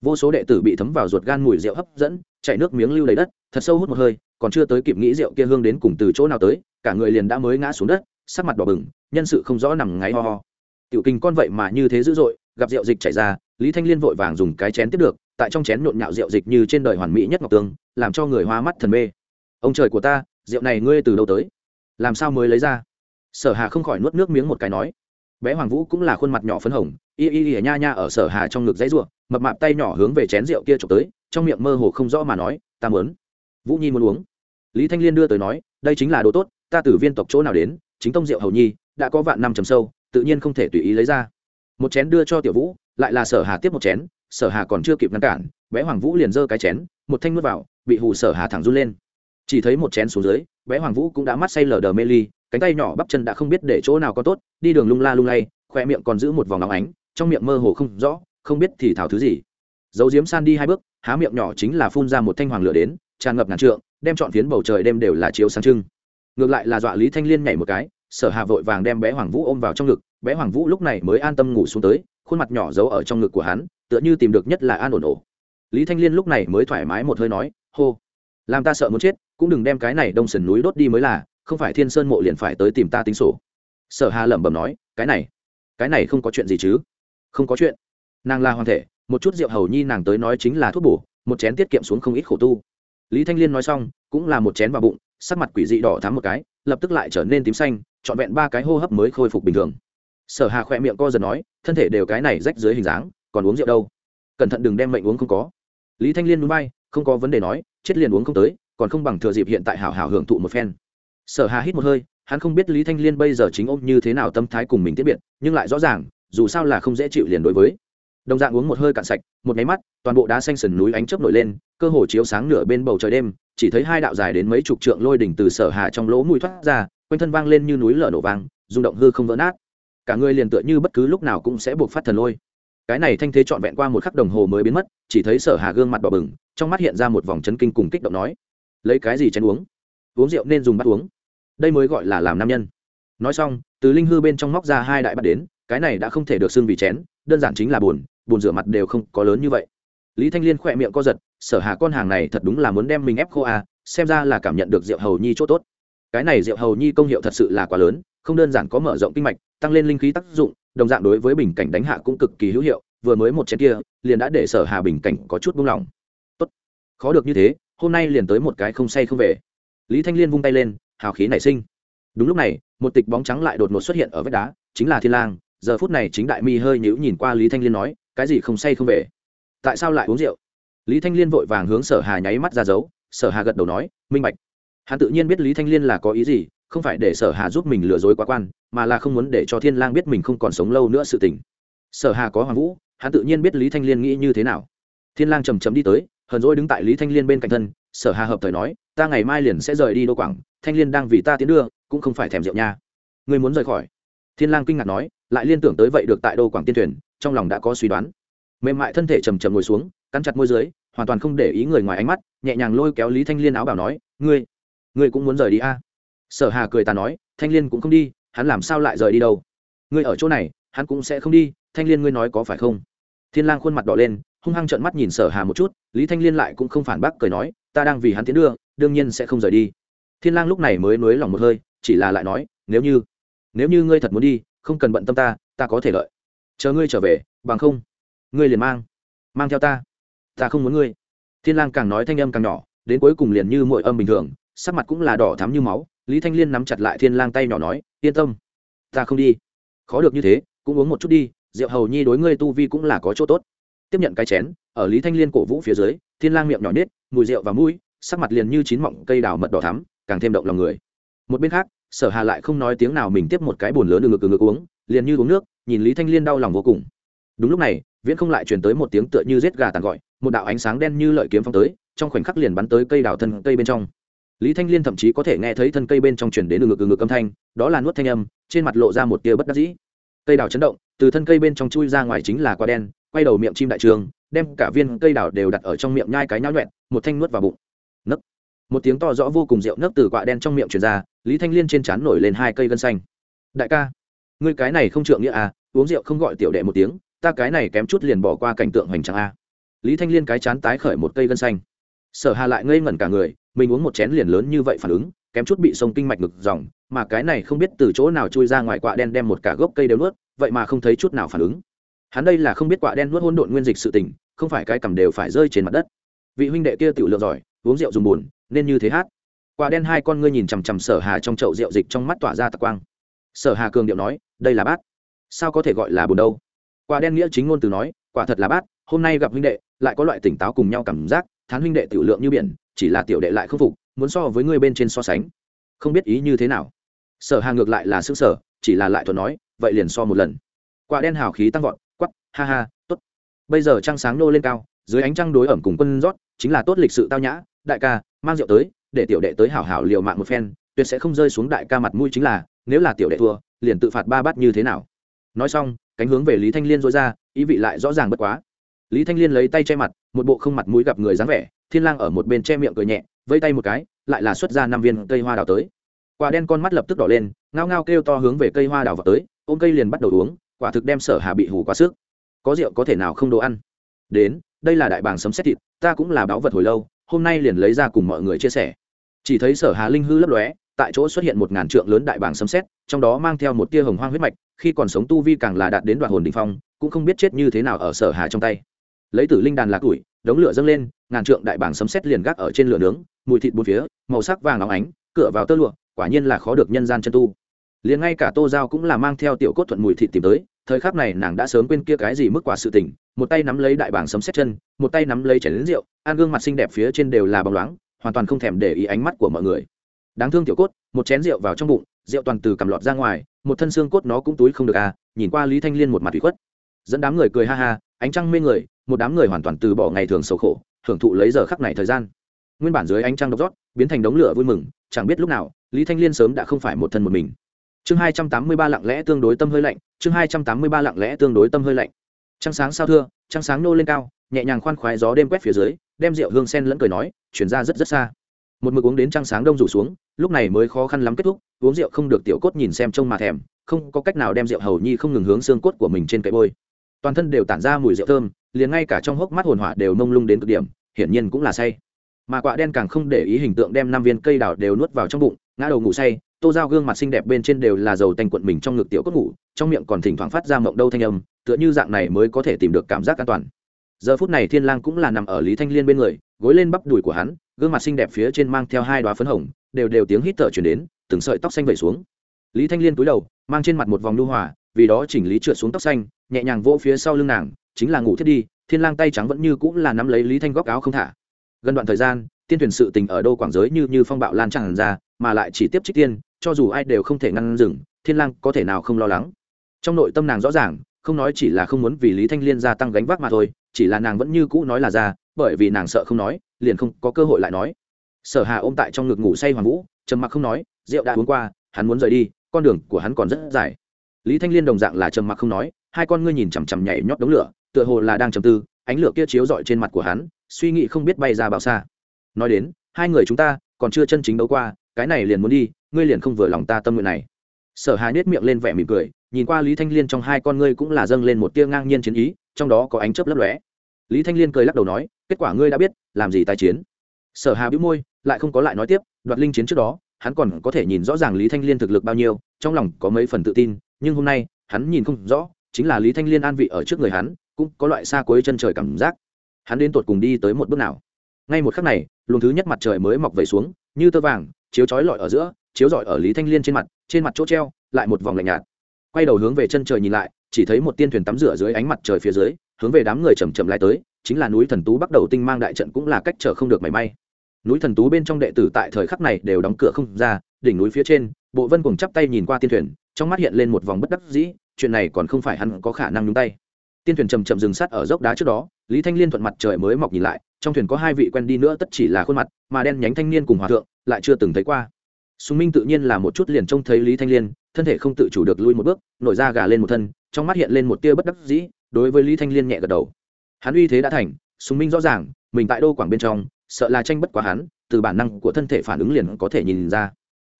Vô số đệ tử bị thấm vào ruột gan mùi rượu hấp dẫn, chạy nước miếng lưu lấy đất, thật sâu hút một hơi, còn chưa tới kịp nghĩ rượu kia hương đến cùng từ chỗ nào tới cả người liền đã mới ngã xuống đất, sắc mặt đỏ bừng, nhân sự không rõ nằm ngáy ho ho. Tiểu kinh con vậy mà như thế dữ dội, gặp rượu dịch chảy ra, lý thanh liên vội vàng dùng cái chén tiếp được, tại trong chén nhộn nhạo rượu dịch như trên đời hoàn mỹ nhất ngọc tương làm cho người hoa mắt thần mê. Ông trời của ta, rượu này ngươi từ đâu tới? Làm sao mới lấy ra? Sở hà không khỏi nuốt nước miếng một cái nói. Bé hoàng vũ cũng là khuôn mặt nhỏ phấn hồng, y y y nha nha ở sở hà trong ngực dãy ruộng mập mạp tay nhỏ hướng về chén rượu kia trộm tới, trong miệng mơ hồ không rõ mà nói, ta muốn. Vũ nhi muốn uống. Lý thanh liên đưa tới nói, đây chính là đồ tốt ta từ viên tộc chỗ nào đến, chính tông diệu hầu nhi, đã có vạn năm trầm sâu, tự nhiên không thể tùy ý lấy ra. Một chén đưa cho tiểu vũ, lại là sở hà tiếp một chén, sở hà còn chưa kịp ngăn cản, bé hoàng vũ liền giơ cái chén, một thanh nuốt vào, bị hù sở hà thẳng run lên. Chỉ thấy một chén xuống dưới, bé hoàng vũ cũng đã mắt say lờ đờ mê ly, cánh tay nhỏ bắp chân đã không biết để chỗ nào có tốt, đi đường lung la lung lay, khoe miệng còn giữ một vòng nóng ánh, trong miệng mơ hồ không rõ, không biết thì thảo thứ gì. Dấu diếm san đi hai bước, há miệng nhỏ chính là phun ra một thanh hoàng lửa đến, tràn ngập ngàn trượng, đem trọn phiến bầu trời đêm đều là chiếu sáng trưng ngược lại là dọa lý thanh liên nhảy một cái, sở hà vội vàng đem bé hoàng vũ ôm vào trong ngực, bé hoàng vũ lúc này mới an tâm ngủ xuống tới, khuôn mặt nhỏ giấu ở trong ngực của hắn, tựa như tìm được nhất là an ổn ổ. Lý thanh liên lúc này mới thoải mái một hơi nói, hô, làm ta sợ muốn chết, cũng đừng đem cái này đông sườn núi đốt đi mới là, không phải thiên sơn mộ liền phải tới tìm ta tính sổ. Sở hà lẩm bẩm nói, cái này cái này không có chuyện gì chứ? Không có chuyện. Nàng là hoàng thể, một chút rượu hầu nhi nàng tới nói chính là thuốc bổ, một chén tiết kiệm xuống không ít khổ tu. Lý thanh liên nói xong, cũng là một chén vào bụng sắc mặt quỷ dị đỏ thắm một cái, lập tức lại trở nên tím xanh, trọn vẹn ba cái hô hấp mới khôi phục bình thường. Sở hà khỏe miệng co giật nói, thân thể đều cái này rách dưới hình dáng, còn uống rượu đâu? Cẩn thận đừng đem mệnh uống không có. Lý thanh liên núi bay, không có vấn đề nói, chết liền uống không tới, còn không bằng thừa dịp hiện tại hảo hảo hưởng thụ một phen. Sở hà hít một hơi, hắn không biết lý thanh liên bây giờ chính ôm như thế nào tâm thái cùng mình tiết biệt, nhưng lại rõ ràng, dù sao là không dễ chịu liền đối với. Đồng dạng uống một hơi cạn sạch, một cái mắt, toàn bộ đá xanh sườn núi ánh chớp nổi lên, cơ hồ chiếu sáng nửa bên bầu trời đêm chỉ thấy hai đạo dài đến mấy chục trượng lôi đỉnh từ sở hà trong lỗ mũi thoát ra, quanh thân vang lên như núi lở nổ vang, rung động hư không vỡ nát. Cả người liền tựa như bất cứ lúc nào cũng sẽ buộc phát thần lôi. Cái này thanh thế trọn vẹn qua một khắc đồng hồ mới biến mất, chỉ thấy sở hà gương mặt đỏ bừng, trong mắt hiện ra một vòng chấn kinh cùng kích động nói, lấy cái gì chén uống? Uống rượu nên dùng bát uống. Đây mới gọi là làm nam nhân. Nói xong, từ linh hư bên trong móc ra hai đại bát đến, cái này đã không thể được xưng vì chén, đơn giản chính là buồn buồn rửa mặt đều không có lớn như vậy lý thanh liên khỏe miệng co giật, sở hà, con hàng này thật đúng là muốn đem mình ép khô à xem ra là cảm nhận được rượu hầu nhi chỗ tốt. Cái này rượu hầu nhi công hiệu thật sự là quá lớn, không đơn giản có mở rộng kinh mạch, tăng lên linh khí tác dụng, đồng dạng đối với bình cảnh đánh hạ cũng cực kỳ hữu hiệu, vừa mới một chén kia, liền đã để sở hà bình cảnh có chút buông lỏng. Tốt, khó được như thế, hôm nay liền tới một cái không say không về. Lý thanh liên vung tay lên, hào khí nảy sinh. Đúng lúc này, một tịch bóng trắng lại đột ngột xuất hiện ở vách đá, chính là thiên lang, giờ phút này chính đại mi hơi nhíu nhìn qua lý thanh liên nói, cái gì không say không về? Tại sao lại uống rượu? Lý thanh liên vội vàng hướng sở hà nháy mắt ra dấu, sở hà gật đầu nói, minh bạch. Hắn tự nhiên biết lý thanh liên là có ý gì, không phải để sở hà giúp mình lừa dối quá quan, mà là không muốn để cho thiên lang biết mình không còn sống lâu nữa sự tình. Sở hà có hoàng vũ, hắn tự nhiên biết lý thanh liên nghĩ như thế nào. Thiên lang chầm chầm đi tới, hờn dỗi đứng tại lý thanh liên bên cạnh thân, sở hà hợp thời nói, ta ngày mai liền sẽ rời đi đô quảng, thanh liên đang vì ta tiến đưa, cũng không phải thèm rượu nha. Ngươi muốn rời khỏi? Thiên lang kinh ngạc nói, lại liên tưởng tới vậy được tại đô quảng tiên thuyền, trong lòng đã có suy đoán mềm mại thân thể trầm trầm ngồi xuống, cắn chặt môi dưới, hoàn toàn không để ý người ngoài ánh mắt, nhẹ nhàng lôi kéo lý thanh liên áo bảo nói, ngươi ngươi cũng muốn rời đi a? À? sở hà cười ta nói, thanh liên cũng không đi, hắn làm sao lại rời đi đâu? Ngươi ở chỗ này, hắn cũng sẽ không đi, thanh liên ngươi nói có phải không? Thiên lang khuôn mặt đỏ lên, hung hăng trợn mắt nhìn sở hà một chút, lý thanh liên lại cũng không phản bác cười nói, ta đang vì hắn tiến đưa, đương nhiên sẽ không rời đi. Thiên lang lúc này mới nuối lòng một hơi, chỉ là lại nói, nếu như nếu như ngươi thật muốn đi, không cần bận tâm ta ta có thể lợi. Chờ ngươi trở về, bằng không ngươi liền mang mang theo ta. Ta không muốn ngươi. Thiên lang càng nói thanh âm càng nhỏ, đến cuối cùng liền như muội âm bình thường, sắc mặt cũng là đỏ thắm như máu. Lý thanh liên nắm chặt lại thiên lang tay nhỏ nói, yên tâm, ta không đi. Khó được như thế, cũng uống một chút đi, rượu hầu nhi đối ngươi tu vi cũng là có chỗ tốt. Tiếp nhận cái chén, ở lý thanh liên cổ vũ phía dưới, thiên lang miệng nhỏ nết, mùi rượu và mũi, sắc mặt liền như chín mọng cây đào mật đỏ thắm, càng thêm động lòng người. Một bên khác, sở hà lại không nói tiếng nào mình tiếp một cái bồn lớn từ ngực ngực uống, liền như uống nước, nhìn lý thanh liên đau lòng vô cùng đúng lúc này, viễn không lại truyền tới một tiếng tựa như rết gà tàn gọi, một đạo ánh sáng đen như lợi kiếm phong tới, trong khoảnh khắc liền bắn tới cây đào thân cây bên trong. Lý thanh liên thậm chí có thể nghe thấy thân cây bên trong truyền đến từ ngực từ ngực âm thanh, đó là nuốt thanh âm, trên mặt lộ ra một tia bất đắc dĩ. Cây đào chấn động, từ thân cây bên trong chui ra ngoài chính là quả đen, quay đầu miệng chim đại trường, đem cả viên cây đào đều đặt ở trong miệng nhai cái nhão nhuẹn một thanh nuốt vào bụng. Nấc. Một tiếng to rõ vô cùng rượu nấc từ quả đen trong miệng truyền ra, lý thanh liên trên trán nổi lên hai cây gân xanh. Đại ca, ngươi cái này không trượng nghĩa à uống rượu không gọi tiểu đệ một tiếng ta cái này kém chút liền bỏ qua cảnh tượng hoành tráng a. Lý thanh liên cái chán tái khởi một cây gân xanh. Sở hà lại ngây ngẩn cả người, mình uống một chén liền lớn như vậy phản ứng, kém chút bị sông kinh mạch ngực dòng, mà cái này không biết từ chỗ nào chui ra ngoài quạ đen đem một cả gốc cây đều nuốt, vậy mà không thấy chút nào phản ứng. Hắn đây là không biết quạ đen nuốt hôn độn nguyên dịch sự tình, không phải cái cầm đều phải rơi trên mặt đất. Vị huynh đệ kia tiểu lượng giỏi, uống rượu dùng buồn, nên như thế hát. Quả đen hai con ngươi nhìn chằm chằm sở hà trong chậu rượu dịch trong mắt tỏa ra tạc quang. Sở hà cường điệu nói, đây là bát. Sao có thể gọi là buồn đâu? Quả đen nghĩa chính ngôn từ nói, quả thật là bát, hôm nay gặp huynh đệ, lại có loại tỉnh táo cùng nhau cảm giác, thán huynh đệ tiểu lượng như biển, chỉ là tiểu đệ lại không phục, muốn so với ngươi bên trên so sánh. Không biết ý như thế nào. Sở hà ngược lại là sức sở chỉ là lại thuận nói, vậy liền so một lần. Quả đen hào khí tăng vọt quắp ha ha, tốt. Bây giờ trăng sáng nô lên cao, dưới ánh trăng đối ẩm cùng quân rót, chính là tốt lịch sự tao nhã, đại ca, mang rượu tới, để tiểu đệ tới hảo hảo liều mạng một phen, tuyệt sẽ không rơi xuống đại ca mặt mũi chính là, nếu là tiểu đệ thua, liền tự phạt ba bát như thế nào? Nói xong, cánh hướng về lý thanh liên dối ra, ý vị lại rõ ràng bất quá. Lý thanh liên lấy tay che mặt, một bộ không mặt mũi gặp người dáng vẻ, thiên lang ở một bên che miệng cười nhẹ, vây tay một cái, lại là xuất ra năm viên cây hoa đào tới. Quả đen con mắt lập tức đỏ lên, ngao ngao kêu to hướng về cây hoa đào vào tới, ôm cây liền bắt đầu uống, quả thực đem sở hà bị hủ quá sức. Có rượu có thể nào không đồ ăn? Đến, đây là đại bàng sấm xét thịt, ta cũng là báo vật hồi lâu, hôm nay liền lấy ra cùng mọi người chia sẻ. Chỉ thấy sở hà linh hư lấp lóe tại chỗ xuất hiện một ngàn trượng lớn đại bảng sấm xét trong đó mang theo một tia hồng hoang huyết mạch khi còn sống tu vi càng là đạt đến đoạn hồn đình phong cũng không biết chết như thế nào ở sở hà trong tay. Lấy tử linh đàn lạc tuổi, đống lửa dâng lên ngàn trượng đại bảng sấm xét liền gác ở trên lửa nướng mùi thịt bốn phía màu sắc vàng óng ánh cửa vào tơ lụa quả nhiên là khó được nhân gian chân tu. Liền ngay cả tô giao cũng là mang theo tiểu cốt thuận mùi thịt tìm tới thời khắc này nàng đã sớm quên kia cái gì mức quả sự tình một tay nắm lấy đại bảng sấm xét chân một tay nắm lấy chảy đến rượu an gương mặt xinh đẹp phía trên đều là bóng loáng hoàn toàn không thèm để ý ánh mắt của mọi người đáng thương tiểu cốt, một chén rượu vào trong bụng, rượu toàn từ cầm lọt ra ngoài, một thân xương cốt nó cũng túi không được à nhìn qua lý thanh liên một mặt ủy khuất. Dẫn đám người cười ha ha, ánh trăng mê người, một đám người hoàn toàn từ bỏ ngày thường sầu khổ, hưởng thụ lấy giờ khắc này thời gian. Nguyên bản dưới ánh trăng độc rót, biến thành đống lửa vui mừng, chẳng biết lúc nào, lý thanh liên sớm đã không phải một thân một mình. Chương hai trăm tám mươi ba lặng lẽ tương đối tâm hơi lạnh, chương hai trăm tám mươi ba lặng lẽ tương đối tâm hơi lạnh. Trăng sáng sao thưa, trăng sáng nô lên cao, nhẹ nhàng khoan khoái gió đêm quét phía dưới, đem rượu hương sen lẫn cười nói, chuyển ra rất rất xa một mực uống đến trăng sáng đông rủ xuống, lúc này mới khó khăn lắm kết thúc, uống rượu không được tiểu cốt nhìn xem trông mà thèm, không có cách nào đem rượu hầu nhi không ngừng hướng xương cốt của mình trên cậy bôi. Toàn thân đều tản ra mùi rượu thơm, liền ngay cả trong hốc mắt hồn hỏa đều nông lung đến cực điểm, hiển nhiên cũng là say. Mà quạ đen càng không để ý hình tượng đem năm viên cây đào đều nuốt vào trong bụng, ngã đầu ngủ say, tô dao gương mặt xinh đẹp bên trên đều là dầu tanh quận mình trong ngực tiểu cốt ngủ, trong miệng còn thỉnh thoảng phát ra mộng đâu thanh âm, tựa như dạng này mới có thể tìm được cảm giác an toàn. Giờ phút này thiên lang cũng là nằm ở lý thanh liên bên người, gối lên bắp đùi của hắn gương mặt xinh đẹp phía trên mang theo hai đoá phấn hồng, đều đều tiếng hít thở chuyển đến, từng sợi tóc xanh vẩy xuống. Lý thanh liên cúi đầu, mang trên mặt một vòng lưu hòa, vì đó chỉnh lý trượt xuống tóc xanh, nhẹ nhàng vỗ phía sau lưng nàng, chính là ngủ thiết đi, thiên lang tay trắng vẫn như cũng là nắm lấy lý thanh góc áo không thả. Gần đoạn thời gian, tiên thuyền sự tình ở đô quảng giới như như phong bạo lan tràn ra, mà lại chỉ tiếp trích tiên, cho dù ai đều không thể ngăn dừng, thiên lang có thể nào không lo lắng. Trong nội tâm nàng rõ ràng, không nói chỉ là không muốn vì lý thanh liên gia tăng gánh vác mà thôi, chỉ là nàng vẫn như cũ nói là ra bởi vì nàng sợ không nói, liền không có cơ hội lại nói. Sở hà ôm tại trong ngực ngủ say hoàng vũ, trầm mặc không nói, rượu đã uống qua, hắn muốn rời đi, con đường của hắn còn rất dài. Lý thanh liên đồng dạng là trầm mặc không nói, hai con ngươi nhìn chằm chằm nhảy nhót đống lửa, tựa hồ là đang trầm tư, ánh lửa kia chiếu rọi trên mặt của hắn, suy nghĩ không biết bay ra bao xa. Nói đến, hai người chúng ta còn chưa chân chính đấu qua, cái này liền muốn đi, ngươi liền không vừa lòng ta tâm nguyện này. Sở hà nết miệng lên vẻ mỉm cười, nhìn qua lý thanh liên trong hai con ngươi cũng là dâng lên một tia ngang nhiên chiến ý, trong đó có ánh chớp lấp lóe lý thanh liên cười lắc đầu nói, kết quả ngươi đã biết, làm gì tài chiến? Sở hà bĩu môi, lại không có lại nói tiếp, đoạt linh chiến trước đó, hắn còn có thể nhìn rõ ràng lý thanh liên thực lực bao nhiêu, trong lòng có mấy phần tự tin, nhưng hôm nay, hắn nhìn không rõ, chính là lý thanh liên an vị ở trước người hắn, cũng có loại xa cuối chân trời cảm giác. Hắn đến tột cùng đi tới một bước nào? Ngay một khắc này, luồng thứ nhất mặt trời mới mọc về xuống, như tơ vàng, chiếu chói lọi ở giữa, chiếu rọi ở lý thanh liên trên mặt trên mặt chỗ treo, lại một vòng lạnh nhạt. Quay đầu hướng về chân trời nhìn lại, chỉ thấy một tiên thuyền tắm rửa dưới ánh mặt trời phía dưới hướng về đám người chầm chậm lại tới, chính là núi thần tú bắt đầu tinh mang đại trận cũng là cách trở không được mảy may. Núi thần tú bên trong đệ tử tại thời khắc này đều đóng cửa không ra, đỉnh núi phía trên, bộ vân cùng chắp tay nhìn qua tiên thuyền, trong mắt hiện lên một vòng bất đắc dĩ, chuyện này còn không phải hắn có khả năng nhúng tay. Tiên thuyền chầm chậm dừng sát ở dốc đá trước đó, lý thanh liên thuận mặt trời mới mọc nhìn lại, trong thuyền có hai vị quen đi nữa tất chỉ là khuôn mặt, mà đen nhánh thanh niên cùng hòa thượng lại chưa từng thấy qua. Sùng minh tự nhiên là một chút liền trông thấy lý thanh liên, thân thể không tự chủ được lui một bước, nổi ra gà lên một thân, trong mắt hiện lên một tia bất đắc dĩ đối với lý thanh liên nhẹ gật đầu. Hắn uy thế đã thành, sùng minh rõ ràng, mình tại đô quảng bên trong, sợ là tranh bất quá hắn, từ bản năng của thân thể phản ứng liền có thể nhìn ra.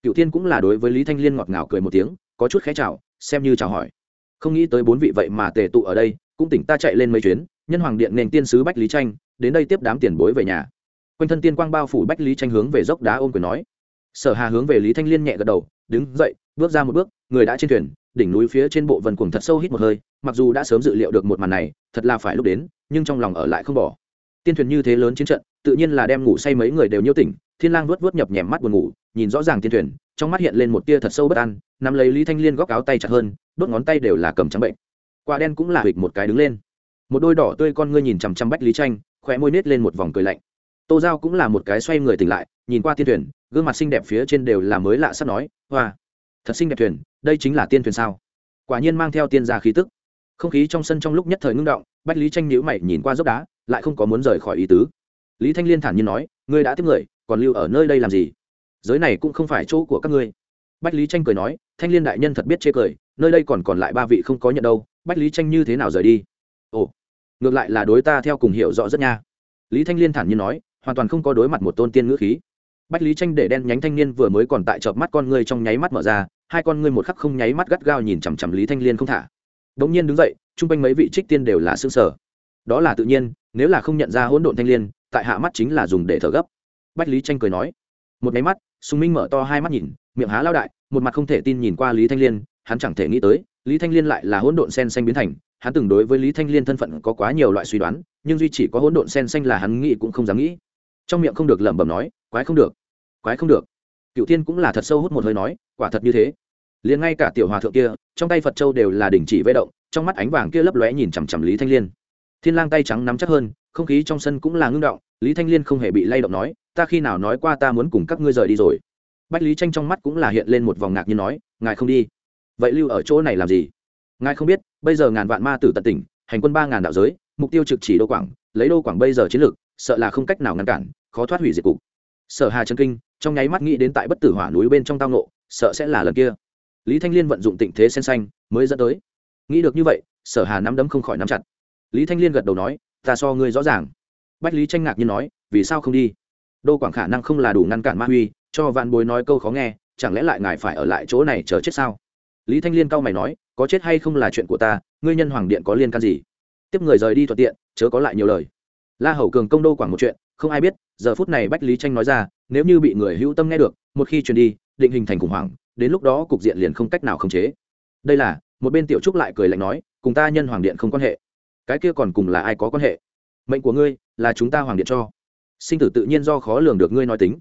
Cựu thiên cũng là đối với lý thanh liên ngọt ngào cười một tiếng, có chút khẽ chào, xem như chào hỏi. Không nghĩ tới bốn vị vậy mà tề tụ ở đây, cũng tỉnh ta chạy lên mấy chuyến, nhân hoàng điện nền tiên sứ bách lý tranh, đến đây tiếp đám tiền bối về nhà. Quanh thân tiên quang bao phủ bách lý tranh hướng về dốc đá ôm quyền nói. Sở hà hướng về lý thanh liên nhẹ gật đầu, đứng dậy, bước ra một bước, người đã trên thuyền đỉnh núi phía trên bộ vần cuồng thật sâu hít một hơi, mặc dù đã sớm dự liệu được một màn này, thật là phải lúc đến, nhưng trong lòng ở lại không bỏ. Tiên thuyền như thế lớn chiến trận, tự nhiên là đem ngủ say mấy người đều nhiễu tỉnh, thiên lang vuốt vuốt nhập nhèm mắt buồn ngủ, nhìn rõ ràng tiên thuyền, trong mắt hiện lên một tia thật sâu bất an, nắm lấy lý thanh liên góc áo tay chặt hơn, đốt ngón tay đều là cầm trắng bệnh. Quả đen cũng là hịch một cái đứng lên. Một đôi đỏ tươi con ngươi nhìn chằm chằm bách lý tranh, khóe môi nết lên một vòng cười lạnh. Tô giao cũng là một cái xoay người tỉnh lại, nhìn qua tiên thuyền, gương mặt xinh đẹp phía trên đều là mới lạ sắp nói, hoa thật xinh đẹp thuyền, đây chính là tiên thuyền sao? Quả nhiên mang theo tiên gia khí tức. Không khí trong sân trong lúc nhất thời ngưng động, bách lý tranh nhíu mày nhìn qua dốc đá, lại không có muốn rời khỏi ý tứ. Lý thanh liên thản nhiên nói, ngươi đã tiếp người, còn lưu ở nơi đây làm gì? Giới này cũng không phải chỗ của các ngươi. Bách lý tranh cười nói, thanh liên đại nhân thật biết chê cười, nơi đây còn còn lại ba vị không có nhận đâu, bách lý tranh như thế nào rời đi? Ồ, ngược lại là đối ta theo cùng hiểu rõ rất nha. Lý thanh liên thản nhiên nói, hoàn toàn không có đối mặt một tôn tiên ngữ khí bách lý tranh để đen nhánh thanh niên vừa mới còn tại chợp mắt con ngươi trong nháy mắt mở ra, hai con ngươi một khắc không nháy mắt gắt gao nhìn chằm chằm lý thanh liên không thả. Đ ỗ n g nhiên đứng dậy, chung quanh mấy vị trích tiên đều là xương sở đó là tự nhiên, nếu là không nhận ra hỗn độn thanh liên, tại hạ mắt chính là dùng để thở gấp. Bách lý tranh cười nói. Một nháy mắt, sùng minh mở to hai mắt nhìn, miệng há lao đại, một mặt không thể tin nhìn qua lý thanh liên, hắn chẳng thể nghĩ tới, lý thanh liên lại là hỗn độn sen xanh biến thành, hắn từng đối với lý thanh liên thân phận có quá nhiều loại suy đoán, nhưng duy chỉ có hỗn độn sen xanh là hắn nghĩ cũng không dám nghĩ. Trong miệng không được lẩm bẩm nói, quái không được quái không được. Cựu thiên cũng là thật sâu hút một hơi nói, quả thật như thế. Liền ngay cả tiểu hòa thượng kia, trong tay phật châu đều là đình chỉ vây động, trong mắt ánh vàng kia lấp lóe nhìn chằm chằm lý thanh liên. Thiên lang tay trắng nắm chắc hơn, không khí trong sân cũng là ngưng động, lý thanh liên không hề bị lay động nói, ta khi nào nói qua ta muốn cùng các ngươi rời đi rồi? Bách lý tranh trong mắt cũng là hiện lên một vòng ngạc như nói, ngài không đi. Vậy lưu ở chỗ này làm gì? Ngài không biết, bây giờ ngàn vạn ma tử tận tỉnh, hành quân ba ngàn đạo giới, mục tiêu trực chỉ đô quảng, lấy đô quảng bây giờ chiến lược, sợ là không cách nào ngăn cản, khó thoát hủy diệt cục. Sở hà trần kinh trong nháy mắt nghĩ đến tại bất tử hỏa núi bên trong tao nộ sợ sẽ là lần kia. Lý thanh liên vận dụng tịnh thế sen xanh mới dẫn tới. Nghĩ được như vậy, sở hà nắm đấm không khỏi nắm chặt. Lý thanh liên gật đầu nói, ta so ngươi rõ ràng. Bách lý tranh ngạc nhiên nói, vì sao không đi? Đô quảng khả năng không là đủ ngăn cản ma huy, cho vạn bối nói câu khó nghe, chẳng lẽ lại ngài phải ở lại chỗ này chờ chết sao? Lý thanh liên cau mày nói, có chết hay không là chuyện của ta, ngươi nhân hoàng điện có liên can gì? Tiếp người rời đi thuận tiện, chớ có lại nhiều lời. La hầu cường công đô quảng một chuyện không ai biết, giờ phút này bách lý tranh nói ra, nếu như bị người hữu tâm nghe được, một khi truyền đi, định hình thành khủng hoảng, đến lúc đó cục diện liền không cách nào khống chế. Đây là, một bên tiểu trúc lại cười lạnh nói, cùng ta nhân hoàng điện không quan hệ. Cái kia còn cùng là ai có quan hệ? Mệnh của ngươi, là chúng ta hoàng điện cho. Sinh tử tự nhiên do khó lường được ngươi nói tính.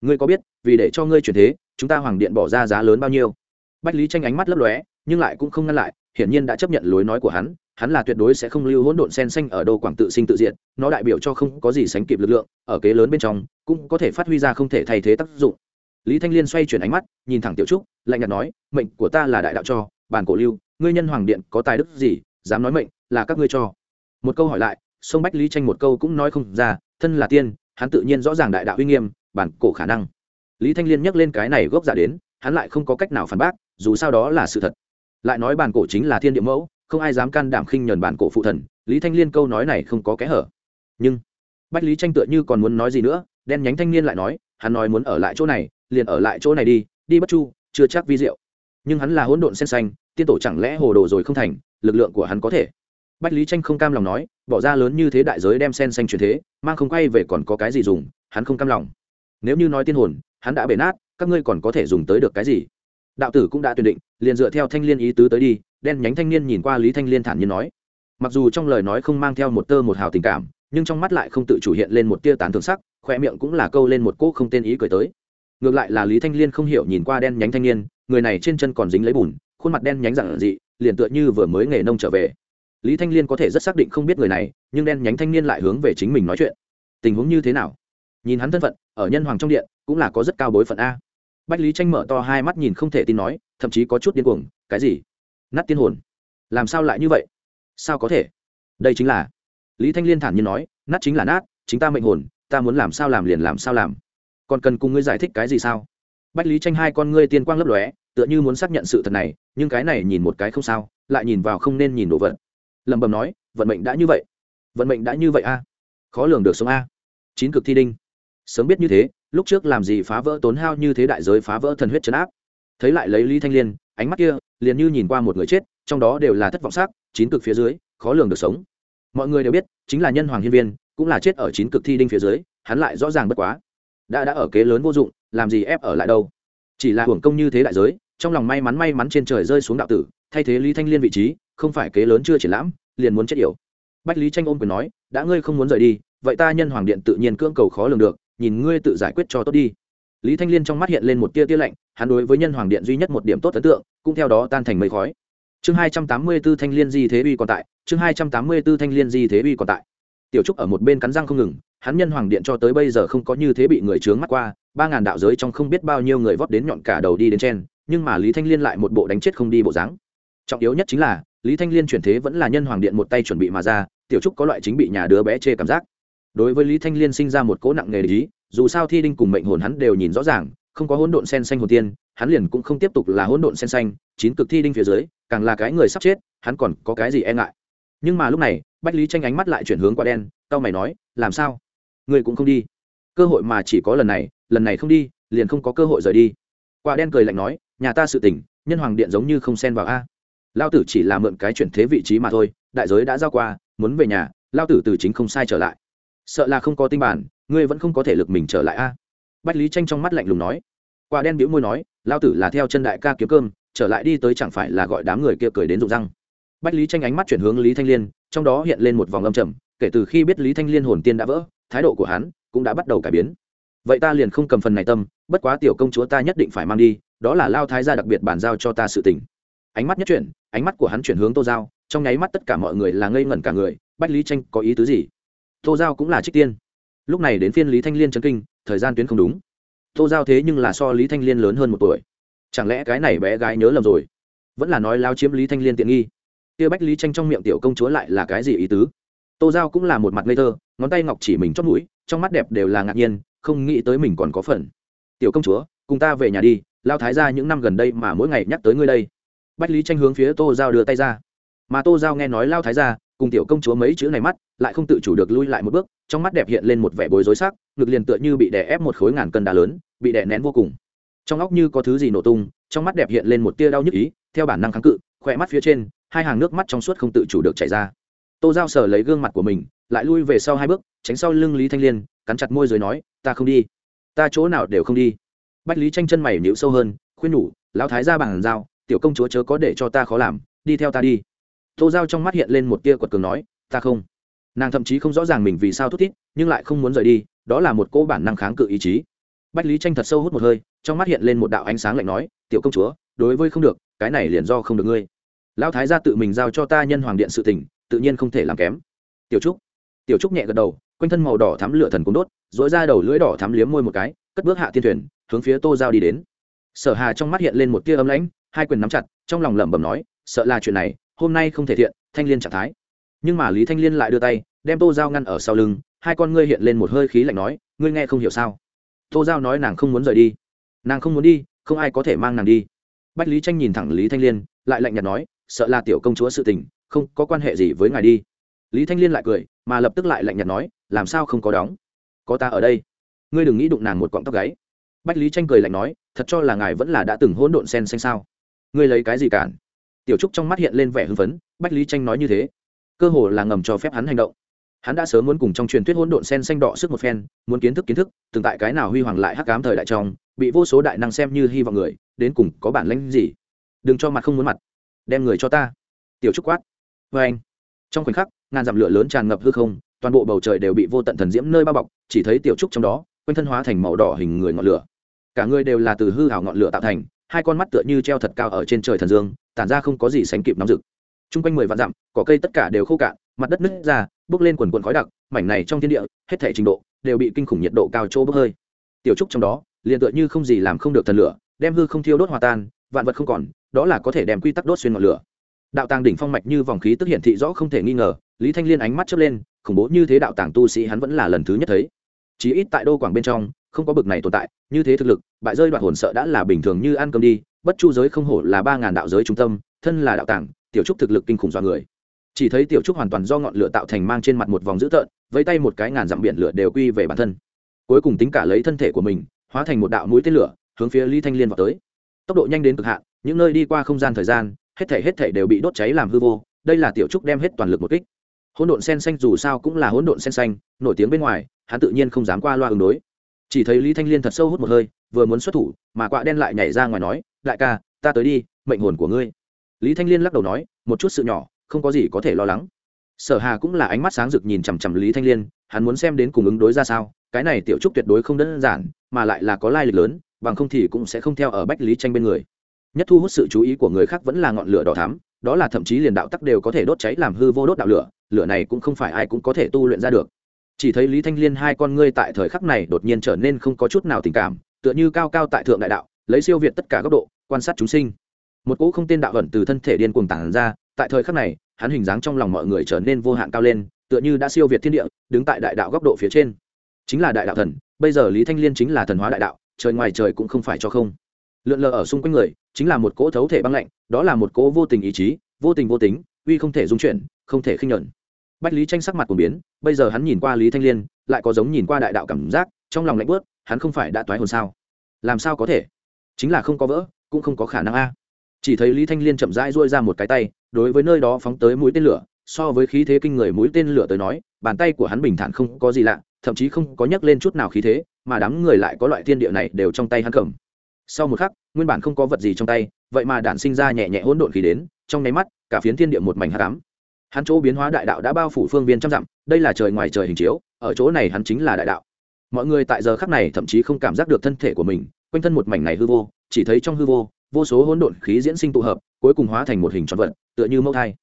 Ngươi có biết, vì để cho ngươi chuyển thế, chúng ta hoàng điện bỏ ra giá lớn bao nhiêu? Bách lý tranh ánh mắt lấp lóe, nhưng lại cũng không ngăn lại, hiển nhiên đã chấp nhận lối nói của hắn hắn là tuyệt đối sẽ không lưu hỗn độn sen xanh ở đô quảng tự sinh tự diện nó đại biểu cho không có gì sánh kịp lực lượng, ở kế lớn bên trong, cũng có thể phát huy ra không thể thay thế tác dụng. Lý thanh liên xoay chuyển ánh mắt, nhìn thẳng tiểu trúc, lạnh nhạt nói, mệnh của ta là đại đạo cho, bản cổ lưu, ngươi nhân hoàng điện có tài đức gì, dám nói mệnh, là các ngươi cho. Một câu hỏi lại, sông bách lý tranh một câu cũng nói không ra, thân là tiên, hắn tự nhiên rõ ràng đại đạo uy nghiêm, bản cổ khả năng. Lý thanh liên nhắc lên cái này gốc giả đến, hắn lại không có cách nào phản bác, dù sao đó là sự thật. Lại nói bản cổ chính là thiên địa mẫu không ai dám can đảm khinh nhờn bản cổ phụ thần, lý thanh liên câu nói này không có kẽ hở. Nhưng, bách lý tranh tựa như còn muốn nói gì nữa, đen nhánh thanh niên lại nói, hắn nói muốn ở lại chỗ này, liền ở lại chỗ này đi đi bất chu, chưa chắc vi diệu. Nhưng hắn là hỗn độn sen xanh, tiên tổ chẳng lẽ hồ đồ rồi không thành, lực lượng của hắn có thể. Bách lý tranh không cam lòng nói, bỏ ra lớn như thế đại giới đem sen xanh truyền thế, mang không quay về còn có cái gì dùng, hắn không cam lòng. Nếu như nói tiên hồn, hắn đã bể nát, các ngươi còn có thể dùng tới được cái gì? Đạo tử cũng đã tuyển định, liền dựa theo thanh liên ý tứ tới đi đen nhánh thanh niên nhìn qua lý thanh liên thản nhiên nói. Mặc dù trong lời nói không mang theo một tơ một hào tình cảm, nhưng trong mắt lại không tự chủ hiện lên một tia tán thường sắc khoe miệng cũng là câu lên một cỗ không tên ý cười tới. Ngược lại là lý thanh liên không hiểu nhìn qua đen nhánh thanh niên, người này trên chân còn dính lấy bùn, khuôn mặt đen nhánh dặn dị liền tựa như vừa mới nghề nông trở về. Lý thanh liên có thể rất xác định không biết người này, nhưng đen nhánh thanh niên lại hướng về chính mình nói chuyện. Tình huống như thế nào? Nhìn hắn thân phận, ở nhân hoàng trong điện, cũng là có rất cao bối phận a. Bách lý tranh mở to hai mắt nhìn không thể tin nói, thậm chí có chút điên cuồng, cái gì? Nát tiên hồn. Làm sao lại như vậy? Sao có thể? Đây chính là, lý thanh liên thản nhiên nói, nát chính là nát, chính ta mệnh hồn, ta muốn làm sao làm liền làm sao làm. Còn cần cùng ngươi giải thích cái gì sao? Bách lý tranh hai con ngươi tiên quang lấp lóe, tựa như muốn xác nhận sự thật này, nhưng cái này nhìn một cái không sao, lại nhìn vào không nên nhìn đồ vật. Lẩm bẩm nói, vận mệnh đã như vậy. Vận mệnh đã như vậy a? Khó lường được sống a. Chín cực thi đinh. Sớm biết như thế, lúc trước làm gì phá vỡ tốn hao như thế đại giới phá vỡ thần huyết chấn áp? Thấy lại lấy lý thanh liên, ánh mắt kia liền như nhìn qua một người chết, trong đó đều là thất vọng sắc, chín cực phía dưới, khó lường được sống. Mọi người đều biết, chính là nhân hoàng hiên viên, cũng là chết ở chín cực thi đinh phía dưới, hắn lại rõ ràng bất quá. Đã đã ở kế lớn vô dụng, làm gì ép ở lại đâu? Chỉ là hưởng công như thế đại giới, trong lòng may mắn may mắn trên trời rơi xuống đạo tử, thay thế lý thanh liên vị trí, không phải kế lớn chưa triển lãm, liền muốn chết yểu. Bách lý tranh ôm quyền nói, đã ngươi không muốn rời đi, vậy ta nhân hoàng điện tự nhiên cưỡng cầu khó lường được, nhìn ngươi tự giải quyết cho tốt đi lý thanh liên trong mắt hiện lên một tia tia lạnh, hắn đối với nhân hoàng điện duy nhất một điểm tốt ấn tượng, cũng theo đó tan thành mây khói. Chương hai trăm tám mươi b ố thanh liên di thế uy còn tại, chương hai trăm tám mươi b ố thanh liên di thế uy còn tại. Tiểu trúc ở một bên cắn răng không ngừng, hắn nhân hoàng điện cho tới bây giờ không có như thế bị người trướng mắt qua, ba ngàn đạo giới trong không biết bao nhiêu người vót đến nhọn cả đầu đi đến trên, nhưng mà lý thanh liên lại một bộ đánh chết không đi bộ dáng. Trọng yếu nhất chính là, lý thanh liên chuyển thế vẫn là nhân hoàng điện một tay chuẩn bị mà ra, tiểu trúc có loại chính bị nhà đứa bé chê cảm giác. Đối với lý thanh liên sinh ra một cỗ nặng nghề ý dù sao thi đinh cùng mệnh hồn hắn đều nhìn rõ ràng, không có hỗn độn sen xanh hồn tiên, hắn liền cũng không tiếp tục là hỗn độn sen xanh, chín cực thi đinh phía dưới, càng là cái người sắp chết, hắn còn có cái gì e ngại. Nhưng mà lúc này, bách lý tranh ánh mắt lại chuyển hướng qua đen tao mày nói, làm sao? Người cũng không đi? Cơ hội mà chỉ có lần này lần này không đi, liền không có cơ hội rời đi. Quả đen cười lạnh nói, nhà ta sự tỉnh nhân hoàng điện giống như không xen vào a. Lao tử chỉ là mượn cái chuyển thế vị trí mà thôi, đại giới đã giao qua, muốn về nhà, lao tử từ chính không sai trở lại. Sợ là không có tinh bản ngươi vẫn không có thể lực mình trở lại a. Bách lý tranh trong mắt lạnh lùng nói. Quả đen biễu môi nói lao tử là theo chân đại ca kiếm cơm, trở lại đi tới chẳng phải là gọi đám người kia cười đến rụng răng. Bách lý tranh ánh mắt chuyển hướng lý thanh liên, trong đó hiện lên một vòng âm trầm, kể từ khi biết lý thanh liên hồn tiên đã vỡ, thái độ của hắn cũng đã bắt đầu cải biến. Vậy ta liền không cầm phần này tâm, bất quá tiểu công chúa ta nhất định phải mang đi, đó là lao thái gia đặc biệt bàn giao cho ta sự tình. Ánh mắt nhất chuyển, ánh mắt của hắn chuyển hướng tô giao, trong nháy mắt tất cả mọi người là ngây ngẩn cả người, bách lý tranh có ý tứ gì? Tô giao cũng là trích tiên lúc này đến phiên lý thanh liên chấn kinh, thời gian tuyến không đúng. Tô giao thế nhưng là so lý thanh liên lớn hơn một tuổi. Chẳng lẽ cái này bé gái nhớ lầm rồi? Vẫn là nói lao chiếm lý thanh liên tiện nghi. Kia bách lý tranh trong miệng tiểu công chúa lại là cái gì ý tứ? Tô giao cũng là một mặt ngây thơ, ngón tay ngọc chỉ mình chót mũi, trong mắt đẹp đều là ngạc nhiên, không nghĩ tới mình còn có phần. Tiểu công chúa, cùng ta về nhà đi, lao thái ra những năm gần đây mà mỗi ngày nhắc tới ngươi đây. Bách lý tranh hướng phía tô giao đưa tay ra. Mà tô giao nghe nói lao thái ra cùng tiểu công chúa mấy chữ này mắt, lại không tự chủ được lui lại một bước, trong mắt đẹp hiện lên một vẻ bối rối sắc, ngực liền tựa như bị đè ép một khối ngàn cân đá lớn, bị đè nén vô cùng. Trong óc như có thứ gì nổ tung, trong mắt đẹp hiện lên một tia đau nhức ý, theo bản năng kháng cự, khỏe mắt phía trên, hai hàng nước mắt trong suốt không tự chủ được chảy ra. Tô giao sờ lấy gương mặt của mình, lại lui về sau hai bước, tránh sau lưng lý thanh liên, cắn chặt môi rồi nói, ta không đi. Ta chỗ nào đều không đi. Bách lý tranh chân mày nhịu sâu hơn, khuyên nhủ, lão thái ra bằng dao, tiểu công chúa chớ có để cho ta khó làm, đi theo ta đi tô giao trong mắt hiện lên một tia quật cường nói, ta không. Nàng thậm chí không rõ ràng mình vì sao thút thít, nhưng lại không muốn rời đi, đó là một cô bản năng kháng cự ý chí. Bách lý tranh thật sâu hút một hơi, trong mắt hiện lên một đạo ánh sáng lạnh nói, tiểu công chúa, đối với không được, cái này liền do không được ngươi. Lão thái gia tự mình giao cho ta nhân hoàng điện sự tình, tự nhiên không thể làm kém. Tiểu trúc. Tiểu trúc nhẹ gật đầu, quanh thân màu đỏ thắm lửa thần cũng đốt dỗi ra đầu lưỡi đỏ thắm liếm môi một cái, cất bước hạ thiên thuyền, hướng phía tô giao đi đến. Sở hà trong mắt hiện lên một tia ấm lãnh, hai quyền nắm chặt, trong lòng lẩm bẩm nói, sợ là chuyện này hôm nay không thể thiện, thanh liên trạng thái. Nhưng mà lý thanh liên lại đưa tay, đem tô giao ngăn ở sau lưng, hai con ngươi hiện lên một hơi khí lạnh nói, ngươi nghe không hiểu sao? Tô giao nói nàng không muốn rời đi. Nàng không muốn đi, không ai có thể mang nàng đi. Bách lý tranh nhìn thẳng lý thanh liên, lại lạnh nhạt nói, sợ là tiểu công chúa sự tình, không có quan hệ gì với ngài đi. Lý thanh liên lại cười, mà lập tức lại lạnh nhạt nói, làm sao không có đóng? Có ta ở đây. Ngươi đừng nghĩ đụng nàng một cọng tóc gáy. Bách lý tranh cười lạnh nói, thật cho là ngài vẫn là đã từng hỗn độn sen xanh sao? Ngươi lấy cái gì cản? Tiểu trúc trong mắt hiện lên vẻ hưng phấn, bách lý tranh nói như thế. Cơ hồ là ngầm cho phép hắn hành động. Hắn đã sớm muốn cùng trong truyền thuyết hỗn độn sen xanh đỏ sức một phen, muốn kiến thức kiến thức, từng tại cái nào huy hoàng lại hắc cám thời đại trong, bị vô số đại năng xem như hy vọng người, đến cùng có bản lãnh gì. Đừng cho mặt không muốn mặt. Đem người cho ta. Tiểu trúc quát. Vê anh. Trong khoảnh khắc, ngàn dặm lửa lớn tràn ngập hư không, toàn bộ bầu trời đều bị vô tận thần diễm nơi bao bọc, chỉ thấy tiểu trúc trong đó, quanh thân hóa thành màu đỏ hình người ngọn lửa. Cả người đều là từ hư hảo ngọn lửa tạo thành hai con mắt tựa như treo thật cao ở trên trời thần dương, tản ra không có gì sánh kịp nóng rực. Chung quanh mười vạn dặm, cỏ cây tất cả đều khô cạn, mặt đất nứt ra bốc lên quần quần khói đặc, mảnh này trong thiên địa, hết thể trình độ đều bị kinh khủng nhiệt độ cao chỗ bốc hơi. Tiểu trúc trong đó, liền tựa như không gì làm không được thần lửa, đem hư không thiêu đốt hòa tan, vạn vật không còn, đó là có thể đem quy tắc đốt xuyên ngọn lửa. Đạo tàng đỉnh phong mạch như vòng khí tức hiển thị rõ không thể nghi ngờ, lý thanh liên ánh mắt chớp lên, khủng bố như thế đạo tàng tu sĩ hắn vẫn là lần thứ nhất thấy. Chí ít tại đô quảng bên trong không có bực này tồn tại, như thế thực lực, bại rơi đoạn hồn sợ đã là bình thường như ăn cơm đi, bất chu giới không hổ là ba ngàn đạo giới trung tâm, thân là đạo tàng tiểu trúc thực lực kinh khủng do người. Chỉ thấy tiểu trúc hoàn toàn do ngọn lửa tạo thành mang trên mặt một vòng dữ tợn, vẫy tay một cái ngàn dặm biển lửa đều quy về bản thân. Cuối cùng tính cả lấy thân thể của mình, hóa thành một đạo mũi tên lửa, hướng phía lý thanh liên vào tới. Tốc độ nhanh đến cực hạn, những nơi đi qua không gian thời gian, hết thể hết thể đều bị đốt cháy làm hư vô, đây là tiểu trúc đem hết toàn lực một kích. Hỗn độn sen xanh dù sao cũng là hỗn độn sen xanh, nổi tiếng bên ngoài, hắn tự nhiên không dám qua loa ứng đối chỉ thấy lý thanh liên thật sâu hút một hơi, vừa muốn xuất thủ, mà quạ đen lại nhảy ra ngoài nói, đại ca, ta tới đi, mệnh hồn của ngươi. Lý thanh liên lắc đầu nói, một chút sự nhỏ, không có gì có thể lo lắng. Sở hà cũng là ánh mắt sáng rực nhìn chằm chằm lý thanh liên, hắn muốn xem đến cùng ứng đối ra sao, cái này tiểu trúc tuyệt đối không đơn giản, mà lại là có lai lịch lớn, bằng không thì cũng sẽ không theo ở bách lý tranh bên người. Nhất thu hút sự chú ý của người khác vẫn là ngọn lửa đỏ thắm, đó là thậm chí liền đạo tắc đều có thể đốt cháy làm hư vô đốt đạo lửa lửa này cũng không phải ai cũng có thể tu luyện ra được chỉ thấy lý thanh liên hai con ngươi tại thời khắc này đột nhiên trở nên không có chút nào tình cảm, tựa như cao cao tại thượng đại đạo, lấy siêu việt tất cả góc độ, quan sát chúng sinh. Một cỗ không tên đạo ẩn từ thân thể điên cuồng tản ra, tại thời khắc này, hắn hình dáng trong lòng mọi người trở nên vô hạn cao lên, tựa như đã siêu việt thiên địa, đứng tại đại đạo góc độ phía trên. Chính là đại đạo thần, bây giờ lý thanh liên chính là thần hóa đại đạo, trời ngoài trời cũng không phải cho không. Lượn lờ ở xung quanh người, chính là một cỗ thấu thể băng lạnh, đó là một cỗ vô tình ý chí, vô tình vô tính, uy không thể dung chuyển, không thể khinh nhuận bách lý tranh sắc mặt của biến, bây giờ hắn nhìn qua lý thanh liên, lại có giống nhìn qua đại đạo cảm giác, trong lòng lạnh bớt hắn không phải đã toái hồn sao? Làm sao có thể? Chính là không có vỡ, cũng không có khả năng a. Chỉ thấy lý thanh liên chậm rãi duỗi ra một cái tay, đối với nơi đó phóng tới mũi tên lửa, so với khí thế kinh người mũi tên lửa tới nói, bàn tay của hắn bình thản không có gì lạ, thậm chí không có nhấc lên chút nào khí thế, mà đám người lại có loại thiên địa này đều trong tay hắn cầm. Sau một khắc, nguyên bản không có vật gì trong tay, vậy mà đản sinh ra nhẹ nhẹ hỗn độn khí đến, trong nháy mắt, cả phiến thiên địa một mảnh hắc ám hắn chỗ biến hóa đại đạo đã bao phủ phương viên trăm dặm, đây là trời ngoài trời hình chiếu, ở chỗ này hắn chính là đại đạo. Mọi người tại giờ khắc này thậm chí không cảm giác được thân thể của mình, quanh thân một mảnh này hư vô, chỉ thấy trong hư vô vô số hỗn độn khí diễn sinh tụ hợp, cuối cùng hóa thành một hình tròn vật, tựa như mẫu thai.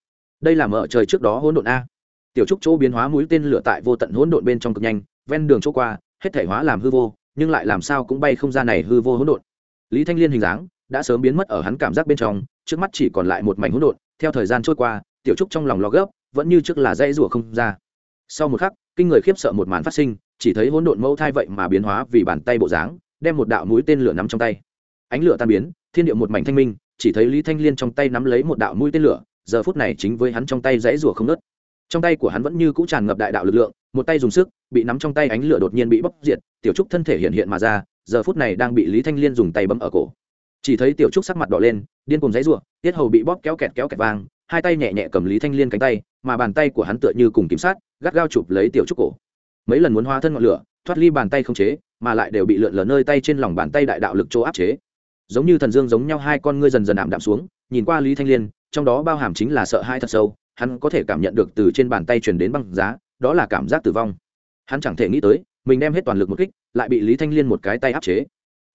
Đây là mở trời trước đó hỗn độn a. Tiểu trúc chỗ biến hóa mũi tên lửa tại vô tận hỗn độn bên trong cực nhanh, ven đường chỗ qua, hết thể hóa làm hư vô, nhưng lại làm sao cũng bay không ra này hư vô hỗn độn. Lý thanh liên hình dáng đã sớm biến mất ở hắn cảm giác bên trong, trước mắt chỉ còn lại một mảnh hỗn độn, theo thời gian trôi qua tiểu trúc trong lòng lo gấp, vẫn như trước là dây rủa không ra. Sau một khắc, kinh người khiếp sợ một màn phát sinh, chỉ thấy hỗn độn mẫu thai vậy mà biến hóa vì bàn tay bộ dáng, đem một đạo mũi tên lửa nắm trong tay. Ánh lửa tan biến, thiên địa một mảnh thanh minh, chỉ thấy lý thanh liên trong tay nắm lấy một đạo mũi tên lửa, giờ phút này chính với hắn trong tay dãy rủa không nớt trong tay của hắn vẫn như cũ tràn ngập đại đạo lực lượng, một tay dùng sức, bị nắm trong tay ánh lửa đột nhiên bị bóc diệt, tiểu trúc thân thể hiện hiện mà ra, giờ phút này đang bị lý thanh liên dùng tay bấm ở cổ. Chỉ thấy tiểu trúc sắc mặt đỏ lên, điên cùng dãy rủa, tiết hầu bị bóp kéo kẹt kéo kẹt vang hai tay nhẹ nhẹ cầm lý thanh liên cánh tay, mà bàn tay của hắn tựa như cùng kiểm sát, gắt gao chụp lấy tiểu trúc cổ. Mấy lần muốn hóa thân ngọn lửa, thoát ly bàn tay không chế, mà lại đều bị lượn lờ nơi tay trên lòng bàn tay đại đạo lực chỗ áp chế. Giống như thần dương giống nhau, hai con ngươi dần dần ảm đạm xuống, nhìn qua lý thanh liên, trong đó bao hàm chính là sợ hai thật sâu, hắn có thể cảm nhận được từ trên bàn tay truyền đến băng giá, đó là cảm giác tử vong. Hắn chẳng thể nghĩ tới, mình đem hết toàn lực một kích, lại bị lý thanh liên một cái tay áp chế.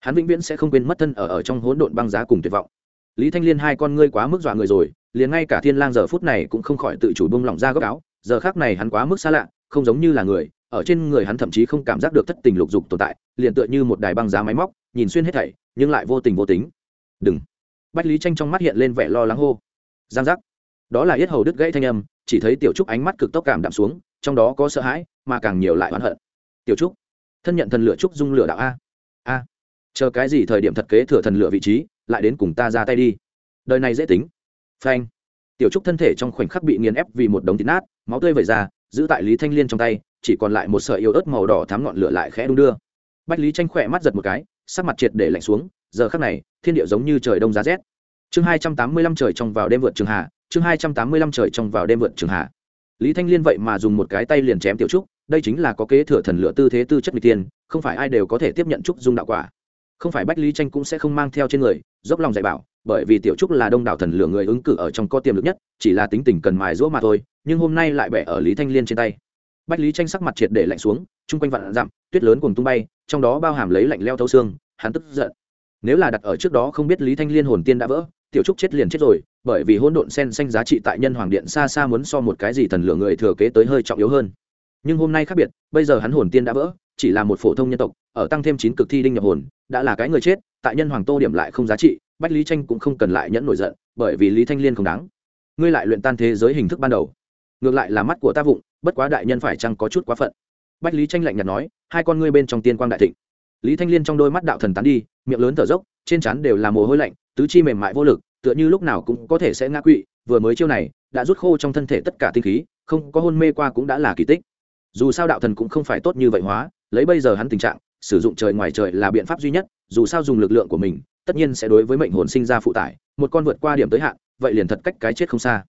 Hắn vĩnh viễn sẽ không quên mất thân ở ở trong hỗn độn băng giá cùng tuyệt vọng. Lý thanh liên hai con ngươi quá mức dọa người rồi liền ngay cả thiên lang giờ phút này cũng không khỏi tự chủ buông lỏng ra góc áo, giờ khác này hắn quá mức xa lạ, không giống như là người, ở trên người hắn thậm chí không cảm giác được thất tình lục dục tồn tại, liền tựa như một đài băng giá máy móc, nhìn xuyên hết thảy, nhưng lại vô tình vô tính. Đừng. Bách lý tranh trong mắt hiện lên vẻ lo lắng hô. Giang giác. Đó là yết hầu đứt gãy thanh âm, chỉ thấy tiểu trúc ánh mắt cực tốc cảm đạm xuống, trong đó có sợ hãi, mà càng nhiều lại oán hận. Tiểu trúc, thân nhận thần lửa trúc dung lửa đạo a. A. Chờ cái gì thời điểm thật kế thừa thần lửa vị trí, lại đến cùng ta ra tay đi. Đời này dễ tính phanh. Tiểu trúc thân thể trong khoảnh khắc bị nghiền ép vì một đống thịt nát, máu tươi vẩy ra, giữ tại lý thanh liên trong tay, chỉ còn lại một sợi yếu ớt màu đỏ thắm ngọn lửa lại khẽ đung đưa. Bách lý tranh khỏe mắt giật một cái, sắc mặt triệt để lạnh xuống, giờ khắc này, thiên địa giống như trời đông giá rét. Chương hai trăm tám mươi lăm trời trong vào đêm vượt trường hạ, chương hai trăm tám mươi lăm trời trong vào đêm vượt trường hạ. Lý thanh liên vậy mà dùng một cái tay liền chém tiểu trúc, đây chính là có kế thừa thần lửa tư thế tư chất n tiên không phải ai đều có thể tiếp nhận trúc dung đạo quả không phải bách lý tranh cũng sẽ không mang theo trên người, dốc lòng dạy bảo, bởi vì tiểu trúc là đông đảo thần lửa người ứng cử ở trong có tiềm lực nhất, chỉ là tính tình cần mài rũa mà thôi, nhưng hôm nay lại bẻ ở lý thanh liên trên tay. Bách lý tranh sắc mặt triệt để lạnh xuống, chung quanh vạn dặm, tuyết lớn cùng tung bay, trong đó bao hàm lấy lạnh leo thâu xương, hắn tức giận. Nếu là đặt ở trước đó không biết lý thanh liên hồn tiên đã vỡ, tiểu trúc chết liền chết rồi, bởi vì hỗn độn sen xanh giá trị tại nhân hoàng điện xa xa muốn so một cái gì thần lửa người thừa kế tới hơi trọng yếu hơn. Nhưng hôm nay khác biệt, bây giờ hắn hồn tiên đã vỡ chỉ là một phổ thông nhân tộc, ở tăng thêm chín cực thi đinh nhập hồn, đã là cái người chết, tại nhân hoàng tô điểm lại không giá trị, bách lý tranh cũng không cần lại nhẫn nổi giận, bởi vì lý thanh liên không đáng. Ngươi lại luyện tan thế giới hình thức ban đầu. Ngược lại là mắt của ta vụng, bất quá đại nhân phải chăng có chút quá phận. Bách lý tranh lạnh nhạt nói, hai con ngươi bên trong tiên quang đại thịnh. Lý thanh liên trong đôi mắt đạo thần tán đi, miệng lớn thở dốc, trên trán đều là mồ hôi lạnh, tứ chi mềm mại vô lực, tựa như lúc nào cũng có thể sẽ ngã quỵ, vừa mới chiêu này, đã rút khô trong thân thể tất cả tinh khí, không có hôn mê qua cũng đã là kỳ tích. Dù sao đạo thần cũng không phải tốt như vậy hóa lấy bây giờ hắn tình trạng, sử dụng trời ngoài trời là biện pháp duy nhất, dù sao dùng lực lượng của mình, tất nhiên sẽ đối với mệnh hồn sinh ra phụ tải, một con vượt qua điểm tới hạn, vậy liền thật cách cái chết không xa.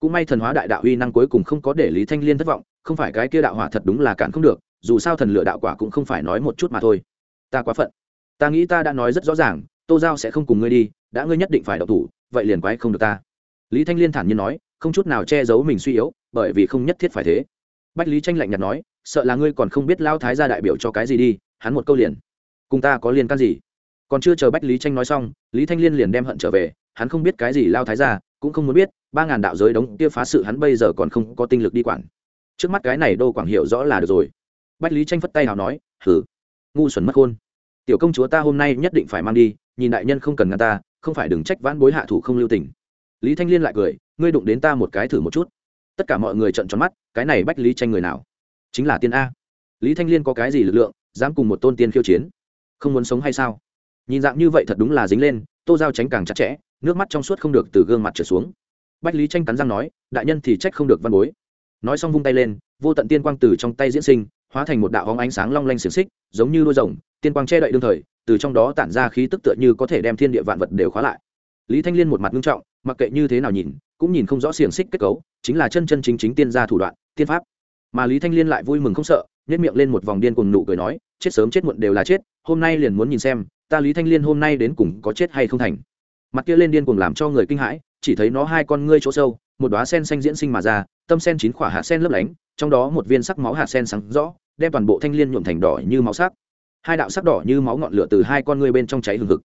Cũng may thần hóa đại đạo uy năng cuối cùng không có để lý thanh liên thất vọng, không phải cái kia đạo hỏa thật đúng là cản không được, dù sao thần lựa đạo quả cũng không phải nói một chút mà thôi. Ta quá phận. Ta nghĩ ta đã nói rất rõ ràng, tô giao sẽ không cùng ngươi đi, đã ngươi nhất định phải đậu thủ, vậy liền quái không được ta. Lý thanh liên thản nhiên nói, không chút nào che giấu mình suy yếu, bởi vì không nhất thiết phải thế. Bách lý tranh lạnh nhạt nói sợ là ngươi còn không biết lao thái gia đại biểu cho cái gì đi hắn một câu liền. Cùng ta có liên can gì? Còn chưa chờ bách lý tranh nói xong lý thanh liên liền đem hận trở về hắn không biết cái gì lao thái gia, cũng không muốn biết ba ngàn đạo giới đống kia phá sự hắn bây giờ còn không có tinh lực đi quản. Trước mắt cái này đô quảng hiểu rõ là được rồi. Bách lý tranh phất tay nào nói hử ngu xuẩn mất khôn. Tiểu công chúa ta hôm nay nhất định phải mang đi nhìn đại nhân không cần ngăn ta không phải đừng trách vãn bối hạ thủ không lưu tình. Lý thanh liên lại cười ngươi đụng đến ta một cái thử một chút. Tất cả mọi người trận tròn mắt cái này bách lý tranh người nào? Chính là tiên a. Lý thanh liên có cái gì lực lượng, dám cùng một tôn tiên khiêu chiến? Không muốn sống hay sao? Nhìn dạng như vậy thật đúng là dính lên, tô giao tránh càng chặt chẽ, nước mắt trong suốt không được từ gương mặt trở xuống. Bách lý tranh cắn răng nói, đại nhân thì trách không được văn bối. Nói xong vung tay lên, vô tận tiên quang từ trong tay diễn sinh, hóa thành một đạo hóng ánh sáng long lanh xiềng xích, giống như đôi rồng, tiên quang che đậy đương thời, từ trong đó tản ra khí tức tựa như có thể đem thiên địa vạn vật đều khóa lại. Lý thanh liên một mặt nghiêm trọng, mặc kệ như thế nào nhìn, cũng nhìn không rõ xiềng xích kết cấu, chính là chân chân chính chính tiên gia thủ đoạn, tiên pháp mà lý thanh liên lại vui mừng không sợ nhét miệng lên một vòng điên cùng nụ cười nói, chết sớm chết muộn đều là chết, hôm nay liền muốn nhìn xem, ta lý thanh liên hôm nay đến cùng có chết hay không thành. Mặt kia lên điên cùng làm cho người kinh hãi, chỉ thấy nó hai con ngươi chỗ sâu, một đoá sen xanh diễn sinh mà ra, tâm sen chín khỏa hạ sen lấp lánh, trong đó một viên sắc máu hạ sen sáng rõ, đem toàn bộ thanh liên nhuộm thành đỏ như máu sắc. Hai đạo sắc đỏ như máu ngọn lửa từ hai con ngươi bên trong cháy hừng hực.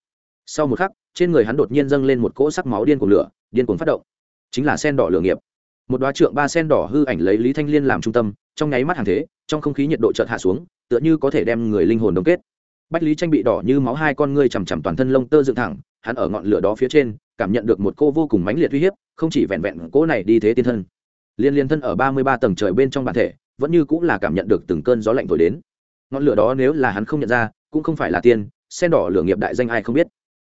Sau một khắc, trên người hắn đột nhiên dâng lên một cỗ sắc máu điên cuồng lửa, điên cuồng phát động. Chính là sen đỏ lửa nghiệp một đoá trượng ba sen đỏ hư ảnh lấy lý thanh liên làm trung tâm, trong nháy mắt hàng thế, trong không khí nhiệt độ chợt hạ xuống, tựa như có thể đem người linh hồn đông kết. Bách lý tranh bị đỏ như máu hai con ngươi chằm chằm toàn thân lông tơ dựng thẳng, hắn ở ngọn lửa đó phía trên, cảm nhận được một cô vô cùng mãnh liệt uy hiếp, không chỉ vẹn vẹn cỗ này đi thế tiên thân. Liên liên thân ở ba mươi ba tầng trời bên trong bản thể, vẫn như cũng là cảm nhận được từng cơn gió lạnh thổi đến. Ngọn lửa đó nếu là hắn không nhận ra, cũng không phải là tiên, sen đỏ lửa nghiệp đại danh ai không biết.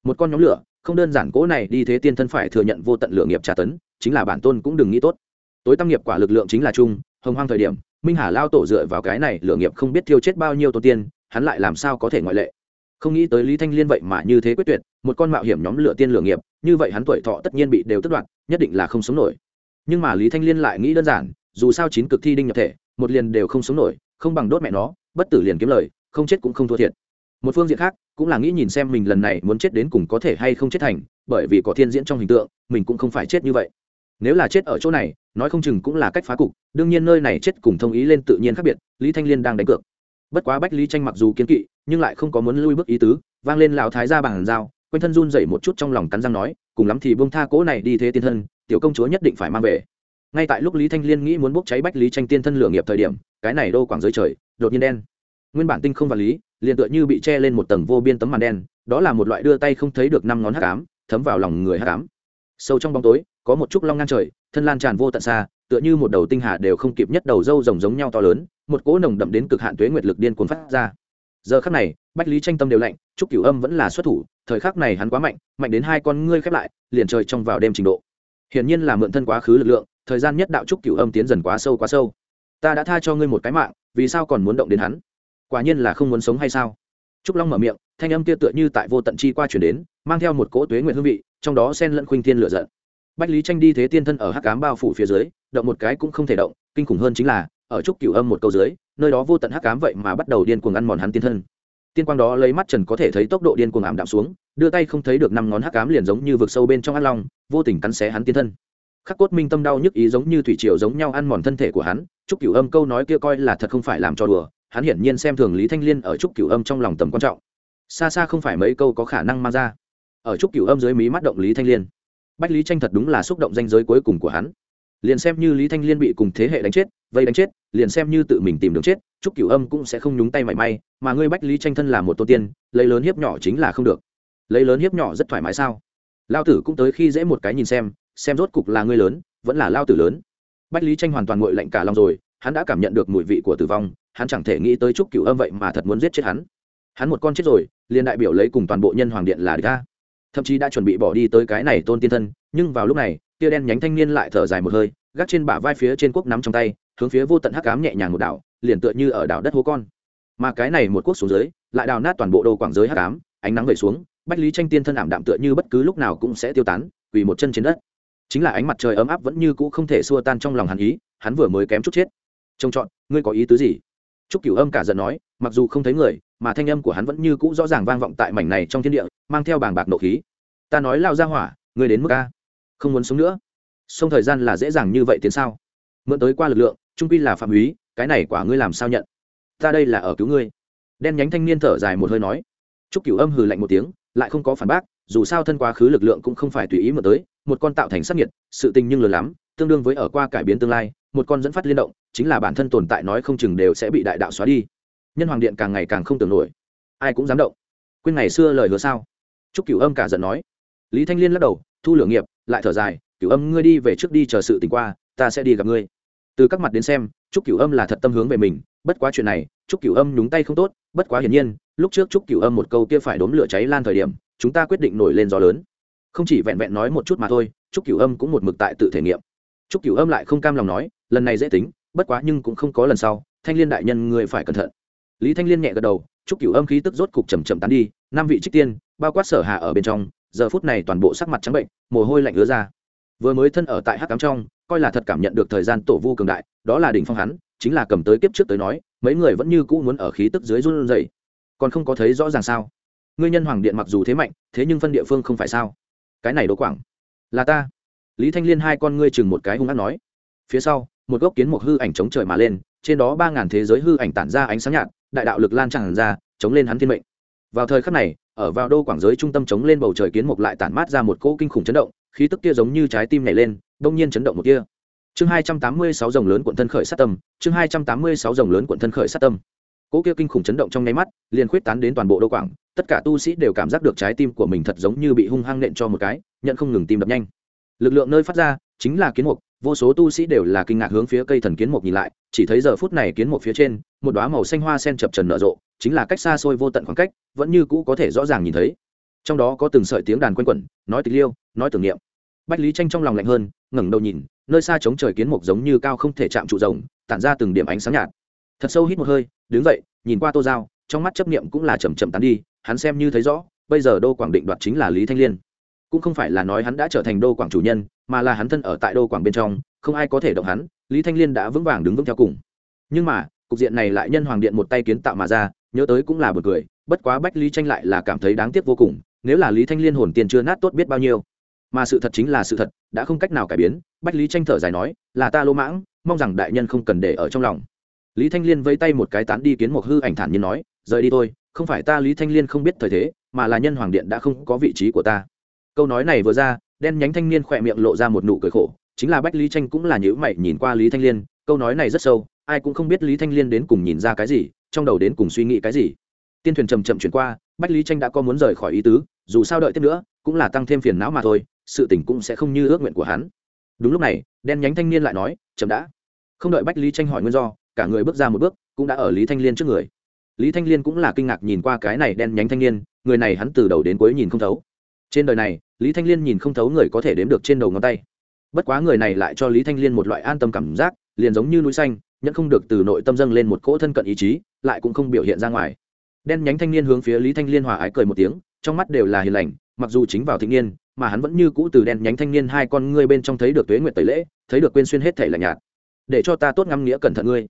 Một con nhóm lửa, không đơn giản cỗ này đi thế tiên thân phải thừa nhận vô tận lửa nghiệp tra tấn chính là bản tôn cũng đừng nghĩ tốt. Tối tâm nghiệp quả lực lượng chính là chung hồng hoang thời điểm, minh hà lao tổ dựa vào cái này lựa nghiệp không biết thiêu chết bao nhiêu tổ tiên, hắn lại làm sao có thể ngoại lệ? Không nghĩ tới lý thanh liên vậy mà như thế quyết tuyệt, một con mạo hiểm nhóm lựa tiên lựa nghiệp, như vậy hắn tuổi thọ tất nhiên bị đều tất đoạn nhất định là không sống nổi. Nhưng mà lý thanh liên lại nghĩ đơn giản, dù sao chín cực thi đinh nhập thể, một liền đều không sống nổi, không bằng đốt mẹ nó, bất tử liền kiếm lời, không chết cũng không thua thiệt. Một phương diện khác, cũng là nghĩ nhìn xem mình lần này muốn chết đến cùng có thể hay không chết thành, bởi vì có thiên diễn trong hình tượng, mình cũng không phải chết như vậy nếu là chết ở chỗ này, nói không chừng cũng là cách phá cục, đương nhiên nơi này chết cùng thông ý lên tự nhiên khác biệt, lý thanh liên đang đánh cược. Bất quá bách lý tranh mặc dù kiến kỵ, nhưng lại không có muốn lui bước ý tứ, vang lên lão thái ra bàn dao quanh thân run dậy một chút trong lòng cắn răng nói, cùng lắm thì bông tha cỗ này đi thế tiên thân, tiểu công chúa nhất định phải mang về. Ngay tại lúc lý thanh liên nghĩ muốn bốc cháy bách lý tranh tiên thân lửa nghiệp thời điểm, cái này đô quảng giới trời, đột nhiên đen. Nguyên bản tinh không và lý, liền tựa như bị che lên một tầng vô biên tấm màn đen, đó là một loại đưa tay không thấy được năm ngón hắc ám, thấm vào lòng người hắc ám. Sâu trong bóng tối có một trúc long ngang trời, thân lan tràn vô tận xa, tựa như một đầu tinh hà đều không kịp nhất đầu dâu rồng giống nhau to lớn, một cỗ nồng đậm đến cực hạn tuế nguyệt lực điên cuốn phát ra. Giờ khắc này, bách lý tranh tâm đều lạnh, trúc cửu âm vẫn là xuất thủ, thời khắc này hắn quá mạnh mạnh đến hai con ngươi khép lại, liền trời trong vào đêm trình độ. Hiển nhiên là mượn thân quá khứ lực lượng, thời gian nhất đạo trúc cửu âm tiến dần quá sâu quá sâu. Ta đã tha cho ngươi một cái mạng, vì sao còn muốn động đến hắn? Quả nhiên là không muốn sống hay sao? Trúc long mở miệng, thanh âm kia tựa như tại vô tận chi qua chuyển đến, mang theo một cỗ tuế nguyện hương vị, trong đó sen lẫn khuynh thiên lửa giận bách lý tranh đi thế tiên thân ở hắc cám bao phủ phía dưới, động một cái cũng không thể động, kinh khủng hơn chính là, ở trúc cửu âm một câu dưới, nơi đó vô tận hắc cám vậy mà bắt đầu điên cuồng ăn mòn hắn tiên thân. Tiên quang đó lấy mắt trần có thể thấy tốc độ điên cuồng ảm đạm xuống, đưa tay không thấy được năm ngón hắc cám liền giống như vực sâu bên trong hắc long, vô tình cắn xé hắn tiên thân. Khắc cốt minh tâm đau nhức ý giống như thủy triều giống nhau ăn mòn thân thể của hắn, trúc cửu âm câu nói kia coi là thật không phải làm cho đùa, hắn hiển nhiên xem thường lý thanh liên ở trúc cửu âm trong lòng tầm quan trọng. Xa xa không phải mấy câu có khả năng mang ra. Ở trúc cửu âm dưới mí mắt động lý thanh liên bách lý tranh thật đúng là xúc động danh giới cuối cùng của hắn. Liền xem như lý thanh liên bị cùng thế hệ đánh chết, vây đánh chết, liền xem như tự mình tìm đường chết chúc cửu âm cũng sẽ không nhúng tay mảy may, mà ngươi bách lý tranh thân là một tôn tiên, lấy lớn hiếp nhỏ chính là không được. Lấy lớn hiếp nhỏ rất thoải mái sao? Lao tử cũng tới khi dễ một cái nhìn xem xem rốt cục là ngươi lớn, vẫn là lao tử lớn. Bách lý tranh hoàn toàn ngội lạnh cả lòng rồi, hắn đã cảm nhận được mùi vị của tử vong, hắn chẳng thể nghĩ tới chúc cửu âm vậy mà thật muốn giết chết hắn. Hắn một con chết rồi, liền đại biểu lấy cùng toàn bộ nhân hoàng điện là địch ta thậm chí đã chuẩn bị bỏ đi tới cái này tôn tiên thân nhưng vào lúc này tia đen nhánh thanh niên lại thở dài một hơi gác trên bả vai phía trên quốc nắm trong tay hướng phía vô tận hắc cám nhẹ nhàng một đảo liền tựa như ở đảo đất hố con. Mà cái này một quốc xuống dưới lại đào nát toàn bộ đồ quảng giới hắc cám ánh nắng về xuống bách lý tranh tiên thân ảm đạm tựa như bất cứ lúc nào cũng sẽ tiêu tán quỳ một chân trên đất. Chính là ánh mặt trời ấm áp vẫn như cũ không thể xua tan trong lòng hắn ý hắn vừa mới kém chút chết. Trông chọn ngươi có ý tứ gì? Trúc Cửu Âm cả giận nói, mặc dù không thấy người, mà thanh âm của hắn vẫn như cũ rõ ràng vang vọng tại mảnh này trong thiên địa, mang theo bàng bạc nộ khí. Ta nói lao ra hỏa, ngươi đến mức a, không muốn sống nữa. Sông thời gian là dễ dàng như vậy tiến sao? Mượn tới qua lực lượng, trung quy là phạm úy, cái này quả ngươi làm sao nhận? Ta đây là ở cứu ngươi. Đen nhánh thanh niên thở dài một hơi nói. Trúc Cửu Âm hừ lạnh một tiếng, lại không có phản bác, dù sao thân quá khứ lực lượng cũng không phải tùy ý mượn tới, một con tạo thành sát nhiệt, sự tình nhưng lớn lắm, tương đương với ở qua cải biến tương lai, một con dẫn phát liên động chính là bản thân tồn tại nói không chừng đều sẽ bị đại đạo xóa đi nhân hoàng điện càng ngày càng không tưởng nổi. Ai cũng dám động. Quên ngày xưa lời hứa sao? Chúc cửu âm cả giận nói. Lý thanh liên lắc đầu, thu lửa nghiệp, lại thở dài, cửu âm, ngươi đi về trước đi chờ sự tình qua, ta sẽ đi gặp ngươi. Từ các mặt đến xem chúc cửu âm là thật tâm hướng về mình, bất quá chuyện này chúc cửu âm nhúng tay không tốt, bất quá hiển nhiên, lúc trước chúc cửu âm một câu kia phải đốn lửa cháy lan thời điểm, chúng ta quyết định nổi lên gió lớn. Không chỉ vẹn vẹn nói một chút mà thôi chúc cửu âm cũng một mực tại tự thể nghiệm. Chúc cửu âm lại không cam lòng nói, lần này dễ tính, bất quá nhưng cũng không có lần sau, thanh liên đại nhân người phải cẩn thận lý thanh liên nhẹ gật đầu, chúc cửu âm khí tức rốt cục chầm chậm tán đi, năm vị trích tiên, bao quát sở hạ ở bên trong, giờ phút này toàn bộ sắc mặt trắng bệnh, mồ hôi lạnh ứa ra. Vừa mới thân ở tại hắc cám trong, coi là thật cảm nhận được thời gian tổ vu cường đại, đó là đỉnh phong hắn, chính là cầm tới kiếp trước tới nói, mấy người vẫn như cũ muốn ở khí tức dưới run rẩy. Còn không có thấy rõ ràng sao? Ngươi nhân hoàng điện mặc dù thế mạnh, thế nhưng phân địa phương không phải sao? Cái này đỗ quảng. Là ta. Lý thanh liên hai con ngươi chừng một cái hung ác nói. Phía sau, một gốc kiến một hư ảnh chống trời mà lên, trên đó ba ngàn thế giới hư ảnh tản ra ánh sáng nhạt đại đạo lực lan tràn ra, chống lên hắn thiên mệnh. Vào thời khắc này, ở vào đô quảng giới trung tâm chống lên bầu trời kiến mục lại tản mát ra một cỗ kinh khủng chấn động, khí tức kia giống như trái tim nhảy lên, đông nhiên chấn động một kia. Chương hai trăm tám mươi sáu dòng lớn quận thân khởi sát tâm, chương hai trăm tám mươi sáu dòng lớn quận thân khởi sát tâm. Cỗ kia kinh khủng chấn động trong nháy mắt, liền khuyết tán đến toàn bộ đô quảng, tất cả tu sĩ đều cảm giác được trái tim của mình thật giống như bị hung hăng nện cho một cái, nhận không ngừng tim đập nhanh. Lực lượng nơi phát ra, chính là kiến mục vô số tu sĩ đều là kinh ngạc hướng phía cây thần kiến mục nhìn lại, chỉ thấy giờ phút này kiến mục phía trên, một đoá màu xanh hoa sen chập trần nở rộ, chính là cách xa xôi vô tận khoảng cách, vẫn như cũ có thể rõ ràng nhìn thấy. Trong đó có từng sợi tiếng đàn quanh quẩn, nói tịch liêu, nói tưởng niệm. Bách lý tranh trong lòng lạnh hơn, ngẩng đầu nhìn, nơi xa trống trời kiến mục giống như cao không thể chạm trụ rồng, tản ra từng điểm ánh sáng nhạt. Thật sâu hít một hơi, đứng dậy, nhìn qua tô giao, trong mắt chấp niệm cũng là chầm chậm tán đi, hắn xem như thấy rõ, bây giờ đô quảng định đoạt chính là lý thanh liên cũng không phải là nói hắn đã trở thành đô quảng chủ nhân, mà là hắn thân ở tại đô quảng bên trong, không ai có thể động hắn, lý thanh liên đã vững vàng đứng vững theo cùng. Nhưng mà, cục diện này lại nhân hoàng điện một tay kiến tạo mà ra, nhớ tới cũng là b cười, bất quá bách lý tranh lại là cảm thấy đáng tiếc vô cùng, nếu là lý thanh liên hồn tiền chưa nát tốt biết bao nhiêu. Mà sự thật chính là sự thật, đã không cách nào cải biến, bách lý tranh thở dài nói, là ta lỗ mãng, mong rằng đại nhân không cần để ở trong lòng. Lý thanh liên vây tay một cái tán đi kiến một hư ảnh thản nhiên nói, rời đi thôi, không phải ta lý thanh liên không biết thời thế, mà là nhân hoàng điện đã không có vị trí của ta câu nói này vừa ra, đen nhánh thanh niên khỏe miệng lộ ra một nụ cười khổ, chính là bách lý tranh cũng là nhữ mày nhìn qua lý thanh liên, câu nói này rất sâu, ai cũng không biết lý thanh liên đến cùng nhìn ra cái gì, trong đầu đến cùng suy nghĩ cái gì. Tiên thuyền chầm chậm chuyển qua, bách lý tranh đã có muốn rời khỏi ý tứ, dù sao đợi tiếp nữa, cũng là tăng thêm phiền não mà thôi, sự tình cũng sẽ không như ước nguyện của hắn. Đúng lúc này, đen nhánh thanh niên lại nói, chậm đã. Không đợi bách lý tranh hỏi nguyên do, cả người bước ra một bước, cũng đã ở lý thanh liên trước người. Lý thanh liên cũng là kinh ngạc nhìn qua cái này đen nhánh thanh niên, người này hắn từ đầu đến cuối nhìn không thấu trên đời này, lý thanh liên nhìn không thấu người có thể đếm được trên đầu ngón tay. Bất quá người này lại cho lý thanh liên một loại an tâm cảm giác, liền giống như núi xanh nhận không được từ nội tâm dâng lên một cỗ thân cận ý chí, lại cũng không biểu hiện ra ngoài. Đen nhánh thanh niên hướng phía lý thanh liên hòa ái cười một tiếng, trong mắt đều là hiền lành, mặc dù chính vào thanh niên, mà hắn vẫn như cũ từ đen nhánh thanh niên hai con ngươi bên trong thấy được tuế nguyệt tẩy lễ, thấy được quên xuyên hết thể là nhạt. Để cho ta tốt ngắm nghĩa cẩn thận ngươi.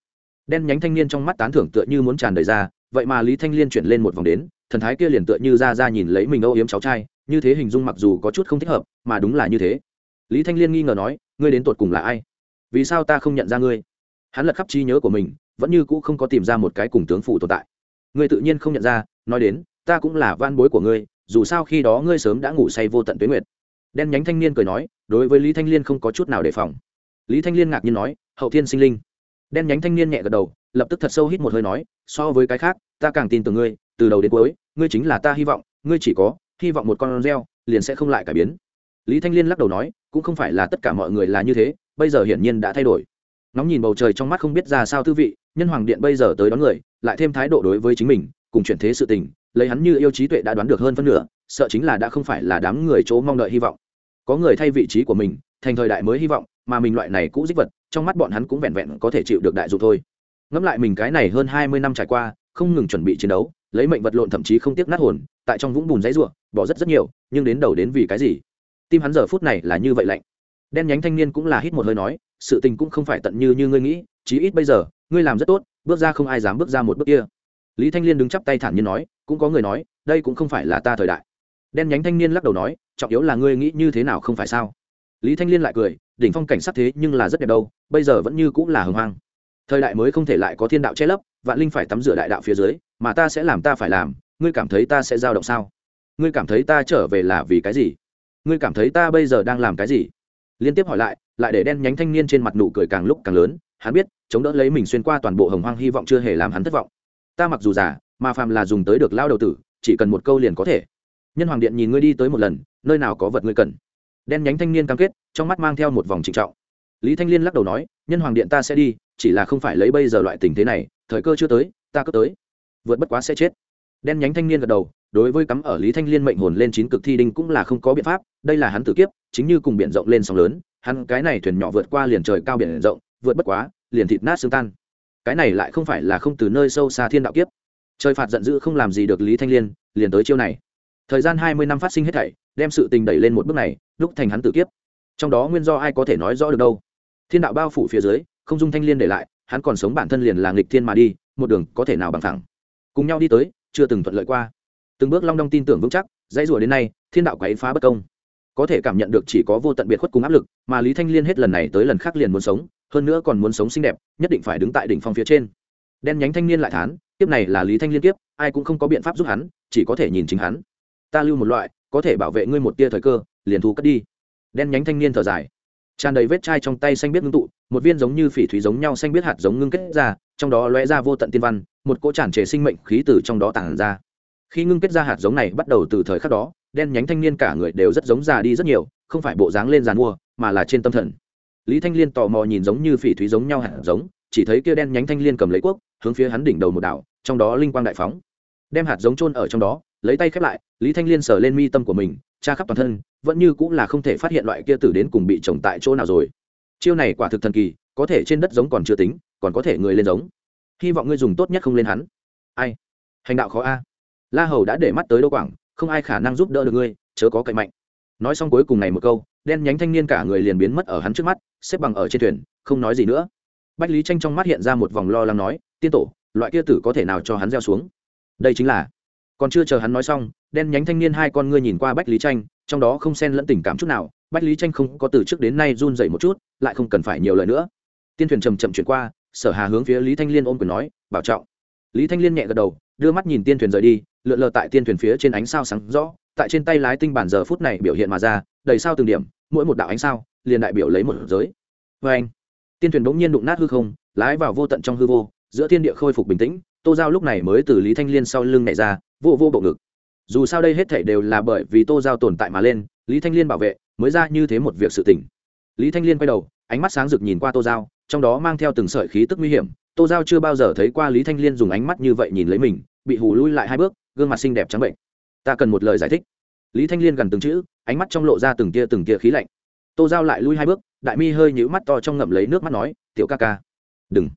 Đen nhánh thanh niên trong mắt tán thưởng tựa như muốn tràn đầy ra, vậy mà lý thanh liên chuyển lên một vòng đến, thần thái kia liền tựa như ra ra nhìn lấy mình âu yếm cháu trai như thế hình dung mặc dù có chút không thích hợp, mà đúng là như thế. Lý thanh liên nghi ngờ nói, ngươi đến tột cùng là ai? Vì sao ta không nhận ra ngươi? Hắn lật khắp trí nhớ của mình, vẫn như cũ không có tìm ra một cái cùng tướng phụ tồn tại. Ngươi tự nhiên không nhận ra, nói đến, ta cũng là van bối của ngươi, dù sao khi đó ngươi sớm đã ngủ say vô tận tuyến nguyệt. Đen nhánh thanh niên cười nói, đối với lý thanh liên không có chút nào đề phòng. Lý thanh liên ngạc nhiên nói, hậu thiên sinh linh. Đen nhánh thanh niên nhẹ gật đầu, lập tức thật sâu hít một hơi nói, so với cái khác, ta càng tin tưởng ngươi, từ đầu đến cuối, ngươi chính là ta hy vọng, ngươi chỉ có hy vọng một con reo liền sẽ không lại cải biến. Lý thanh liên lắc đầu nói, cũng không phải là tất cả mọi người là như thế, bây giờ hiển nhiên đã thay đổi. Nóng nhìn bầu trời trong mắt không biết ra sao thư vị, nhân hoàng điện bây giờ tới đón người, lại thêm thái độ đối với chính mình, cùng chuyển thế sự tình, lấy hắn như yêu trí tuệ đã đoán được hơn phân nửa, sợ chính là đã không phải là đám người chỗ mong đợi hy vọng. Có người thay vị trí của mình, thành thời đại mới hy vọng, mà mình loại này cũ dích vật, trong mắt bọn hắn cũng vẹn vẹn có thể chịu được đại dụ thôi. Ngẫm lại mình cái này hơn hai mươi năm trải qua, không ngừng chuẩn bị chiến đấu lấy mệnh vật lộn thậm chí không tiếc nát hồn, tại trong vũng bùn dãy ruộng bỏ rất rất nhiều, nhưng đến đầu đến vì cái gì? Tim hắn giờ phút này là như vậy lạnh. Đen nhánh thanh niên cũng là hít một hơi nói, sự tình cũng không phải tận như như ngươi nghĩ, chí ít bây giờ, ngươi làm rất tốt, bước ra không ai dám bước ra một bước kia. Lý thanh liên đứng chắp tay thản nhiên nói, cũng có người nói, đây cũng không phải là ta thời đại. Đen nhánh thanh niên lắc đầu nói, trọng yếu là ngươi nghĩ như thế nào không phải sao? Lý thanh liên lại cười, đỉnh phong cảnh sắc thế nhưng là rất đẹp đâu, bây giờ vẫn như cũng là hưng hoang. Thời đại mới không thể lại có thiên đạo che lấp, vạn linh phải tắm rửa đại đạo phía dưới mà ta sẽ làm ta phải làm, ngươi cảm thấy ta sẽ dao động sao? Ngươi cảm thấy ta trở về là vì cái gì? Ngươi cảm thấy ta bây giờ đang làm cái gì? Liên tiếp hỏi lại lại để đen nhánh thanh niên trên mặt nụ cười càng lúc càng lớn, hắn biết, chống đỡ lấy mình xuyên qua toàn bộ hồng hoang hy vọng chưa hề làm hắn thất vọng. Ta mặc dù giả mà phàm là dùng tới được lao đầu tử, chỉ cần một câu liền có thể. Nhân hoàng điện nhìn ngươi đi tới một lần, nơi nào có vật ngươi cần? Đen nhánh thanh niên cam kết, trong mắt mang theo một vòng trịnh trọng. Lý thanh liên lắc đầu nói, nhân hoàng điện ta sẽ đi, chỉ là không phải lấy bây giờ loại tình thế này, thời cơ chưa tới, ta cứ tới vượt bất quá sẽ chết. Đen nhánh thanh niên gật đầu, đối với cắm ở lý thanh liên mệnh hồn lên chín cực thi đinh cũng là không có biện pháp, đây là hắn tự kiếp, chính như cùng biển rộng lên sóng lớn, hắn cái này thuyền nhỏ vượt qua liền trời cao biển rộng, vượt bất quá, liền thịt nát xương tan. Cái này lại không phải là không từ nơi sâu xa thiên đạo kiếp. Trời phạt giận dữ không làm gì được lý thanh liên, liền tới chiêu này. Thời gian hai mươi năm phát sinh hết thảy, đem sự tình đẩy lên một bước này, lúc thành hắn tự kiếp. Trong đó nguyên do ai có thể nói rõ được đâu? Thiên đạo bao phủ phía dưới, không dung thanh liên để lại, hắn còn sống bản thân liền là nghịch thiên mà đi, một đường có thể nào bằng thẳng? Cùng nhau đi tới, chưa từng thuận lợi qua. Từng bước long đong tin tưởng vững chắc, dãy rủa đến nay, thiên đạo quấy phá bất công. Có thể cảm nhận được chỉ có vô tận biệt khuất cùng áp lực, mà lý thanh liên hết lần này tới lần khác liền muốn sống, hơn nữa còn muốn sống xinh đẹp, nhất định phải đứng tại đỉnh phong phía trên. Đen nhánh thanh niên lại thán tiếp này là lý thanh liên tiếp ai cũng không có biện pháp giúp hắn, chỉ có thể nhìn chính hắn. Ta lưu một loại, có thể bảo vệ ngươi một tia thời cơ, liền thu cất đi. Đen nhánh thanh niên thở dài tràn đầy vết chai trong tay xanh biết ngưng tụ, một viên giống như phỉ thúy giống nhau xanh biết hạt giống ngưng kết ra, trong đó lóe ra vô tận tiên văn, một cỗ tràn trề sinh mệnh khí từ trong đó tản ra. Khi ngưng kết ra hạt giống này bắt đầu từ thời khắc đó, đen nhánh thanh niên cả người đều rất giống già đi rất nhiều, không phải bộ dáng lên dàn mua, mà là trên tâm thần. Lý thanh liên tò mò nhìn giống như phỉ thúy giống nhau hạt giống, chỉ thấy kia đen nhánh thanh liên cầm lấy quốc, hướng phía hắn đỉnh đầu một đảo, trong đó linh quang đại phóng. Đem hạt giống trôn ở trong đó, lấy tay khép lại, lý thanh liên sờ lên mi tâm của mình tra khắp toàn thân, vẫn như cũng là không thể phát hiện loại kia tử đến cùng bị trồng tại chỗ nào rồi. Chiêu này quả thực thần kỳ, có thể trên đất giống còn chưa tính, còn có thể người lên giống. Hy vọng ngươi dùng tốt nhất không lên hắn. Ai? Hành đạo khó a. La hầu đã để mắt tới đô quảng, không ai khả năng giúp đỡ được ngươi, chớ có cậy mạnh. Nói xong cuối cùng này một câu, đen nhánh thanh niên cả người liền biến mất ở hắn trước mắt, xếp bằng ở trên thuyền, không nói gì nữa. Bách lý tranh trong mắt hiện ra một vòng lo lắng nói, tiên tổ, loại kia tử có thể nào cho hắn gieo xuống? Đây chính là còn chưa chờ hắn nói xong, đen nhánh thanh niên hai con ngươi nhìn qua bách lý tranh, trong đó không xen lẫn tình cảm chút nào, bách lý tranh không có từ trước đến nay run dậy một chút, lại không cần phải nhiều lời nữa. Tiên thuyền chầm chậm chuyển qua, sở hà hướng phía lý thanh liên ôm quyền nói, bảo trọng. Lý thanh liên nhẹ gật đầu, đưa mắt nhìn tiên thuyền rời đi, lượn lờ tại tiên thuyền phía trên ánh sao sáng rõ, tại trên tay lái tinh bản giờ phút này biểu hiện mà ra, đầy sao từng điểm, mỗi một đạo ánh sao, liền đại biểu lấy một giới. Vê anh, tiên thuyền bỗng nhiên đụng nát hư không, lái vào vô tận trong hư vô, giữa thiên địa khôi phục bình tĩnh, tô giao lúc này mới từ lý thanh liên sau lưng này ra vô vô bộ ngực. Dù sao đây hết thể đều là bởi vì tô giao tồn tại mà lên, lý thanh liên bảo vệ, mới ra như thế một việc sự tỉnh lý thanh liên quay đầu, ánh mắt sáng rực nhìn qua tô giao, trong đó mang theo từng sợi khí tức nguy hiểm. Tô giao chưa bao giờ thấy qua lý thanh liên dùng ánh mắt như vậy nhìn lấy mình, bị hù lui lại hai bước, gương mặt xinh đẹp trắng bệnh. Ta cần một lời giải thích. Lý thanh liên gần từng chữ, ánh mắt trong lộ ra từng tia từng tia khí lạnh. Tô giao lại lui hai bước, đại mi hơi nhữ mắt to trong ngậm lấy nước mắt nói, tiểu ca ca, đừng.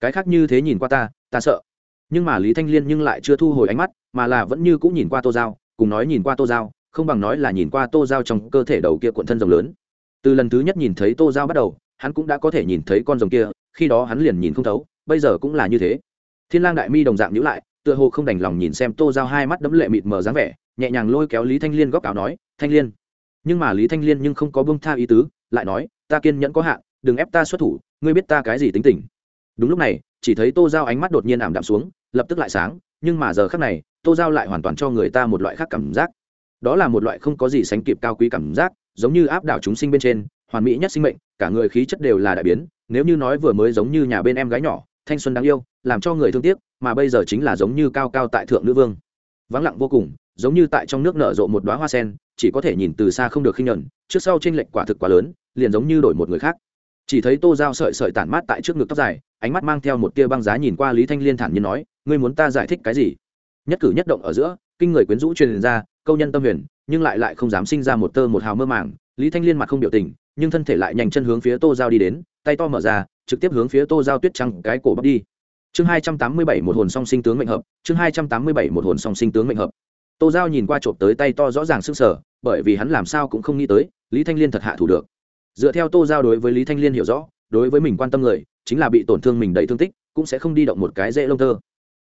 Cái khác như thế nhìn qua ta ta sợ. Nhưng mà lý thanh liên nhưng lại chưa thu hồi ánh mắt mà là vẫn như cũng nhìn qua tô giao cùng nói nhìn qua tô giao không bằng nói là nhìn qua tô giao trong cơ thể đầu kia cuộn thân rồng lớn. Từ lần thứ nhất nhìn thấy tô giao bắt đầu, hắn cũng đã có thể nhìn thấy con rồng kia, khi đó hắn liền nhìn không thấu, bây giờ cũng là như thế. Thiên lang đại mi đồng dạng nhữ lại, tựa hồ không đành lòng nhìn xem tô giao hai mắt đấm lệ mịt mờ dáng vẻ, nhẹ nhàng lôi kéo lý thanh liên góc áo nói, thanh liên. Nhưng mà lý thanh liên nhưng không có bông tha ý tứ, lại nói, ta kiên nhẫn có hạn, đừng ép ta xuất thủ, ngươi biết ta cái gì tính tình. Đúng lúc này, chỉ thấy tô giao ánh mắt đột nhiên ảm đạm xuống, lập tức lại sáng, nhưng mà giờ khắc này tô giao lại hoàn toàn cho người ta một loại khác cảm giác. Đó là một loại không có gì sánh kịp cao quý cảm giác, giống như áp đảo chúng sinh bên trên, hoàn mỹ nhất sinh mệnh, cả người khí chất đều là đại biến, nếu như nói vừa mới giống như nhà bên em gái nhỏ, thanh xuân đáng yêu, làm cho người thương tiếc, mà bây giờ chính là giống như cao cao tại thượng nữ vương. Vắng lặng vô cùng, giống như tại trong nước nở rộ một đoá hoa sen, chỉ có thể nhìn từ xa không được khinh nhuận trước sau trên lệnh quả thực quá lớn, liền giống như đổi một người khác. Chỉ thấy tô dao sợi sợi tản mát tại trước ngực tóc dài, ánh mắt mang theo một tia băng giá nhìn qua lý thanh liên thản nhiên nói, ngươi muốn ta giải thích cái gì? Nhất cử nhất động ở giữa, kinh người quyến rũ truyền ra, câu nhân tâm huyền, nhưng lại lại không dám sinh ra một tơ một hào mơ màng. Lý thanh liên mặt không biểu tình, nhưng thân thể lại nhanh chân hướng phía tô giao đi đến, tay to mở ra, trực tiếp hướng phía tô giao tuyết trăng cái cổ bắp đi. Chương hai trăm tám mươi bảy một hồn song sinh tướng mệnh hợp, chương hai trăm tám mươi bảy một hồn song sinh tướng mệnh hợp. Tô giao nhìn qua trộm tới tay to rõ ràng s ư n g sở bởi vì hắn làm sao cũng không nghĩ tới, lý thanh liên thật hạ thủ được. Dựa theo tô giao đối với lý thanh liên hiểu rõ, đối với mình quan tâm người, chính là bị tổn thương mình đầy thương tích, cũng sẽ không đi động một cái dễ lông tơ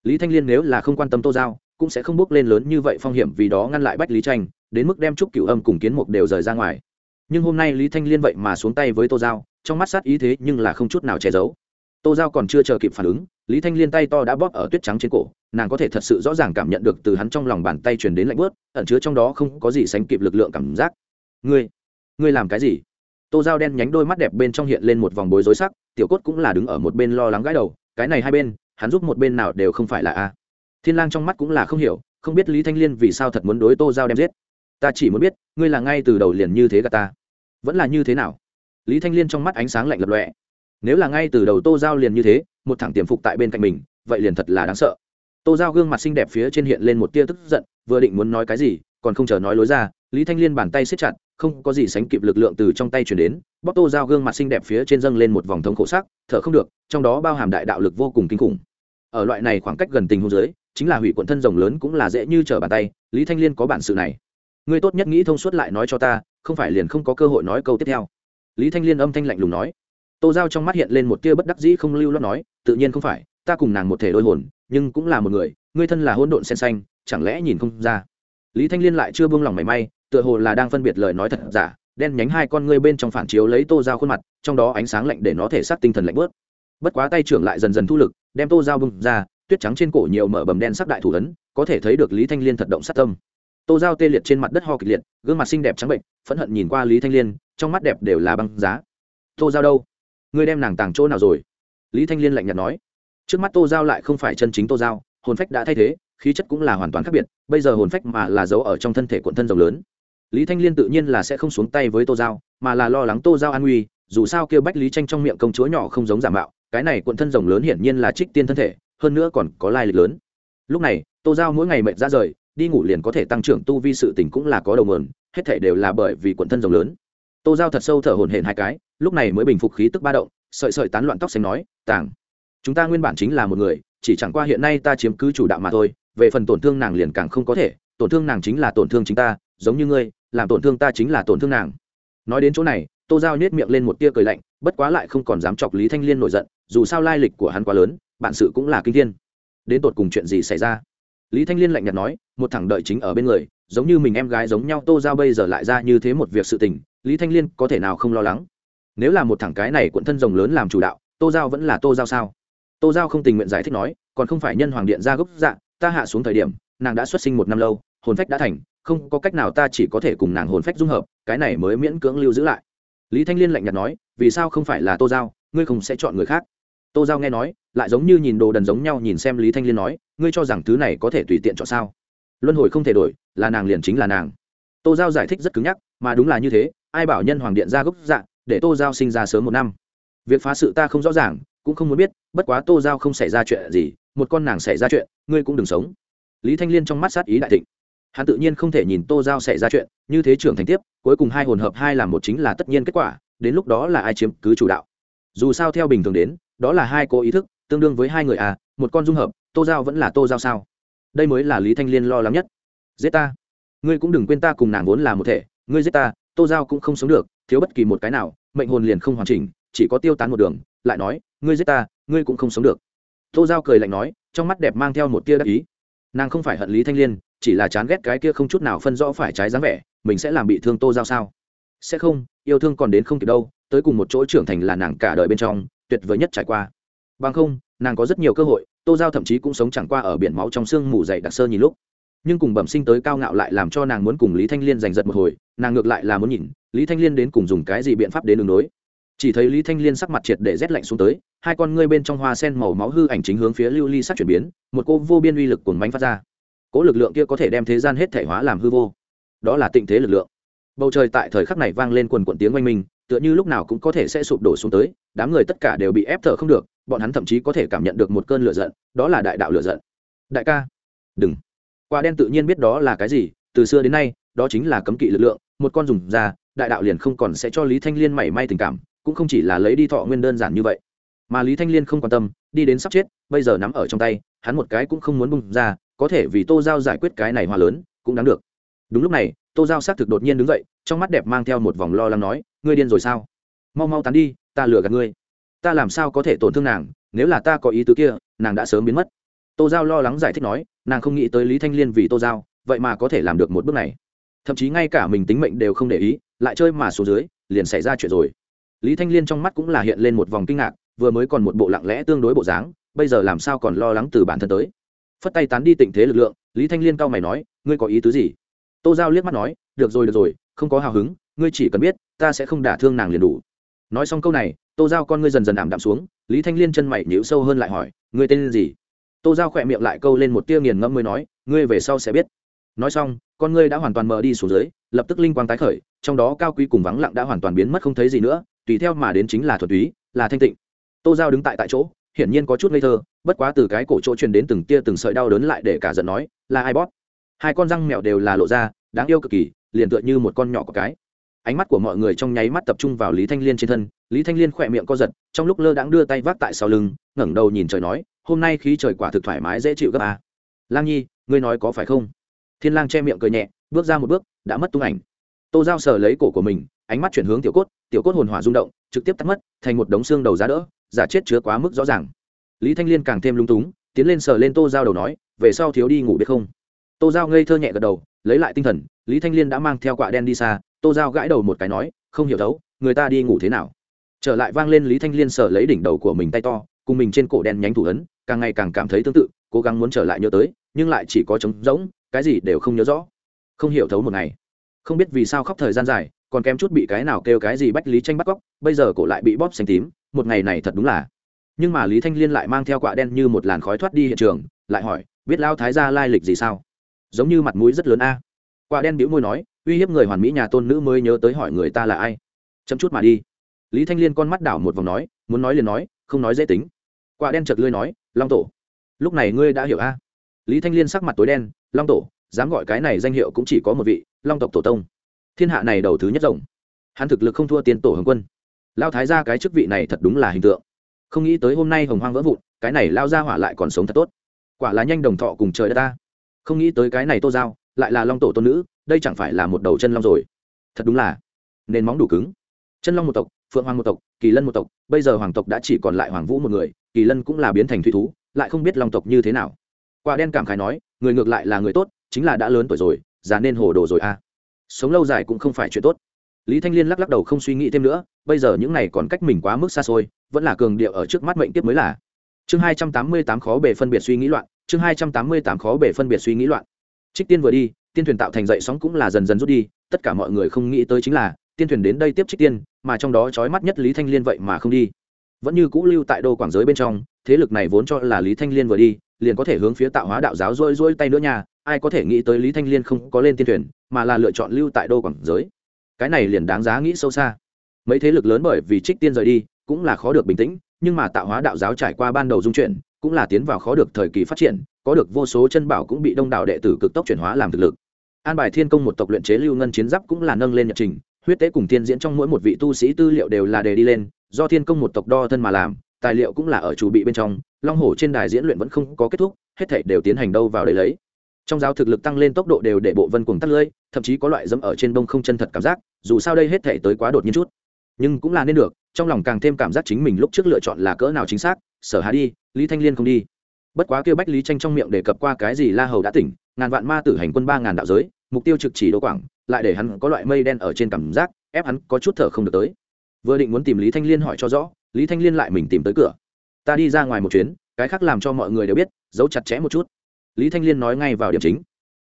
lý thanh liên nếu là không quan tâm tô giao, cũng sẽ không bước lên lớn như vậy phong hiểm vì đó ngăn lại bách lý tranh, đến mức đem trúc cửu âm cùng kiến mục đều rời ra ngoài. Nhưng hôm nay lý thanh liên vậy mà xuống tay với tô giao, trong mắt sát ý thế nhưng là không chút nào che giấu. Tô giao còn chưa chờ kịp phản ứng, lý thanh liên tay to đã bóp ở tuyết trắng trên cổ, nàng có thể thật sự rõ ràng cảm nhận được từ hắn trong lòng bàn tay truyền đến lạnh bớt ẩn chứa trong đó không có gì sánh kịp lực lượng cảm giác. Ngươi ngươi làm cái gì? Tô giao đen nhánh đôi mắt đẹp bên trong hiện lên một vòng bối rối sắc, tiểu cốt cũng là đứng ở một bên lo lắng gãi đầu, cái này hai bên hắn giúp một bên nào đều không phải là a. Thiên lang trong mắt cũng là không hiểu, không biết lý thanh liên vì sao thật muốn đối tô giao đem giết. Ta chỉ muốn biết, ngươi là ngay từ đầu liền như thế gà ta. Vẫn là như thế nào? Lý thanh liên trong mắt ánh sáng lạnh lập lọe nếu là ngay từ đầu tô giao liền như thế, một thẳng tiềm phục tại bên cạnh mình, vậy liền thật là đáng sợ. Tô giao gương mặt xinh đẹp phía trên hiện lên một tia tức giận, vừa định muốn nói cái gì, còn không chờ nói lối ra, lý thanh liên bàn tay siết chặt, không có gì sánh kịp lực lượng từ trong tay chuyển đến bóc tô giao gương mặt xinh đẹp phía trên dâng lên một vòng thống khổ sắc, thở không được, trong đó bao hàm đại đạo lực vô cùng kinh khủng ở loại này khoảng cách gần tình hôn giới chính là hủy quận thân rồng lớn cũng là dễ như trở bàn tay, lý thanh liên có bản sự này. Ngươi tốt nhất nghĩ thông suốt lại nói cho ta, không phải liền không có cơ hội nói câu tiếp theo. Lý thanh liên âm thanh lạnh lùng nói. Tô giao trong mắt hiện lên một tia bất đắc dĩ không lưu lo nói, tự nhiên không phải, ta cùng nàng một thể đôi hồn, nhưng cũng là một người, ngươi thân là hôn độn sen xanh, chẳng lẽ nhìn không ra? Lý thanh liên lại chưa buông lòng mảy may, tựa hồ là đang phân biệt lời nói thật giả, đen nhánh hai con ngươi bên trong phản chiếu lấy tô giao khuôn mặt, trong đó ánh sáng lạnh để nó thể xác tinh thần lạnh bớt. Bất quá tay trưởng lại dần dần thu lực đem tô giao bưng ra, tuyết trắng trên cổ nhiều mở bầm đen sắc đại thủ ấn, có thể thấy được lý thanh liên thật động sát tâm. Tô giao tê liệt trên mặt đất ho kịch liệt, gương mặt xinh đẹp trắng bệnh, phẫn hận nhìn qua lý thanh liên, trong mắt đẹp đều là băng giá. Tô giao đâu? Ngươi đem nàng tàng chỗ nào rồi? Lý thanh liên lạnh nhạt nói. Trước mắt tô giao lại không phải chân chính tô giao, hồn phách đã thay thế, khí chất cũng là hoàn toàn khác biệt, bây giờ hồn phách mà là giấu ở trong thân thể quận thân rồng lớn. Lý thanh liên tự nhiên là sẽ không xuống tay với tô giao, mà là lo lắng tô giao an nguy, dù sao kêu bách lý tranh trong miệng công chúa nhỏ không giống giả mạo cái này cuộn thân rồng lớn hiển nhiên là trích tiên thân thể, hơn nữa còn có lai lịch lớn. Lúc này, tô giao mỗi ngày mệt ra rời, đi ngủ liền có thể tăng trưởng tu vi sự tình cũng là có đầu mườn hết thể đều là bởi vì cuộn thân rồng lớn. Tô giao thật sâu thở hổn hển hai cái, lúc này mới bình phục khí tức ba động, sợi sợi tán loạn tóc xanh nói, tàng, chúng ta nguyên bản chính là một người, chỉ chẳng qua hiện nay ta chiếm cứ chủ đạo mà thôi, về phần tổn thương nàng liền càng không có thể, tổn thương nàng chính là tổn thương chính ta, giống như ngươi, làm tổn thương ta chính là tổn thương nàng. Nói đến chỗ này tô giao nhét miệng lên một tia cười lạnh, bất quá lại không còn dám chọc lý thanh liên nổi giận, dù sao lai lịch của hắn quá lớn, bản sự cũng là kinh thiên. Đến tột cùng chuyện gì xảy ra? Lý thanh liên lạnh nhạt nói, một thằng đợi chính ở bên người, giống như mình em gái giống nhau, tô giao bây giờ lại ra như thế một việc sự tình, lý thanh liên có thể nào không lo lắng? Nếu là một thằng cái này cuộn thân rồng lớn làm chủ đạo, tô giao vẫn là tô giao sao? Tô giao không tình nguyện giải thích nói, còn không phải nhân hoàng điện ra gốc dạng ta hạ xuống thời điểm, nàng đã xuất sinh một năm lâu, hồn phách đã thành, không có cách nào ta chỉ có thể cùng nàng hồn phách dung hợp, cái này mới miễn cưỡng lưu giữ lại lý thanh liên lạnh nhạt nói, vì sao không phải là tô giao, ngươi không sẽ chọn người khác? Tô giao nghe nói, lại giống như nhìn đồ đần giống nhau nhìn xem lý thanh liên nói, ngươi cho rằng thứ này có thể tùy tiện chọn sao? Luân hồi không thể đổi, là nàng liền chính là nàng. Tô giao giải thích rất cứng nhắc, mà đúng là như thế, ai bảo nhân hoàng điện ra gốc dạng để tô giao sinh ra sớm một năm? Việc phá sự ta không rõ ràng, cũng không muốn biết, bất quá tô giao không xảy ra chuyện gì, một con nàng xảy ra chuyện, ngươi cũng đừng sống. Lý thanh liên trong mắt sát ý đại thịnh hắn tự nhiên không thể nhìn tô giao xảy ra chuyện, như thế trưởng thành tiếp, cuối cùng hai hồn hợp hai làm một chính là tất nhiên kết quả, đến lúc đó là ai chiếm cứ chủ đạo. Dù sao theo bình thường đến, đó là hai cô ý thức, tương đương với hai người à một con dung hợp, tô giao vẫn là tô giao sao? Đây mới là lý thanh liên lo lắng nhất. Giết ta. Ngươi cũng đừng quên ta cùng nàng vốn là một thể, ngươi giết ta, tô giao cũng không sống được, thiếu bất kỳ một cái nào, mệnh hồn liền không hoàn chỉnh, chỉ có tiêu tán một đường, lại nói, ngươi giết ta, ngươi cũng không sống được. Tô giao cười lạnh nói, trong mắt đẹp mang theo một tia đắc ý. Nàng không phải hận lý thanh liên chỉ là chán ghét cái kia không chút nào phân rõ phải trái dáng vẻ, mình sẽ làm bị thương tô giao sao? Sẽ không, yêu thương còn đến không kịp đâu, tới cùng một chỗ trưởng thành là nàng cả đời bên trong, tuyệt vời nhất trải qua. Bằng không, nàng có rất nhiều cơ hội, tô giao thậm chí cũng sống chẳng qua ở biển máu trong sương mù dày đặc sơ nhìn lúc. Nhưng cùng bẩm sinh tới cao ngạo lại làm cho nàng muốn cùng lý thanh liên giành giật một hồi, nàng ngược lại là muốn nhìn, lý thanh liên đến cùng dùng cái gì biện pháp đến đường đối. Chỉ thấy lý thanh liên sắc mặt triệt để rét lạnh xuống tới, hai con ngươi bên trong hoa sen màu máu hư ảnh chính hướng phía lưu ly sắc chuyển biến, một cô vô biên uy lực cuồng bánh phát ra cỗ lực lượng kia có thể đem thế gian hết thể hóa làm hư vô. Đó là tịnh thế lực lượng. Bầu trời tại thời khắc này vang lên quần quận tiếng oanh minh, tựa như lúc nào cũng có thể sẽ sụp đổ xuống tới, đám người tất cả đều bị ép thở không được, bọn hắn thậm chí có thể cảm nhận được một cơn lửa giận, đó là đại đạo lửa giận. Đại ca, đừng. Quả đen tự nhiên biết đó là cái gì, từ xưa đến nay, đó chính là cấm kỵ lực lượng, một con dùng ra, đại đạo liền không còn sẽ cho lý thanh liên mảy may tình cảm, cũng không chỉ là lấy đi thọ nguyên đơn giản như vậy. Mà lý thanh liên không quan tâm, đi đến sắp chết, bây giờ nắm ở trong tay, hắn một cái cũng không muốn bung ra có thể vì tô giao giải quyết cái này hoa lớn, cũng đáng được. Đúng lúc này, tô giao xác thực đột nhiên đứng dậy, trong mắt đẹp mang theo một vòng lo lắng nói, ngươi điên rồi sao? Mau mau tán đi, ta lừa gạt ngươi. Ta làm sao có thể tổn thương nàng, nếu là ta có ý tứ kia, nàng đã sớm biến mất. Tô giao lo lắng giải thích nói, nàng không nghĩ tới lý thanh liên vì tô giao, vậy mà có thể làm được một bước này. Thậm chí ngay cả mình tính mệnh đều không để ý, lại chơi mà xuống dưới, liền xảy ra chuyện rồi. Lý thanh liên trong mắt cũng là hiện lên một vòng kinh ngạc, vừa mới còn một bộ lặng lẽ tương đối bộ dáng, bây giờ làm sao còn lo lắng từ bản thân tới? Phất tay tán đi tình thế lực lượng, lý thanh liên cao mày nói, ngươi có ý tứ gì? Tô giao liếc mắt nói, được rồi được rồi, không có hào hứng, ngươi chỉ cần biết, ta sẽ không đả thương nàng liền đủ. Nói xong câu này, tô giao con ngươi dần dần ảm đạm xuống, lý thanh liên chân mày nhíu sâu hơn lại hỏi, ngươi tên gì? Tô giao khỏe miệng lại câu lên một tia nghiền ngẫm mới nói, ngươi về sau sẽ biết. Nói xong, con ngươi đã hoàn toàn mờ đi xuống dưới, lập tức linh quang tái khởi, trong đó cao quý cùng vắng lặng đã hoàn toàn biến mất không thấy gì nữa, tùy theo mà đến chính là thuật túy, là thanh tịnh. Tô giao đứng tại tại chỗ hiển nhiên có chút ngây thơ, bất quá từ cái cổ chỗ truyền đến từng tia từng sợi đau đớn lại để cả giận nói, là ai bót hai con răng mèo đều là lộ ra, đáng yêu cực kỳ, liền tựa như một con nhỏ có cái. Ánh mắt của mọi người trong nháy mắt tập trung vào lý thanh liên trên thân, lý thanh liên khỏe miệng co giật, trong lúc lơ đãng đưa tay vác tại sau lưng, ngẩng đầu nhìn trời nói, hôm nay khí trời quả thực thoải mái dễ chịu gấp à. lang nhi, ngươi nói có phải không? Thiên lang che miệng cười nhẹ, bước ra một bước, đã mất tung ảnh. Tô giao sờ lấy cổ của mình, ánh mắt chuyển hướng tiểu cốt tiểu cốt hồn hỏa rung động, trực tiếp tắt mất, thành một đống xương đầu giá đỡ giả chết chứa quá mức rõ ràng. Lý thanh liên càng thêm lung túng, tiến lên sờ lên tô giao đầu nói, về sau thiếu đi ngủ biết không? Tô giao ngây thơ nhẹ gật đầu, lấy lại tinh thần, lý thanh liên đã mang theo quạ đen đi xa, tô giao gãi đầu một cái nói, không hiểu thấu, người ta đi ngủ thế nào? Trở lại vang lên lý thanh liên sờ lấy đỉnh đầu của mình tay to, cùng mình trên cổ đen nhánh thủ ấn, càng ngày càng cảm thấy tương tự, cố gắng muốn trở lại nhớ tới, nhưng lại chỉ có trống rỗng, cái gì đều không nhớ rõ. Không hiểu thấu một ngày. Không biết vì sao khóc thời gian dài còn kém chút bị cái nào kêu cái gì bách lý tranh bắt cóc, bây giờ cổ lại bị bóp xanh tím, một ngày này thật đúng là. Nhưng mà lý thanh liên lại mang theo quạ đen như một làn khói thoát đi hiện trường, lại hỏi, biết lao thái gia lai lịch gì sao? Giống như mặt mũi rất lớn a. À. quạ đen bĩu môi nói, uy hiếp người hoàn mỹ nhà tôn nữ mới nhớ tới hỏi người ta là ai. Chấm chút mà đi. Lý thanh liên con mắt đảo một vòng nói, muốn nói liền nói, không nói dễ tính. Quạ đen chật lươi nói, long tổ, lúc này ngươi đã hiểu a. Lý thanh liên sắc mặt tối đen, long tổ, dám gọi cái này danh hiệu cũng chỉ có một vị, long tộc tổ tông thiên hạ này đầu thứ nhất rồng. Hắn thực lực không thua tiền tổ hồng quân. Lao thái ra cái chức vị này thật đúng là hình tượng. Không nghĩ tới hôm nay hồng hoang vỡ vụn, cái này lao ra hỏa lại còn sống thật tốt. Quả là nhanh đồng thọ cùng trời đất ta. Không nghĩ tới cái này tô giao, lại là long tổ tôn nữ, đây chẳng phải là một đầu chân long rồi. Thật đúng là nền móng đủ cứng. Chân long một tộc, phượng hoàng một tộc, kỳ lân một tộc, bây giờ hoàng tộc đã chỉ còn lại hoàng vũ một người, kỳ lân cũng là biến thành thủy thú, lại không biết long tộc như thế nào. Quả đen cảm khái nói, người ngược lại là người tốt, chính là đã lớn tuổi rồi, già nên hồ đồ rồi a à sống lâu dài cũng không phải chuyện tốt. Lý thanh liên lắc lắc đầu không suy nghĩ thêm nữa, bây giờ những này còn cách mình quá mức xa xôi, vẫn là cường điệu ở trước mắt mệnh tiếp mới là. Chương hai trăm tám mươi tám khó bề phân biệt suy nghĩ loạn, chương hai trăm tám mươi tám khó bề phân biệt suy nghĩ loạn. Trích tiên vừa đi, tiên thuyền tạo thành dậy sóng cũng là dần dần rút đi, tất cả mọi người không nghĩ tới chính là, tiên thuyền đến đây tiếp trích tiên, mà trong đó trói mắt nhất lý thanh liên vậy mà không đi. Vẫn như cũ lưu tại đô quảng giới bên trong, thế lực này vốn cho là lý thanh liên vừa đi, liền có thể hướng phía tạo hóa đạo giáo rôi rôi tay nữa nha ai có thể nghĩ tới lý thanh liên không có lên tiên thuyền, mà là lựa chọn lưu tại đô quảng giới. Cái này liền đáng giá nghĩ sâu xa. Mấy thế lực lớn bởi vì trích tiên rời đi, cũng là khó được bình tĩnh, nhưng mà tạo hóa đạo giáo trải qua ban đầu dung chuyển, cũng là tiến vào khó được thời kỳ phát triển, có được vô số chân bảo cũng bị đông đảo đệ tử cực tốc chuyển hóa làm thực lực. An bài thiên công một tộc luyện chế lưu ngân chiến giáp cũng là nâng lên nhật trình, huyết tế cùng thiên diễn trong mỗi một vị tu sĩ tư liệu đều là đề đi lên, do thiên công một tộc đo thân mà làm, tài liệu cũng là ở chủ bị bên trong, long hổ trên đài diễn luyện vẫn không có kết thúc, hết thảy đều tiến hành đâu vào đấy lấy trong giáo thực lực tăng lên tốc độ đều để bộ vân cuồng tắt lưỡi, thậm chí có loại dẫm ở trên đông không chân thật cảm giác, dù sao đây hết thể tới quá đột nhiên chút. Nhưng cũng là nên được, trong lòng càng thêm cảm giác chính mình lúc trước lựa chọn là cỡ nào chính xác, sở hà đi, lý thanh liên không đi. Bất quá kêu bách lý tranh trong miệng đề cập qua cái gì la hầu đã tỉnh, ngàn vạn ma tử hành quân ba ngàn đạo giới, mục tiêu trực chỉ đỗ quảng, lại để hắn có loại mây đen ở trên cảm giác, ép hắn có chút thở không được tới. Vừa định muốn tìm lý thanh liên hỏi cho rõ, lý thanh liên lại mình tìm tới cửa. Ta đi ra ngoài một chuyến, cái khác làm cho mọi người đều biết, giấu chặt chẽ một chút lý thanh liên nói ngay vào điểm chính.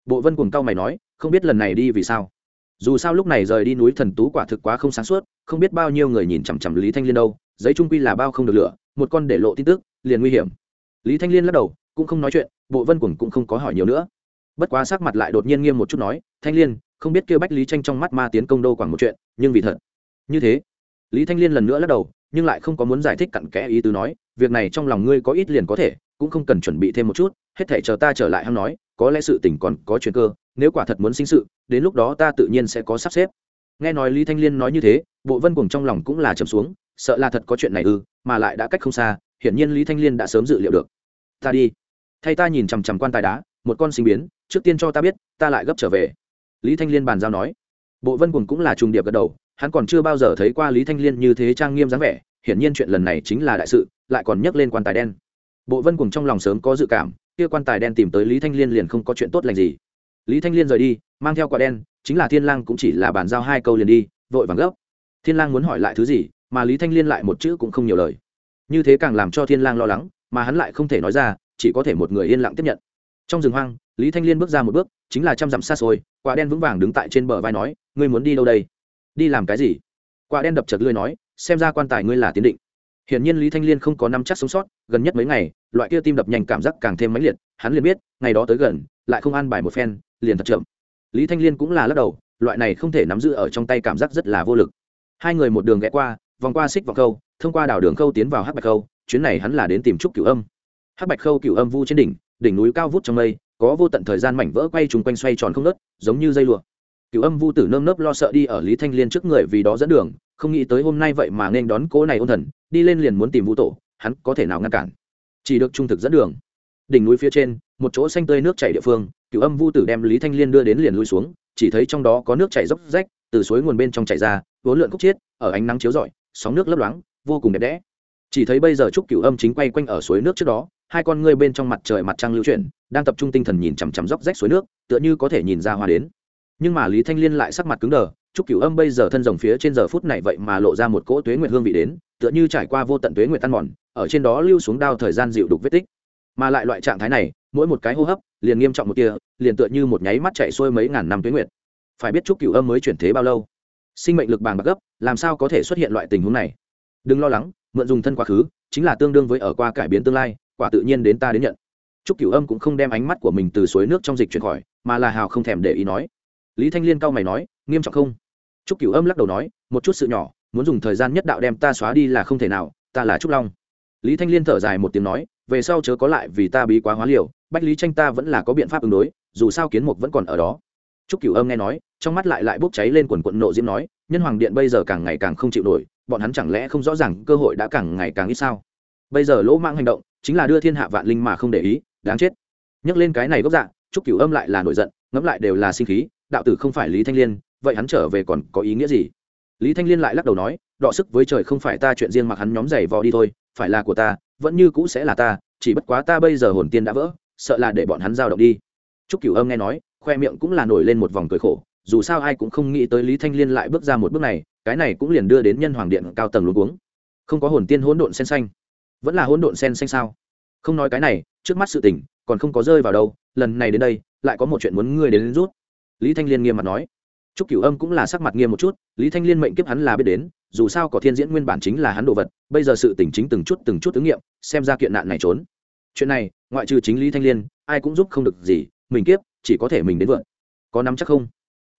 Bộ vân cùng cao mày nói, không biết lần này đi vì sao. Dù sao lúc này rời đi núi thần tú quả thực quá không sáng suốt, không biết bao nhiêu người nhìn chằm chằm lý thanh liên đâu, giấy trung quy là bao không được lửa, một con để lộ tin tức, liền nguy hiểm. Lý thanh liên lắc đầu, cũng không nói chuyện, bộ vân cùng cũng không có hỏi nhiều nữa. Bất quá sắc mặt lại đột nhiên nghiêm một chút nói, thanh liên, không biết kêu bách lý tranh trong mắt ma tiến công đâu quảng một chuyện, nhưng vì thật. Như thế, lý thanh liên lần nữa lắc đầu, nhưng lại không có muốn giải thích cặn kẽ ý tứ nói, việc này trong lòng ngươi có ít liền có thể, cũng không cần chuẩn bị thêm một chút hết thể chờ ta trở lại hăng nói, có lẽ sự tình còn có chuyện cơ, nếu quả thật muốn sinh sự, đến lúc đó ta tự nhiên sẽ có sắp xếp. Nghe nói lý thanh liên nói như thế, bộ vân cùng trong lòng cũng là trầm xuống, sợ là thật có chuyện này ư, mà lại đã cách không xa, hiển nhiên lý thanh liên đã sớm dự liệu được. Ta đi. Thay ta nhìn chằm chằm quan tài đá, một con sinh biến, trước tiên cho ta biết, ta lại gấp trở về. Lý thanh liên bàn giao nói. Bộ vân cùng cũng là trùng điệp gật đầu, hắn còn chưa bao giờ thấy qua lý thanh liên như thế trang nghiêm dáng vẻ, hiển nhiên chuyện lần này chính là đại sự, lại còn nhắc lên quan tài đen bộ vân cùng trong lòng sớm có dự cảm, kia quan tài đen tìm tới lý thanh liên liền không có chuyện tốt lành gì. Lý thanh liên rời đi, mang theo quả đen, chính là thiên lang cũng chỉ là bàn giao hai câu liền đi, vội vàng gấp. Thiên lang muốn hỏi lại thứ gì, mà lý thanh liên lại một chữ cũng không nhiều lời. Như thế càng làm cho thiên lang lo lắng, mà hắn lại không thể nói ra, chỉ có thể một người yên lặng tiếp nhận. Trong rừng hoang, lý thanh liên bước ra một bước, chính là trăm dặm xa xôi, quả đen vững vàng đứng tại trên bờ vai nói, ngươi muốn đi đâu đây? Đi làm cái gì? Quả đen đập chật lưỡi nói, xem ra quan tài ngươi là tiến định hiển nhiên lý thanh liên không có năm chắc sống sót, gần nhất mấy ngày, loại kia tim đập nhanh cảm giác càng thêm mãnh liệt, hắn liền biết, ngày đó tới gần, lại không an bài một phen, liền thật chậm. Lý thanh liên cũng là lắc đầu, loại này không thể nắm giữ ở trong tay cảm giác rất là vô lực. Hai người một đường ghé qua, vòng qua xích vào câu thông qua đảo đường câu tiến vào hắc bạch câu. chuyến này hắn là đến tìm trúc cửu âm. Hắc bạch khâu cửu âm vu trên đỉnh đỉnh núi cao vút trong mây, có vô tận thời gian mảnh vỡ quay trùng quanh xoay tròn không nớt giống như dây lụa. Cửu âm vu tử nơm nớp lo sợ đi ở lý thanh liên trước người vì đó dẫn đường không nghĩ tới hôm nay vậy mà nên đón cố này ôn thần, đi lên liền muốn tìm vũ tổ, hắn có thể nào ngăn cản? Chỉ được trung thực dẫn đường. Đỉnh núi phía trên, một chỗ xanh tươi nước chảy địa phương cửu âm vu tử đem lý thanh liên đưa đến liền lui xuống, chỉ thấy trong đó có nước chảy dốc rách, từ suối nguồn bên trong chảy ra vốn lượn khúc chiết, ở ánh nắng chiếu rọi, sóng nước lấp loáng, vô cùng đẹp đẽ. Chỉ thấy bây giờ trúc cửu âm chính quay quanh ở suối nước trước đó, hai con ngươi bên trong mặt trời mặt trăng lưu chuyển, đang tập trung tinh thần nhìn chằm chằm dốc rách suối nước, tựa như có thể nhìn ra hoa đến. Nhưng mà lý thanh liên lại sắc mặt cứng đờ trúc cửu âm bây giờ thân rồng phía trên giờ phút này vậy mà lộ ra một cỗ tuế nguyệt hương vị đến, tựa như trải qua vô tận tuế nguyệt tan mòn, ở trên đó lưu xuống đao thời gian dịu đục vết tích. Mà lại loại trạng thái này, mỗi một cái hô hấp, liền nghiêm trọng một kia, liền tựa như một nháy mắt chạy xuôi mấy ngàn năm tuế nguyệt. Phải biết trúc cửu âm mới chuyển thế bao lâu? Sinh mệnh lực bàng bạc gấp, làm sao có thể xuất hiện loại tình huống này? Đừng lo lắng, mượn dùng thân quá khứ, chính là tương đương với ở qua cải biến tương lai, quả tự nhiên đến ta đến nhận. Trúc cửu âm cũng không đem ánh mắt của mình từ suối nước trong dịch chuyển khỏi, mà là hào không thèm để ý nói. Lý thanh liên cau mày nói, nghiêm trọng không? Trúc cửu âm lắc đầu nói, một chút sự nhỏ, muốn dùng thời gian nhất đạo đem ta xóa đi là không thể nào, ta là trúc long. Lý thanh liên thở dài một tiếng nói, về sau chớ có lại vì ta bí quá hóa liều, bách lý tranh ta vẫn là có biện pháp ứng đối, dù sao kiến mục vẫn còn ở đó. Trúc cửu âm nghe nói, trong mắt lại lại bốc cháy lên quần quận nộ diễm nói, nhân hoàng điện bây giờ càng ngày càng không chịu nổi, bọn hắn chẳng lẽ không rõ ràng cơ hội đã càng ngày càng ít sao? Bây giờ lỗ mang hành động, chính là đưa thiên hạ vạn linh mà không để ý, đáng chết. Nhắc lên cái này gốc dạ trúc cửu âm lại là nổi giận, ngẫm lại đều là sinh khí, đạo tử không phải lý thanh liên vậy hắn trở về còn có ý nghĩa gì? Lý thanh liên lại lắc đầu nói đọ sức với trời không phải ta chuyện riêng mặc hắn nhóm giày vò đi thôi phải là của ta vẫn như cũ sẽ là ta chỉ bất quá ta bây giờ hồn tiên đã vỡ sợ là để bọn hắn giao động đi. Trúc cửu âm nghe nói khoe miệng cũng là nổi lên một vòng cười khổ dù sao ai cũng không nghĩ tới lý thanh liên lại bước ra một bước này cái này cũng liền đưa đến nhân hoàng điện cao tầng luôn uống không có hồn tiên hỗn độn sen xanh. Vẫn là hỗn độn sen xanh sao? Không nói cái này trước mắt sự tình còn không có rơi vào đâu lần này đến đây lại có một chuyện muốn ngươi đến, đến rút. Lý thanh liên nghiêm mặt nói. Trúc Cửu Âm cũng là sắc mặt nghiêm một chút, Lý Thanh Liên mệnh kiếp hắn là biết đến, dù sao có thiên diễn nguyên bản chính là hắn đồ vật, bây giờ sự tình chính từng chút từng chút ứng nghiệm, xem ra kiện nạn này trốn. Chuyện này, ngoại trừ chính Lý Thanh Liên, ai cũng giúp không được gì, mình kiếp, chỉ có thể mình đến vượn. Có nắm chắc không?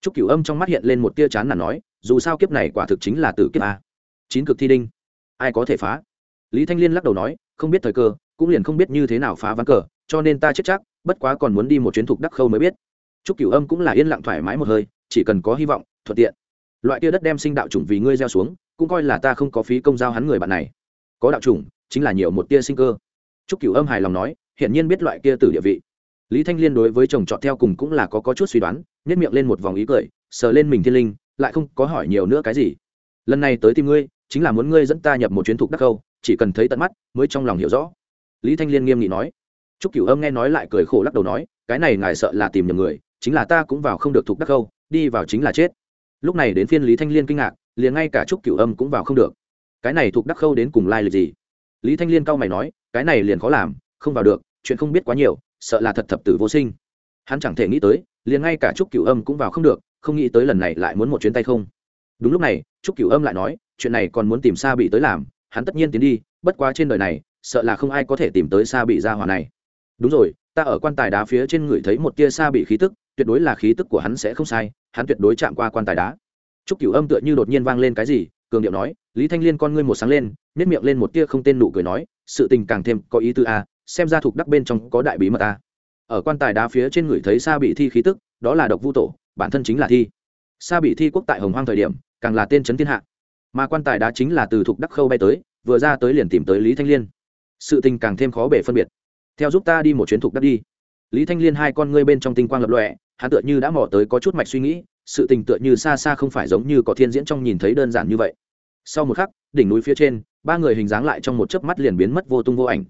Trúc Cửu Âm trong mắt hiện lên một tia chán nản nói, dù sao kiếp này quả thực chính là tử kiếp a. Chín cực thi đinh, ai có thể phá? Lý Thanh Liên lắc đầu nói, không biết thời cơ, cũng liền không biết như thế nào phá ván cờ, cho nên ta chết chắc, bất quá còn muốn đi một chuyến thuộc đắc khâu mới biết. Trúc Cửu Âm cũng là yên lặng thoải mái một hơi, chỉ cần có hy vọng thuận tiện. Loại kia đất đem sinh đạo chủng vì ngươi gieo xuống cũng coi là ta không có phí công giao hắn người bạn này. Có đạo chủng chính là nhiều một tia sinh cơ. Trúc cửu âm hài lòng nói hiện nhiên biết loại kia từ địa vị. Lý thanh liên đối với chồng chọn theo cùng cũng là có, có chút suy đoán nhét miệng lên một vòng ý cười sờ lên mình thiên linh lại không có hỏi nhiều nữa cái gì. Lần này tới tìm ngươi chính là muốn ngươi dẫn ta nhập một chuyến thục đắc câu chỉ cần thấy tận mắt mới trong lòng hiểu rõ. Lý thanh liên nghiêm nghị nói. Trúc cửu âm nghe nói lại cười khổ lắc đầu nói cái này ngài sợ là tìm nhầm người chính là ta cũng vào không được thuộc đắc câu đi vào chính là chết. Lúc này đến phiên lý thanh liên kinh ngạc, liền ngay cả trúc cửu âm cũng vào không được. Cái này thuộc đắc khâu đến cùng lai lịch gì? Lý thanh liên cau mày nói, cái này liền khó làm, không vào được, chuyện không biết quá nhiều, sợ là thật thập tử vô sinh. Hắn chẳng thể nghĩ tới, liền ngay cả trúc cửu âm cũng vào không được, không nghĩ tới lần này lại muốn một chuyến tay không. Đúng lúc này, trúc cửu âm lại nói, chuyện này còn muốn tìm xa bị tới làm, hắn tất nhiên tiến đi, bất quá trên đời này, sợ là không ai có thể tìm tới xa bị ra hỏa này. Đúng rồi, ta ở quan tài đá phía trên người thấy một tia xa bị khí tức tuyệt đối là khí tức của hắn sẽ không sai, hắn tuyệt đối chạm qua quan tài đá. Trúc cửu âm tựa như đột nhiên vang lên cái gì, cường điệu nói, lý thanh liên con ngươi một sáng lên nếp miệng lên một tia không tên nụ cười nói, sự tình càng thêm có ý tư a, xem ra thuộc đắc bên trong có đại bí mật a. Ở quan tài đá phía trên người thấy xa bị thi khí tức, đó là độc vu tổ, bản thân chính là thi. Xa bị thi quốc tại hồng hoang thời điểm, càng là tên trấn thiên hạ. Mà quan tài đá chính là từ thuộc đắc khâu bay tới, vừa ra tới liền tìm tới lý thanh liên. Sự tình càng thêm khó bể phân biệt. Theo giúp ta đi một chuyến thuộc đắc đi. Lý thanh liên hai con ngươi bên trong tinh quang lập lọe hắn tựa như đã mò tới có chút mạch suy nghĩ, sự tình tựa như xa xa không phải giống như có thiên diễn trong nhìn thấy đơn giản như vậy. Sau một khắc, đỉnh núi phía trên, ba người hình dáng lại trong một chớp mắt liền biến mất vô tung vô ảnh.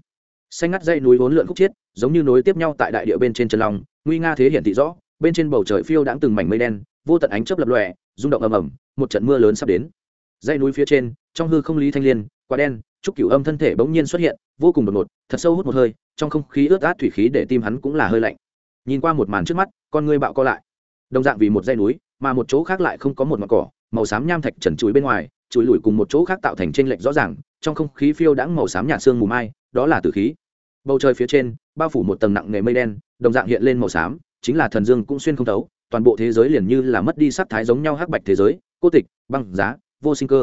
Xanh ngắt dây núi vốn lượn khúc chiết, giống như nối tiếp nhau tại đại địa bên trên chân lòng nguy nga thế hiển thị rõ, bên trên bầu trời phiêu đãng từng mảnh mây đen, vô tận ánh chớp lập lòe, rung động ầm ầm, một trận mưa lớn sắp đến. Dây núi phía trên, trong hư không lý thanh liên, quả đen, trúc cửu âm thân thể bỗng nhiên xuất hiện, vô cùng đột ngột, thật sâu hút một hơi, trong không khí ướt át thủy khí để tim hắn cũng là hơi lạnh. Nhìn qua một màn trước mắt con ngươi bạo co lại. Đồng dạng vì một dây núi, mà một chỗ khác lại không có một mặt cỏ, màu xám nham thạch trần chuối bên ngoài chuối lùi cùng một chỗ khác tạo thành t r ê n lệch rõ ràng, trong không khí phiêu đãng màu xám nhạt sương mù mai, đó là tử khí. Bầu trời phía trên, bao phủ một tầng nặng nghề mây đen, đồng dạng hiện lên màu xám, chính là thần dương cũng xuyên không thấu, toàn bộ thế giới liền như là mất đi sắc thái giống nhau hắc bạch thế giới, cô tịch, băng, giá, vô sinh cơ.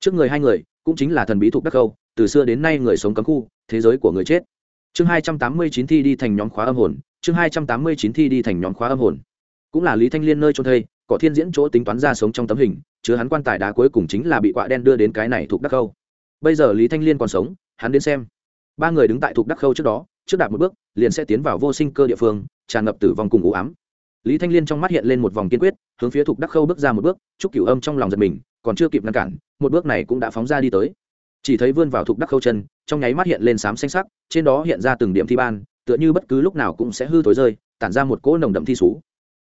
Trước người hai người, cũng chính là thần bí thuộc đắc câu từ xưa đến nay người sống cấm khu, thế giới của người chết. Chương hai trăm tám mươi chín thi đi thành nhóm khóa âm hồn chương hai trăm tám mươi chín thi đi thành nhóm khóa âm hồn. Cũng là lý thanh liên nơi trôn thây, cỏ thiên diễn chỗ tính toán ra sống trong tấm hình, chứa hắn quan tài đá cuối cùng chính là bị quạ đen đưa đến cái này thuộc đắc khâu. Bây giờ lý thanh liên còn sống, hắn đến xem. Ba người đứng tại thuộc đắc khâu trước đó, trước đạt một bước, liền sẽ tiến vào vô sinh cơ địa phương, tràn ngập tử vong cùng u ám. Lý thanh liên trong mắt hiện lên một vòng kiên quyết, hướng phía thuộc đắc khâu bước ra một bước, chúc cửu âm trong lòng giật mình, còn chưa kịp ngăn cản, một bước này cũng đã phóng ra đi tới. Chỉ thấy vươn vào thuộc đắc khâu chân, trong nháy mắt hiện lên xám xanh sắc, trên đó hiện ra từng điểm thi ban tựa như bất cứ lúc nào cũng sẽ hư thối rơi, tản ra một cỗ nồng đậm thi xú.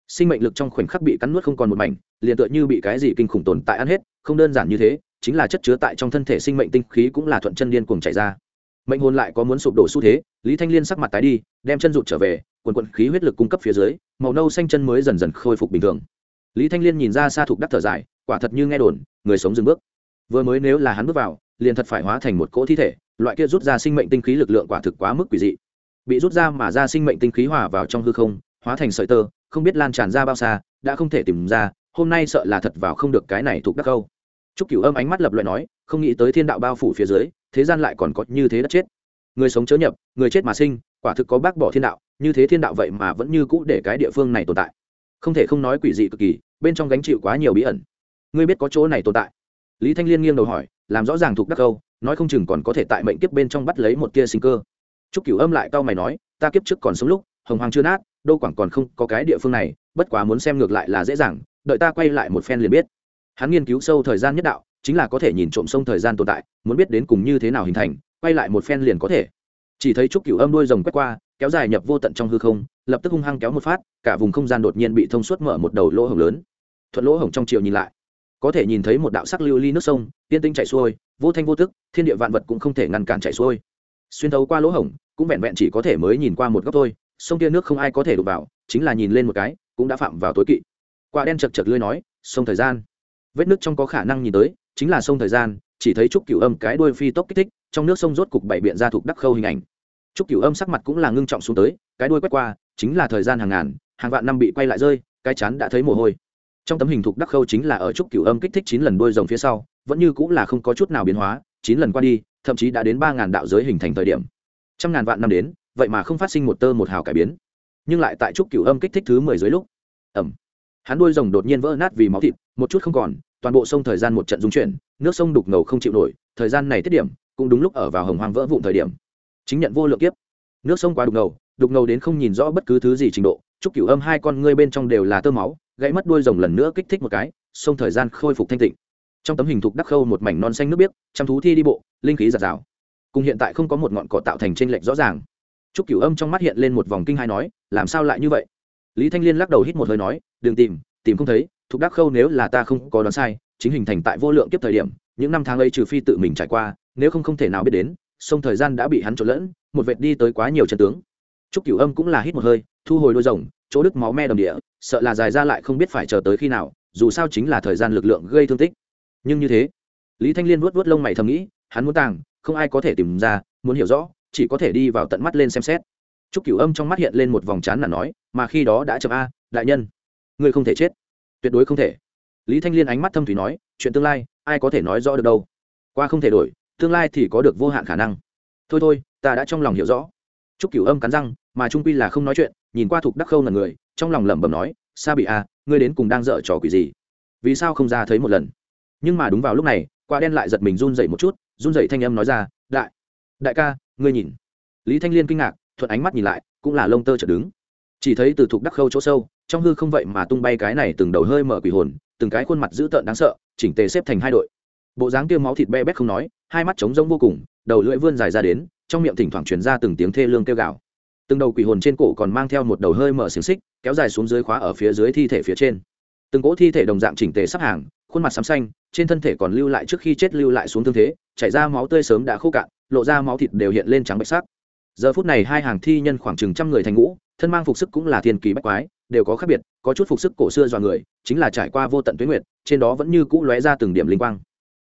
Sinh mệnh lực trong khoảnh khắc bị cắn nuốt không còn một mảnh, liền tựa như bị cái gì kinh khủng tồn tại ăn hết, không đơn giản như thế, chính là chất chứa tại trong thân thể sinh mệnh tinh khí cũng là thuận chân điên cuồng chảy ra. Mệnh hồn lại có muốn sụp đổ xu thế, lý thanh liên sắc mặt tái đi, đem chân rụt trở về, quần quận khí huyết lực cung cấp phía dưới, màu nâu xanh chân mới dần dần khôi phục bình thường. Lý thanh liên nhìn ra xa thục đắc thở dài, quả thật như nghe đồn, người sống dừng bước. Vừa mới nếu là hắn bước vào, liền thật phải hóa thành một cỗ thi thể, loại kia rút ra sinh mệnh tinh khí lực lượng quả thực quá mức quỷ dị bị rút ra mà ra sinh mệnh tinh khí hòa vào trong hư không hóa thành sợi tơ không biết lan tràn ra bao xa đã không thể tìm ra hôm nay sợ là thật vào không được cái này thuộc đắc câu Trúc Cửu Âm ánh mắt lập loại nói, không nghĩ tới thiên đạo bao phủ phía dưới, thế gian lại còn có như thế đất chết. Người sống chớ nhập, người chết mà sinh, quả thực có bác bỏ thiên đạo, như thế thiên đạo vậy mà vẫn như cũ để cái địa phương này tồn tại. Không thể không nói quỷ dị cực kỳ, bên trong gánh chịu quá nhiều bí ẩn. Ngươi biết có chỗ này tồn tại? Lý Thanh Liên nghiêng đầu hỏi, làm rõ ràng thuộc đắc câu, nói không chừng còn có thể tại mệnh kiếp bên trong bắt lấy một tia sinh cơ. Trúc Cửu Âm lại cau mày nói, ta kiếp trước còn sống lúc, hồng hoàng chưa nát, đô quảng còn không có cái địa phương này bất quá muốn xem ngược lại là dễ dàng đợi ta quay lại một phen liền biết. Hắn nghiên cứu sâu thời gian nhất đạo chính là có thể nhìn trộm sông thời gian tồn tại muốn biết đến cùng như thế nào hình thành quay lại một phen liền có thể. Chỉ thấy trúc cửu âm đuôi rồng quét qua kéo dài nhập vô tận trong hư không lập tức hung hăng kéo một phát cả vùng không gian đột nhiên bị thông suốt mở một đầu lỗ hổng lớn. Thuận lỗ hổng trong chiều nhìn lại có thể nhìn thấy một đạo sắc lưu ly nước sông tiên tinh chảy xuôi vô thanh vô tức thiên địa vạn vật cũng không thể ngăn cản chảy xuôi xuyên thấu qua lỗ hổng, cũng vẹn vẹn chỉ có thể mới nhìn qua một góc thôi, sông kia nước không ai có thể đụng vào, chính là nhìn lên một cái, cũng đã phạm vào tối kỵ. Quả đen chật chật lưới nói, sông thời gian. Vết nước trong có khả năng nhìn tới, chính là sông thời gian, chỉ thấy trúc cửu âm cái đuôi phi tốc kích thích, trong nước sông rốt cục bảy biện ra thuộc đắc khâu hình ảnh. Trúc cửu âm sắc mặt cũng là ngưng trọng xuống tới, cái đuôi quét qua, chính là thời gian hàng ngàn, hàng vạn năm bị quay lại rơi, cái chán đã thấy mồ hôi. Trong tấm hình thuộc đắc khâu chính là ở trúc cửu âm kích thích chín lần đuôi rồng phía sau, vẫn như cũng là không có chút nào biến hóa, chín lần qua đi thậm chí đã đến ba ngàn đạo giới hình thành thời điểm. Trăm ngàn vạn năm đến, vậy mà không phát sinh một tơ một hào cải biến. Nhưng lại tại trúc cửu âm kích thích thứ mười dưới lúc ẩm hắn đuôi rồng đột nhiên vỡ nát vì máu thịt, một chút không còn, toàn bộ sông thời gian một trận dung chuyển, nước sông đục ngầu không chịu nổi, thời gian này tiết điểm, cũng đúng lúc ở vào hồng hoang vỡ vụn thời điểm. Chính nhận vô lượng kiếp. Nước sông quá đục ngầu đục ngầu đến không nhìn rõ bất cứ thứ gì trình độ, trúc cửu âm hai con ngươi bên trong đều là tơ máu, gãy mất đuôi rồng lần nữa kích thích một cái, sông thời gian khôi phục thanh tịnh trong tấm hình thục đắc khâu một mảnh non xanh nước biếc chăm thú thi đi bộ linh khí giạt rào cùng hiện tại không có một ngọn cỏ tạo thành tranh lệch rõ ràng Trúc Cửu Âm trong mắt hiện lên một vòng kinh hai nói, làm sao lại như vậy? Lý Thanh Liên lắc đầu hít một hơi nói, đừng tìm, tìm không thấy, thuộc đắc khâu nếu là ta không có đoán sai, chính hình thành tại vô lượng kiếp thời điểm, những năm tháng ấy trừ phi tự mình trải qua, nếu không không thể nào biết đến, sông thời gian đã bị hắn trộn lẫn, một vệt đi tới quá nhiều chân tướng. Trúc Cửu Âm cũng là hít một hơi, thu hồi đôi rồng, chỗ đức máu me đầm địa sợ là dài ra lại không biết phải chờ tới khi nào dù sao chính là thời gian lực lượng gây thương tích nhưng như thế lý thanh liên vuốt vuốt lông mày thầm nghĩ hắn muốn tàng không ai có thể tìm ra muốn hiểu rõ chỉ có thể đi vào tận mắt lên xem xét Trúc Cửu Âm trong mắt hiện lên một vòng chán là nói, mà khi đó đã chậm a, đại nhân, ngươi không thể chết, tuyệt đối không thể. Lý Thanh Liên ánh mắt thâm thủy nói, chuyện tương lai, ai có thể nói rõ được đâu. Qua không thể đổi, tương lai thì có được vô hạn khả năng. Thôi thôi, ta đã trong lòng hiểu rõ. Trúc Cửu Âm cắn răng, mà trung quy là không nói chuyện, nhìn qua thục Đắc Khâu là người, trong lòng lẩm bẩm nói, "Sa bị a, à, ngươi đến cùng đang dở trò quỷ gì? Vì sao không ra thấy một lần?" Nhưng mà đúng vào lúc này, quả đen lại giật mình run rẩy một chút, run rẩy thanh âm nói ra, "Đại, đại ca, ngươi nhìn." Lý Thanh Liên kinh ngạc, thuận ánh mắt nhìn lại cũng là lông tơ chợt đứng. Chỉ thấy từ thục đắc khâu chỗ sâu trong hư không vậy mà tung bay cái này từng đầu hơi mở quỷ hồn từng cái khuôn mặt dữ tợn đáng sợ chỉnh tề xếp thành hai đội. Bộ dáng tiêu máu thịt be bét không nói hai mắt trống rỗng vô cùng đầu lưỡi vươn dài ra đến trong miệng thỉnh thoảng truyền ra từng tiếng thê lương kêu gào. Từng đầu quỷ hồn trên cổ còn mang theo một đầu hơi mở xiềng xích kéo dài xuống dưới khóa ở phía dưới thi thể phía trên. Từng cỗ thi thể đồng dạng chỉnh tề sắp hàng khuôn mặt xám xanh, trên thân thể còn lưu lại trước khi chết lưu lại xuống thương thế, chảy ra máu tươi sớm đã khô cạn, lộ ra máu thịt đều hiện lên trắng bạch sắc. Giờ phút này hai hàng thi nhân khoảng chừng trăm người thành ngũ, thân mang phục sức cũng là thiên kỳ bách quái, đều có khác biệt, có chút phục sức cổ xưa dọa người, chính là trải qua vô tận tuyến nguyệt, trên đó vẫn như cũ lóe ra từng điểm linh quang.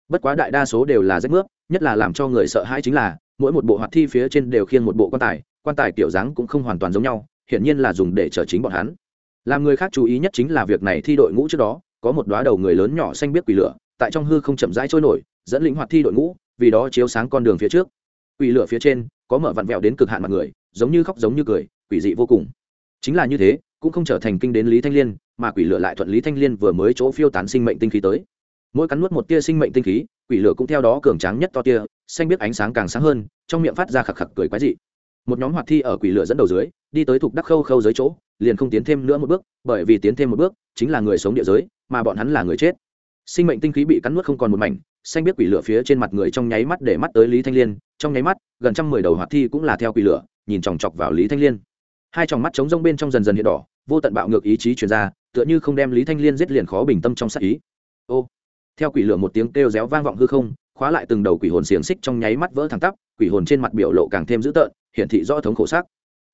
Bất quá đại đa số đều là rách nước nhất là làm cho người sợ hãi chính là, mỗi một bộ hoạt thi phía trên đều khiêng một bộ quan tài quan tài kiểu dáng cũng không hoàn toàn giống nhau, hiển nhiên là dùng để chở chính bọn hắn. Làm người khác chú ý nhất chính là việc này thi đội ngũ trước đó có một đóa đầu người lớn nhỏ xanh biết quỷ lửa, tại trong hư không chậm rãi trôi nổi, dẫn lĩnh hoạt thi đội ngũ, vì đó chiếu sáng con đường phía trước. Quỷ lửa phía trên, có mở vặn vẹo đến cực hạn mặt người, giống như khóc giống như cười, quỷ dị vô cùng. Chính là như thế, cũng không trở thành kinh đến lý thanh liên, mà quỷ lửa lại thuận lý thanh liên vừa mới chỗ phiêu tán sinh mệnh tinh khí tới. Mỗi cắn nuốt một tia sinh mệnh tinh khí, quỷ lửa cũng theo đó cường tráng nhất to tia, xanh biết ánh sáng càng sáng hơn, trong miệng phát ra khạc khạc cười quái dị. Một nhóm hoạt thi ở quỷ lửa dẫn đầu dưới, đi tới thuộc đắc khâu khâu dưới chỗ, liền không tiến thêm nữa một bước, bởi vì tiến thêm một bước, chính là người sống địa giới mà bọn hắn là người chết. Sinh mệnh tinh khí bị cắn nuốt không còn một mảnh, xanh biết quỷ lửa phía trên mặt người trong nháy mắt để mắt tới lý thanh liên, trong nháy mắt, gần trăm mười đầu hoạt thi cũng là theo quỷ lửa, nhìn chòng chọc vào lý thanh liên. Hai tròng mắt trống rông bên trong dần dần hiện đỏ, vô tận bạo ngược ý chí chuyển ra, tựa như không đem lý thanh liên giết liền khó bình tâm trong sát ý. Ô, theo quỷ lửa một tiếng kêu réo vang vọng hư không, khóa lại từng đầu quỷ hồn xiềng xích trong nháy mắt vỡ thẳng tắp, quỷ hồn trên mặt biểu lộ càng thêm dữ tợn, hiển thị rõ thống khổ sắc.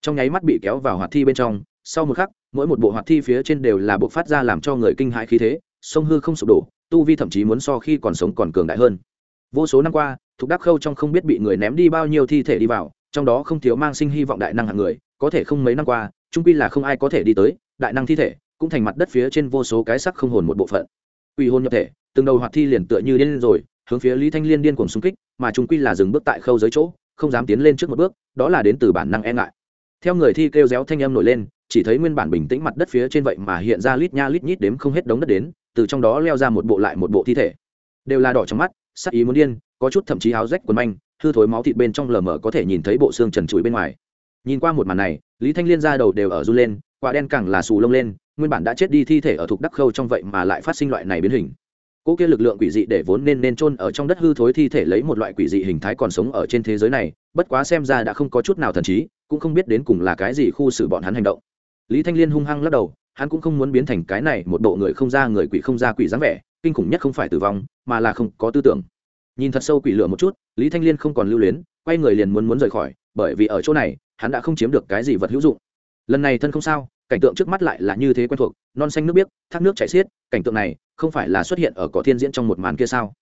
Trong nháy mắt bị kéo vào hoạt thi bên trong sau một khắc, mỗi một bộ hoạt thi phía trên đều là bộ phát ra làm cho người kinh hãi khí thế, sông hư không sụp đổ, tu vi thậm chí muốn so khi còn sống còn cường đại hơn. Vô số năm qua, thục đắc khâu trong không biết bị người ném đi bao nhiêu thi thể đi vào, trong đó không thiếu mang sinh hy vọng đại năng hạng người, có thể không mấy năm qua trung quy là không ai có thể đi tới đại năng thi thể, cũng thành mặt đất phía trên vô số cái sắc không hồn một bộ phận. Uy hôn nhập thể, từng đầu hoạt thi liền tựa như điên rồi, hướng phía lý thanh liên điên cuồng xung kích, mà trung quy là dừng bước tại khâu dưới chỗ, không dám tiến lên trước một bước, đó là đến từ bản năng e ngại. Theo người thi kêu réo thanh âm nổi lên chỉ thấy nguyên bản bình tĩnh mặt đất phía trên vậy mà hiện ra lít nha lít nhít đếm không hết đống đất đến, từ trong đó leo ra một bộ lại một bộ thi thể. Đều là đỏ trong mắt, sắc ý muốn điên, có chút thậm chí áo rách quần manh, hư thối máu thịt bên trong lờ mờ có thể nhìn thấy bộ xương trần trụi bên ngoài. Nhìn qua một màn này, lý thanh liên ra đầu đều ở run lên, quả đen càng là xù lông lên, nguyên bản đã chết đi thi thể ở thuộc đắc khâu trong vậy mà lại phát sinh loại này biến hình. Cỗ kia lực lượng quỷ dị để vốn nên nên chôn ở trong đất hư thối thi thể lấy một loại quỷ dị hình thái còn sống ở trên thế giới này, bất quá xem ra đã không có chút nào thần trí, cũng không biết đến cùng là cái gì khu xử bọn hắn hành động lý thanh liên hung hăng lắc đầu, hắn cũng không muốn biến thành cái này một bộ người không ra người quỷ không ra quỷ dáng vẻ, kinh khủng nhất không phải tử vong, mà là không có tư tưởng. Nhìn thật sâu quỷ lửa một chút, lý thanh liên không còn lưu luyến, quay người liền muốn muốn rời khỏi, bởi vì ở chỗ này, hắn đã không chiếm được cái gì vật hữu dụng. Lần này thân không sao, cảnh tượng trước mắt lại là như thế quen thuộc, non xanh nước biếc, thác nước chảy xiết, cảnh tượng này không phải là xuất hiện ở cỏ thiên diễn trong một màn kia sao?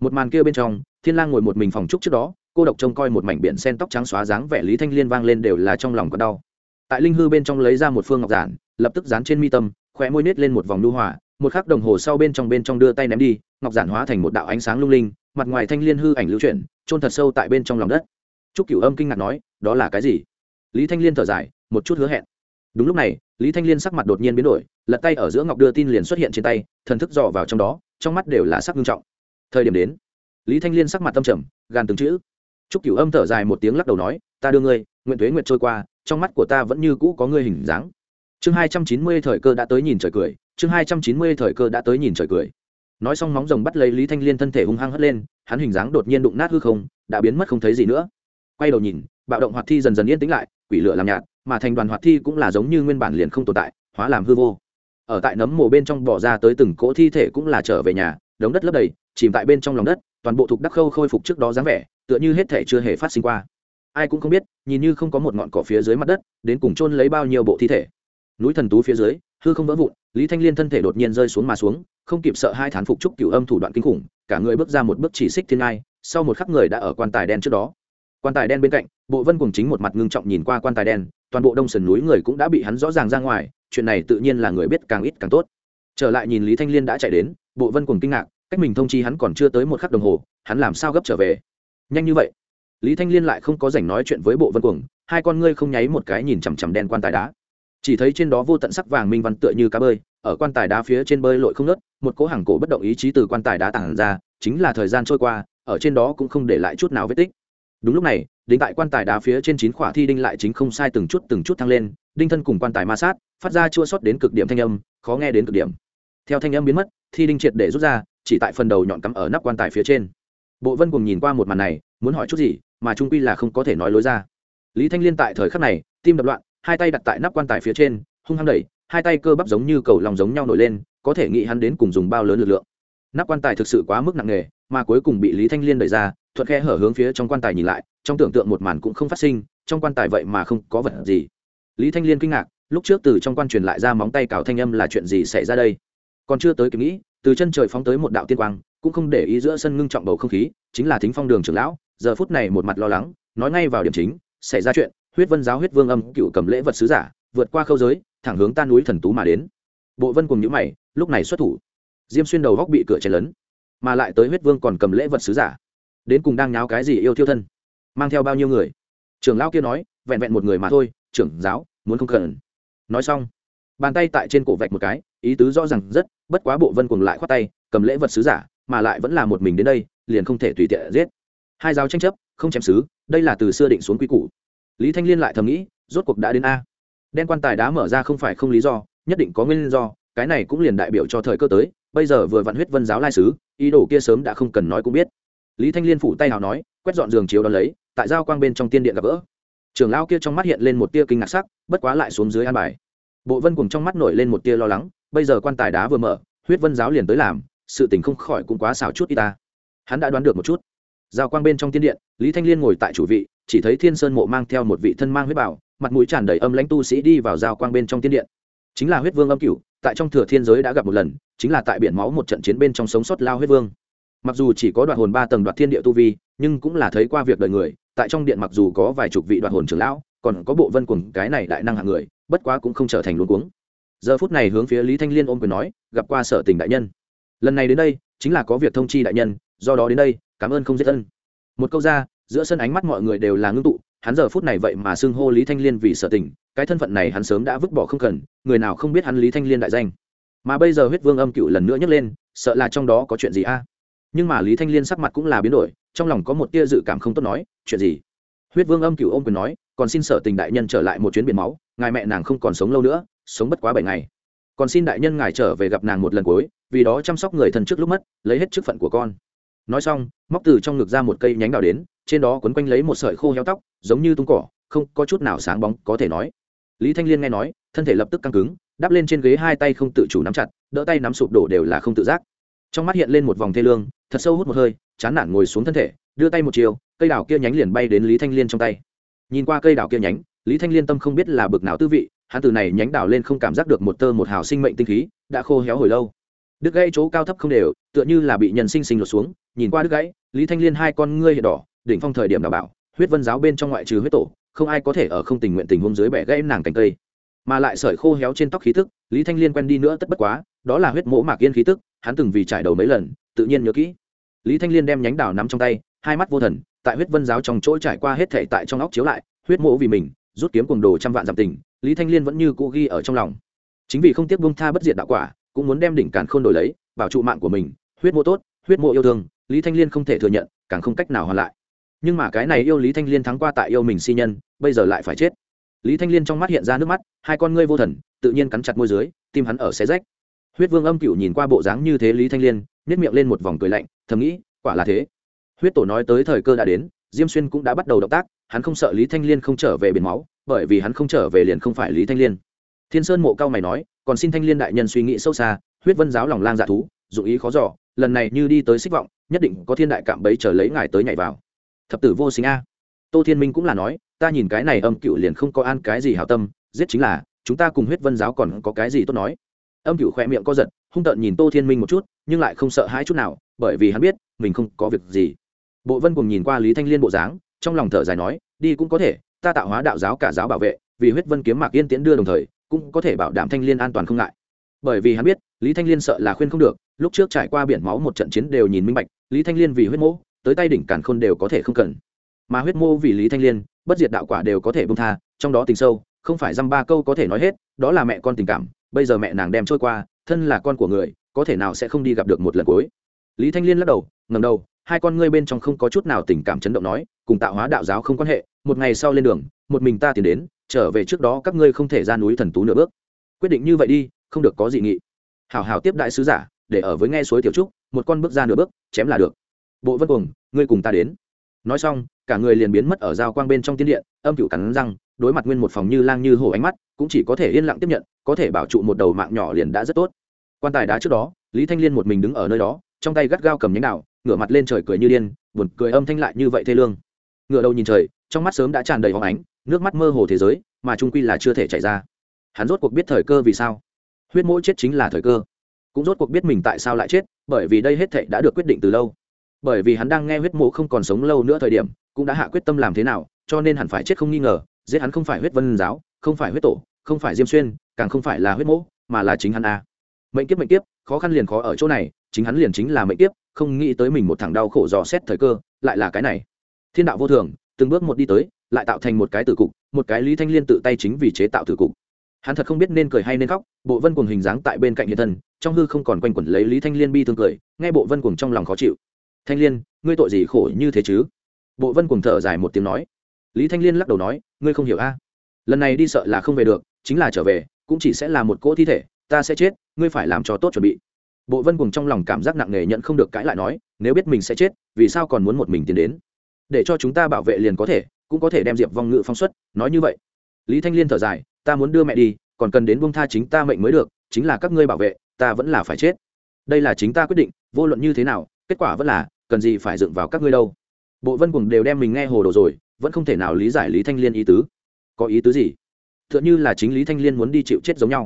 Một màn kia bên trong, thiên lang ngồi một mình phòng trúc trước đó, cô độc trông coi một mảnh biển sen tóc trắng xóa dáng vẻ lý thanh liên vang lên đều là trong lòng có đau tại linh hư bên trong lấy ra một phương ngọc giản, lập tức dán trên mi tâm, khóe môi nết lên một vòng nu hỏa. một khắc đồng hồ sau bên trong bên trong đưa tay ném đi, ngọc giản hóa thành một đạo ánh sáng lung linh, mặt ngoài thanh liên hư ảnh lưu chuyển trôn thật sâu tại bên trong lòng đất. Trúc cửu âm kinh ngạc nói, đó là cái gì? Lý thanh liên thở dài, một chút hứa hẹn. Đúng lúc này, lý thanh liên sắc mặt đột nhiên biến đổi, lật tay ở giữa ngọc đưa tin liền xuất hiện trên tay, thần thức dò vào trong đó, trong mắt đều là sắc nghiêm trọng. Thời điểm đến, lý thanh liên sắc mặt tâm trầm gan từng chữ. Trúc cửu âm thở dài một tiếng lắc đầu nói, ta đưa ngươi, nguyện thuế nguyện trôi qua trong mắt của ta vẫn như cũ có ngươi hình dáng. Chương hai trăm chín mươi thời cơ đã tới nhìn trời cười, chương hai trăm chín mươi thời cơ đã tới nhìn trời cười. Nói xong móng rồng bắt lấy lý thanh liên thân thể hung hăng hất lên, hắn hình dáng đột nhiên đụng nát hư không, đã biến mất không thấy gì nữa. Quay đầu nhìn, bạo động hoạt thi dần dần yên tĩnh lại, quỷ lửa làm nhạt, mà thành đoàn hoạt thi cũng là giống như nguyên bản liền không tồn tại, hóa làm hư vô. Ở tại nấm mồ bên trong bỏ ra tới từng cỗ thi thể cũng là trở về nhà, đống đất lấp đầy, chìm tại bên trong lòng đất, toàn bộ thục đắc khâu khôi phục trước đó dáng vẻ, tựa như hết thể chưa hề phát sinh qua ai cũng không biết, nhìn như không có một ngọn cỏ phía dưới mặt đất, đến cùng chôn lấy bao nhiêu bộ thi thể. Núi thần tú phía dưới, hư không vỡ vụn, lý thanh liên thân thể đột nhiên rơi xuống mà xuống, không kịp sợ hai thán phục trúc cựu âm thủ đoạn kinh khủng, cả người bước ra một bước chỉ xích thiên ngai, sau một khắc người đã ở quan tài đen trước đó. Quan tài đen bên cạnh, bộ vân cùng chính một mặt ngưng trọng nhìn qua quan tài đen, toàn bộ đông sườn núi người cũng đã bị hắn rõ ràng ra ngoài, chuyện này tự nhiên là người biết càng ít càng tốt. Trở lại nhìn lý thanh liên đã chạy đến, bộ vân cùng kinh ngạc, cách mình thông chi hắn còn chưa tới một khắc đồng hồ, hắn làm sao gấp trở về? Nhanh như vậy lý thanh liên lại không có rảnh nói chuyện với bộ vân cuồng, hai con ngươi không nháy một cái nhìn chằm chằm đen quan tài đá. Chỉ thấy trên đó vô tận sắc vàng minh văn tựa như cá bơi, ở quan tài đá phía trên bơi lội không nớt một cỗ hàng cổ bất động ý chí từ quan tài đá tản ra, chính là thời gian trôi qua, ở trên đó cũng không để lại chút nào vết tích. Đúng lúc này đính tại quan tài đá phía trên chín khỏa thi đinh lại chính không sai từng chút từng chút thăng lên, đinh thân cùng quan tài ma sát, phát ra chua sót đến cực điểm thanh âm, khó nghe đến cực điểm. Theo thanh âm biến mất, thi đinh triệt để rút ra, chỉ tại phần đầu nhọn cắm ở nắp quan tài phía trên. Bộ vân cùng nhìn qua một màn này, muốn hỏi chút gì? Mà trung quy là không có thể nói lối ra. Lý thanh liên tại thời khắc này, tim đập loạn, hai tay đặt tại nắp quan tài phía trên, hung hăng đẩy, hai tay cơ bắp giống như cầu lòng giống nhau nổi lên, có thể nghĩ hắn đến cùng dùng bao lớn lực lượng. Nắp quan tài thực sự quá mức nặng nề, mà cuối cùng bị lý thanh liên đẩy ra, thuận khe hở hướng phía trong quan tài nhìn lại, trong tưởng tượng một màn cũng không phát sinh, trong quan tài vậy mà không có vật gì. Lý thanh liên kinh ngạc, lúc trước từ trong quan truyền lại ra móng tay cào thanh âm là chuyện gì xảy ra đây? Còn chưa tới kịp nghĩ, từ chân trời phóng tới một đạo tiên quang, cũng không để ý giữa sân ngưng trọng bầu không khí, chính là thính phong đường trưởng lão giờ phút này một mặt lo lắng, nói ngay vào điểm chính, xảy ra chuyện, huyết vân giáo huyết vương âm cựu cầm lễ vật sứ giả, vượt qua khâu giới, thẳng hướng ta núi thần tú mà đến. Bộ vân cùng những mày, lúc này xuất thủ. Diêm xuyên đầu góc bị cửa chén lớn mà lại tới huyết vương còn cầm lễ vật sứ giả. Đến cùng đang nháo cái gì yêu thiêu thân? Mang theo bao nhiêu người? Trưởng lão kia nói, vẹn vẹn một người mà thôi, trưởng giáo, muốn không cần. Nói xong, bàn tay tại trên cổ vạch một cái, ý tứ rõ ràng rất, bất quá bộ vân cùng lại khoát tay, cầm lễ vật sứ giả, mà lại vẫn là một mình đến đây, liền không thể tùy tiện giết hai giáo tranh chấp, không chém xứ, đây là từ xưa định xuống quy củ. Lý thanh liên lại thầm nghĩ, rốt cuộc đã đến a. Đen quan tài đá mở ra không phải không lý do, nhất định có nguyên do, cái này cũng liền đại biểu cho thời cơ tới, bây giờ vừa vặn huyết vân giáo lai sứ ý đồ kia sớm đã không cần nói cũng biết. Lý thanh liên phủ tay nào nói, quét dọn giường chiếu đón lấy, tại giao quang bên trong tiên điện gặp gỡ. Trưởng lao kia trong mắt hiện lên một tia kinh ngạc sắc, bất quá lại xuống dưới an bài. Bộ vân cùng trong mắt nổi lên một tia lo lắng, bây giờ quan tài đá vừa mở, huyết vân giáo liền tới làm, sự tình không khỏi cũng quá xào chút y ta. Hắn đã đoán được một chút giao quang bên trong tiên điện, lý thanh liên ngồi tại chủ vị, chỉ thấy thiên sơn mộ mang theo một vị thân mang huyết bảo, mặt mũi tràn đầy âm lãnh tu sĩ đi vào giao quang bên trong tiên điện. Chính là huyết vương âm cửu, tại trong thừa thiên giới đã gặp một lần, chính là tại biển máu một trận chiến bên trong sống sót lao huyết vương. Mặc dù chỉ có đoạn hồn ba tầng đoạt thiên địa tu vi, nhưng cũng là thấy qua việc đời người, tại trong điện mặc dù có vài chục vị đoạn hồn trưởng lão, còn có bộ vân cùng cái này đại năng hạng người, bất quá cũng không trở thành luống cuống. Giờ phút này hướng phía lý thanh liên ôm quyền nói, gặp qua sở tình đại nhân. Lần này đến đây, chính là có việc thông chi đại nhân, do đó đến đây cảm ơn không giết ân. Một câu ra, giữa sân ánh mắt mọi người đều là ngưng tụ, hắn giờ phút này vậy mà xưng hô lý thanh liên vì sở tình, cái thân phận này hắn sớm đã vứt bỏ không cần, người nào không biết hắn lý thanh liên đại danh. Mà bây giờ huyết vương âm cựu lần nữa nhấc lên, sợ là trong đó có chuyện gì a? Nhưng mà lý thanh liên sắc mặt cũng là biến đổi, trong lòng có một tia dự cảm không tốt nói, chuyện gì? Huyết vương âm cựu ôm quyền nói, còn xin sở tình đại nhân trở lại một chuyến biển máu, ngài mẹ nàng không còn sống lâu nữa, sống bất quá bảy ngày. Còn xin đại nhân ngài trở về gặp nàng một lần cuối, vì đó chăm sóc người thân trước lúc mất, lấy hết chức phận của con nói xong, móc từ trong ngực ra một cây nhánh đào đến, trên đó quấn quanh lấy một sợi khô heo tóc, giống như tung cỏ, không có chút nào sáng bóng có thể nói. Lý thanh liên nghe nói, thân thể lập tức căng cứng, đắp lên trên ghế hai tay không tự chủ nắm chặt, đỡ tay nắm sụp đổ đều là không tự giác. Trong mắt hiện lên một vòng thê lương, thật sâu hút một hơi, chán nản ngồi xuống thân thể, đưa tay một chiều, cây đào kia nhánh liền bay đến lý thanh liên trong tay. Nhìn qua cây đào kia nhánh, lý thanh liên tâm không biết là bực nào tư vị, hắn từ này nhánh đào lên không cảm giác được một tơ một hào sinh mệnh tinh khí, đã khô héo hồi lâu đứt gãy chỗ cao thấp không đều, tựa như là bị nhân sinh sinh lột xuống, nhìn qua đứt gãy, lý thanh liên hai con ngươi hiện đỏ, đỉnh phong thời điểm đảm bảo, huyết vân giáo bên trong ngoại trừ huyết tổ, không ai có thể ở không tình nguyện tình huống dưới bẻ gãy nàng cành cây. Mà lại sợi khô héo trên tóc khí tức, lý thanh liên quen đi nữa tất bất quá, đó là huyết mỗ mạc yên khí tức, hắn từng vì trải đầu mấy lần, tự nhiên nhớ kỹ. Lý thanh liên đem nhánh đào nắm trong tay, hai mắt vô thần, tại huyết vân giáo trong chỗ trải qua hết thể tại trong óc chiếu lại, huyết mỗ vì mình, rút kiếm cùng đồ trăm vạn giảm tình, lý thanh liên vẫn như cũ ghi ở trong lòng. Chính vì không tiếc bông tha bất diệt đạo quả cũng muốn đem đỉnh càn khôn đổi lấy, bảo trụ mạng của mình, huyết mộ tốt, huyết mộ yêu thương, lý thanh liên không thể thừa nhận, càng không cách nào hoàn lại. Nhưng mà cái này yêu lý thanh liên thắng qua tại yêu mình si nhân, bây giờ lại phải chết. Lý thanh liên trong mắt hiện ra nước mắt, hai con ngươi vô thần, tự nhiên cắn chặt môi dưới, tim hắn ở xé rách. Huyết vương âm cựu nhìn qua bộ dáng như thế lý thanh liên nhét miệng lên một vòng cười lạnh, thầm nghĩ, quả là thế. Huyết tổ nói tới thời cơ đã đến, diêm xuyên cũng đã bắt đầu động tác, hắn không sợ lý thanh liên không trở về biển máu, bởi vì hắn không trở về liền không phải lý thanh liên. Thiên sơn mộ cao mày nói còn xin thanh liên đại nhân suy nghĩ sâu xa, huyết vân giáo lòng lang dạ thú, dụng ý khó giỏ lần này như đi tới xích vọng, nhất định có thiên đại cạm bấy chờ lấy ngài tới nhảy vào. Thập tử vô sinh a. Tô thiên minh cũng là nói, ta nhìn cái này âm cựu liền không có an cái gì hảo tâm, giết chính là, chúng ta cùng huyết vân giáo còn có cái gì tốt nói. Âm cựu khỏe miệng co giật, hung tợn nhìn tô thiên minh một chút, nhưng lại không sợ hãi chút nào, bởi vì hắn biết, mình không có việc gì. Bộ vân cùng nhìn qua lý thanh liên bộ dáng, trong lòng thở dài nói, đi cũng có thể, ta tạo hóa đạo giáo cả giáo bảo vệ, vì huyết vân kiếm mạc yên tiễn đưa đồng thời cũng có thể bảo đảm thanh liên an toàn không ngại. Bởi vì hắn biết, lý thanh liên sợ là khuyên không được, lúc trước trải qua biển máu một trận chiến đều nhìn minh bạch, lý thanh liên vì huyết mô, tới tay đỉnh càn khôn đều có thể không cần. Mà huyết mô vì lý thanh liên, bất diệt đạo quả đều có thể bông tha, trong đó tình sâu, không phải dăm ba câu có thể nói hết, đó là mẹ con tình cảm, bây giờ mẹ nàng đem trôi qua, thân là con của người, có thể nào sẽ không đi gặp được một lần cuối? Lý thanh liên lắc đầu ngầm đầu, hai con ngươi bên trong không có chút nào tình cảm chấn động nói cùng tạo hóa đạo giáo không quan hệ, một ngày sau lên đường, một mình ta tiến đến, trở về trước đó các ngươi không thể ra núi thần tú nửa bước. Quyết định như vậy đi, không được có dị nghị. Hảo hảo tiếp đại sứ giả, để ở với nghe suối tiểu trúc, một con bước ra nửa bước, chém là được. Bộ vân cùng ngươi cùng ta đến. Nói xong, cả người liền biến mất ở giao quang bên trong tiên điện, âm cựu cắn răng, đối mặt nguyên một phòng như lang như hổ ánh mắt, cũng chỉ có thể yên lặng tiếp nhận, có thể bảo trụ một đầu mạng nhỏ liền đã rất tốt. Quan tài đá trước đó, lý thanh liên một mình đứng ở nơi đó, trong tay gắt gao cầm nhánh đạo ngửa mặt lên trời cười như điên, buồn cười âm thanh lại như vậy thê lương ngựa đầu nhìn trời, trong mắt sớm đã tràn đầy hóng ánh, nước mắt mơ hồ thế giới, mà trung quy là chưa thể chạy ra. Hắn rốt cuộc biết thời cơ vì sao. Huyết mỗi chết chính là thời cơ. Cũng rốt cuộc biết mình tại sao lại chết, bởi vì đây hết thệ đã được quyết định từ lâu. Bởi vì hắn đang nghe huyết mộ không còn sống lâu nữa thời điểm, cũng đã hạ quyết tâm làm thế nào, cho nên hẳn phải chết không nghi ngờ, giết hắn không phải huyết vân giáo, không phải huyết tổ, không phải diêm xuyên, càng không phải là huyết mộ mà là chính hắn a. Mệnh kiếp mệnh kiếp, khó khăn liền khó ở chỗ này, chính hắn liền chính là mệnh kiếp, không nghĩ tới mình một thằng đau khổ dò xét thời cơ, lại là cái này thiên đạo vô thường, từng bước một đi tới, lại tạo thành một cái tử cục, một cái lý thanh liên tự tay chính vì chế tạo tử cục. Hắn thật không biết nên cười hay nên khóc, bộ vân cùng hình dáng tại bên cạnh hiện thân, trong hư không còn quanh quẩn lấy lý thanh liên bi thương cười, nghe bộ vân cùng trong lòng khó chịu. Thanh liên, ngươi tội gì khổ như thế chứ? Bộ vân cùng thở dài một tiếng nói. Lý thanh liên lắc đầu nói, ngươi không hiểu a. Lần này đi sợ là không về được, chính là trở về, cũng chỉ sẽ là một cỗ thi thể, ta sẽ chết, ngươi phải làm cho tốt chuẩn bị. Bộ vân cùng trong lòng cảm giác nặng nề nhận không được cãi lại nói, nếu biết mình sẽ chết, vì sao còn muốn một mình tiến đến? Để cho chúng ta bảo vệ liền có thể, cũng có thể đem diệp vong ngự phong xuất, nói như vậy. Lý thanh liên thở dài, ta muốn đưa mẹ đi, còn cần đến bông tha chính ta mệnh mới được, chính là các ngươi bảo vệ, ta vẫn là phải chết. Đây là chính ta quyết định, vô luận như thế nào, kết quả vẫn là, cần gì phải dựng vào các ngươi đâu. Bộ vân cùng đều đem mình nghe hồ đồ rồi, vẫn không thể nào lý giải lý thanh liên ý tứ. Có ý tứ gì? T h ư ợ n như là chính lý thanh liên muốn đi chịu chết giống nhau.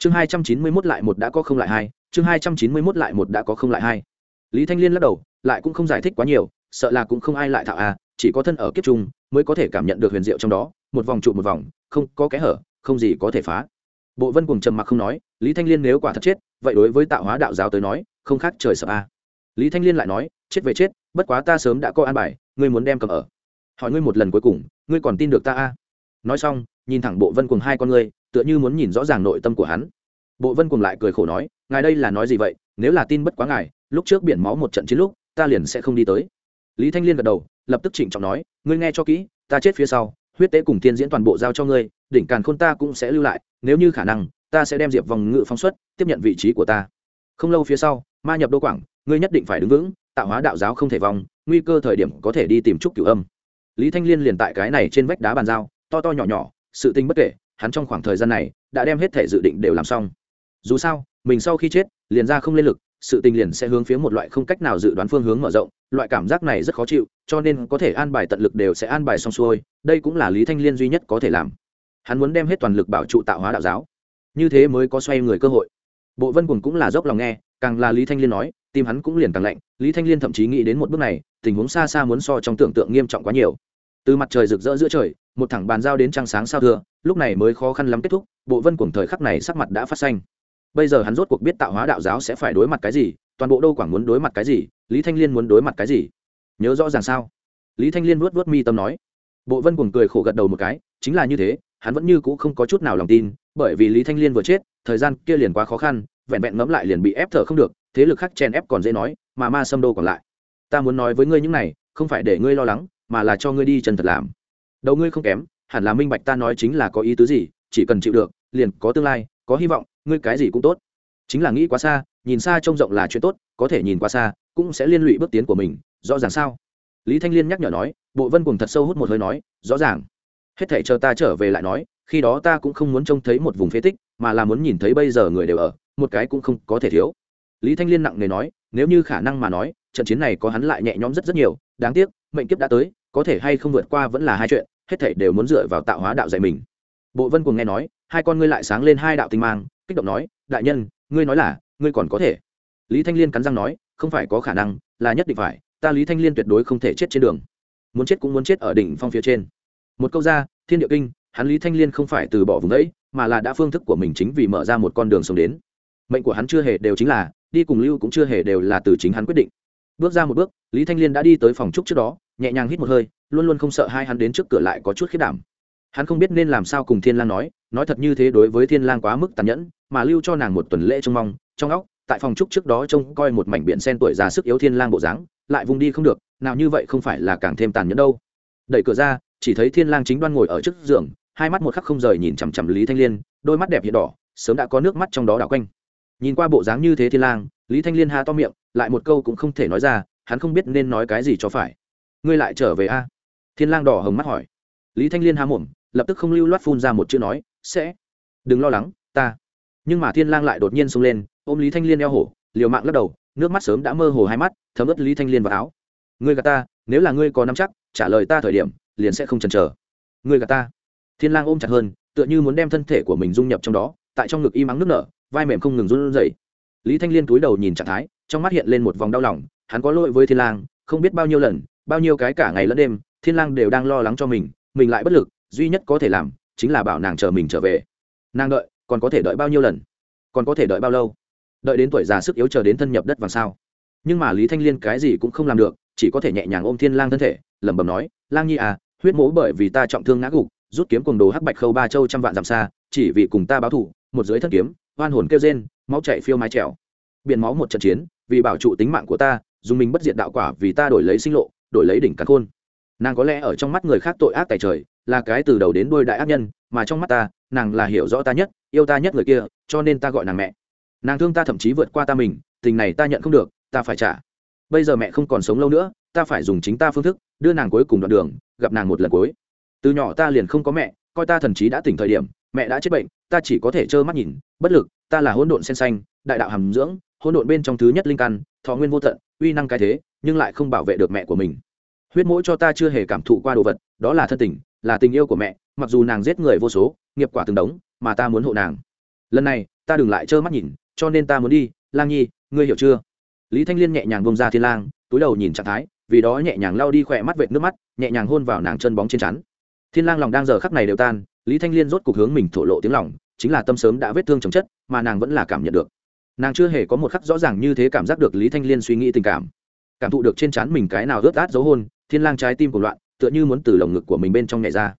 Chương hai trăm chín mươi mốt lại một đã có không lại hai, chương hai trăm chín mươi mốt lại một đã có không lại hai. Lý thanh liên lắc đầu, lại cũng không giải thích quá nhiều sợ là cũng không ai lại thạo à chỉ có thân ở kiếp trung mới có thể cảm nhận được huyền diệu trong đó, một vòng trụ một vòng, không có kẽ hở, không gì có thể phá. Bộ vân cùng trầm mặc không nói, lý thanh liên nếu quả thật chết, vậy đối với tạo hóa đạo giáo tới nói, không khác trời sợ a. Lý thanh liên lại nói, chết về chết, bất quá ta sớm đã có an bài, ngươi muốn đem cầm ở. Hỏi ngươi một lần cuối cùng, ngươi còn tin được ta a? Nói xong, nhìn thẳng bộ vân cùng hai con ngươi, tựa như muốn nhìn rõ ràng nội tâm của hắn. Bộ vân cùng lại cười khổ nói, ngài đây là nói gì vậy, nếu là tin bất quá ngài, lúc trước biển máu một trận chiến lúc, ta liền sẽ không đi tới lý thanh liên gật đầu, lập tức trịnh trọng nói, ngươi nghe cho kỹ, ta chết phía sau, huyết tế cùng tiên diễn toàn bộ giao cho ngươi, đỉnh càn khôn ta cũng sẽ lưu lại, nếu như khả năng, ta sẽ đem diệp vòng ngự phóng xuất, tiếp nhận vị trí của ta. Không lâu phía sau, ma nhập đô quảng, ngươi nhất định phải đứng vững, tạo hóa đạo giáo không thể vong nguy cơ thời điểm có thể đi tìm trúc cửu âm. Lý thanh liên liền tại cái này trên vách đá bàn giao, to to nhỏ nhỏ, sự tình bất kể, hắn trong khoảng thời gian này, đã đem hết thể dự định đều làm xong. Dù sao, mình sau khi chết, liền ra không lên lực sự tình liền sẽ hướng phía một loại không cách nào dự đoán phương hướng mở rộng, loại cảm giác này rất khó chịu, cho nên có thể an bài tận lực đều sẽ an bài xong xuôi, đây cũng là lý thanh liên duy nhất có thể làm. Hắn muốn đem hết toàn lực bảo trụ tạo hóa đạo giáo. Như thế mới có xoay người cơ hội. Bộ vân cùng cũng là dốc lòng nghe, càng là lý thanh liên nói, tim hắn cũng liền càng lạnh, lý thanh liên thậm chí nghĩ đến một bước này, tình huống xa xa muốn so trong tưởng tượng nghiêm trọng quá nhiều. Từ mặt trời rực rỡ giữa trời, một thẳng bàn giao đến trăng sáng sao thưa lúc này mới khó khăn lắm kết thúc, bộ vân cùng thời khắc này sắc mặt đã phát xanh bây giờ hắn rốt cuộc biết tạo hóa đạo giáo sẽ phải đối mặt cái gì, toàn bộ đô quảng muốn đối mặt cái gì, lý thanh liên muốn đối mặt cái gì? Nhớ rõ ràng sao? Lý thanh liên vuốt vuốt mi tâm nói. Bộ vân cùng cười khổ gật đầu một cái, chính là như thế, hắn vẫn như cũ không có chút nào lòng tin, bởi vì lý thanh liên vừa chết, thời gian kia liền quá khó khăn, vẹn vẹn ngẫm lại liền bị ép thở không được, thế lực khác chen ép còn dễ nói, mà ma xâm đô còn lại. Ta muốn nói với ngươi những này, không phải để ngươi lo lắng, mà là cho ngươi đi chân thật làm. Đầu ngươi không kém, hẳn là minh bạch ta nói chính là có ý tứ gì, chỉ cần chịu được, liền có tương lai có hy vọng, ngươi cái gì cũng tốt. Chính là nghĩ quá xa, nhìn xa trông rộng là chuyện tốt, có thể nhìn quá xa, cũng sẽ liên lụy bước tiến của mình, rõ ràng sao? Lý thanh liên nhắc nhở nói, bộ vân cùng thật sâu hút một hơi nói, rõ ràng. Hết thể chờ ta trở về lại nói, khi đó ta cũng không muốn trông thấy một vùng phế tích, mà là muốn nhìn thấy bây giờ người đều ở, một cái cũng không có thể thiếu. Lý thanh liên nặng nề nói, nếu như khả năng mà nói, trận chiến này có hắn lại nhẹ nhõm rất rất nhiều, đáng tiếc, mệnh kiếp đã tới, có thể hay không vượt qua vẫn là hai chuyện, hết thể đều muốn dựa vào tạo hóa đạo dạy mình. Bộ vân cùng nghe nói hai con ngươi lại sáng lên hai đạo tinh mang, kích động nói, đại nhân, ngươi nói là, ngươi còn có thể. Lý thanh liên cắn răng nói, không phải có khả năng, là nhất định phải, ta lý thanh liên tuyệt đối không thể chết trên đường. Muốn chết cũng muốn chết ở đỉnh phong phía trên. Một câu ra, thiên địa kinh, hắn lý thanh liên không phải từ bỏ vùng đấy, mà là đã phương thức của mình chính vì mở ra một con đường sống đến. Mệnh của hắn chưa hề đều chính là, đi cùng lưu cũng chưa hề đều là từ chính hắn quyết định. Bước ra một bước, lý thanh liên đã đi tới phòng trúc trước đó, nhẹ nhàng hít một hơi, luôn luôn không sợ hai hắn đến trước cửa lại có chút khiết đảm. Hắn không biết nên làm sao cùng thiên lang nói nói thật như thế đối với thiên lang quá mức tàn nhẫn, mà lưu cho nàng một tuần lễ trông mong, trong óc, tại phòng trúc trước đó trông coi một mảnh biển sen tuổi già sức yếu thiên lang bộ dáng, lại vùng đi không được, nào như vậy không phải là càng thêm tàn nhẫn đâu. Đẩy cửa ra, chỉ thấy thiên lang chính đoan ngồi ở trước giường, hai mắt một khắc không rời nhìn chằm chằm lý thanh liên, đôi mắt đẹp hiện đỏ, sớm đã có nước mắt trong đó đảo quanh. Nhìn qua bộ dáng như thế thiên lang, lý thanh liên ha to miệng, lại một câu cũng không thể nói ra, hắn không biết nên nói cái gì cho phải. Ngươi lại trở về a? Thiên lang đỏ hồng mắt hỏi. Lý thanh liên há mồm lập tức không lưu loát phun ra một chữ nói, sẽ. Đừng lo lắng, ta. Nhưng mà thiên lang lại đột nhiên xông lên, ôm lý thanh liên eo hổ, liều mạng lắc đầu, nước mắt sớm đã mơ hồ hai mắt, thấm ướt lý thanh liên vào áo. Ngươi gạt ta, nếu là ngươi có nắm chắc, trả lời ta thời điểm, liền sẽ không chần chờ. Ngươi gạt ta. Thiên lang ôm chặt hơn, tựa như muốn đem thân thể của mình dung nhập trong đó, tại trong ngực y mắng nước nở, vai mềm không ngừng run rẩy. Lý thanh liên cúi đầu nhìn trạng thái, trong mắt hiện lên một vòng đau lòng, hắn có lỗi với thiên lang, không biết bao nhiêu lần, bao nhiêu cái cả ngày lẫn đêm, thiên lang đều đang lo lắng cho mình mình lại bất lực duy nhất có thể làm chính là bảo nàng chờ mình trở về. Nàng đợi, còn có thể đợi bao nhiêu lần? Còn có thể đợi bao lâu? Đợi đến tuổi già sức yếu chờ đến thân nhập đất vàng sao? Nhưng mà lý thanh liên cái gì cũng không làm được, chỉ có thể nhẹ nhàng ôm thiên lang thân thể, lẩm bẩm nói, lang nhi à huyết mỗ bởi vì ta trọng thương ngã gục, rút kiếm cùng đồ hắc bạch khâu ba châu trăm vạn dặm xa, chỉ vì cùng ta báo thù, một dưới thân kiếm, oan hồn kêu rên, máu chảy phiêu mái trèo. Biển máu một trận chiến, vì bảo trụ tính mạng của ta, dùng mình bất diệt đạo quả vì ta đổi lấy sinh lộ, đổi lấy đỉnh cắn khôn. Nàng có lẽ ở trong mắt người khác tội ác tại trời là cái từ đầu đến đuôi đại ác nhân, mà trong mắt ta, nàng là hiểu rõ ta nhất, yêu ta nhất người kia, cho nên ta gọi nàng mẹ. Nàng thương ta thậm chí vượt qua ta mình, tình này ta nhận không được, ta phải trả. Bây giờ mẹ không còn sống lâu nữa, ta phải dùng chính ta phương thức, đưa nàng cuối cùng đoạn đường, gặp nàng một lần cuối. Từ nhỏ ta liền không có mẹ, coi ta thần chí đã tỉnh thời điểm, mẹ đã chết bệnh, ta chỉ có thể trơ mắt nhìn, bất lực, ta là hỗn độn sen xanh, đại đạo hàm dưỡng, hỗn độn bên trong thứ nhất linh căn, thọ nguyên vô tận, uy năng cái thế, nhưng lại không bảo vệ được mẹ của mình. Huyết mỗi cho ta chưa hề cảm thụ qua đồ vật, đó là thân tình là tình yêu của mẹ, mặc dù nàng giết người vô số, nghiệp quả từng đống, mà ta muốn hộ nàng. Lần này, ta đừng lại trơ mắt nhìn, cho nên ta muốn đi. Lang nhi, ngươi hiểu chưa? Lý thanh liên nhẹ nhàng bông ra thiên lang, túi đầu nhìn trạng thái, vì đó nhẹ nhàng lao đi khỏe mắt vệt nước mắt, nhẹ nhàng hôn vào nàng chân bóng trên chắn thiên lang lòng đang giờ khắc này đều tan, lý thanh liên rốt cuộc hướng mình thổ lộ tiếng lòng, chính là tâm sớm đã vết thương chồng chất, mà nàng vẫn là cảm nhận được. Nàng chưa hề có một khắc rõ ràng như thế cảm giác được lý thanh liên suy nghĩ tình cảm. Cảm thụ được trên trán mình cái nào ướt át dấu hôn, thiên lang trái tim của loạn tựa như muốn từ lồng ngực của mình bên trong nhảy ra.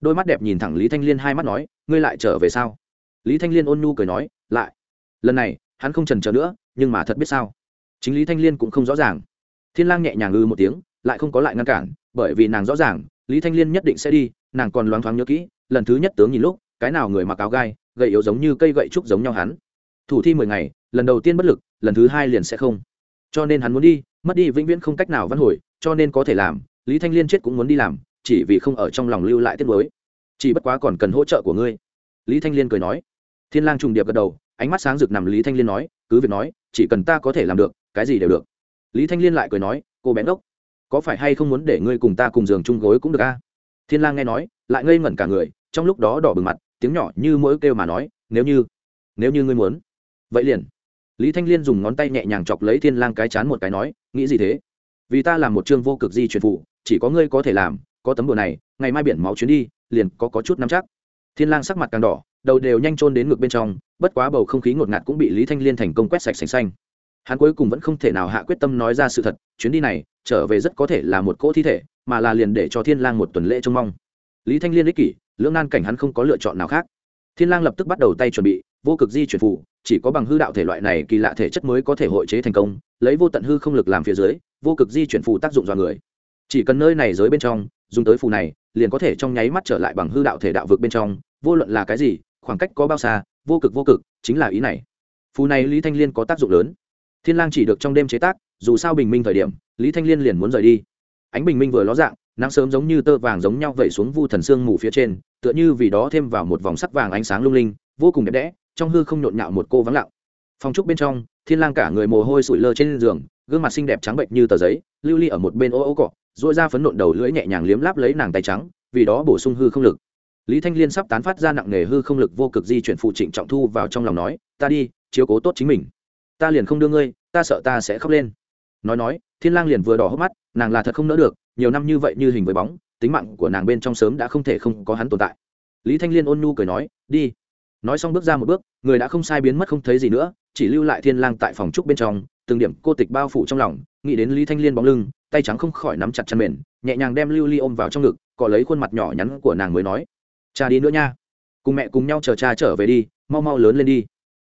Đôi mắt đẹp nhìn thẳng lý thanh liên hai mắt nói, ngươi lại trở về sao? Lý thanh liên ôn nhu cười nói, lại. Lần này, hắn không trần chờ nữa, nhưng mà thật biết sao? Chính lý thanh liên cũng không rõ ràng. Thiên lang nhẹ nhàng ư một tiếng, lại không có lại ngăn cản, bởi vì nàng rõ ràng, lý thanh liên nhất định sẽ đi, nàng còn loáng thoáng nhớ kỹ, lần thứ nhất tướng nhìn lúc, cái nào người mặc áo gai, gầy yếu giống như cây gậy trúc giống nhau hắn. Thủ thi mười ngày, lần đầu tiên bất lực, lần thứ hai liền sẽ không. Cho nên hắn muốn đi, mất đi vĩnh viễn không cách nào văn hồi, cho nên có thể làm lý thanh liên chết cũng muốn đi làm, chỉ vì không ở trong lòng lưu lại tiết mới chỉ bất quá còn cần hỗ trợ của ngươi. Lý thanh liên cười nói. Thiên lang trùng điệp gật đầu, ánh mắt sáng rực nằm lý thanh liên nói, cứ việc nói, chỉ cần ta có thể làm được, cái gì đều được. Lý thanh liên lại cười nói, cô bén ốc có phải hay không muốn để ngươi cùng ta cùng giường chung gối cũng được a? Thiên lang nghe nói, lại ngây ngẩn cả người, trong lúc đó đỏ bừng mặt, tiếng nhỏ như mỗi kêu mà nói, nếu như nếu như ngươi muốn, vậy liền. Lý thanh liên dùng ngón tay nhẹ nhàng chọc lấy thiên lang cái chán một cái nói, nghĩ gì thế? Vì ta làm một chương vô cực di truyền phụ chỉ có ngươi có thể làm, có tấm bùa này, ngày mai biển máu chuyến đi, liền có có chút nắm chắc. Thiên lang sắc mặt càng đỏ, đầu đều nhanh trôn đến ngực bên trong, bất quá bầu không khí ngột ngạt cũng bị lý thanh liên thành công quét sạch sành xanh. Hắn cuối cùng vẫn không thể nào hạ quyết tâm nói ra sự thật, chuyến đi này, trở về rất có thể là một cỗ thi thể, mà là liền để cho thiên lang một tuần lễ trông mong. Lý thanh liên ích kỷ, lưỡng nan cảnh hắn không có lựa chọn nào khác. Thiên lang lập tức bắt đầu tay chuẩn bị, vô cực di chuyển phù, chỉ có bằng hư đạo thể loại này kỳ lạ thể chất mới có thể hội chế thành công, lấy vô tận hư không lực làm phía dưới, vô cực di chuyển phù tác dụng do người chỉ cần nơi này giới bên trong, dùng tới phù này, liền có thể trong nháy mắt trở lại bằng hư đạo thể đạo vực bên trong. Vô luận là cái gì, khoảng cách có bao xa, vô cực vô cực, chính là ý này. Phù này lý thanh liên có tác dụng lớn. Thiên lang chỉ được trong đêm chế tác, dù sao bình minh thời điểm, lý thanh liên liền muốn rời đi. Ánh bình minh vừa ló dạng, nắng sớm giống như tơ vàng giống nhau vẩy xuống vu thần sương mù phía trên, tựa như vì đó thêm vào một vòng sắc vàng ánh sáng lung linh, vô cùng đẹp đẽ, trong hư không nhộn nhạo một cô vắng lặng. Phòng trúc bên trong, thiên lang cả người mồ hôi sủi lơ trên giường, gương mặt xinh đẹp trắng bệnh như tờ giấy, lưu ly ở một bên ô ô cọ dội ra phấn nộn đầu lưỡi nhẹ nhàng liếm láp lấy nàng tay trắng, vì đó bổ sung hư không lực. Lý thanh liên sắp tán phát ra nặng nề hư không lực vô cực di chuyển phụ trịnh trọng thu vào trong lòng nói, ta đi, chiếu cố tốt chính mình. Ta liền không đưa ngươi, ta sợ ta sẽ khóc lên. Nói nói, thiên lang liền vừa đỏ hốc mắt, nàng là thật không nỡ được, nhiều năm như vậy như hình với bóng, tính mạng của nàng bên trong sớm đã không thể không có hắn tồn tại. Lý thanh liên ôn nhu cười nói, đi. Nói xong bước ra một bước, người đã không sai biến mất không thấy gì nữa, chỉ lưu lại thiên lang tại phòng trúc bên trong, từng điểm cô tịch bao phủ trong lòng, nghĩ đến lý thanh liên bóng lưng tay trắng không khỏi nắm chặt chân mềm nhẹ nhàng đem lưu ly ôm vào trong ngực, cọ lấy khuôn mặt nhỏ nhắn của nàng mới nói, cha đi nữa nha. Cùng mẹ cùng nhau chờ cha trở về đi, mau mau lớn lên đi.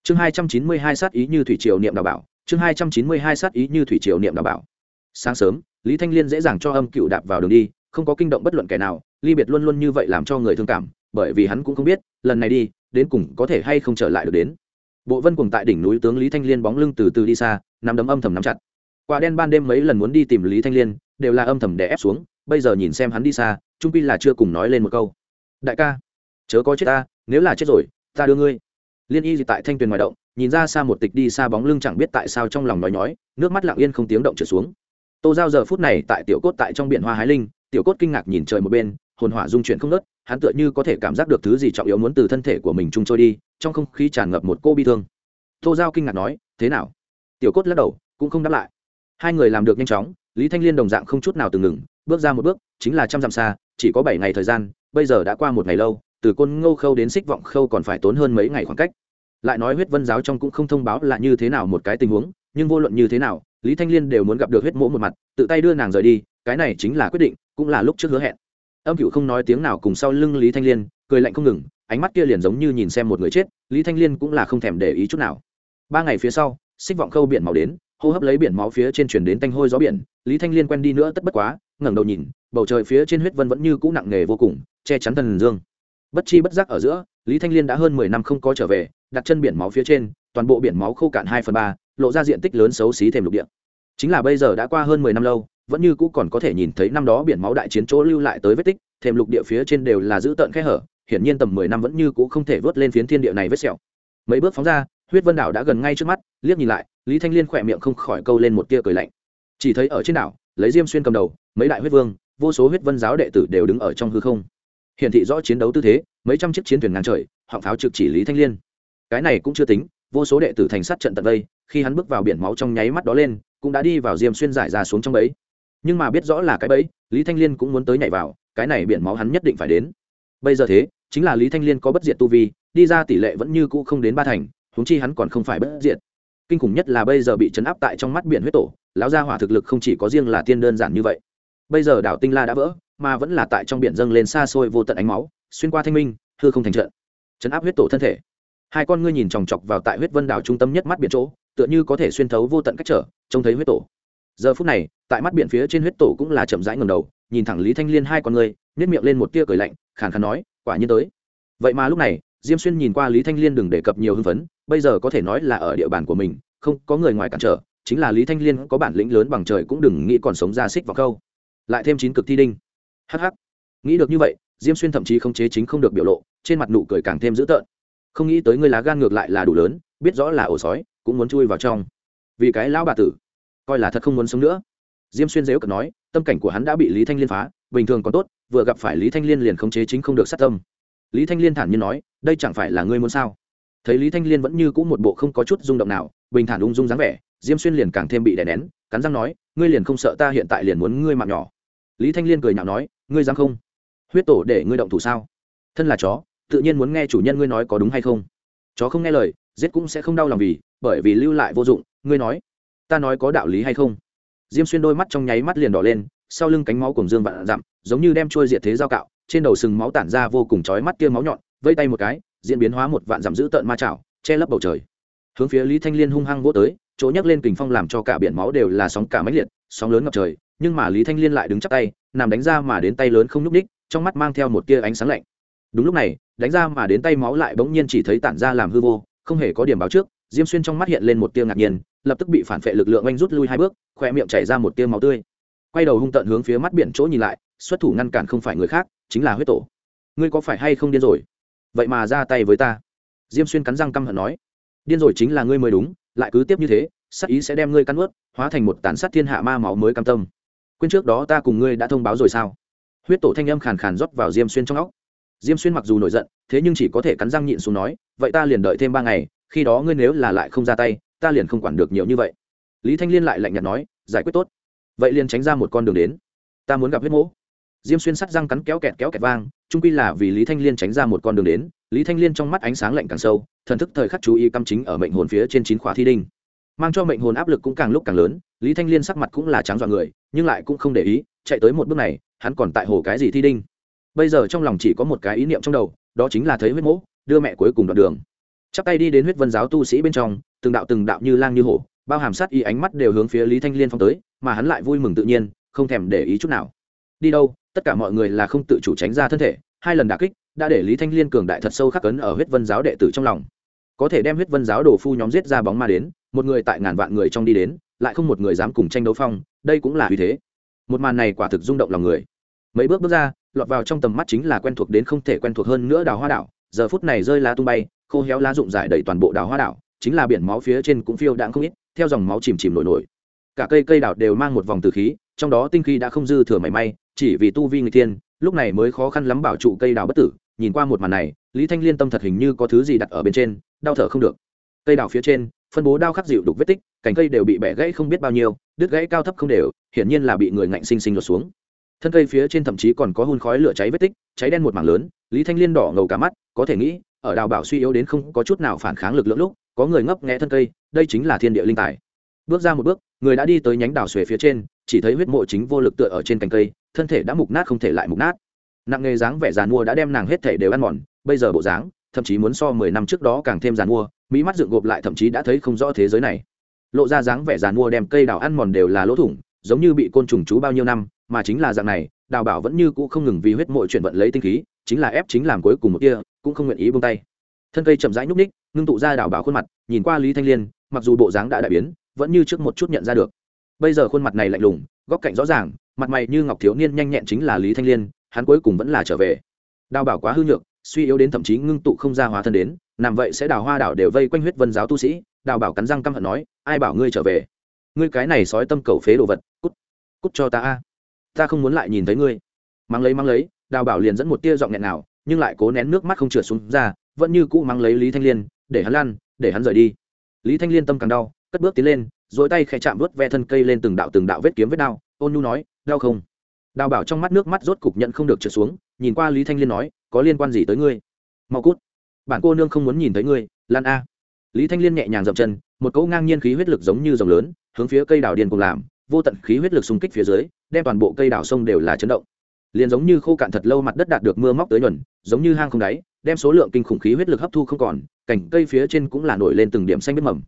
Chương hai trăm chín mươi hai sát ý như thủy triều niệm đào bảo, chương hai trăm chín mươi hai sát ý như thủy triều niệm đào bảo. Sáng sớm, lý thanh liên dễ dàng cho âm cựu đạp vào đường đi, không có kinh động bất luận kẻ nào, ly biệt luôn luôn như vậy làm cho người thương cảm, bởi vì hắn cũng không biết, lần này đi, đến cùng có thể hay không trở lại được đến. Bộ vân cùng tại đỉnh núi tướng lý thanh liên bóng lưng từ từ đi xa, nắm đấm âm thầm nắm chặt quả đen ban đêm mấy lần muốn đi tìm lý thanh liên, đều là âm thầm đè ép xuống, bây giờ nhìn xem hắn đi xa trung pi là chưa cùng nói lên một câu. Đại ca, chớ có chết ta, nếu là chết rồi, ta đưa ngươi. Liên y tại thanh tuyền ngoài động, nhìn ra xa một tịch đi xa bóng lưng chẳng biết tại sao trong lòng nói nhói, nước mắt lặng yên không tiếng động trở xuống. Tô giao giờ phút này tại tiểu cốt tại trong biển hoa hái linh, tiểu cốt kinh ngạc nhìn trời một bên, hồn hỏa dung chuyển không nớt hắn tựa như có thể cảm giác được thứ gì trọng yếu muốn từ thân thể của mình trung trôi đi, trong không khí tràn ngập một cô bi thương. Tô giao kinh ngạc nói, thế nào? Tiểu cốt lắc đầu, cũng không đáp lại hai người làm được nhanh chóng, lý thanh liên đồng dạng không chút nào từng ngừng, bước ra một bước, chính là trăm dặm xa, chỉ có bảy ngày thời gian, bây giờ đã qua một ngày lâu, từ côn ngô khâu đến xích vọng khâu còn phải tốn hơn mấy ngày khoảng cách. Lại nói huyết vân giáo trong cũng không thông báo là như thế nào một cái tình huống, nhưng vô luận như thế nào, lý thanh liên đều muốn gặp được huyết mỗ một mặt, tự tay đưa nàng rời đi, cái này chính là quyết định, cũng là lúc trước hứa hẹn. Âm cựu không nói tiếng nào cùng sau lưng lý thanh liên, cười lạnh không ngừng, ánh mắt kia liền giống như nhìn xem một người chết, lý thanh liên cũng là không thèm để ý chút nào. Ba ngày phía sau, xích vọng khâu biển màu đến hô hấp lấy biển máu phía trên chuyển đến tanh hôi gió biển, lý thanh liên quen đi nữa tất bất quá, ngẩng đầu nhìn, bầu trời phía trên huyết vân vẫn như cũ nặng nề vô cùng, che chắn thần dương. Bất chi bất giác ở giữa, lý thanh liên đã hơn mười năm không có trở về, đặt chân biển máu phía trên, toàn bộ biển máu khô cạn hai phần ba, lộ ra diện tích lớn xấu xí thềm lục địa. Chính là bây giờ đã qua hơn mười năm lâu, vẫn như cũ còn có thể nhìn thấy năm đó biển máu đại chiến chỗ lưu lại tới vết tích thềm lục địa phía trên đều là giữ tợn khe hở, hiển nhiên tầm mười năm vẫn như cũ không thể vớt lên phiến thiên địa này vết sẹo. Mấy bước phóng ra, huyết vân đảo đã gần ngay trước mắt, liếc nhìn lại lý thanh liên khỏe miệng không khỏi câu lên một tia cười lạnh. Chỉ thấy ở trên đảo lấy diêm xuyên cầm đầu mấy đại huyết vương vô số huyết vân giáo đệ tử đều đứng ở trong hư không. Hiển thị rõ chiến đấu tư thế mấy trăm chiếc chiến thuyền ngang trời họng pháo trực chỉ lý thanh liên. Cái này cũng chưa tính vô số đệ tử thành sát trận tận đây, khi hắn bước vào biển máu trong nháy mắt đó lên cũng đã đi vào diêm xuyên giải ra xuống trong bẫy. Nhưng mà biết rõ là cái bẫy lý thanh liên cũng muốn tới nhảy vào cái này biển máu hắn nhất định phải đến. Bây giờ thế chính là lý thanh liên có bất diệt tu vi đi ra tỷ lệ vẫn như cũ không đến ba thành huống chi hắn còn không phải bất diệt kinh khủng nhất là bây giờ bị chấn áp tại trong mắt biển huyết tổ, lão gia hỏa thực lực không chỉ có riêng là tiên đơn giản như vậy. Bây giờ đảo tinh la đã vỡ, mà vẫn là tại trong biển dâng lên xa xôi vô tận ánh máu, xuyên qua thanh minh, hư không thành trận. Chấn áp huyết tổ thân thể. Hai con ngươi nhìn chòng chọc vào tại huyết vân đảo trung tâm nhất mắt biển chỗ, tựa như có thể xuyên thấu vô tận cách trở, trông thấy huyết tổ. Giờ phút này, tại mắt biển phía trên huyết tổ cũng là chậm rãi ngầm đầu, nhìn thẳng lý thanh liên hai con ngươi nhét miệng lên một tia cười lạnh, khàn khàn nói, quả nhiên tới. Vậy mà lúc này diêm xuyên nhìn qua lý thanh liên đừng đề cập nhiều hưng phấn, bây giờ có thể nói là ở địa bàn của mình, không có người ngoài cản trở, chính là lý thanh liên có bản lĩnh lớn bằng trời cũng đừng nghĩ còn sống ra xích vào câu lại thêm chín cực thi đinh. Hh nghĩ được như vậy, diêm xuyên thậm chí không chế chính không được biểu lộ, trên mặt nụ cười càng thêm dữ tợn. Không nghĩ tới ngươi lá gan ngược lại là đủ lớn, biết rõ là ổ sói, cũng muốn chui vào trong. Vì cái lão bà tử, coi là thật không muốn sống nữa. Diêm xuyên dếu cật nói, tâm cảnh của hắn đã bị lý thanh liên phá, bình thường còn tốt, vừa gặp phải lý thanh liên liền không chế chính không được sát tâm lý thanh liên thản nhiên nói, đây chẳng phải là ngươi muốn sao? Thấy lý thanh liên vẫn như cũ một bộ không có chút rung động nào, bình thản ung dung dáng vẻ, diêm xuyên liền càng thêm bị đè nén, cắn răng nói, ngươi liền không sợ ta hiện tại liền muốn ngươi mạng nhỏ? Lý thanh liên cười nhạo nói, ngươi dám không? Huyết tổ để ngươi động thủ sao? Thân là chó, tự nhiên muốn nghe chủ nhân ngươi nói có đúng hay không? Chó không nghe lời, giết cũng sẽ không đau lòng vì, bởi vì lưu lại vô dụng, ngươi nói, ta nói có đạo lý hay không? Diêm xuyên đôi mắt trong nháy mắt liền đỏ lên, sau lưng cánh máu cùng dương vạn dặm, giống như đem trôi diệt thế giao cạo trên đầu sừng máu tản ra vô cùng chói mắt kia máu nhọn, vây tay một cái, diễn biến hóa một vạn giảm giữ tợn ma chảo, che lấp bầu trời. Hướng phía lý thanh liên hung hăng vỗ tới, chỗ nhấc lên kình phong làm cho cả biển máu đều là sóng cả máy liệt, sóng lớn ngập trời, nhưng mà lý thanh liên lại đứng chắc tay, nằm đánh ra mà đến tay lớn không nhúc ních trong mắt mang theo một tia ánh sáng lạnh. Đúng lúc này, đánh ra mà đến tay máu lại bỗng nhiên chỉ thấy tản ra làm hư vô, không hề có điểm báo trước, diêm xuyên trong mắt hiện lên một tia ngạc nhiên, lập tức bị phản phệ lực lượng oanh rút lui hai bước khoe miệng chảy ra một tia máu tươi. Quay đầu hung tận hướng phía mắt biển chỗ nhìn lại xuất thủ ngăn cản không phải người khác, chính là huyết tổ. Ngươi có phải hay không điên rồi? Vậy mà ra tay với ta. Diêm xuyên cắn răng căm hận nói. Điên rồi chính là ngươi mới đúng, lại cứ tiếp như thế, sát ý sẽ đem ngươi cắn ướt hóa thành một tàn sát thiên hạ ma máu mới cam tâm. Quên trước đó ta cùng ngươi đã thông báo rồi sao? Huyết tổ thanh âm khàn khàn rót vào diêm xuyên trong óc. Diêm xuyên mặc dù nổi giận, thế nhưng chỉ có thể cắn răng nhịn xuống nói, vậy ta liền đợi thêm ba ngày, khi đó ngươi nếu là lại không ra tay, ta liền không quản được nhiều như vậy. Lý thanh liên lại lạnh nhạt nói, giải quyết tốt. Vậy liền tránh ra một con đường đến. Ta muốn gặp huyết mỗ diêm xuyên sắt răng cắn kéo kẹt kéo kẹt vang, trung quy là vì lý thanh liên tránh ra một con đường đến. Lý thanh liên trong mắt ánh sáng lạnh càng sâu, thần thức thời khắc chú ý căm chính ở mệnh hồn phía trên chín khóa thi đinh. Mang cho mệnh hồn áp lực cũng càng lúc càng lớn, lý thanh liên sắc mặt cũng là trắng dọn người, nhưng lại cũng không để ý, chạy tới một bước này, hắn còn tại hồ cái gì thi đinh. Bây giờ trong lòng chỉ có một cái ý niệm trong đầu, đó chính là thấy huyết mỗ, đưa mẹ cuối cùng đoạn đường. Chắp tay đi đến huyết vân giáo tu sĩ bên trong, từng đạo từng đạo như lang như hổ, bao hàm sát y ánh mắt đều hướng phía lý thanh liên phong tới, mà hắn lại vui mừng tự nhiên, không thèm để ý chút nào đi đâu, tất cả mọi người là không tự chủ tránh ra thân thể, hai lần đà kích đã để lý thanh liên cường đại thật sâu khắc cấn ở huyết vân giáo đệ tử trong lòng. Có thể đem huyết vân giáo đổ phu nhóm giết ra bóng ma đến, một người tại ngàn vạn người trong đi đến, lại không một người dám cùng tranh đấu phong, đây cũng là uy thế. Một màn này quả thực rung động lòng người. Mấy bước bước ra, lọt vào trong tầm mắt chính là quen thuộc đến không thể quen thuộc hơn nữa đào hoa đảo. Giờ phút này rơi lá tung bay, khô héo lá rụng rải đầy toàn bộ đào hoa đảo, chính là biển máu phía trên cũng phiêu đãng không ít, theo dòng máu chìm chìm nổi nổi. Cả cây cây đảo đều mang một vòng từ khí, trong đó tinh khí đã không dư thừa mảy may chỉ vì tu vi người tiên lúc này mới khó khăn lắm bảo trụ cây đào bất tử, nhìn qua một màn này, lý thanh liên tâm thật hình như có thứ gì đặt ở bên trên, đau thở không được. Cây đào phía trên, phân bố đao khắc dịu đục vết tích, cành cây đều bị bẻ gãy không biết bao nhiêu, đứt gãy cao thấp không đều, hiển nhiên là bị người ngạnh sinh sinh lột xuống. Thân cây phía trên thậm chí còn có hun khói lửa cháy vết tích, cháy đen một mảng lớn, lý thanh liên đỏ ngầu cả mắt, có thể nghĩ, ở đào bảo suy yếu đến không có chút nào phản kháng lực lượng lúc, có người ngấp nghẽ thân cây, đây chính là thiên địa linh tài. Bước ra một bước, người đã đi tới nhánh đào xuề phía trên, chỉ thấy huyết mộ chính vô lực tựa ở trên cành cây thân thể đã mục nát không thể lại mục nát. Nặng nghề dáng vẻ giàn mua đã đem nàng hết thể đều ăn mòn, bây giờ bộ dáng, thậm chí muốn so mười năm trước đó càng thêm giàn mua mỹ mắt dựng gộp lại thậm chí đã thấy không rõ thế giới này. Lộ ra dáng vẻ giàn mua đem cây đào ăn mòn đều là lỗ thủng, giống như bị côn trùng chú bao nhiêu năm, mà chính là dạng này, đào bảo vẫn như cũ không ngừng vì huyết mội chuyển vận lấy tinh khí, chính là ép chính làm cuối cùng một kia, cũng không nguyện ý buông tay. Thân cây chậm rãi nhúc ních ngưng tụ ra đào bảo khuôn mặt, nhìn qua lý thanh liên, mặc dù bộ dáng đã đại biến, vẫn như trước một chút nhận ra được. Bây giờ khuôn mặt này lạnh lùng góc cạnh rõ ràng, mặt mày như ngọc thiếu niên nhanh nhẹn chính là lý thanh liên, hắn cuối cùng vẫn là trở về. Đào bảo quá hư nhược, suy yếu đến thậm chí ngưng tụ không ra hóa thân đến làm vậy sẽ đào hoa đảo đều vây quanh huyết vân giáo tu sĩ, đào bảo cắn răng căm hận nói, ai bảo ngươi trở về? Ngươi cái này sói tâm cầu phế đồ vật, cút cút cho ta a. Ta không muốn lại nhìn thấy ngươi. Mang lấy mang lấy, đào bảo liền dẫn một tia giọng nghẹn nào, nhưng lại cố nén nước mắt không trượt xuống ra, vẫn như cũ mang lấy lý thanh liên, để hắn lăn, để hắn rời đi. Lý thanh liên tâm càng đau, cất bước tiến lên dối tay khẽ chạm vớt ve thân cây lên từng đạo từng đạo vết kiếm vết đau ôn nhu nói, đau không? Đào bảo trong mắt nước mắt rốt cục nhận không được trượt xuống, nhìn qua lý thanh liên nói, có liên quan gì tới ngươi? Mau cút. Bản cô nương không muốn nhìn thấy ngươi, lan a. Lý thanh liên nhẹ nhàng dậm chân, một cỗ ngang nhiên khí huyết lực giống như dòng lớn, hướng phía cây đào điên cùng làm, vô tận khí huyết lực xung kích phía dưới, đem toàn bộ cây đào sông đều là chấn động. Liền giống như khô cạn thật lâu mặt đất đạt được mưa móc tới nhuần, giống như hang không đáy, đem số lượng kinh khủng khí huyết lực hấp thu không còn cảnh cây phía trên cũng là nổi lên từng điểm xanh biết mầm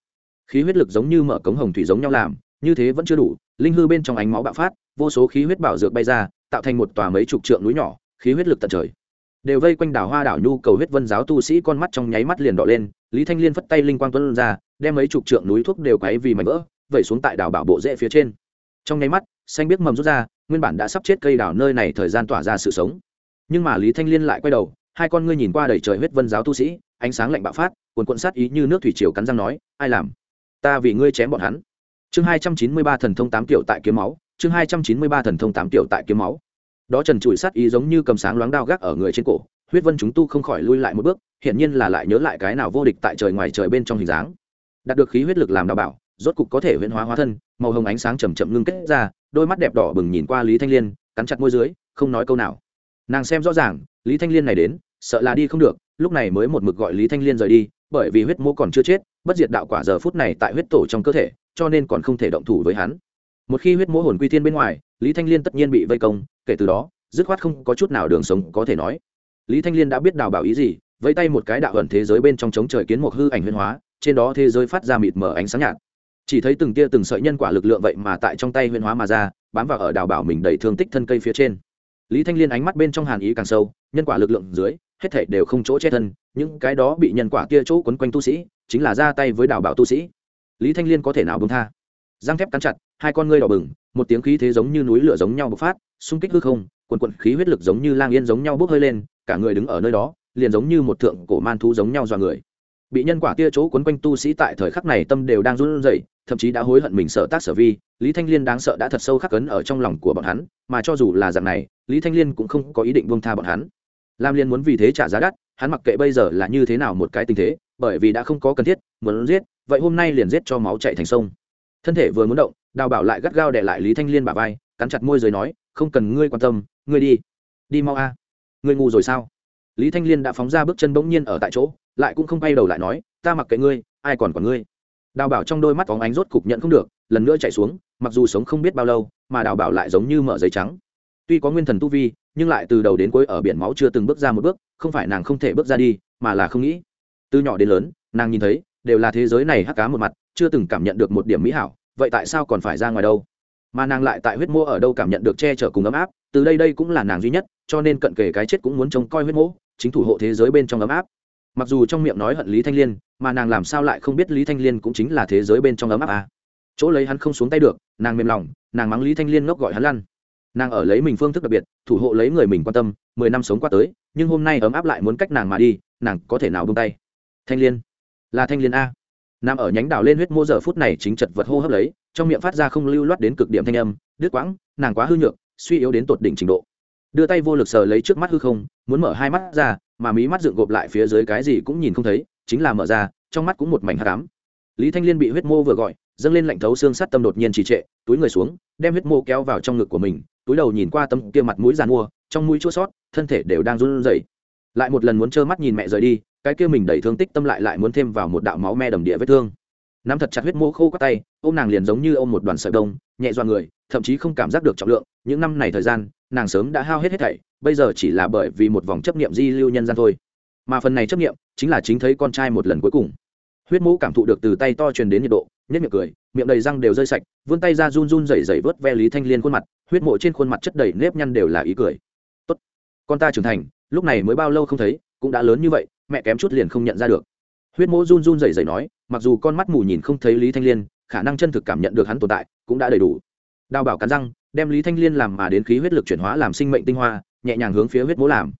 khí huyết lực giống như mở cống hồng thủy giống nhau làm, như thế vẫn chưa đủ, linh hư bên trong ánh máu bạo phát, vô số khí huyết bảo dược bay ra, tạo thành một tòa mấy chục trượng núi nhỏ, khí huyết lực tận trời. Đều vây quanh đảo hoa đảo nhu cầu huyết vân giáo tu sĩ con mắt trong nháy mắt liền đỏ lên, lý thanh liên phất tay linh quang tuân ra, đem mấy chục trượng núi thuốc đều quấy vì mảnh vỡ, vẩy xuống tại đảo bảo bộ rễ phía trên. Trong nháy mắt, xanh biết mầm rút ra, nguyên bản đã sắp chết cây đảo nơi này thời gian tỏa ra sự sống. Nhưng mà lý thanh liên lại quay đầu, hai con ngươi nhìn qua đầy trời huyết vân giáo tu sĩ, ánh sáng lạnh bạo phát, cuồn cuộn sát ý như nước thủy triều cắn răng nói, ai làm? Ta vì ngươi chém bọn hắn. Chương hai trăm chín mươi ba thần thông tám tiểu tại kiếm máu, chương hai trăm chín mươi ba thần thông tám tiểu tại kiếm máu. Đó trần trụi sát ý giống như cầm sáng loáng đao gác ở người trên cổ, huyết vân chúng tu không khỏi lui lại một bước, hiển nhiên là lại nhớ lại cái nào vô địch tại trời ngoài trời bên trong hình dáng. Đạt được khí huyết lực làm đảm bảo, rốt cục có thể huyễn hóa hóa thân, màu hồng ánh sáng chầm chậm ngưng kết ra, đôi mắt đẹp đỏ bừng nhìn qua lý thanh liên, cắn chặt môi dưới, không nói câu nào. Nàng xem rõ ràng, lý thanh liên này đến, sợ là đi không được lúc này mới một mực gọi lý thanh liên rời đi, bởi vì huyết mô còn chưa chết, bất diệt đạo quả giờ phút này tại huyết tổ trong cơ thể, cho nên còn không thể động thủ với hắn. Một khi huyết mô hồn quy thiên bên ngoài, lý thanh liên tất nhiên bị vây công, kể từ đó, dứt khoát không có chút nào đường sống có thể nói. Lý thanh liên đã biết đào bảo ý gì, vẫy tay một cái đạo ẩn thế giới bên trong chống trời kiến một hư ảnh huyên hóa, trên đó thế giới phát ra mịt mờ ánh sáng nhạt. Chỉ thấy từng tia từng sợi nhân quả lực lượng vậy mà tại trong tay huyên hóa mà ra, bám vào ở đào bảo mình đầy thương tích thân cây phía trên lý thanh liên ánh mắt bên trong hàn ý càng sâu, nhân quả lực lượng dưới, hết thể đều không chỗ che thân, những cái đó bị nhân quả kia chỗ quấn quanh tu sĩ, chính là ra tay với đào bảo tu sĩ. Lý thanh liên có thể nào bông tha? Răng thép cắn chặt, hai con ngươi đỏ bừng, một tiếng khí thế giống như núi lửa giống nhau bộc phát, xung kích hư không, quần quận khí huyết lực giống như lang yên giống nhau bốc hơi lên, cả người đứng ở nơi đó, liền giống như một thượng cổ man thú giống nhau dọa người bị nhân quả kia chỗ quấn quanh tu sĩ tại thời khắc này tâm đều đang run rẩy, thậm chí đã hối hận mình sợ tác sở vi, lý thanh liên đáng sợ đã thật sâu khắc cấn ở trong lòng của bọn hắn, mà cho dù là dạng này, lý thanh liên cũng không có ý định buông tha bọn hắn. Lam liên muốn vì thế trả giá đắt, hắn mặc kệ bây giờ là như thế nào một cái tình thế, bởi vì đã không có cần thiết, muốn giết, vậy hôm nay liền giết cho máu chạy thành sông. Thân thể vừa muốn động, đào bảo lại gắt gao để lại lý thanh liên bà vai, cắn chặt môi rồi nói, không cần ngươi quan tâm, ngươi đi. Đi mau a. Ngươi ngu rồi sao? Lý thanh liên đã phóng ra bước chân bỗng nhiên ở tại chỗ lại cũng không bay đầu lại nói, ta mặc kệ ngươi, ai còn còn ngươi. Đào bảo trong đôi mắt phóng ánh rốt cục nhận không được, lần nữa chạy xuống, mặc dù sống không biết bao lâu, mà đào bảo lại giống như mở giấy trắng. Tuy có nguyên thần tu vi, nhưng lại từ đầu đến cuối ở biển máu chưa từng bước ra một bước, không phải nàng không thể bước ra đi, mà là không nghĩ. Từ nhỏ đến lớn, nàng nhìn thấy, đều là thế giới này hắc cá một mặt, chưa từng cảm nhận được một điểm mỹ hảo, vậy tại sao còn phải ra ngoài đâu? Mà nàng lại tại huyết mô ở đâu cảm nhận được che chở cùng ấm áp, từ đây đây cũng là nàng duy nhất, cho nên cận kề cái chết cũng muốn trông coi huyết mô, chính thủ hộ thế giới bên trong ấm áp mặc dù trong miệng nói hận lý thanh liên, mà nàng làm sao lại không biết lý thanh liên cũng chính là thế giới bên trong ấm áp à. chỗ lấy hắn không xuống tay được, nàng mềm lòng, nàng mắng lý thanh liên ngốc gọi hắn lăn. Nàng ở lấy mình phương thức đặc biệt, thủ hộ lấy người mình quan tâm, mười năm sống qua tới, nhưng hôm nay ấm áp lại muốn cách nàng mà đi, nàng có thể nào bông tay? Thanh liên. Là thanh liên a. Nằm ở nhánh đảo lên huyết mô giờ phút này chính chật vật hô hấp lấy, trong miệng phát ra không lưu loát đến cực điểm thanh âm, đứt quãng, nàng quá hư nhược, suy yếu đến tột đỉnh trình độ. Đưa tay vô lực sờ lấy trước mắt hư không, muốn mở hai mắt ra mà mí mắt dựng gộp lại phía dưới cái gì cũng nhìn không thấy, chính là mở ra, trong mắt cũng một mảnh hát cám lý thanh liên bị huyết mô vừa gọi, dâng lên lạnh thấu xương sắt tâm đột nhiên trì trệ, túi người xuống, đem huyết mô kéo vào trong ngực của mình, túi đầu nhìn qua tâm kia mặt mũi giàn mua, trong mũi chua sót, thân thể đều đang run rẩy. Lại một lần muốn trơ mắt nhìn mẹ rời đi, cái kia mình đẩy thương tích tâm lại lại muốn thêm vào một đạo máu me đầm địa vết thương nắm thật chặt huyết mô khô các tay, ôm nàng liền giống như ôm một đoàn sợi đông nhẹ dọa người, thậm chí không cảm giác được trọng lượng. Những năm này thời gian, nàng sớm đã hao hết hết thảy, bây giờ chỉ là bởi vì một vòng chấp niệm di lưu nhân gian thôi. Mà phần này chấp niệm, chính là chính thấy con trai một lần cuối cùng. Huyết mũ cảm thụ được từ tay to truyền đến nhiệt độ nhất miệng cười, miệng đầy răng đều rơi sạch, vươn tay ra run run rẩy rẩy vớt ve lý thanh liên khuôn mặt, huyết mộ trên khuôn mặt chất đầy nếp nhăn đều là ý cười. Tốt, con ta trưởng thành, lúc này mới bao lâu không thấy, cũng đã lớn như vậy, mẹ kém chút liền không nhận ra được huyết mộ run run rẩy rẩy nói, mặc dù con mắt mù nhìn không thấy lý thanh liên, khả năng chân thực cảm nhận được hắn tồn tại cũng đã đầy đủ. Đào bảo cắn răng, đem lý thanh liên làm mà đến khí huyết lực chuyển hóa làm sinh mệnh tinh hoa, nhẹ nhàng hướng phía huyết mỗ làm.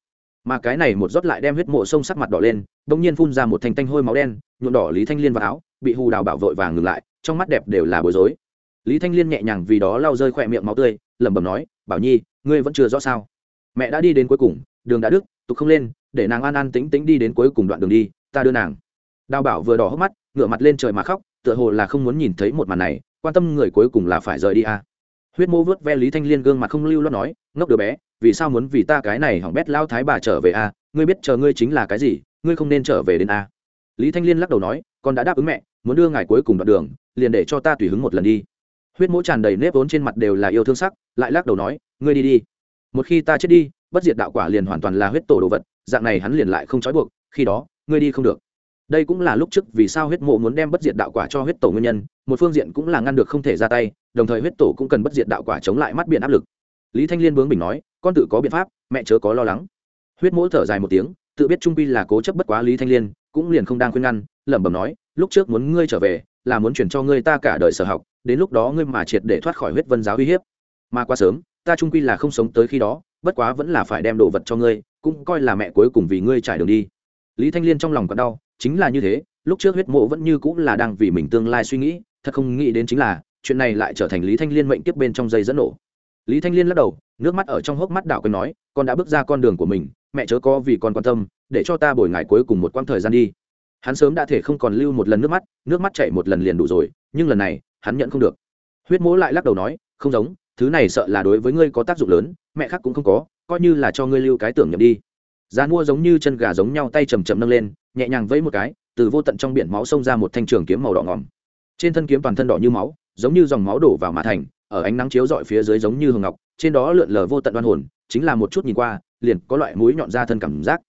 Mà cái này một rót lại đem huyết mộ sông sắc mặt đỏ lên bỗng nhiên phun ra một thanh tanh hôi máu đen, nhuộm đỏ lý thanh liên vào áo, bị hù đào bảo vội vàng ngừng lại, trong mắt đẹp đều là bối rối. Lý thanh liên nhẹ nhàng vì đó lau rơi khỏe miệng máu tươi, lẩm bẩm nói, bảo nhi, ngươi vẫn chưa rõ sao? Mẹ đã đi đến cuối cùng, đường đã đứt, tục không lên, để nàng an an tính tính đi đến cuối cùng đoạn đường đi, ta đưa nàng đào bảo vừa đỏ hốc mắt, ngửa mặt lên trời mà khóc, tựa hồ là không muốn nhìn thấy một màn này, quan tâm người cuối cùng là phải rời đi à. huyết mô vớt ve lý thanh liên gương mặt không lưu lót nói, ngốc đứa bé, vì sao muốn vì ta cái này hỏng bét lao thái bà trở về à? ngươi biết chờ ngươi chính là cái gì, ngươi không nên trở về đến à? lý thanh liên lắc đầu nói, con đã đáp ứng mẹ, muốn đưa ngài cuối cùng đoạn đường, liền để cho ta tùy hứng một lần đi huyết mỗ tràn đầy nếp vốn trên mặt đều là yêu thương sắc, lại lắc đầu nói, ngươi đi đi một khi ta chết đi, bất diệt đạo quả liền hoàn toàn là huyết tổ đồ vật, dạng này hắn liền lại không trói buộc, khi đó, ngươi đi không được đây cũng là lúc trước vì sao huyết mộ muốn đem bất diệt đạo quả cho huyết tổ nguyên nhân, một phương diện cũng là ngăn được không thể ra tay, đồng thời huyết tổ cũng cần bất diệt đạo quả chống lại mắt biển áp lực. Lý thanh liên bướng bình nói, con tự có biện pháp, mẹ chớ có lo lắng. Huyết mỗ thở dài một tiếng, tự biết trung pi là cố chấp bất quá lý thanh liên, cũng liền không đang khuyên ngăn, lẩm bẩm nói, lúc trước muốn ngươi trở về, là muốn chuyển cho ngươi ta cả đời sở học, đến lúc đó ngươi mà triệt để thoát khỏi huyết vân giáo uy hiếp. Mà quá sớm, ta trung quy là không sống tới khi đó, bất quá vẫn là phải đem đồ vật cho ngươi, cũng coi là mẹ cuối cùng vì ngươi trải đường đi. Lý thanh liên trong lòng còn đau chính là như thế, lúc trước huyết mộ vẫn như cũng là đang vì mình tương lai suy nghĩ, thật không nghĩ đến chính là, chuyện này lại trở thành lý thanh liên mệnh tiếp bên trong dây dẫn nổ. Lý thanh liên lắc đầu, nước mắt ở trong hốc mắt đảo quên nói, con đã bước ra con đường của mình, mẹ chớ có vì con quan tâm, để cho ta bồi ngày cuối cùng một quãng thời gian đi. Hắn sớm đã thể không còn lưu một lần nước mắt nước mắt chảy một lần liền đủ rồi, nhưng lần này, hắn nhận không được. Huyết mỗ lại lắc đầu nói, không giống, thứ này sợ là đối với ngươi có tác dụng lớn, mẹ khác cũng không có, coi như là cho ngươi lưu cái tưởng nhầm đi. Giá mua giống như chân gà giống nhau tay chầm chầm nâng lên nhẹ nhàng vẫy một cái, từ vô tận trong biển máu xông ra một thanh trường kiếm màu đỏ ngỏm trên thân kiếm toàn thân đỏ như máu, giống như dòng máu đổ vào mã thành, ở ánh nắng chiếu dọi phía dưới giống như hường ngọc, trên đó lượn lờ vô tận đoan hồn, chính là một chút nhìn qua, liền có loại mũi nhọn ra thân cảm giác.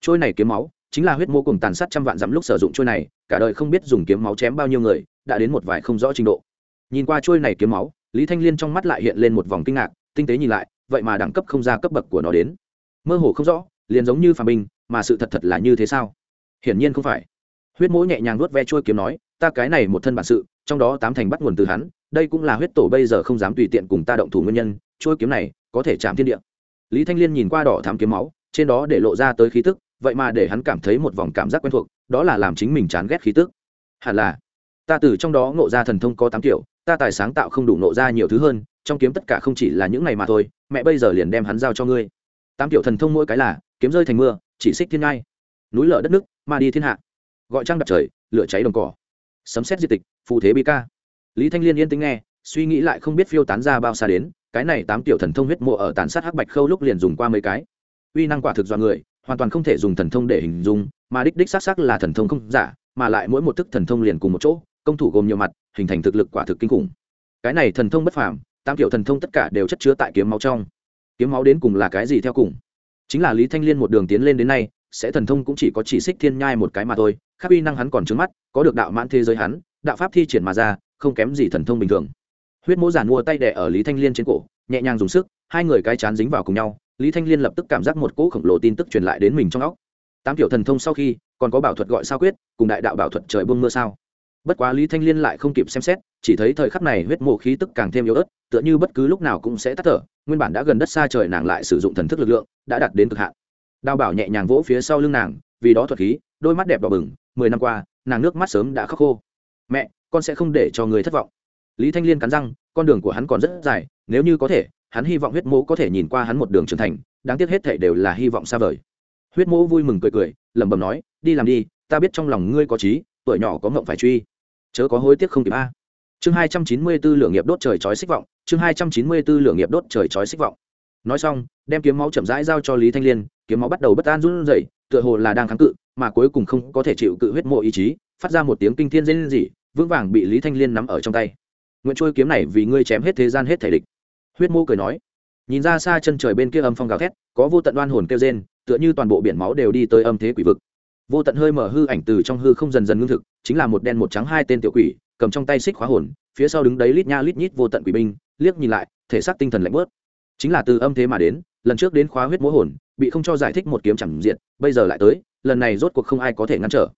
Trôi này kiếm máu, chính là huyết mô cùng tàn sát trăm vạn dặm lúc sử dụng trôi này, cả đời không biết dùng kiếm máu chém bao nhiêu người, đã đến một vài không rõ trình độ. Nhìn qua trôi này kiếm máu, lý thanh liên trong mắt lại hiện lên một vòng kinh ngạc, tinh tế nhìn lại, vậy mà đẳng cấp không ra cấp bậc của nó đến. Mơ hồ không rõ, liền giống như phàm binh mà sự thật thật là như thế sao? Hiển nhiên không phải. Huyết mỗ nhẹ nhàng nuốt ve trôi kiếm nói, ta cái này một thân bản sự, trong đó tám thành bắt nguồn từ hắn, đây cũng là huyết tổ bây giờ không dám tùy tiện cùng ta động thủ nguyên nhân trôi kiếm này có thể chạm thiên địa. Lý thanh liên nhìn qua đỏ thám kiếm máu, trên đó để lộ ra tới khí tức, vậy mà để hắn cảm thấy một vòng cảm giác quen thuộc, đó là làm chính mình chán ghét khí tức. Hẳn là, ta từ trong đó ngộ ra thần thông có tám kiểu, ta tài sáng tạo không đủ ngộ ra nhiều thứ hơn, trong kiếm tất cả không chỉ là những này mà thôi, mẹ bây giờ liền đem hắn giao cho ngươi. Tám kiểu thần thông mỗi cái là, kiếm rơi thành mưa, chỉ xích thiên ngai. Núi lở đất nước ma đi thiên hạ. Gọi trăng đặt trời, lửa cháy đồng cỏ. Sấm xét di tịch, phù thế bi ca. Lý thanh liên yên tĩnh nghe, suy nghĩ lại không biết phiêu tán ra bao xa đến, cái này tám tiểu thần thông huyết mộ ở tàn sát hắc bạch khâu lúc liền dùng qua mấy cái. Uy năng quả thực do người, hoàn toàn không thể dùng thần thông để hình dung, mà đích đích xác xác là thần thông không giả, mà lại mỗi một thức thần thông liền cùng một chỗ, công thủ gồm nhiều mặt, hình thành thực lực quả thực kinh khủng. Cái này thần thông bất phàm, tám kiểu thần thông tất cả đều chất chứa tại kiếm máu trong. Kiếm máu đến cùng là cái gì theo cùng? Chính là lý thanh liên một đường tiến lên đến nay sẽ thần thông cũng chỉ có chỉ xích thiên nhai một cái mà thôi khác uy năng hắn còn trứng mắt, có được đạo mãn thế giới hắn, đạo pháp thi triển mà ra, không kém gì thần thông bình thường. Huyết mỗ giản mua tay đẻ ở lý thanh liên trên cổ, nhẹ nhàng dùng sức, hai người cái chán dính vào cùng nhau, lý thanh liên lập tức cảm giác một cỗ khổng lồ tin tức truyền lại đến mình trong óc. Tám kiểu thần thông sau khi, còn có bảo thuật gọi sao quyết, cùng đại đạo bảo thuật trời buông mưa sao. Bất quá lý thanh liên lại không kịp xem xét, chỉ thấy thời khắc này huyết mộ khí tức càng thêm yếu ớt, tựa như bất cứ lúc nào cũng sẽ tắt thở, nguyên bản đã gần đất xa trời nàng lại sử dụng thần thức lực lượng, đã đạt đến cực hạn đào bảo nhẹ nhàng vỗ phía sau lưng nàng, vì đó thuật khí, đôi mắt đẹp đỏ bừng, mười năm qua, nàng nước mắt sớm đã khóc khô. Mẹ, con sẽ không để cho người thất vọng. Lý thanh liên cắn răng, con đường của hắn còn rất dài, nếu như có thể, hắn hy vọng huyết mô có thể nhìn qua hắn một đường trưởng thành, đáng tiếc hết thể đều là hy vọng xa vời. Huyết mô vui mừng cười cười, lẩm bẩm nói, đi làm đi, ta biết trong lòng ngươi có trí, tuổi nhỏ có ngộng phải truy. Chớ có hối tiếc không kịp a. Chương hai trăm chín mươi b ố lửa nghiệp đốt trời trói xích vọng, chương hai trăm chín mươi b ố lửa nghiệp đốt trời trói xích vọng nói xong, đem kiếm máu chậm rãi giao cho lý thanh liên, kiếm máu bắt đầu bất an run rẩy, tựa hồ là đang kháng cự, mà cuối cùng không có thể chịu cự huyết mộ ý chí, phát ra một tiếng kinh thiên dây lên dỉ vững vàng bị lý thanh liên nắm ở trong tay. Nguyện trôi kiếm này vì ngươi chém hết thế gian hết thể địch. Huyết mô cười nói, nhìn ra xa chân trời bên kia âm phong gào thét, có vô tận đoan hồn kêu rên, tựa như toàn bộ biển máu đều đi tới âm thế quỷ vực. Vô tận hơi mở hư ảnh từ trong hư không dần dần ngưng thực, chính là một đen một trắng hai tên tiểu quỷ, cầm trong tay xích khóa hồn, phía sau đứng đấy lít nha lít nhít vô tận quỷ binh, liếc nhìn lại, thể xác tinh thần lạnh bớt chính là từ âm thế mà đến, lần trước đến khóa huyết múa hồn, bị không cho giải thích một kiếm chẳng diện, bây giờ lại tới, lần này rốt cuộc không ai có thể ngăn trở.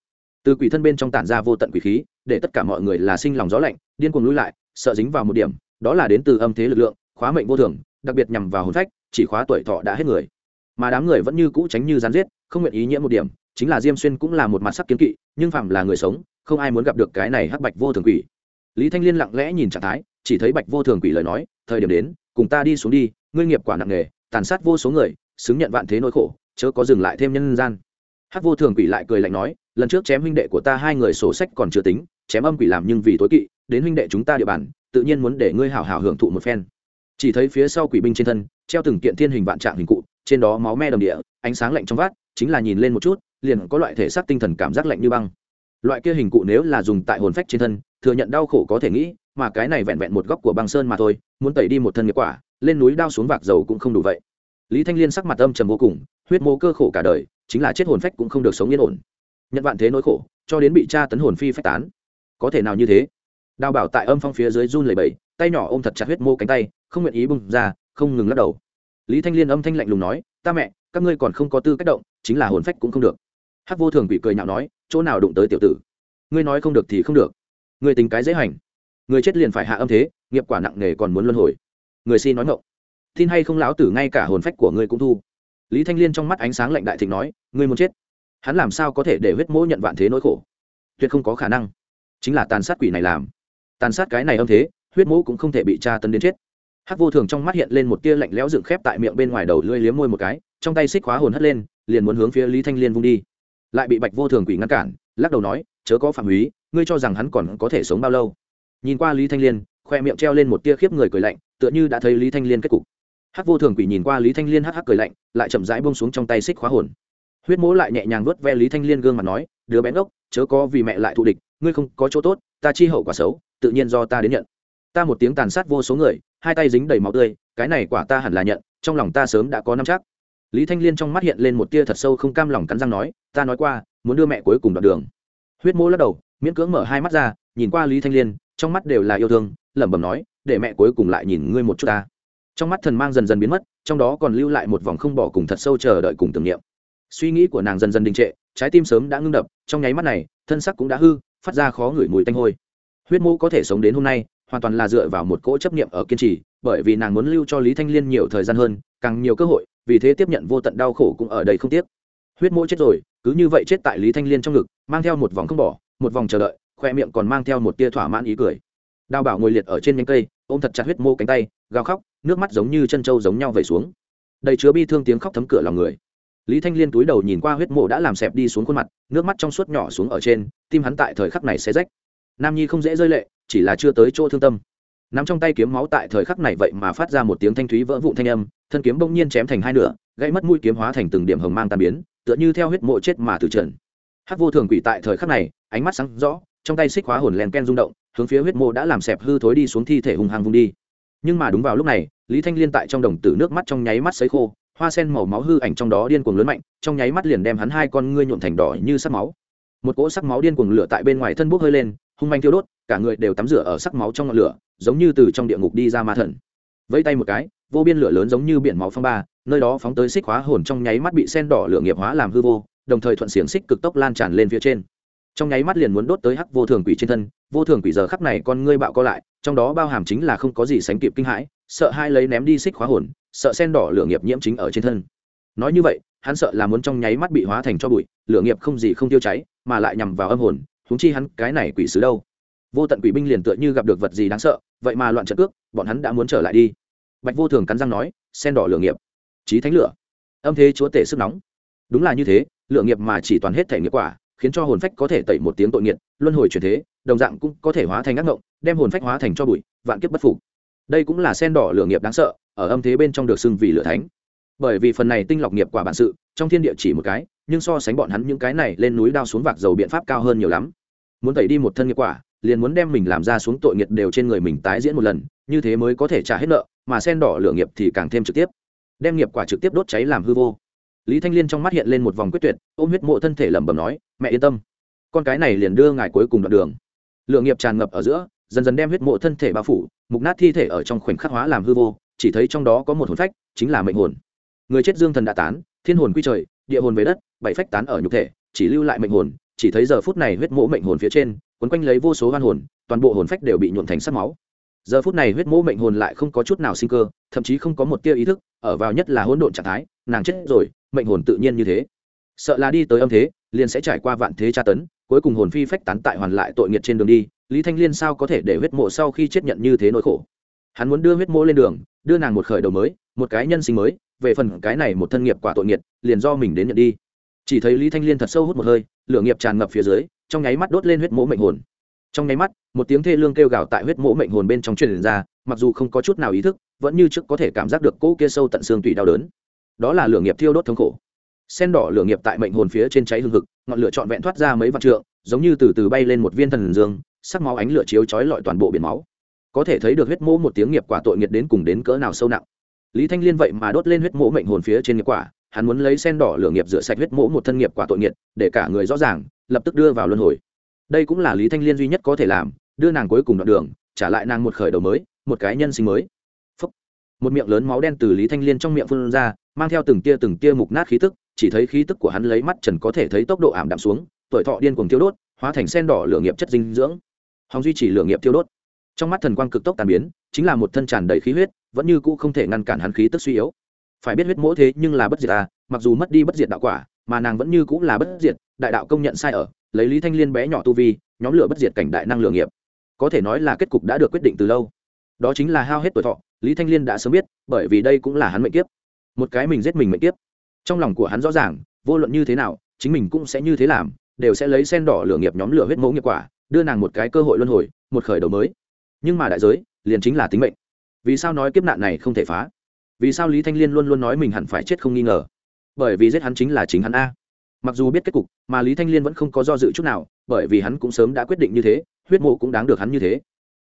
Từ quỷ thân bên trong tản ra vô tận quỷ khí, để tất cả mọi người là sinh lòng gió lạnh, điên cuồng lui lại, sợ dính vào một điểm, đó là đến từ âm thế lực lượng, khóa mệnh vô thường, đặc biệt nhằm vào hồn phách, chỉ khóa tuổi thọ đã hết người. Mà đám người vẫn như cũ tránh như rán giết, không nguyện ý nhiễm một điểm, chính là diêm xuyên cũng là một mặt sắc kiến kỵ, nhưng phạm là người sống, không ai muốn gặp được cái này hắc bạch vô thường quỷ. Lý thanh liên lặng lẽ nhìn trạng thái, chỉ thấy bạch vô thường quỷ lời nói, thời điểm đến cùng ta đi xuống đi, ngươi nghiệp quả nặng nghề tàn sát vô số người, xứng nhận vạn thế nỗi khổ, chớ có dừng lại thêm nhân gian. Hắc vô thường quỷ lại cười lạnh nói, lần trước chém huynh đệ của ta hai người sổ sách còn chưa tính, chém âm quỷ làm nhưng vì tối kỵ, đến huynh đệ chúng ta địa bàn, tự nhiên muốn để ngươi hảo hảo hưởng thụ một phen. Chỉ thấy phía sau quỷ binh trên thân, treo từng kiện thiên hình vạn trạng hình cụ, trên đó máu me đầm địa, ánh sáng lạnh trong vát chính là nhìn lên một chút, liền có loại thể xác tinh thần cảm giác lạnh như băng. Loại kia hình cụ nếu là dùng tại hồn phách trên thân, thừa nhận đau khổ có thể nghĩ mà cái này vẹn vẹn một góc của băng sơn mà thôi, muốn tẩy đi một thân nghiệp quả, lên núi đao xuống vạc dầu cũng không đủ vậy. Lý thanh liên sắc mặt âm trầm vô cùng, huyết mô cơ khổ cả đời, chính là chết hồn phách cũng không được sống yên ổn. Nhận vạn thế nỗi khổ, cho đến bị tra tấn hồn phi phách tán. Có thể nào như thế? Đào bảo tại âm phong phía dưới run lầy bầy tay nhỏ ôm thật chặt huyết mô cánh tay, không nguyện ý bung ra, không ngừng lắc đầu. Lý thanh liên âm thanh lạnh lùng nói, ta mẹ, các ngươi còn không có tư cách động, chính là hồn phách cũng không được. Hắc vô thường bị cười nhạo nói, chỗ nào đụng tới tiểu tử? Ngươi nói không được thì không được. Ngươi tính cái dễ hành người chết liền phải hạ âm thế, nghiệp quả nặng nề còn muốn luân hồi. Người xin nói ngộng tin hay không lão tử ngay cả hồn phách của ngươi cũng thu. Lý thanh liên trong mắt ánh sáng lạnh đại thịnh nói, ngươi muốn chết. Hắn làm sao có thể để huyết mỗ nhận vạn thế nỗi khổ? Tuyệt không có khả năng. Chính là tàn sát quỷ này làm. Tàn sát cái này âm thế, huyết mỗ cũng không thể bị tra tấn đến chết. Hắc vô thường trong mắt hiện lên một tia lạnh lẽo dựng khép tại miệng bên ngoài đầu lưỡi liếm môi một cái, trong tay xích khóa hồn hất lên, liền muốn hướng phía lý thanh liên vung đi. Lại bị bạch vô thường quỷ ngăn cản, lắc đầu nói, chớ có phạm húy ngươi cho rằng hắn còn có thể sống bao lâu? Nhìn qua lý thanh liên, khoe miệng treo lên một tia khiếp người cười lạnh, tựa như đã thấy lý thanh liên kết cục. Hắc vô thường quỷ nhìn qua lý thanh liên hắc hắc cười lạnh, lại chậm rãi bông xuống trong tay xích khóa hồn. Huyết mỗ lại nhẹ nhàng vớt ve lý thanh liên gương mặt nói, đứa bé ngốc, chớ có vì mẹ lại thù địch, ngươi không có chỗ tốt, ta chi hậu quả xấu, tự nhiên do ta đến nhận. Ta một tiếng tàn sát vô số người, hai tay dính đầy máu tươi, cái này quả ta hẳn là nhận, trong lòng ta sớm đã có năm chắc. Lý thanh liên trong mắt hiện lên một tia thật sâu không cam lòng cắn răng nói, ta nói qua, muốn đưa mẹ cuối cùng đoạn đường. Huyết mỗ lắc đầu, miễn cưỡng mở hai mắt ra, nhìn qua lý thanh liên trong mắt đều là yêu thương, lẩm bẩm nói, để mẹ cuối cùng lại nhìn ngươi một chút ta. Trong mắt thần mang dần dần biến mất, trong đó còn lưu lại một vòng không bỏ cùng thật sâu chờ đợi cùng tưởng niệm. Suy nghĩ của nàng dần dần đình trệ, trái tim sớm đã ngưng đập, trong nháy mắt này, thân sắc cũng đã hư, phát ra khó ngửi mùi tanh hôi. Huyết mô có thể sống đến hôm nay, hoàn toàn là dựa vào một cỗ chấp niệm ở kiên trì, bởi vì nàng muốn lưu cho lý thanh liên nhiều thời gian hơn, càng nhiều cơ hội, vì thế tiếp nhận vô tận đau khổ cũng ở đây không tiếc. Huyết mô chết rồi, cứ như vậy chết tại lý thanh liên trong ngực, mang theo một vòng không bỏ, một vòng chờ đợi khoe miệng còn mang theo một tia thỏa mãn ý cười. Đào bảo ngồi liệt ở trên nhánh cây, ôm thật chặt huyết mô cánh tay, gào khóc, nước mắt giống như chân trâu giống nhau vẩy xuống. Đầy chứa bi thương tiếng khóc thấm cửa lòng người. Lý thanh liên túi đầu nhìn qua huyết mộ đã làm xẹp đi xuống khuôn mặt, nước mắt trong suốt nhỏ xuống ở trên, tim hắn tại thời khắc này sẽ rách. Nam nhi không dễ rơi lệ, chỉ là chưa tới chỗ thương tâm. Nắm trong tay kiếm máu tại thời khắc này vậy mà phát ra một tiếng thanh thúy vỡ vụn thanh âm, thân kiếm bỗng nhiên chém thành hai nửa, gãy mất mũi kiếm hóa thành từng điểm hồng mang tan biến, tựa như theo huyết mộ chết mà từ trần. Hắc vô thường quỷ tại thời khắc này, ánh mắt sáng rõ trong tay xích hóa hồn len ken rung động, hướng phía huyết mộ đã làm xẹp hư thối đi xuống thi thể hùng hàng vung đi. Nhưng mà đúng vào lúc này, lý thanh liên tại trong đồng tử nước mắt trong nháy mắt sấy khô, hoa sen màu máu hư ảnh trong đó điên cuồng lớn mạnh, trong nháy mắt liền đem hắn hai con ngươi nhuộm thành đỏ như sắc máu. Một cỗ sắc máu điên cuồng lửa tại bên ngoài thân bốc hơi lên, hung manh thiêu đốt, cả người đều tắm rửa ở sắc máu trong ngọn lửa, giống như từ trong địa ngục đi ra ma thần. Vẫy tay một cái, vô biên lửa lớn giống như biển máu phong ba, nơi đó phóng tới xích hóa hồn trong nháy mắt bị sen đỏ lửa nghiệp hóa làm hư vô, đồng thời thuận xiềng xích cực tốc lan tràn lên phía trên trong nháy mắt liền muốn đốt tới hắc vô thường quỷ trên thân, vô thường quỷ giờ khắc này con ngươi bạo co lại, trong đó bao hàm chính là không có gì sánh kịp kinh hãi, sợ hai lấy ném đi xích khóa hồn, sợ sen đỏ lửa nghiệp nhiễm chính ở trên thân. Nói như vậy, hắn sợ là muốn trong nháy mắt bị hóa thành cho bụi, lửa nghiệp không gì không tiêu cháy, mà lại nhằm vào âm hồn húng chi hắn, cái này quỷ sứ đâu? Vô tận quỷ binh liền tựa như gặp được vật gì đáng sợ, vậy mà loạn trận cước, bọn hắn đã muốn trở lại đi. Bạch vô thường cắn răng nói, sen đỏ lửa nghiệp. Trí thánh lửa. Âm thế chúa tể sức nóng. Đúng là như thế lựa nghiệp mà chỉ toàn hết thể nghiệp quả khiến cho hồn phách có thể tẩy một tiếng tội nghiệt, luân hồi chuyển thế, đồng dạng cũng có thể hóa thành ác ngộng, đem hồn phách hóa thành cho bụi, vạn kiếp bất phục. Đây cũng là sen đỏ lửa nghiệp đáng sợ, ở âm thế bên trong được xưng vì lửa thánh. Bởi vì phần này tinh lọc nghiệp quả bản sự, trong thiên địa chỉ một cái, nhưng so sánh bọn hắn những cái này lên núi đao xuống vạc dầu biện pháp cao hơn nhiều lắm. Muốn tẩy đi một thân nghiệp quả, liền muốn đem mình làm ra xuống tội nghiệt đều trên người mình tái diễn một lần, như thế mới có thể trả hết nợ, mà sen đỏ lửa nghiệp thì càng thêm trực tiếp. Đem nghiệp quả trực tiếp đốt cháy làm hư vô lý thanh liên trong mắt hiện lên một vòng quyết tuyệt, ôm huyết mộ thân thể lẩm bẩm nói, mẹ yên tâm, con cái này liền đưa ngài cuối cùng đoạn đường. Lựa nghiệp tràn ngập ở giữa, dần dần đem huyết mộ thân thể bao phủ, mục nát thi thể ở trong khoảnh khắc hóa làm hư vô, chỉ thấy trong đó có một hồn phách, chính là mệnh hồn. Người chết dương thần đã tán, thiên hồn quy trời, địa hồn về đất, bảy phách tán ở nhục thể, chỉ lưu lại mệnh hồn, chỉ thấy giờ phút này huyết mộ mệnh hồn phía trên, quấn quanh lấy vô số hoan hồn, toàn bộ hồn phách đều bị nhuộn thành sắc máu. Giờ phút này huyết mộ mệnh hồn lại không có chút nào sinh cơ, thậm chí không có một tia ý thức, ở vào nhất là hỗn độn trạng thái, nàng chết rồi mệnh hồn tự nhiên như thế. Sợ là đi tới âm thế, liền sẽ trải qua vạn thế tra tấn, cuối cùng hồn phi phách tán tại hoàn lại tội nghiệt trên đường đi, lý thanh liên sao có thể để huyết mộ sau khi chết nhận như thế nỗi khổ? Hắn muốn đưa huyết mộ lên đường, đưa nàng một khởi đầu mới, một cái nhân sinh mới, về phần cái này một thân nghiệp quả tội nghiệt, liền do mình đến nhận đi. Chỉ thấy lý thanh liên thật sâu hút một hơi, lửa nghiệp tràn ngập phía dưới, trong nháy mắt đốt lên huyết mộ mệnh hồn. Trong nháy mắt, một tiếng thê lương kêu gào tại huyết mộ mệnh hồn bên trong truyền ra, mặc dù không có chút nào ý thức, vẫn như trước có thể cảm giác được cỗ kia sâu tận xương tủy đau đớn đó là lửa nghiệp thiêu đốt thống khổ. Sen đỏ lửa nghiệp tại mệnh hồn phía trên cháy hương hực, ngọn lửa trọn vẹn thoát ra mấy vạn trượng, giống như từ từ bay lên một viên thần dương, sắc máu ánh lửa chiếu chói lọi toàn bộ biển máu. Có thể thấy được huyết mỗ một tiếng nghiệp quả tội nghiệt đến cùng đến cỡ nào sâu nặng. Lý thanh liên vậy mà đốt lên huyết mỗ mệnh hồn phía trên nghiệp quả, hắn muốn lấy sen đỏ lửa nghiệp rửa sạch huyết mỗ một thân nghiệp quả tội nghiệt, để cả người rõ ràng, lập tức đưa vào luân hồi. Đây cũng là lý thanh liên duy nhất có thể làm, đưa nàng cuối cùng đoạn đường, trả lại nàng một khởi đầu mới, một cái nhân sinh mới. Phúc. một miệng lớn máu đen từ lý thanh liên trong miệng phun ra mang theo từng tia từng tia mục nát khí tức, chỉ thấy khí tức của hắn lấy mắt trần có thể thấy tốc độ ảm đạm xuống, tuổi thọ điên cuồng tiêu đốt, hóa thành sen đỏ lửa nghiệp chất dinh dưỡng. Hòng duy trì lửa nghiệp tiêu đốt. Trong mắt thần quang cực tốc tàn biến, chính là một thân tràn đầy khí huyết, vẫn như cũ không thể ngăn cản hắn khí tức suy yếu. Phải biết huyết mỗ thế nhưng là bất diệt à mặc dù mất đi bất diệt đạo quả, mà nàng vẫn như cũ là bất diệt, đại đạo công nhận sai ở, lấy lý thanh liên bé nhỏ tu vi, nhóm lửa bất diệt cảnh đại năng lửa nghiệp. Có thể nói là kết cục đã được quyết định từ lâu. Đó chính là hao hết tuổi thọ, lý thanh liên đã sớm biết, bởi vì đây cũng là hắn mệnh kiếp một cái mình giết mình mệnh kiếp. Trong lòng của hắn rõ ràng, vô luận như thế nào, chính mình cũng sẽ như thế làm, đều sẽ lấy sen đỏ lửa nghiệp nhóm lửa huyết mẫu nghiệp quả, đưa nàng một cái cơ hội luân hồi, một khởi đầu mới. Nhưng mà đại giới, liền chính là tính mệnh. Vì sao nói kiếp nạn này không thể phá? Vì sao lý thanh liên luôn luôn nói mình hẳn phải chết không nghi ngờ? Bởi vì giết hắn chính là chính hắn a. Mặc dù biết kết cục, mà lý thanh liên vẫn không có do dự chút nào, bởi vì hắn cũng sớm đã quyết định như thế, huyết mộ cũng đáng được hắn như thế.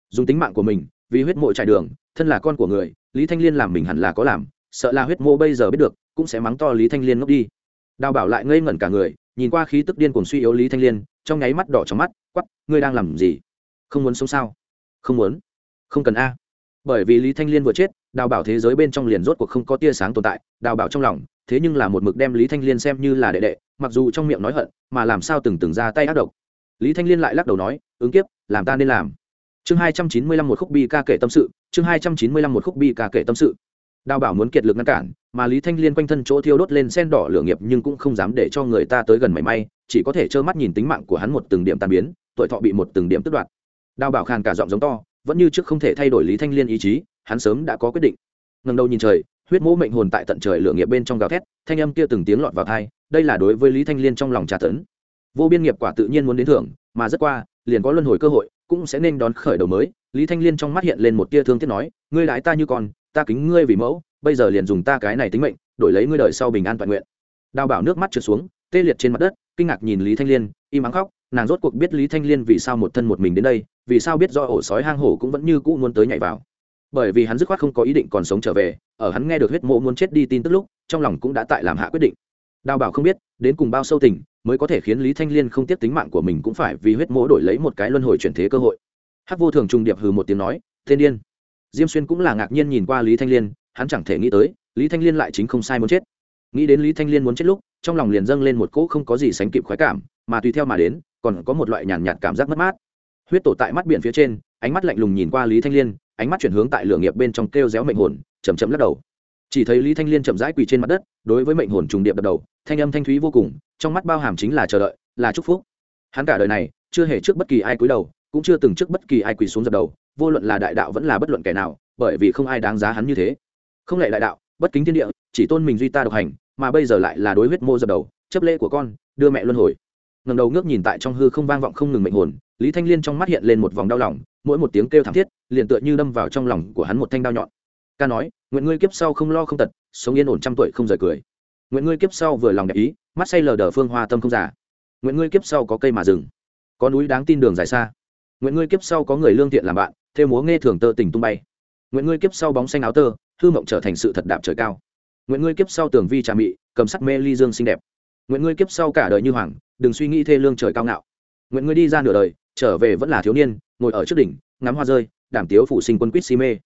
Dùng tính mạng của mình, vì huyết mộ trải đường, thân là con của người, lý thanh liên làm mình hẳn là có làm sợ là huyết mô bây giờ biết được, cũng sẽ mắng to lý thanh liên ngốc đi. Đào bảo lại ngây ngẩn cả người, nhìn qua khí tức điên cuồng suy yếu lý thanh liên, trong nháy mắt đỏ trong mắt quắp ngươi đang làm gì? Không muốn sống sao? Không muốn. Không cần a. Bởi vì lý thanh liên vừa chết, đào bảo thế giới bên trong liền rốt cuộc không có tia sáng tồn tại, đào bảo trong lòng, thế nhưng là một mực đem lý thanh liên xem như là đệ đệ, mặc dù trong miệng nói hận, mà làm sao từng từng ra tay ác độc. Lý thanh liên lại lắc đầu nói, ứng kiếp, làm ta nên làm. Chương hai trăm chín mươi lăm một khúc bi ca kể tâm sự, chương hai trăm chín mươi lăm một khúc bi ca kể tâm sự đào bảo muốn kiệt lực ngăn cản, mà lý thanh liên quanh thân chỗ thiêu đốt lên sen đỏ lửa nghiệp nhưng cũng không dám để cho người ta tới gần mảy may, chỉ có thể trơ mắt nhìn tính mạng của hắn một từng điểm tàn biến, tuổi thọ bị một từng điểm tước đoạt. Đào bảo khàn cả giọng giống to, vẫn như trước không thể thay đổi lý thanh liên ý chí, hắn sớm đã có quyết định. Ngần đầu nhìn trời, huyết mỗ mệnh hồn tại tận trời lửa nghiệp bên trong gào thét, thanh âm kia từng tiếng lọt vào thai đây là đối với lý thanh liên trong lòng trà tấn. Vô biên nghiệp quả tự nhiên muốn đến thưởng, mà rất qua, liền có luân hồi cơ hội, cũng sẽ nên đón khởi đầu mới. Lý thanh liên trong mắt hiện lên một tia thương tiếc nói, ngươi lái ta như con ta kính ngươi vì mẫu, bây giờ liền dùng ta cái này tính mệnh, đổi lấy ngươi đời sau bình an toàn nguyện. Đào bảo nước mắt trượt xuống, tê liệt trên mặt đất, kinh ngạc nhìn lý thanh liên, im ắng khóc, nàng rốt cuộc biết lý thanh liên vì sao một thân một mình đến đây, vì sao biết do ổ sói hang hổ cũng vẫn như cũ muốn tới nhảy vào. Bởi vì hắn dứt khoát không có ý định còn sống trở về, ở hắn nghe được huyết mộ muốn chết đi tin tức lúc, trong lòng cũng đã tại làm hạ quyết định. Đào bảo không biết, đến cùng bao sâu tình, mới có thể khiến lý thanh liên không tiếp tính mạng của mình cũng phải vì huyết mộ đổi lấy một cái luân hồi chuyển thế cơ hội. Hắc vô thường trùng điệp hừ một tiếng nói, Thiên điên diêm xuyên cũng là ngạc nhiên nhìn qua lý thanh liên hắn chẳng thể nghĩ tới lý thanh liên lại chính không sai muốn chết. Nghĩ đến lý thanh liên muốn chết lúc trong lòng liền dâng lên một cỗ không có gì sánh kịp khoái cảm mà tùy theo mà đến còn có một loại nhàn nhạt, cảm giác mất mát. Huyết tổ tại mắt biển phía trên ánh mắt lạnh lùng nhìn qua lý thanh liên ánh mắt chuyển hướng tại lửa nghiệp bên trong kêu réo mệnh hồn chầm chậm lắc đầu. Chỉ thấy lý thanh liên chậm rãi quỳ trên mặt đất đối với mệnh hồn trùng điệp đập đầu thanh âm thanh thúy vô cùng trong mắt bao hàm chính là chờ đợi là chúc phúc. Hắn cả đời này chưa hề trước bất kỳ ai cúi đầu cũng chưa từng trước bất kỳ ai quỳ xuống dập đầu vô luận là đại đạo vẫn là bất luận kẻ nào, bởi vì không ai đáng giá hắn như thế. Không lệ đại đạo, bất kính thiên địa, chỉ tôn mình duy ta độc hành, mà bây giờ lại là đối huyết mô dập đầu, chấp lễ của con, đưa mẹ luân hồi. Ngầm đầu ngước nhìn tại trong hư không vang vọng không ngừng mệnh hồn, lý thanh liên trong mắt hiện lên một vòng đau lòng, mỗi một tiếng kêu thảm thiết, liền tựa như đâm vào trong lòng của hắn một thanh đao nhọn. Ca nói, nguyện ngươi kiếp sau không lo không tật, sống yên ổn trăm tuổi không rời cười. Nguyện ngươi kiếp sau vừa lòng đẹp ý, mắt say lờ đờ phương hoa tâm không giả nguyện ngươi kiếp sau có cây mà rừng, có núi đáng tin đường dài xa. Nguyện ngươi kiếp sau có người lương thiện làm bạn theo múa nghe thường tơ tình tung bay. Nguyện ngươi kiếp sau bóng xanh áo tơ, hư mộng trở thành sự thật đạp trời cao. Nguyện ngươi kiếp sau tường vi trà mị, cầm sắc mê ly dương xinh đẹp. Nguyện ngươi kiếp sau cả đời như hoàng, đừng suy nghĩ thê lương trời cao ngạo. Nguyện ngươi đi ra nửa đời, trở về vẫn là thiếu niên, ngồi ở trước đỉnh, ngắm hoa rơi, đảm tiếu phụ sinh quân quýt si mê.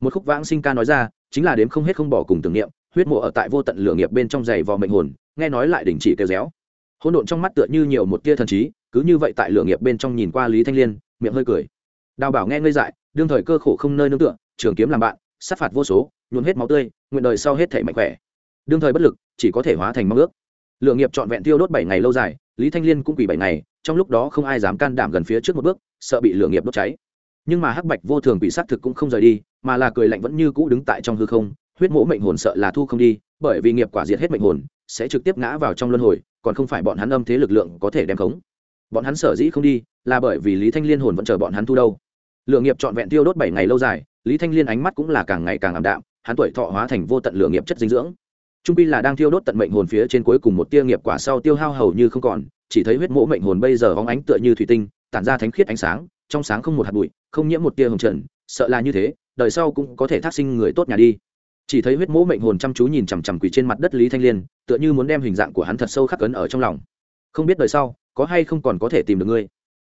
Một khúc vãng sinh ca nói ra, chính là đếm không hết không bỏ cùng tưởng niệm, huyết mộ ở tại vô tận lửa nghiệp bên trong giày vò mệnh hồn, nghe nói lại đình chỉ kêu réo. Hỗn độn trong mắt tựa như nhiều một tia thần trí, cứ như vậy tại lửa nghiệp bên trong nhìn qua lý thanh liên, miệng hơi cười đào bảo nghe ngây dại, đương thời cơ khổ không nơi nương tựa, trường kiếm làm bạn, sát phạt vô số, nhuộm hết máu tươi, nguyện đời sau hết thể mạnh khỏe. Đương thời bất lực, chỉ có thể hóa thành mong ước. Lựa nghiệp trọn vẹn tiêu đốt bảy ngày lâu dài, lý thanh liên cũng quỷ bảy ngày, trong lúc đó không ai dám can đảm gần phía trước một bước, sợ bị lựa nghiệp đốt cháy. Nhưng mà hắc bạch vô thường bị sát thực cũng không rời đi, mà là cười lạnh vẫn như cũ đứng tại trong hư không, huyết mỗ mệnh hồn sợ là thu không đi, bởi vì nghiệp quả diệt hết mệnh hồn, sẽ trực tiếp ngã vào trong luân hồi, còn không phải bọn hắn âm thế lực lượng có thể đem khống. Bọn hắn sở dĩ không đi, là bởi vì lý thanh liên hồn vẫn chờ bọn hắn thu đâu lựa nghiệp trọn vẹn tiêu đốt bảy ngày lâu dài, lý thanh liên ánh mắt cũng là càng ngày càng ảm đạm, hắn tuổi thọ hóa thành vô tận lựa nghiệp chất dinh dưỡng. Trung pi là đang thiêu đốt tận mệnh hồn phía trên cuối cùng một tia nghiệp quả sau tiêu hao hầu như không còn, chỉ thấy huyết mỗ mệnh hồn bây giờ hóng ánh tựa như thủy tinh, tản ra thánh khiết ánh sáng, trong sáng không một hạt bụi, không nhiễm một tia hồng trần, sợ là như thế, đời sau cũng có thể thác sinh người tốt nhà đi. Chỉ thấy huyết mỗ mệnh hồn chăm chú nhìn chằm chằm quỳ trên mặt đất lý thanh liên, tựa như muốn đem hình dạng của hắn thật sâu khắc cấn ở trong lòng. Không biết đời sau, có hay không còn có thể tìm được ngươi?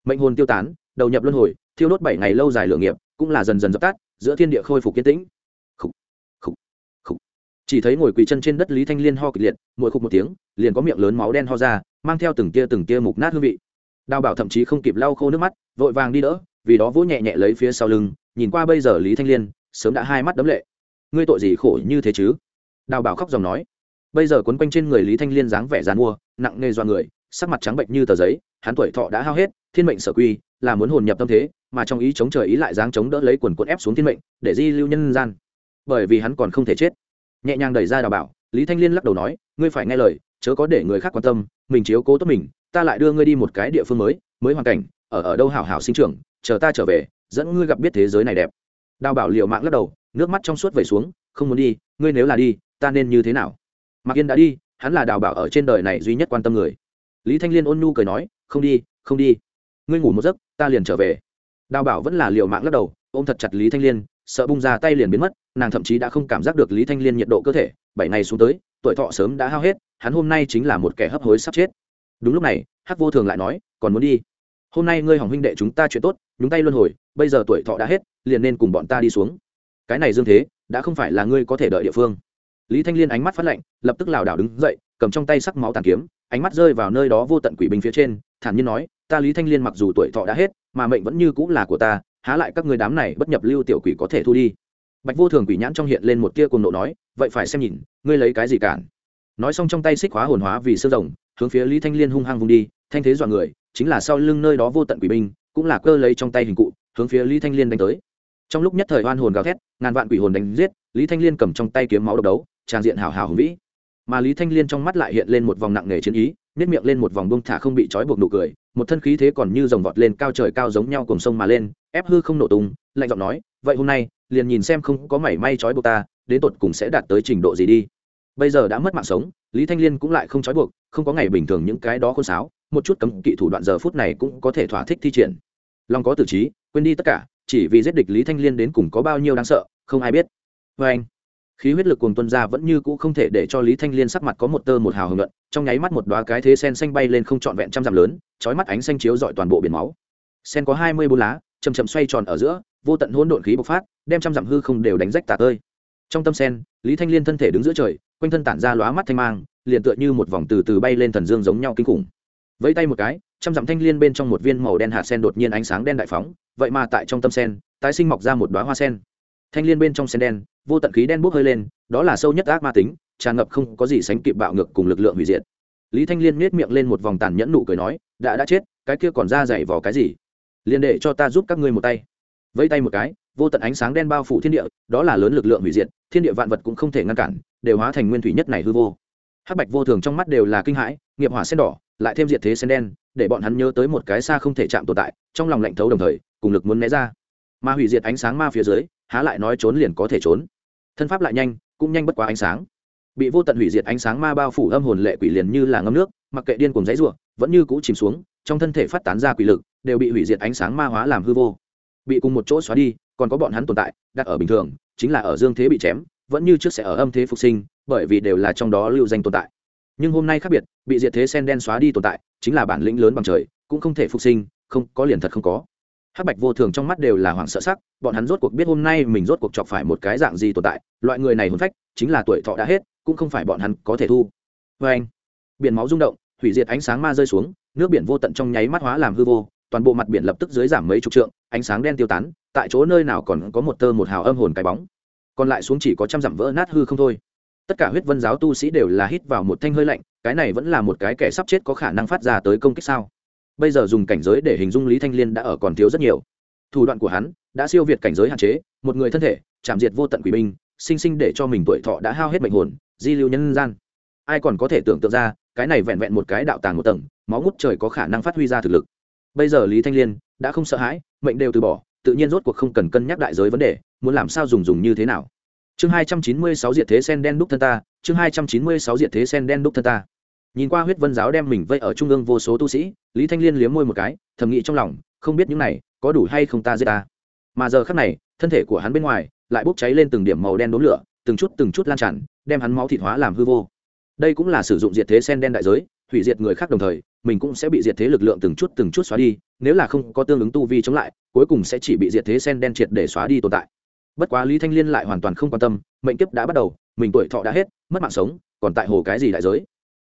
Mệnh hồn tiêu tán đầu nhập luân hồi thiêu đốt bảy ngày lâu dài lửa nghiệp cũng là dần dần dập tắt giữa thiên địa khôi phục kiến tĩnh. Khúc, khúc, khúc. chỉ thấy ngồi quỳ chân trên đất lý thanh liên ho kịch liệt mỗi khúc một tiếng liền có miệng lớn máu đen ho ra mang theo từng tia từng tia mục nát hương vị. Đào bảo thậm chí không kịp lau khô nước mắt vội vàng đi đỡ vì đó vỗ nhẹ nhẹ lấy phía sau lưng nhìn qua bây giờ lý thanh liên sớm đã hai mắt đấm lệ. Ngươi tội gì khổ như thế chứ? Đào bảo khóc dòng nói. Bây giờ quấn quanh trên người lý thanh liên dáng vẻ dàn mua nặng nề do người sắc mặt trắng bệnh như tờ giấy hắn tuổi thọ đã hao hết thiên mệnh sở quy là muốn hồn nhập tâm thế, mà trong ý chống trời ý lại dáng chống đỡ lấy quần quần ép xuống thiên mệnh, để di lưu nhân gian. Bởi vì hắn còn không thể chết. Nhẹ nhàng đẩy ra đào bảo, lý thanh liên lắc đầu nói, ngươi phải nghe lời, chớ có để người khác quan tâm, mình chiếu cố tốt mình, ta lại đưa ngươi đi một cái địa phương mới mới hoàn cảnh, ở ở đâu hảo hảo sinh trưởng, chờ ta trở về, dẫn ngươi gặp biết thế giới này đẹp. Đào bảo liệu mạng lắc đầu, nước mắt trong suốt vẩy xuống, không muốn đi, ngươi nếu là đi, ta nên như thế nào? Mạc yên đã đi, hắn là đào bảo ở trên đời này duy nhất quan tâm người. Lý thanh liên ôn nhu cười nói, không đi không đi ngươi ngủ một giấc, ta liền trở về. Đào bảo vẫn là liều mạng lắc đầu, ôm thật chặt lý thanh liên, sợ bung ra tay liền biến mất, nàng thậm chí đã không cảm giác được lý thanh liên nhiệt độ cơ thể, bảy ngày xuống tới, tuổi thọ sớm đã hao hết, hắn hôm nay chính là một kẻ hấp hối sắp chết. Đúng lúc này, hắc vô thường lại nói, còn muốn đi? Hôm nay ngươi hỏng huynh đệ chúng ta chuyện tốt, nhúng tay luân hồi, bây giờ tuổi thọ đã hết, liền nên cùng bọn ta đi xuống. Cái này dương thế, đã không phải là ngươi có thể đợi địa phương. Lý thanh liên ánh mắt phát lạnh, lập tức lảo đảo đứng dậy, cầm trong tay sắc máu tàn kiếm, ánh mắt rơi vào nơi đó vô tận quỷ binh phía trên, thản nhiên nói ta lý thanh liên mặc dù tuổi thọ đã hết, mà mệnh vẫn như cũng là của ta, há lại các người đám này bất nhập lưu tiểu quỷ có thể thu đi. Bạch vô thường quỷ nhãn trong hiện lên một tia cùng nộ nói, vậy phải xem nhìn, ngươi lấy cái gì cản. Nói xong trong tay xích hóa hồn hóa vì sơ rồng, hướng phía lý thanh liên hung hăng vùng đi, thanh thế dọa người, chính là sau lưng nơi đó vô tận quỷ binh, cũng là cơ lấy trong tay hình cụ, hướng phía lý thanh liên đánh tới. Trong lúc nhất thời oan hồn gào thét, ngàn vạn quỷ hồn đánh giết, lý thanh liên cầm trong tay kiếm máu độc đấu, trang diện hào hào hùng vĩ. Mà lý thanh liên trong mắt lại hiện lên một vòng nặng nề chiến ý nếp miệng lên một vòng bông thả không bị trói buộc nụ cười một thân khí thế còn như dòng vọt lên cao trời cao giống nhau cùng sông mà lên, ép hư không nổ tung, lạnh giọng nói, vậy hôm nay, liền nhìn xem không có mảy may trói buộc ta, đến tột cùng sẽ đạt tới trình độ gì đi. Bây giờ đã mất mạng sống, lý thanh liên cũng lại không trói buộc, không có ngày bình thường những cái đó khôn sáo, một chút cấm kỵ thủ đoạn giờ phút này cũng có thể thỏa thích thi triển. Long có tử trí, quên đi tất cả, chỉ vì giết địch lý thanh liên đến cùng có bao nhiêu đáng sợ, không ai biết. Vê anh khí huyết lực cuồng tuân ra vẫn như cũ không thể để cho lý thanh liên sắc mặt có một tơ một hào hưởng luận, trong nháy mắt một đoá cái thế sen xanh bay lên không trọn vẹn trăm dặm lớn trói mắt ánh xanh chiếu dọi toàn bộ biển máu. Sen có hai mươi bốn lá chầm chậm xoay tròn ở giữa, vô tận hỗn độn khí bộc phát, đem trăm dặm hư không đều đánh rách tả tơi. Trong tâm sen, lý thanh liên thân thể đứng giữa trời, quanh thân tản ra lóa mắt thanh mang, liền tựa như một vòng từ từ bay lên thần dương giống nhau kinh khủng. Vẫy tay một cái, trăm dặm thanh liên bên trong một viên màu đen hạt sen đột nhiên ánh sáng đen đại phóng, vậy mà tại trong tâm sen, tái sinh mọc ra một đoá hoa sen. Thanh liên bên trong sen đen vô tận khí đen bốc hơi lên, đó là sâu nhất ác ma tính, tràn ngập không có gì sánh kịp bạo ngược cùng lực lượng hủy diệt. Lý thanh liên nết miệng lên một vòng tàn nhẫn nụ cười nói, đã đã chết, cái kia còn ra dày vò cái gì? Liền để cho ta giúp các ngươi một tay. Vẫy tay một cái, vô tận ánh sáng đen bao phủ thiên địa, đó là lớn lực lượng hủy diệt, thiên địa vạn vật cũng không thể ngăn cản, đều hóa thành nguyên thủy nhất này hư vô. Hắc bạch vô thường trong mắt đều là kinh hãi, nghiệp hỏa sen đỏ, lại thêm diệt thế sen đen, để bọn hắn nhớ tới một cái xa không thể chạm tồn tại, trong lòng lạnh thấu đồng thời, cùng lực muốn né ra. Mà hủy diệt ánh sáng ma phía dưới, há lại nói trốn liền có thể trốn thân pháp lại nhanh, cũng nhanh bất quá ánh sáng. Bị vô tận hủy diệt ánh sáng ma bao phủ âm hồn lệ quỷ liền như là ngâm nước, mặc kệ điên cùng dãy ruộng vẫn như cũ chìm xuống, trong thân thể phát tán ra quỷ lực, đều bị hủy diệt ánh sáng ma hóa làm hư vô. Bị cùng một chỗ xóa đi, còn có bọn hắn tồn tại, đặt ở bình thường, chính là ở dương thế bị chém, vẫn như trước sẽ ở âm thế phục sinh, bởi vì đều là trong đó lưu danh tồn tại. Nhưng hôm nay khác biệt, bị diệt thế sen đen xóa đi tồn tại, chính là bản lĩnh lớn bằng trời, cũng không thể phục sinh, không, có liền thật không có hắc bạch vô thường trong mắt đều là hoảng sợ sắc, bọn hắn rốt cuộc biết hôm nay mình rốt cuộc chọc phải một cái dạng gì tồn tại, loại người này hồn phách, chính là tuổi thọ đã hết, cũng không phải bọn hắn có thể thu. Vê anh, biển máu rung động, hủy diệt ánh sáng ma rơi xuống, nước biển vô tận trong nháy mắt hóa làm hư vô, toàn bộ mặt biển lập tức dưới giảm mấy chục trượng, ánh sáng đen tiêu tán, tại chỗ nơi nào còn có một tơ một hào âm hồn cái bóng. Còn lại xuống chỉ có trăm dặm vỡ nát hư không thôi. Tất cả huyết vân giáo tu sĩ đều là hít vào một thanh hơi lạnh, cái này vẫn là một cái kẻ sắp chết có khả năng phát ra tới công kích sao? Bây giờ dùng cảnh giới để hình dung lý thanh liên đã ở còn thiếu rất nhiều. Thủ đoạn của hắn đã siêu việt cảnh giới hạn chế, một người thân thể, chạm diệt vô tận quỷ binh, sinh sinh để cho mình tuổi thọ đã hao hết mệnh hồn, di lưu nhân gian. Ai còn có thể tưởng tượng ra, cái này vẹn vẹn một cái đạo tàng một tầng, máu ngút trời có khả năng phát huy ra thực lực. Bây giờ lý thanh liên đã không sợ hãi, mệnh đều từ bỏ, tự nhiên rốt cuộc không cần cân nhắc đại giới vấn đề, muốn làm sao dùng dùng như thế nào. Chương hai trăm chín mươi sáu diệt thế sen đen đúc thân ta, chương hai trăm chín mươi sáu diệt thế sen đen đúc thân ta nhìn qua huyết vân giáo đem mình vây ở trung ương vô số tu sĩ, lý thanh liên liếm môi một cái, thầm nghĩ trong lòng, không biết những này có đủ hay không ta giết ta. Mà giờ khắc này, thân thể của hắn bên ngoài lại bốc cháy lên từng điểm màu đen đốn lửa, từng chút từng chút lan tràn, đem hắn máu thịt hóa làm hư vô. Đây cũng là sử dụng diệt thế sen đen đại giới, hủy diệt người khác đồng thời, mình cũng sẽ bị diệt thế lực lượng từng chút từng chút xóa đi, nếu là không có tương ứng tu vi chống lại, cuối cùng sẽ chỉ bị diệt thế sen đen triệt để xóa đi tồn tại. Bất quá lý thanh liên lại hoàn toàn không quan tâm, mệnh kiếp đã bắt đầu, mình tuổi thọ đã hết, mất mạng sống, còn tại hồ cái gì đại giới?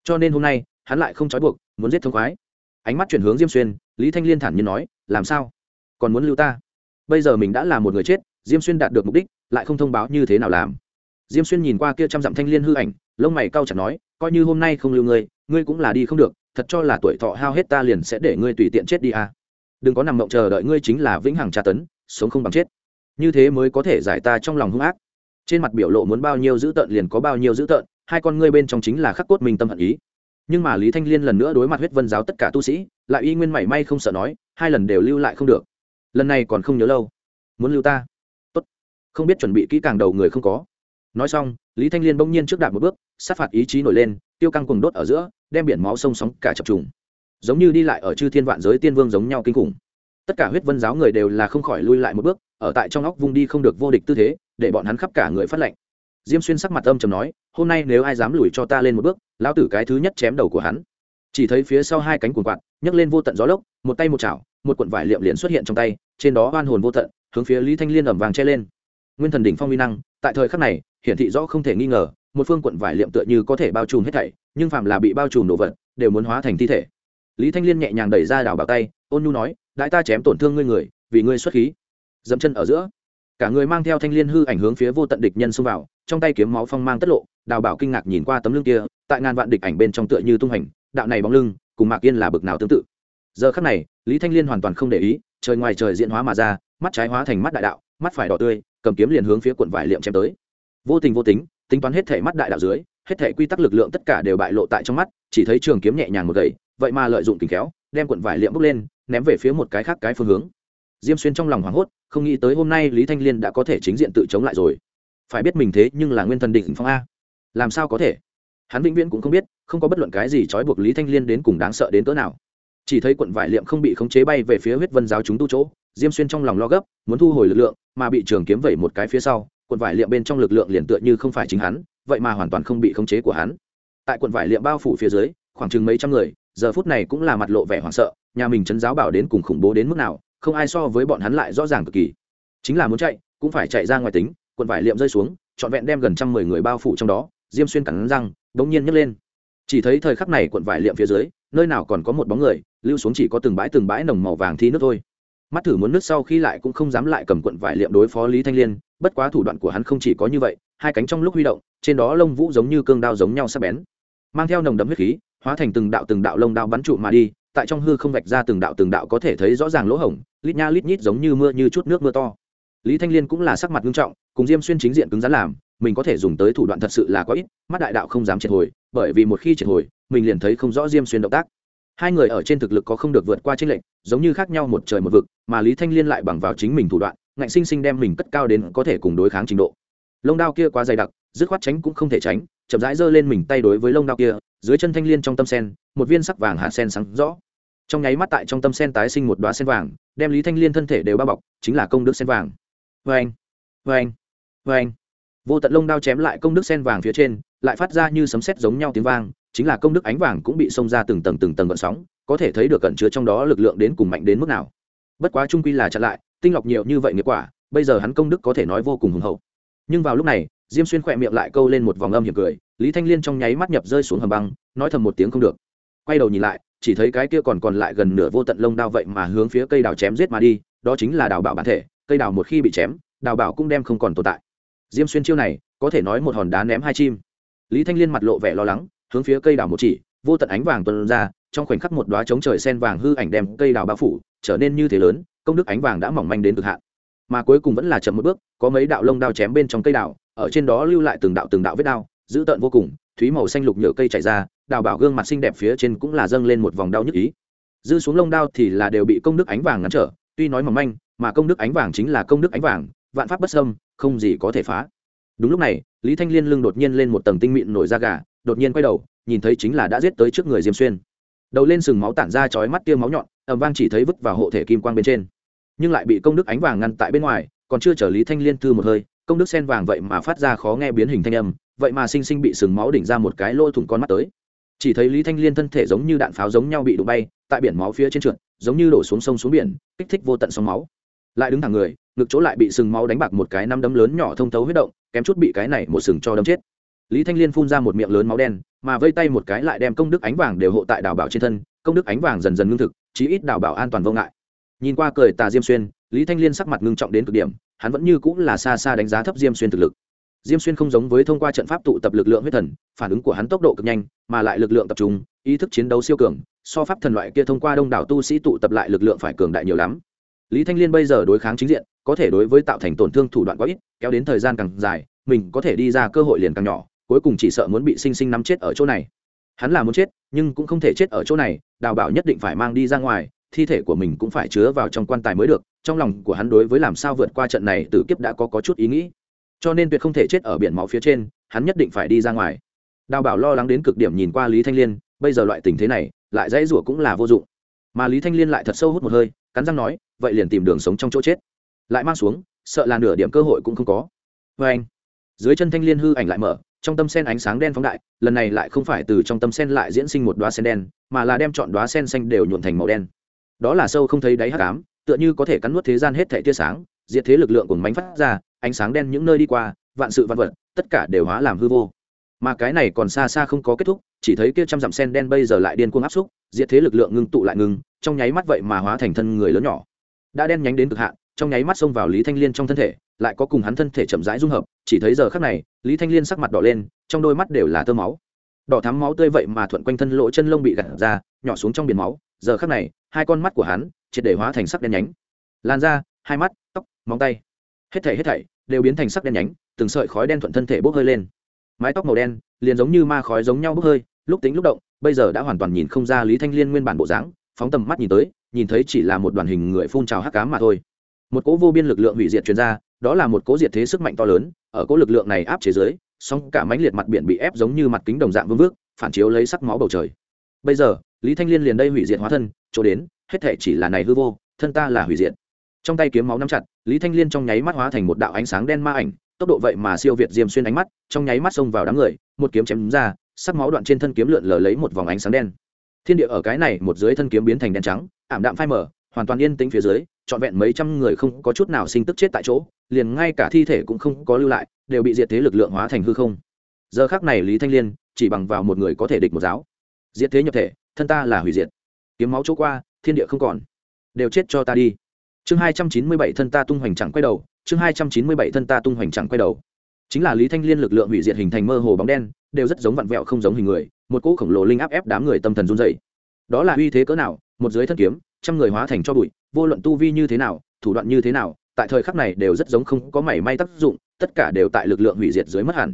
Cho nên hôm nay, hắn lại không trói buộc, muốn giết thông khoái. Ánh mắt chuyển hướng diêm xuyên, lý thanh liên thản nhiên nói, làm sao? Còn muốn lưu ta? Bây giờ mình đã là một người chết, diêm xuyên đạt được mục đích, lại không thông báo như thế nào làm? Diêm xuyên nhìn qua kia trăm dặm thanh liên hư ảnh, lông mày cau chặt nói, coi như hôm nay không lưu ngươi ngươi cũng là đi không được, thật cho là tuổi thọ hao hết ta liền sẽ để ngươi tùy tiện chết đi à. đừng có nằm mộng chờ đợi ngươi chính là vĩnh hằng tra tấn, sống không bằng chết. Như thế mới có thể giải ta trong lòng hung ác. Trên mặt biểu lộ muốn bao nhiêu dữ tợn liền có bao nhiêu dữ tợn hai con ngươi bên trong chính là khắc cốt minh tâm hận ý. Nhưng mà lý thanh liên lần nữa đối mặt huyết vân giáo tất cả tu sĩ, lại y nguyên mảy may không sợ nói, hai lần đều lưu lại không được. Lần này còn không nhớ lâu. Muốn lưu ta? Tốt. Không biết chuẩn bị kỹ càng đầu người không có. Nói xong, lý thanh liên bỗng nhiên trước đạp một bước, sát phạt ý chí nổi lên, tiêu căng cùng đốt ở giữa, đem biển máu sông sóng cả chập trùng. Giống như đi lại ở chư thiên vạn giới tiên vương giống nhau kinh khủng. Tất cả huyết vân giáo người đều là không khỏi lui lại một bước, ở tại trong óc vung đi không được vô địch tư thế, để bọn hắn khắp cả người phát lệnh diêm xuyên sắc mặt âm trầm nói, hôm nay nếu ai dám lùi cho ta lên một bước, lão tử cái thứ nhất chém đầu của hắn. Chỉ thấy phía sau hai cánh cuồng quạt, nhấc lên vô tận gió lốc, một tay một chảo, một cuộn vải liệm liền xuất hiện trong tay, trên đó oan hồn vô tận, hướng phía lý thanh liên ẩm vàng che lên. Nguyên thần đỉnh phong uy năng, tại thời khắc này, hiển thị rõ không thể nghi ngờ, một phương cuộn vải liệm tựa như có thể bao trùm hết thảy, nhưng phạm là bị bao trùm đồ vật, đều muốn hóa thành thi thể. Lý thanh liên nhẹ nhàng đẩy ra đảo bảo tay, ôn nhu nói, đại ta chém tổn thương ngươi người, vì ngươi xuất khí. Dẫm chân ở giữa cả người mang theo thanh liên hư ảnh hướng phía vô tận địch nhân xông vào, trong tay kiếm máu phong mang tất lộ, đào bảo kinh ngạc nhìn qua tấm lưng kia, tại ngàn vạn địch ảnh bên trong tựa như tung hành, đạo này bóng lưng, cùng mạc yên là bực nào tương tự. Giờ khắc này, lý thanh liên hoàn toàn không để ý, trời ngoài trời diễn hóa mà ra, mắt trái hóa thành mắt đại đạo, mắt phải đỏ tươi, cầm kiếm liền hướng phía cuộn vải liệm chém tới. Vô tình vô tính tính toán hết thể mắt đại đạo dưới, hết thể quy tắc lực lượng tất cả đều bại lộ tại trong mắt, chỉ thấy trường kiếm nhẹ nhàng một gậy, vậy mà lợi dụng kình khéo, đem cuộn vải liệm bốc lên, ném về phía một cái khác cái phương hướng diêm xuyên trong lòng hoảng hốt, không nghĩ tới hôm nay lý thanh liên đã có thể chính diện tự chống lại rồi. Phải biết mình thế nhưng là nguyên thần định phong a. Làm sao có thể? Hắn vĩnh viễn cũng không biết, không có bất luận cái gì trói buộc lý thanh liên đến cùng đáng sợ đến cỡ nào. Chỉ thấy quận vải liệm không bị khống chế bay về phía huyết vân giáo chúng tu chỗ, diêm xuyên trong lòng lo gấp, muốn thu hồi lực lượng, mà bị trường kiếm vẩy một cái phía sau, quận vải liệm bên trong lực lượng liền tựa như không phải chính hắn, vậy mà hoàn toàn không bị khống chế của hắn. Tại quận vải liệm bao phủ phía dưới, khoảng chừng mấy trăm người, giờ phút này cũng là mặt lộ vẻ hoảng sợ, nhà mình chấn giáo bảo đến cùng khủng bố đến mức nào không ai so với bọn hắn lại rõ ràng cực kỳ. Chính là muốn chạy, cũng phải chạy ra ngoài tính quần vải liệm rơi xuống, trọn vẹn đem gần trăm mười người bao phủ trong đó, diêm xuyên cắn răng bỗng nhiên nhấc lên. Chỉ thấy thời khắc này quận vải liệm phía dưới, nơi nào còn có một bóng người, lưu xuống chỉ có từng bãi từng bãi nồng màu vàng thi nước thôi. Mắt thử muốn nước sau khi lại cũng không dám lại cầm quận vải liệm đối phó lý thanh liên, bất quá thủ đoạn của hắn không chỉ có như vậy, hai cánh trong lúc huy động, trên đó lông vũ giống như cương đao giống nhau sắc bén, mang theo nồng đậm huyết khí, hóa thành từng đạo từng đạo lông đao bắn trụ mà đi tại trong hư không vạch ra từng đạo từng đạo có thể thấy rõ ràng lỗ hổng, lít nha lít nhít giống như mưa như chút nước mưa to. Lý thanh liên cũng là sắc mặt nghiêm trọng, cùng diêm xuyên chính diện cứng rắn làm, mình có thể dùng tới thủ đoạn thật sự là có ít, mắt đại đạo không dám triệt hồi, bởi vì một khi triệt hồi, mình liền thấy không rõ diêm xuyên động tác. Hai người ở trên thực lực có không được vượt qua tranh lệch, giống như khác nhau một trời một vực, mà lý thanh liên lại bằng vào chính mình thủ đoạn, ngạnh sinh sinh đem mình cất cao đến có thể cùng đối kháng trình độ. Lông đao kia quá dày đặc, dứt khoát tránh cũng không thể tránh chậm rãi giơ lên mình tay đối với lông đao kia, dưới chân thanh liên trong tâm sen, một viên sắc vàng hạ sen sáng rõ. Trong nháy mắt tại trong tâm sen tái sinh một đoá sen vàng, đem lý thanh liên thân thể đều bao bọc, chính là công đức sen vàng. Vê anh vê anh vê anh vô tận lông đao chém lại công đức sen vàng phía trên, lại phát ra như sấm sét giống nhau tiếng vang, chính là công đức ánh vàng cũng bị xông ra từng tầng từng tầng gợn sóng, có thể thấy được cẩn chứa trong đó lực lượng đến cùng mạnh đến mức nào. Bất quá trung quy là chặn lại, tinh lọc nhiều như vậy nghiệp quả, bây giờ hắn công đức có thể nói vô cùng hùng hậu. Nhưng vào lúc này diêm xuyên khỏe miệng lại câu lên một vòng âm hiểm cười, lý thanh liên trong nháy mắt nhập rơi xuống hầm băng, nói thầm một tiếng không được. Quay đầu nhìn lại, chỉ thấy cái kia còn còn lại gần nửa vô tận lông đao vậy mà hướng phía cây đào chém giết mà đi, đó chính là đào bảo bản thể, cây đào một khi bị chém, đào bảo cũng đem không còn tồn tại. Diêm xuyên chiêu này, có thể nói một hòn đá ném hai chim. Lý thanh liên mặt lộ vẻ lo lắng, hướng phía cây đào một chỉ, vô tận ánh vàng tuân ra, trong khoảnh khắc một đoá trống trời sen vàng hư ảnh đem cây đào bao phủ, trở nên như thế lớn, công đức ánh vàng đã mỏng manh đến cực hạn. Mà cuối cùng vẫn là chậm một bước, có mấy đạo lông đao chém bên trong cây đào ở trên đó lưu lại từng đạo từng đạo vết đao, dữ tợn vô cùng, thúy màu xanh lục nhựa cây chảy ra, đào bảo gương mặt xinh đẹp phía trên cũng là dâng lên một vòng đau nhức ý. Dư xuống lông đao thì là đều bị công đức ánh vàng ngăn trở, tuy nói mỏng manh, mà công đức ánh vàng chính là công đức ánh vàng, vạn pháp bất xâm, không gì có thể phá. Đúng lúc này, lý thanh liên lưng đột nhiên lên một tầng tinh mịn nổi da gà, đột nhiên quay đầu, nhìn thấy chính là đã giết tới trước người diêm xuyên. Đầu lên sừng máu tản ra chói mắt tiêu máu nhọn ẩm vang chỉ thấy vứt vào hộ thể kim quang bên trên. Nhưng lại bị công đức ánh vàng ngăn tại bên ngoài, còn chưa chở lý thanh liên thư một hơi công đức sen vàng vậy mà phát ra khó nghe biến hình thanh âm, vậy mà sinh sinh bị sừng máu đỉnh ra một cái lỗ thủng con mắt tới. Chỉ thấy lý thanh liên thân thể giống như đạn pháo giống nhau bị đụng bay, tại biển máu phía trên trượt, giống như đổ xuống sông xuống biển, kích thích vô tận sóng máu. Lại đứng thẳng người, ngực chỗ lại bị sừng máu đánh bạc một cái năm đấm lớn nhỏ thông thấu huyết động, kém chút bị cái này một sừng cho đấm chết. Lý thanh liên phun ra một miệng lớn máu đen, mà vây tay một cái lại đem công đức ánh vàng đều hộ tại đào bảo trên thân, công đức ánh vàng dần dần ngưng thực, chí ít đào bảo an toàn vô ngại. Nhìn qua cười tà diêm xuyên, lý thanh liên sắc mặt ngưng trọng đến cực điểm hắn vẫn như cũng là xa xa đánh giá thấp diêm xuyên thực lực. Diêm xuyên không giống với thông qua trận pháp tụ tập lực lượng huyết thần, phản ứng của hắn tốc độ cực nhanh, mà lại lực lượng tập trung, ý thức chiến đấu siêu cường, so pháp thần loại kia thông qua đông đảo tu sĩ tụ tập lại lực lượng phải cường đại nhiều lắm. Lý thanh liên bây giờ đối kháng chính diện, có thể đối với tạo thành tổn thương thủ đoạn quá ít, kéo đến thời gian càng dài, mình có thể đi ra cơ hội liền càng nhỏ, cuối cùng chỉ sợ muốn bị sinh sinh nắm chết ở chỗ này. Hắn là muốn chết, nhưng cũng không thể chết ở chỗ này, đào bảo nhất định phải mang đi ra ngoài thi thể của mình cũng phải chứa vào trong quan tài mới được trong lòng của hắn đối với làm sao vượt qua trận này tử kiếp đã có, có chút ý nghĩ. Cho nên tuyệt không thể chết ở biển máu phía trên hắn nhất định phải đi ra ngoài. Đào bảo lo lắng đến cực điểm nhìn qua lý thanh liên bây giờ loại tình thế này lại dãy rủa cũng là vô dụng. Mà lý thanh liên lại thật sâu hút một hơi cắn răng nói vậy liền tìm đường sống trong chỗ chết. Lại mang xuống sợ là nửa điểm cơ hội cũng không có. Vê anh dưới chân thanh liên hư ảnh lại mở trong tâm sen ánh sáng đen phóng đại lần này lại không phải từ trong tâm sen lại diễn sinh một đoá sen đen mà là đem chọn đoá sen xanh đều nhuộn thành màu đen đó là sâu không thấy đáy hắc ám, tựa như có thể cắn nuốt thế gian hết thảy tia sáng, diệt thế lực lượng của mánh phát ra, ánh sáng đen những nơi đi qua, vạn sự vạn vật, tất cả đều hóa làm hư vô. Mà cái này còn xa xa không có kết thúc, chỉ thấy kia trăm dặm sen đen bây giờ lại điên cuồng áp xúc, diệt thế lực lượng ngưng tụ lại ngưng trong nháy mắt vậy mà hóa thành thân người lớn nhỏ. Đã đen nhánh đến cực hạn, trong nháy mắt xông vào lý thanh liên trong thân thể, lại có cùng hắn thân thể chậm rãi dung hợp, chỉ thấy giờ khắc này, lý thanh liên sắc mặt đỏ lên, trong đôi mắt đều là tơ máu. Đỏ thắm máu tươi vậy mà thuận quanh thân lỗ chân lông bị gặt ra, nhỏ xuống trong biển máu. Giờ khắc này hai con mắt của hắn triệt để hóa thành sắc đen nhánh. Lan ra hai mắt, tóc, móng tay. Hết thảy hết thảy đều biến thành sắc đen nhánh, từng sợi khói đen thuận thân thể bốc hơi lên. Mái tóc màu đen liền giống như ma khói giống nhau bốc hơi, lúc tính lúc động, bây giờ đã hoàn toàn nhìn không ra lý thanh liên nguyên bản bộ dáng, phóng tầm mắt nhìn tới, nhìn thấy chỉ là một đoàn hình người phun trào hắc cám mà thôi. Một cỗ vô biên lực lượng hủy diệt chuyên ra, đó là một cỗ diệt thế sức mạnh to lớn, ở cỗ lực lượng này áp chế giới song cả mánh liệt mặt biển bị ép giống như mặt kính đồng dạng vương vước, phản chiếu lấy sắc máu bầu trời. Bây giờ, lý thanh liên liền đây hủy diệt hóa thân chỗ đến, hết thể chỉ là này hư vô, thân ta là hủy diệt. Trong tay kiếm máu nắm chặt, lý thanh liên trong nháy mắt hóa thành một đạo ánh sáng đen ma ảnh, tốc độ vậy mà siêu việt diêm xuyên ánh mắt, trong nháy mắt xông vào đám người, một kiếm chém ra, sắc máu đoạn trên thân kiếm lượn lờ lấy một vòng ánh sáng đen. Thiên địa ở cái này một dưới thân kiếm biến thành đen trắng, ảm đạm phai mở hoàn toàn yên tĩnh phía dưới, trọn vẹn mấy trăm người không có chút nào sinh tức chết tại chỗ, liền ngay cả thi thể cũng không có lưu lại, đều bị diệt thế lực lượng hóa thành hư không. Giờ khác này lý thanh liên chỉ bằng vào một người có thể địch một giáo. Diệt thế nhập thể, thân ta là hủy diệt kiếm máu chỗ qua, thiên địa không còn. Đều chết cho ta đi. Chương hai trăm chín mươi bảy thân ta tung hoành chẳng quay đầu, chương hai trăm chín mươi bảy thân ta tung hoành chẳng quay đầu. Chính là lý thanh liên lực lượng hủy diệt hình thành mơ hồ bóng đen, đều rất giống vặn vẹo không giống hình người, một cỗ khổng lồ linh áp ép đám người tâm thần run dày đó là uy thế cỡ nào, một dưới thân kiếm, trăm người hóa thành cho bụi, vô luận tu vi như thế nào, thủ đoạn như thế nào, tại thời khắc này đều rất giống không có mảy may tác dụng, tất cả đều tại lực lượng hủy diệt dưới mất hẳn.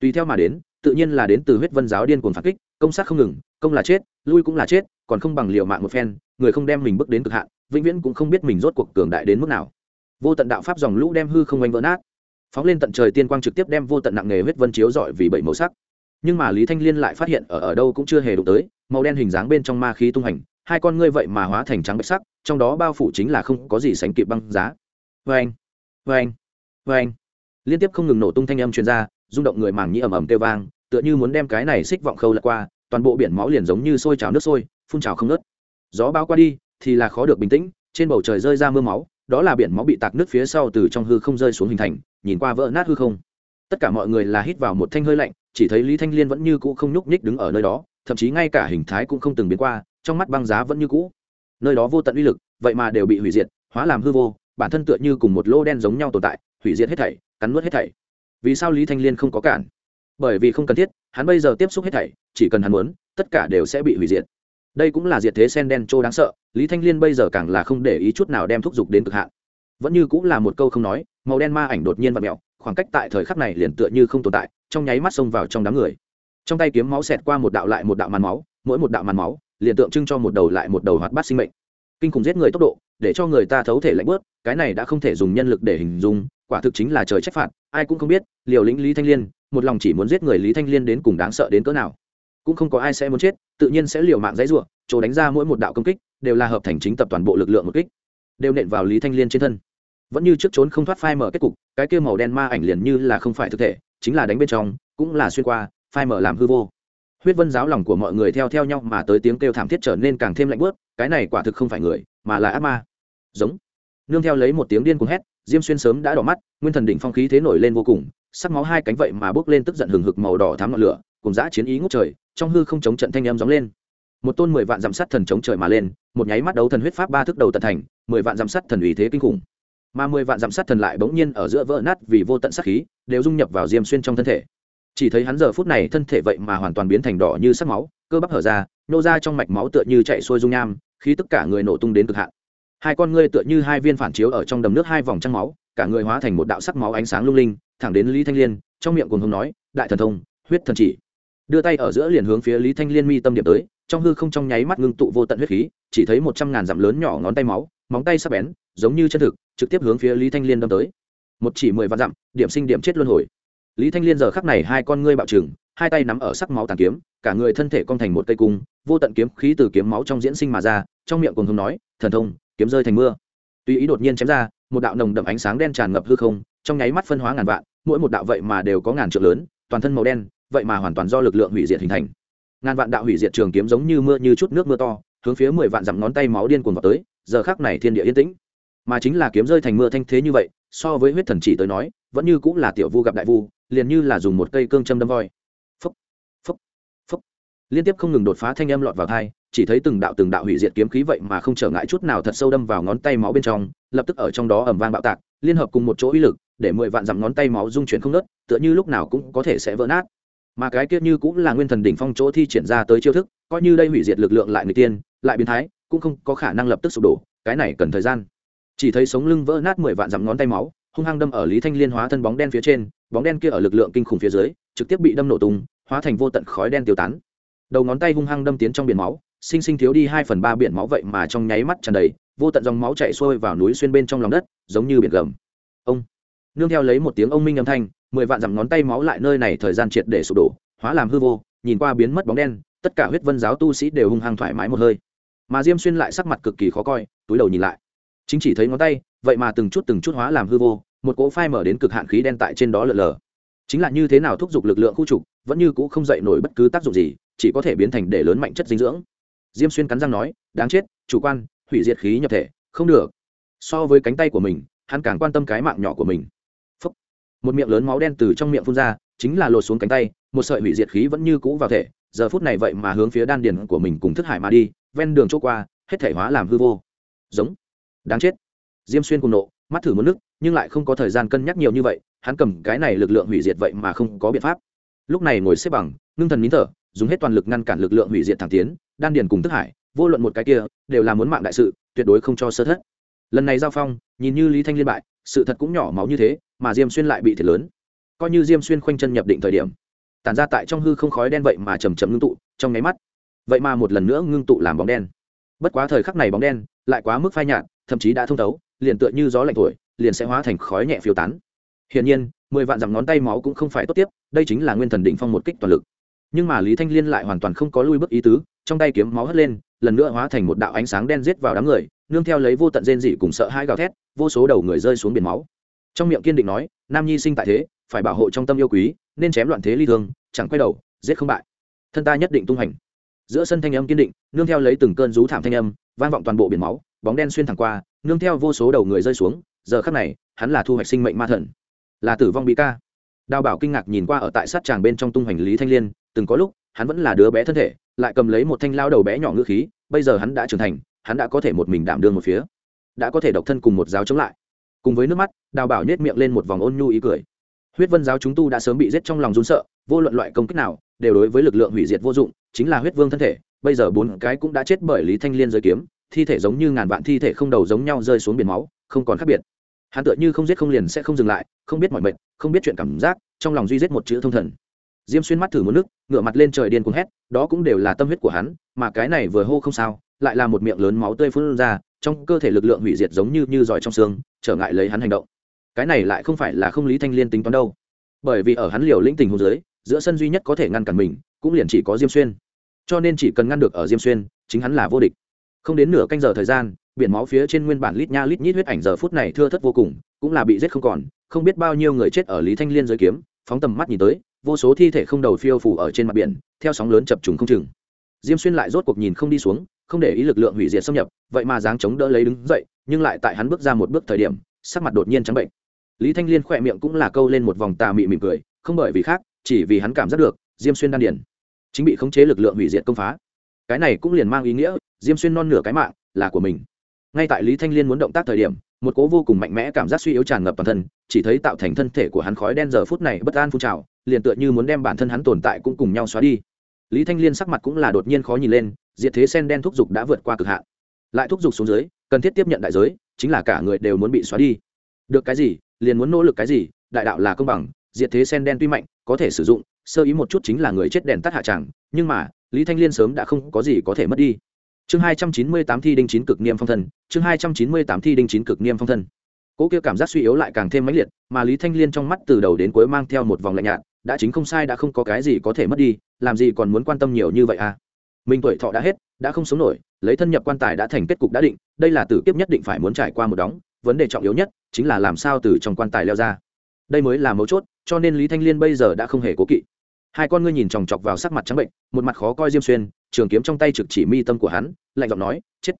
Tùy theo mà đến, tự nhiên là đến từ huyết vân giáo điên cuồng phản kích, công sát không ngừng, công là chết, lui cũng là chết còn không bằng liều mạng một phen, người không đem mình bước đến cực hạn, vĩnh viễn cũng không biết mình rốt cuộc cường đại đến mức nào. Vô tận đạo pháp dòng lũ đem hư không oanh vỡ nát. Phóng lên tận trời tiên quang trực tiếp đem vô tận nặng nghề huyết vân chiếu rọi vì bảy màu sắc. Nhưng mà lý thanh liên lại phát hiện ở ở đâu cũng chưa hề đụng tới, màu đen hình dáng bên trong ma khí tung hành, hai con ngươi vậy mà hóa thành trắng bạch sắc, trong đó bao phủ chính là không có gì sánh kịp băng giá. Vê anh vê anh vê anh liên tiếp không ngừng nổ tung thanh âm chuyên r a rung động người màng nhĩ ầm ầm kêu vang, tựa như muốn đem cái này xích vọng khâu lật qua, toàn bộ biển máu liền giống như sôi trào nước sôi phun trào không ngớt. Gió bao qua đi, thì là khó được bình tĩnh, trên bầu trời rơi ra mưa máu, đó là biển máu bị tạc nước phía sau từ trong hư không rơi xuống hình thành, nhìn qua vỡ nát hư không. Tất cả mọi người là hít vào một thanh hơi lạnh, chỉ thấy lý thanh liên vẫn như cũ không nhúc nhích đứng ở nơi đó, thậm chí ngay cả hình thái cũng không từng biến qua, trong mắt băng giá vẫn như cũ. Nơi đó vô tận uy lực, vậy mà đều bị hủy diệt, hóa làm hư vô, bản thân tựa như cùng một lô đen giống nhau tồn tại, hủy diệt hết thảy, cắn nuốt hết thảy. Vì sao lý thanh liên không có cản? Bởi vì không cần thiết, hắn bây giờ tiếp xúc hết thảy, chỉ cần hắn muốn, tất cả đều sẽ bị hủy diệt đây cũng là diệt thế sen đen trô đáng sợ, lý thanh liên bây giờ càng là không để ý chút nào đem thúc giục đến cực hạn. Vẫn như cũng là một câu không nói, màu đen ma ảnh đột nhiên và mẹo khoảng cách tại thời khắc này liền tựa như không tồn tại, trong nháy mắt xông vào trong đám người. Trong tay kiếm máu xẹt qua một đạo lại một đạo màn máu, mỗi một đạo màn máu, liền tượng trưng cho một đầu lại một đầu hoạt bát sinh mệnh. Kinh khủng giết người tốc độ, để cho người ta thấu thể lạnh bớt, cái này đã không thể dùng nhân lực để hình dung, quả thực chính là trời trách phạt, ai cũng không biết, liều lĩnh lý thanh liên, một lòng chỉ muốn giết người lý thanh liên đến cùng đáng sợ đến cỡ nào. Cũng không có ai sẽ muốn chết tự nhiên sẽ liều mạng dãy ruộng chỗ đánh ra mỗi một đạo công kích đều là hợp thành chính tập toàn bộ lực lượng một kích, đều nện vào lý thanh liên trên thân. Vẫn như trước trốn không thoát phai mở kết cục, cái kia màu đen ma ảnh liền như là không phải thực thể, chính là đánh bên trong, cũng là xuyên qua, phai mở làm hư vô. Huyết vân giáo lòng của mọi người theo theo nhau mà tới tiếng kêu thảm thiết trở nên càng thêm lạnh bớt cái này quả thực không phải người, mà là ác ma. Giống. Nương theo lấy một tiếng điên cuồng hét, diêm xuyên sớm đã đỏ mắt, nguyên thần đỉnh phong khí thế nổi lên vô cùng, sắc máu hai cánh vậy mà bước lên tức giận hừng hực màu đỏ thám ngọn lửa, cùng dã chiến ý ngút trời trong hư không chống trận thanh em gióng lên. Một tôn mười vạn dặm sắt thần chống trời mà lên, một nháy mắt đấu thần huyết pháp ba thức đầu tận thành, mười vạn dặm sắt thần ủy thế kinh khủng. Mà mười vạn dặm sắt thần lại bỗng nhiên ở giữa vỡ nát vì vô tận sát khí, đều dung nhập vào diêm xuyên trong thân thể. Chỉ thấy hắn giờ phút này thân thể vậy mà hoàn toàn biến thành đỏ như sắc máu, cơ bắp hở ra, nô ra trong mạch máu tựa như chạy xuôi dung nham khi tất cả người nổ tung đến cực hạn. Hai con ngươi tựa như hai viên phản chiếu ở trong đầm nước hai vòng trăng máu, cả người hóa thành một đạo sắc máu ánh sáng lung linh, thẳng đến lý thanh liên, trong miệng cùng hùng nói, đại thần thông, huyết thần chỉ đưa tay ở giữa liền hướng phía lý thanh liên mi tâm điểm tới, trong hư không trong nháy mắt ngưng tụ vô tận huyết khí, chỉ thấy một trăm ngàn dặm lớn nhỏ ngón tay máu, móng tay sắp bén, giống như chân thực, trực tiếp hướng phía lý thanh liên đâm tới. Một chỉ mười vạn dặm, điểm sinh điểm chết luân hồi. Lý thanh liên giờ khắc này hai con ngươi bạo trừng, hai tay nắm ở sắc máu tàn kiếm, cả người thân thể cong thành một cây cung, vô tận kiếm khí từ kiếm máu trong diễn sinh mà ra, trong miệng cùng hùng nói, thần thông, kiếm rơi thành mưa. Tuy ý đột nhiên chém ra, một đạo nồng đậm ánh sáng đen tràn ngập hư không, trong nháy mắt phân hóa ngàn vạn, mỗi một đạo vậy mà đều có ngàn trượng lớn, toàn thân màu đen vậy mà hoàn toàn do lực lượng hủy diệt hình thành. Ngàn vạn đạo hủy diệt trường kiếm giống như mưa như chút nước mưa to, hướng phía mười vạn dặm ngón tay máu điên cuồng vào tới, giờ khác này thiên địa yên tĩnh. Mà chính là kiếm rơi thành mưa thanh thế như vậy, so với huyết thần chỉ tới nói, vẫn như cũng là tiểu vu gặp đại vu, liền như là dùng một cây cương châm đâm voi. Phúc phúc phúc. Liên tiếp không ngừng đột phá thanh âm lọt vào thai chỉ thấy từng đạo từng đạo hủy diệt kiếm khí vậy mà không trở ngại chút nào thật sâu đâm vào ngón tay máu bên trong, lập tức ở trong đó ẩm vang bạo tạc, liên hợp cùng một chỗ uy lực, để mười vạn dặm ngón tay máu dung chuyển không nớt tựa như lúc nào cũng có thể sẽ vỡ nát mà cái kia như cũng là nguyên thần đỉnh phong chỗ thi triển ra tới chiêu thức, coi như đây hủy diệt lực lượng lại người tiên, lại biến thái, cũng không có khả năng lập tức sụp đổ, cái này cần thời gian. Chỉ thấy sống lưng vỡ nát mười vạn dặm ngón tay máu, hung hăng đâm ở lý thanh liên hóa thân bóng đen phía trên, bóng đen kia ở lực lượng kinh khủng phía dưới, trực tiếp bị đâm nổ tung, hóa thành vô tận khói đen tiêu tán. Đầu ngón tay hung hăng đâm tiến trong biển máu, sinh sinh thiếu đi hai phần ba biển máu vậy mà trong nháy mắt tràn đầy, vô tận dòng máu chạy xuôi vào núi xuyên bên trong lòng đất, giống như biển gầm. Ông! Nương theo lấy một tiếng ông minh âm thanh, mười vạn dặm ngón tay máu lại nơi này thời gian triệt để sụp đổ, hóa làm hư vô, nhìn qua biến mất bóng đen, tất cả huyết vân giáo tu sĩ đều hung hăng thoải mái một hơi. Mà diêm xuyên lại sắc mặt cực kỳ khó coi, túi đầu nhìn lại. Chính chỉ thấy ngón tay, vậy mà từng chút từng chút hóa làm hư vô, một cỗ phai mở đến cực hạn khí đen tại trên đó lờ lờ chính là như thế nào thúc giục lực lượng khu trục, vẫn như cũ không dậy nổi bất cứ tác dụng gì, chỉ có thể biến thành để lớn mạnh chất dinh dưỡng. Diêm xuyên cắn răng nói, đáng chết, chủ quan, hủy diệt khí nhập thể, không được. So với cánh tay của mình, hắn càng quan tâm cái mạng nhỏ của mình một miệng lớn máu đen từ trong miệng phun ra, chính là lột xuống cánh tay, một sợi hủy diệt khí vẫn như cũ vào thể, giờ phút này vậy mà hướng phía đan điền của mình cùng thức hải mà đi, ven đường chỗ qua, hết thể hóa làm hư vô. Giống. Đáng chết. Diêm xuyên cùng nộ, mắt thử một nước, nhưng lại không có thời gian cân nhắc nhiều như vậy, hắn cầm cái này lực lượng hủy diệt vậy mà không có biện pháp. Lúc này ngồi xếp bằng, ngưng thần nín thở, dùng hết toàn lực ngăn cản lực lượng hủy diệt thẳng tiến, đan điền cùng thức hải, vô luận một cái kia, đều là muốn mạng đại sự, tuyệt đối không cho sơ thất. Lần này giao phong, nhìn như lý thanh liên bại, sự thật cũng nhỏ máu như thế mà diêm xuyên lại bị thiệt lớn. Coi như diêm xuyên khoanh chân nhập định thời điểm, tản ra tại trong hư không khói đen vậy mà chầm chầm ngưng tụ, trong nháy mắt, vậy mà một lần nữa ngưng tụ làm bóng đen. Bất quá thời khắc này bóng đen lại quá mức phai nhạt, thậm chí đã thông thấu, liền tựa như gió lạnh thổi, liền sẽ hóa thành khói nhẹ phiêu tán. Hiển nhiên, mười vạn dặm ngón tay máu cũng không phải tốt tiếp, đây chính là nguyên thần định phong một kích toàn lực. Nhưng mà lý thanh liên lại hoàn toàn không có lui bước ý tứ, trong tay kiếm máu hất lên, lần nữa hóa thành một đạo ánh sáng đen giết vào đám người, nương theo lấy vô tận rên dị cùng sợ hãi gào thét, vô số đầu người rơi xuống biển máu trong miệng kiên định nói, nam nhi sinh tại thế, phải bảo hộ trong tâm yêu quý, nên chém loạn thế ly thương, chẳng quay đầu, giết không bại. Thân ta nhất định tung hành giữa sân thanh âm kiên định, nương theo lấy từng cơn rú thảm thanh âm, vang vọng toàn bộ biển máu, bóng đen xuyên thẳng qua, nương theo vô số đầu người rơi xuống, giờ khắc này, hắn là thu hoạch sinh mệnh ma thần. Là tử vong bị ca. Đào bảo kinh ngạc nhìn qua ở tại sát tràng bên trong tung hành lý thanh liên, từng có lúc, hắn vẫn là đứa bé thân thể, lại cầm lấy một thanh lao đầu bé nhỏ ngữ khí, bây giờ hắn đã trưởng thành, hắn đã có thể một mình đảm đương một phía, đã có thể độc thân cùng một giáo chống lại cùng với nước mắt, đào bảo nhét miệng lên một vòng ôn nhu ý cười. Huyết vân giáo chúng tu đã sớm bị giết trong lòng run sợ, vô luận loại công kích nào, đều đối với lực lượng hủy diệt vô dụng, chính là huyết vương thân thể, bây giờ bốn cái cũng đã chết bởi lý thanh liên giới kiếm, thi thể giống như ngàn vạn thi thể không đầu giống nhau rơi xuống biển máu, không còn khác biệt. Hắn tựa như không giết không liền sẽ không dừng lại, không biết mọi mệnh, không biết chuyện cảm giác, trong lòng duy giết một chữ thông thần. Diêm xuyên mắt thử một nước ngựa mặt lên trời điên cuồng hét, đó cũng đều là tâm huyết của hắn, mà cái này vừa hô không sao, lại là một miệng lớn máu tươi phun ra, trong cơ thể lực lượng hủy diệt giống như như giỏi trong xương trở ngại lấy hắn hành động. Cái này lại không phải là không lý thanh liên tính toán đâu. Bởi vì ở hắn liều lĩnh tình hồ dưới, giữa sân duy nhất có thể ngăn cản mình, cũng liền chỉ có diêm xuyên. Cho nên chỉ cần ngăn được ở diêm xuyên, chính hắn là vô địch. Không đến nửa canh giờ thời gian, biển máu phía trên nguyên bản lít nha lít nhít huyết ảnh giờ phút này thưa thất vô cùng, cũng là bị giết không còn, không biết bao nhiêu người chết ở lý thanh liên giới kiếm, phóng tầm mắt nhìn tới, vô số thi thể không đầu phiêu phủ ở trên mặt biển, theo sóng lớn chập trùng không chừng. Diêm xuyên lại rốt cuộc nhìn không đi xuống không để ý lực lượng hủy diệt xâm nhập, vậy mà dáng chống đỡ lấy đứng dậy, nhưng lại tại hắn bước ra một bước thời điểm, sắc mặt đột nhiên trắng bệnh. Lý thanh liên khỏe miệng cũng là câu lên một vòng tà mị mỉm cười, không bởi vì khác, chỉ vì hắn cảm giác được, diêm xuyên đan điển chính bị khống chế lực lượng hủy diệt công phá. Cái này cũng liền mang ý nghĩa, diêm xuyên non nửa cái mạng là của mình. Ngay tại lý thanh liên muốn động tác thời điểm, một cố vô cùng mạnh mẽ cảm giác suy yếu tràn ngập toàn thân, chỉ thấy tạo thành thân thể của hắn khói đen giờ phút này bất an phun trào, liền tựa như muốn đem bản thân hắn tồn tại cũng cùng nhau xóa đi. Lý thanh liên sắc mặt cũng là đột nhiên khó nhìn lên diệt thế sen đen thúc giục đã vượt qua cực hạn. Lại thúc giục xuống dưới cần thiết tiếp nhận đại giới chính là cả người đều muốn bị xóa đi. Được cái gì liền muốn nỗ lực cái gì đại đạo là công bằng diệt thế sen đen tuy mạnh có thể sử dụng sơ ý một chút chính là người chết đèn tắt hạ chẳng, nhưng mà lý thanh liên sớm đã không có gì có thể mất đi. Chương hai trăm chín mươi tám thi đinh chín cực niêm phong thân chương hai trăm chín mươi tám thi đinh chín cực niêm phong thân. Cỗ kia cảm giác suy yếu lại càng thêm mãnh liệt mà lý thanh liên trong mắt từ đầu đến cuối mang theo một vòng lạnh nhạt đã chính không sai đã không có cái gì có thể mất đi làm gì còn muốn quan tâm nhiều như vậy à? Mình tuổi thọ đã hết, đã không sống nổi, lấy thân nhập quan tài đã thành kết cục đã định, đây là tử kiếp nhất định phải muốn trải qua một đóng, vấn đề trọng yếu nhất chính là làm sao từ trong quan tài leo ra. Đây mới là mấu chốt, cho nên lý thanh liên bây giờ đã không hề cố kỵ. Hai con ngươi nhìn chòng chọc vào sắc mặt trắng bệnh, một mặt khó coi diêm xuyên, trường kiếm trong tay trực chỉ mi tâm của hắn, lạnh giọng nói, chết.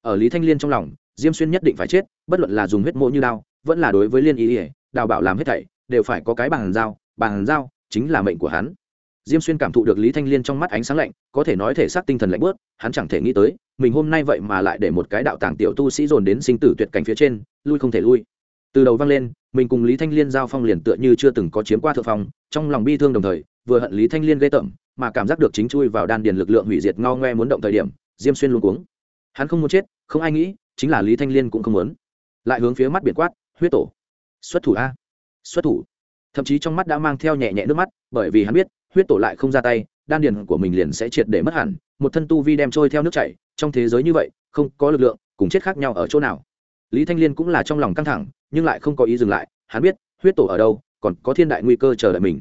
Ở lý thanh liên trong lòng, diêm xuyên nhất định phải chết, bất luận là dùng huyết mộ như đao, vẫn là đối với liên ý ỉa đào bảo làm hết thảy, đều phải có cái bàn giao bàn giao chính là mệnh của hắn diêm xuyên cảm thụ được lý thanh liên trong mắt ánh sáng lạnh, có thể nói thể xác tinh thần lạnh bớt hắn chẳng thể nghĩ tới, mình hôm nay vậy mà lại để một cái đạo tàng tiểu tu sĩ dồn đến sinh tử tuyệt cảnh phía trên, lui không thể lui. Từ đầu vang lên, mình cùng lý thanh liên giao phong liền tựa như chưa từng có chiếm qua thượng phong, trong lòng bi thương đồng thời, vừa hận lý thanh liên ghê tởm, mà cảm giác được chính chui vào đan điền lực lượng hủy diệt ngao ngoe muốn động thời điểm, diêm xuyên luôn cuống. Hắn không muốn chết, không ai nghĩ, chính là lý thanh liên cũng không muốn. Lại hướng phía mắt biển quát, huyết tổ, xuất thủ a, xuất thủ. Thậm chí trong mắt đã mang theo nhẹ nhẹ nước mắt, bởi vì hắn biết huyết tổ lại không ra tay, đan điền của mình liền sẽ triệt để mất hẳn. Một thân tu vi đem trôi theo nước chảy, trong thế giới như vậy, không có lực lượng, cùng chết khác nhau ở chỗ nào? Lý thanh liên cũng là trong lòng căng thẳng, nhưng lại không có ý dừng lại. Hắn biết, huyết tổ ở đâu, còn có thiên đại nguy cơ chờ đợi mình.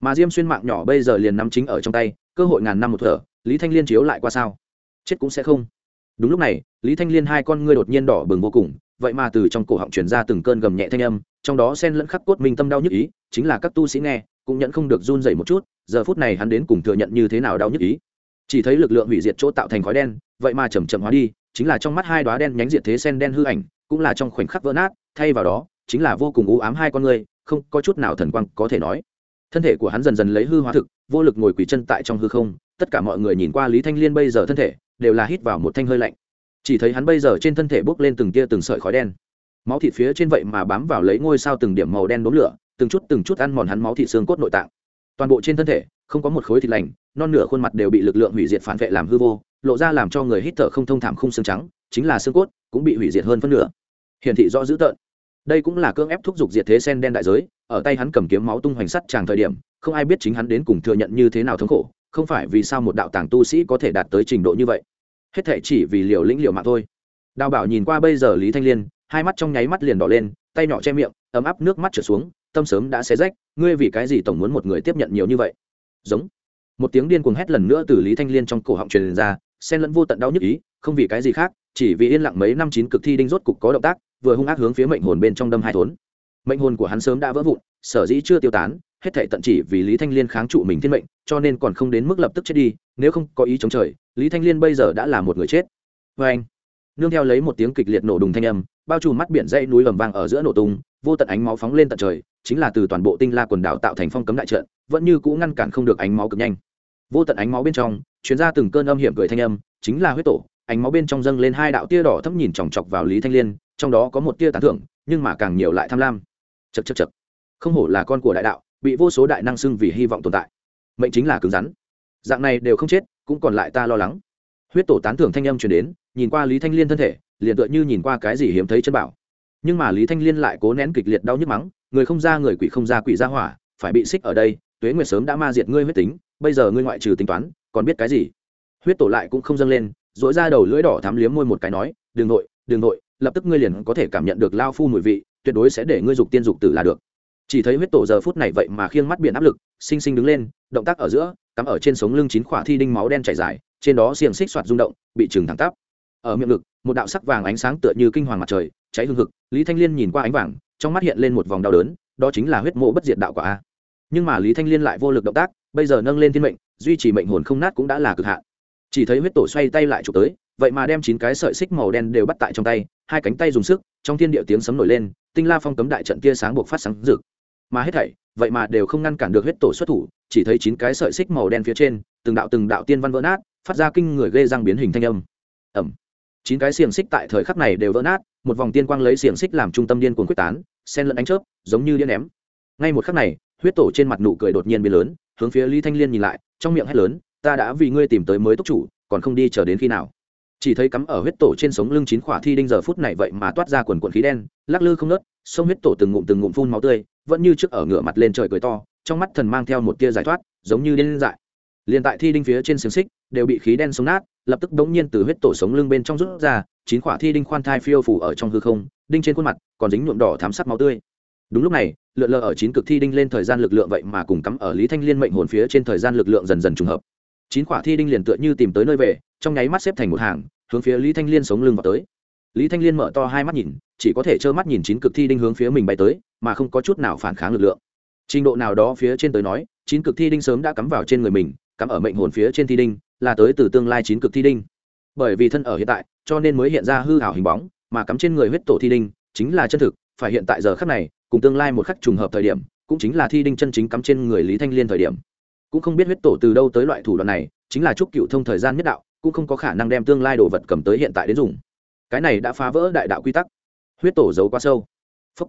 Mà diêm xuyên mạng nhỏ bây giờ liền nắm chính ở trong tay, cơ hội ngàn năm một thở, lý thanh liên chiếu lại qua sao? Chết cũng sẽ không. Đúng lúc này, lý thanh liên hai con ngươi đột nhiên đỏ bừng vô cùng, vậy mà từ trong cổ họng truyền ra từng cơn gầm nhẹ thanh âm, trong đó sen lẫn khắc cốt minh tâm đau nhức ý, chính là các tu sĩ nghe, cũng nhận không được run dày một chút giờ phút này hắn đến cùng thừa nhận như thế nào đau nhức ý. Chỉ thấy lực lượng hủy diệt chỗ tạo thành khói đen, vậy mà chầm chậm hóa đi, chính là trong mắt hai đoá đen nhánh diệt thế sen đen hư ảnh, cũng là trong khoảnh khắc vỡ nát, thay vào đó, chính là vô cùng u ám hai con người, không có chút nào thần quang có thể nói. Thân thể của hắn dần dần lấy hư hóa thực, vô lực ngồi quỳ chân tại trong hư không, tất cả mọi người nhìn qua lý thanh liên bây giờ thân thể, đều là hít vào một thanh hơi lạnh. Chỉ thấy hắn bây giờ trên thân thể bốc lên từng tia từng sợi khói đen. Máu thịt phía trên vậy mà bám vào lấy ngôi sao từng điểm màu đen đốm lửa, từng chút từng chút ăn mòn hắn máu thịt xương cốt nội tạng toàn bộ trên thân thể, không có một khối thịt lành, non nửa khuôn mặt đều bị lực lượng hủy diệt phản vệ làm hư vô, lộ ra làm cho người hít thở không thông thảm khung xương trắng, chính là xương cốt, cũng bị hủy diệt hơn phân nửa. Hiển thị rõ dữ tợn. Đây cũng là cưỡng ép thúc giục diệt thế sen đen đại giới, ở tay hắn cầm kiếm máu tung hoành sắt tràng thời điểm, không ai biết chính hắn đến cùng thừa nhận như thế nào thống khổ, không phải vì sao một đạo tàng tu sĩ có thể đạt tới trình độ như vậy. Hết thể chỉ vì liều lĩnh liều mạng thôi. Đào bảo nhìn qua bây giờ lý thanh liên, hai mắt trong nháy mắt liền đỏ lên, tay nhỏ che miệng, ấm áp nước mắt trở xuống, tâm sớm đã xé rách ngươi vì cái gì tổng muốn một người tiếp nhận nhiều như vậy? Giống. Một tiếng điên cuồng hét lần nữa từ lý thanh liên trong cổ họng truyền ra, xen lẫn vô tận đau nhức ý, không vì cái gì khác, chỉ vì yên lặng mấy năm chín cực thi đinh rốt cục có động tác, vừa hung ác hướng phía mệnh hồn bên trong đâm hai thốn. Mệnh hồn của hắn sớm đã vỡ vụn, sở dĩ chưa tiêu tán, hết thảy tận chỉ vì lý thanh liên kháng trụ mình thiên mệnh, cho nên còn không đến mức lập tức chết đi, nếu không có ý chống trời, lý thanh liên bây giờ đã là một người chết. Vê anh nương theo lấy một tiếng kịch liệt nổ đùng thanh âm, bao trùm mắt biển dãy núi ầm vang ở giữa nổ tung vô tận ánh máu phóng lên tận trời, chính là từ toàn bộ tinh la quần đảo tạo thành phong cấm đại trận, vẫn như cũ ngăn cản không được ánh máu cực nhanh. Vô tận ánh máu bên trong chuyến ra từng cơn âm hiểm cười thanh âm, chính là huyết tổ. Ánh máu bên trong dâng lên hai đạo tia đỏ thấp nhìn chòng chọc vào lý thanh liên, trong đó có một tia tán thưởng, nhưng mà càng nhiều lại tham lam. Chật chật chật không hổ là con của đại đạo, bị vô số đại năng xưng vì hy vọng tồn tại. Mệnh chính là cứng rắn. Dạng này đều không chết, cũng còn lại ta lo lắng. Huyết tổ tán thưởng thanh âm chuyển đến, nhìn qua lý thanh liên thân thể, liền tựa như nhìn qua cái gì hiếm thấy chân bảo nhưng mà lý thanh liên lại cố nén kịch liệt đau nhức mắng, người không ra người quỷ không ra quỷ ra hỏa, phải bị xích ở đây, tuế nguyệt sớm đã ma diệt ngươi huyết tính, bây giờ ngươi ngoại trừ tính toán, còn biết cái gì? Huyết tổ lại cũng không dâng lên dỗi ra đầu lưỡi đỏ thắm liếm môi một cái nói đường nội đường nội, lập tức ngươi liền có thể cảm nhận được lao phu mùi vị, tuyệt đối sẽ để ngươi dục tiên dục tử là được. Chỉ thấy huyết tổ giờ phút này vậy mà khiêng mắt biển áp lực xinh xinh đứng lên, động tác ở giữa, cắm ở trên sống lưng chín khỏa thi đinh máu đen chảy dài, trên đó xiềng xích soạt rung động, bị trừng thẳng tắp. Ở miệng ngực, một đạo sắc vàng ánh sáng tựa như kinh hoàng mặt trời cháy hương hực, lý thanh liên nhìn qua ánh vàng, trong mắt hiện lên một vòng đau đớn, đó chính là huyết mộ bất diệt đạo quả a. Nhưng mà lý thanh liên lại vô lực động tác, bây giờ nâng lên thiên mệnh, duy trì mệnh hồn không nát cũng đã là cực hạn. Chỉ thấy huyết tổ xoay tay lại chụp tới, vậy mà đem chín cái sợi xích màu đen đều bắt tại trong tay, hai cánh tay dùng sức, trong thiên địa tiếng sấm nổi lên, tinh la phong cấm đại trận tia sáng buộc phát sáng rực. Mà hết thảy, vậy mà đều không ngăn cản được huyết tổ xuất thủ, chỉ thấy chín cái sợi xích màu đen phía trên, từng đạo từng đạo tiên văn vỡ nát, phát ra kinh người ghê răng biến hình thanh âm. Ẩm chín cái xiềng xích tại thời khắc này đều vỡ nát, một vòng tiên quang lấy xiềng xích làm trung tâm điên cuồng quyết tán sen lẫn ánh chớp, giống như điên ném. Ngay một khắc này, huyết tổ trên mặt nụ cười đột nhiên biến lớn, hướng phía lý thanh liên nhìn lại, trong miệng hét lớn, ta đã vì ngươi tìm tới mới túc chủ, còn không đi chờ đến khi nào? Chỉ thấy cắm ở huyết tổ trên sống lưng chín khỏa thi đinh giờ phút này vậy mà toát ra quần quần khí đen, lắc lư không nớt sông huyết tổ từng ngụm từng ngụm phun máu tươi, vẫn như trước ở ngửa mặt lên trời cười to, trong mắt thần mang theo một tia giải thoát, giống như điên dại. Liền tại thi đinh phía trên xiềng xích, đều bị khí đen sống nát lập tức đống nhiên từ huyết tổ sống lưng bên trong rút ra, chín quả thi đinh khoan thai phiêu phủ ở trong hư không, đinh trên khuôn mặt, còn dính nhuộm đỏ thám sắc máu tươi. Đúng lúc này, lượn lờ ở chín cực thi đinh lên thời gian lực lượng vậy mà cùng cắm ở lý thanh liên mệnh hồn phía trên thời gian lực lượng dần dần trùng hợp. Chín quả thi đinh liền tựa như tìm tới nơi về, trong nháy mắt xếp thành một hàng, hướng phía lý thanh liên sống lưng vào tới. Lý thanh liên mở to hai mắt nhìn, chỉ có thể trơ mắt nhìn chín cực thi đinh hướng phía mình bay tới, mà không có chút nào phản kháng lực lượng. Trình độ nào đó phía trên tới nói, chín cực thi đinh sớm đã cắm vào trên người mình, cắm ở mệnh hồn phía trên thi đinh là tới từ tương lai chín cực thi đinh. Bởi vì thân ở hiện tại, cho nên mới hiện ra hư hảo hình bóng, mà cắm trên người huyết tổ thi đinh chính là chân thực, phải hiện tại giờ khắc này, cùng tương lai một khắc trùng hợp thời điểm, cũng chính là thi đinh chân chính cắm trên người lý thanh liên thời điểm. Cũng không biết huyết tổ từ đâu tới loại thủ đoạn này, chính là chúc cựu thông thời gian nhất đạo, cũng không có khả năng đem tương lai đồ vật cầm tới hiện tại đến dùng. Cái này đã phá vỡ đại đạo quy tắc. Huyết tổ giấu quá sâu. Phúc.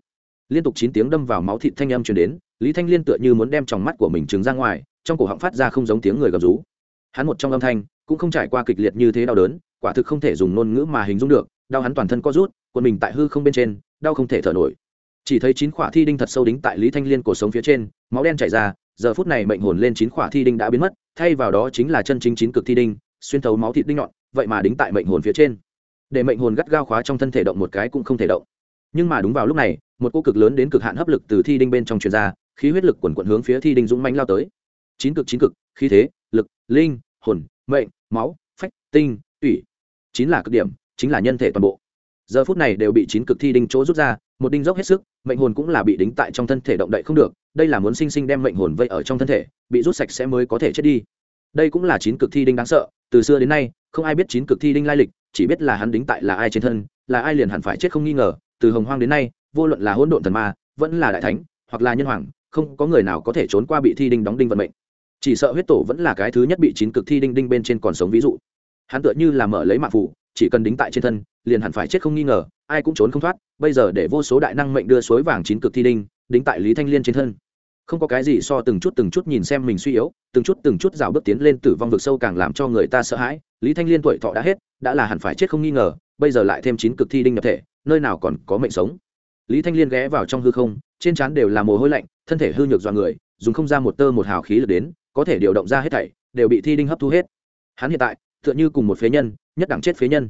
liên tục chín tiếng đâm vào máu thịt thanh âm truyền đến, lý thanh liên tựa như muốn đem tròng mắt của mình trứng ra ngoài, trong cổ họng phát ra không giống tiếng người gầm rú hắn một trong âm thanh cũng không trải qua kịch liệt như thế đau đớn, quả thực không thể dùng ngôn ngữ mà hình dung được, đau hắn toàn thân co rút quần mình tại hư không bên trên, đau không thể thở nổi. Chỉ thấy chín khỏa thi đinh thật sâu đính tại lý thanh liên cổ sống phía trên, máu đen chảy ra, giờ phút này mệnh hồn lên chín khỏa thi đinh đã biến mất, thay vào đó chính là chân chính chín cực thi đinh, xuyên thấu máu thịt đinh nhọn, vậy mà đính tại mệnh hồn phía trên. Để mệnh hồn gắt gao khóa trong thân thể động một cái cũng không thể động. Nhưng mà đúng vào lúc này, một cô cực lớn đến cực hạn hấp lực từ thi đinh bên trong truyền ra, khí huyết lực quần quận hướng phía thi đinh dũng mãnh lao tới. Chín cực chín cực, khí thế lực, linh, hồn, mệnh, máu, phách, tinh, tủy. Chín là cực điểm, chính là nhân thể toàn bộ. Giờ phút này đều bị chín cực thi đinh chỗ rút ra, một đinh dốc hết sức, mệnh hồn cũng là bị đính tại trong thân thể động đậy không được. Đây là muốn sinh sinh đem mệnh hồn vây ở trong thân thể, bị rút sạch sẽ mới có thể chết đi. Đây cũng là chín cực thi đinh đáng sợ, từ xưa đến nay, không ai biết chín cực thi đinh lai lịch, chỉ biết là hắn đính tại là ai trên thân, là ai liền hẳn phải chết không nghi ngờ. Từ hồng hoang đến nay, vô luận là hỗn độn thần ma, vẫn là đại thánh, hoặc là nhân hoàng, không có người nào có thể trốn qua bị thi đinh đóng đinh vận mệnh chỉ sợ huyết tổ vẫn là cái thứ nhất bị chín cực thi đinh đinh bên trên còn sống ví dụ. Hắn tựa như là mở lấy mạng phủ chỉ cần đính tại trên thân, liền hẳn phải chết không nghi ngờ, ai cũng trốn không thoát, bây giờ để vô số đại năng mệnh đưa suối vàng chín cực thi đinh, đính tại lý thanh liên trên thân. Không có cái gì so từng chút từng chút nhìn xem mình suy yếu, từng chút từng chút rào bước tiến lên tử vong vực sâu càng làm cho người ta sợ hãi. Lý thanh liên tuổi thọ đã hết, đã là hẳn phải chết không nghi ngờ, bây giờ lại thêm chín cực thi đinh nhập thể, nơi nào còn có mệnh sống. Lý thanh liên ghé vào trong hư không, trên trán đều là mồ hôi lạnh, thân thể hư nhược dọa người, dùng không ra một tơ một hào khí lực đến có thể điều động ra hết thảy, đều bị thi đinh hấp thu hết. Hắn hiện tại, tựa như cùng một phế nhân, nhất đẳng chết phế nhân.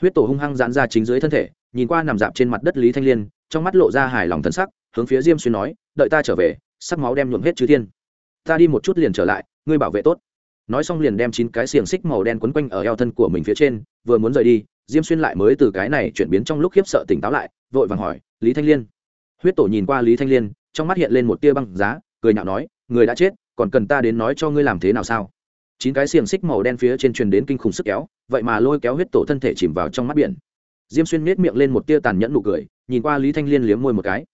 Huyết tổ hung hăng giãn ra chính dưới thân thể, nhìn qua nằm dạp trên mặt đất lý thanh liên, trong mắt lộ ra hài lòng thân sắc, hướng phía diêm xuyên nói, đợi ta trở về, sắc máu đem nhuộm hết chư thiên. Ta đi một chút liền trở lại, ngươi bảo vệ tốt. Nói xong liền đem chín cái xiềng xích màu đen quấn quanh ở eo thân của mình phía trên, vừa muốn rời đi, diêm xuyên lại mới từ cái này chuyển biến trong lúc khiếp sợ tỉnh táo lại, vội vàng hỏi, lý thanh liên? Huyết tổ nhìn qua lý thanh liên, trong mắt hiện lên một tia băng giá, cười nhạo nói, người đã chết còn cần ta đến nói cho ngươi làm thế nào sao? Chín cái xiềng xích màu đen phía trên truyền đến kinh khủng sức kéo, vậy mà lôi kéo huyết tổ thân thể chìm vào trong mắt biển. Diêm xuyên miết miệng lên một tia tàn nhẫn nụ cười, nhìn qua lý thanh liên liếm môi một cái.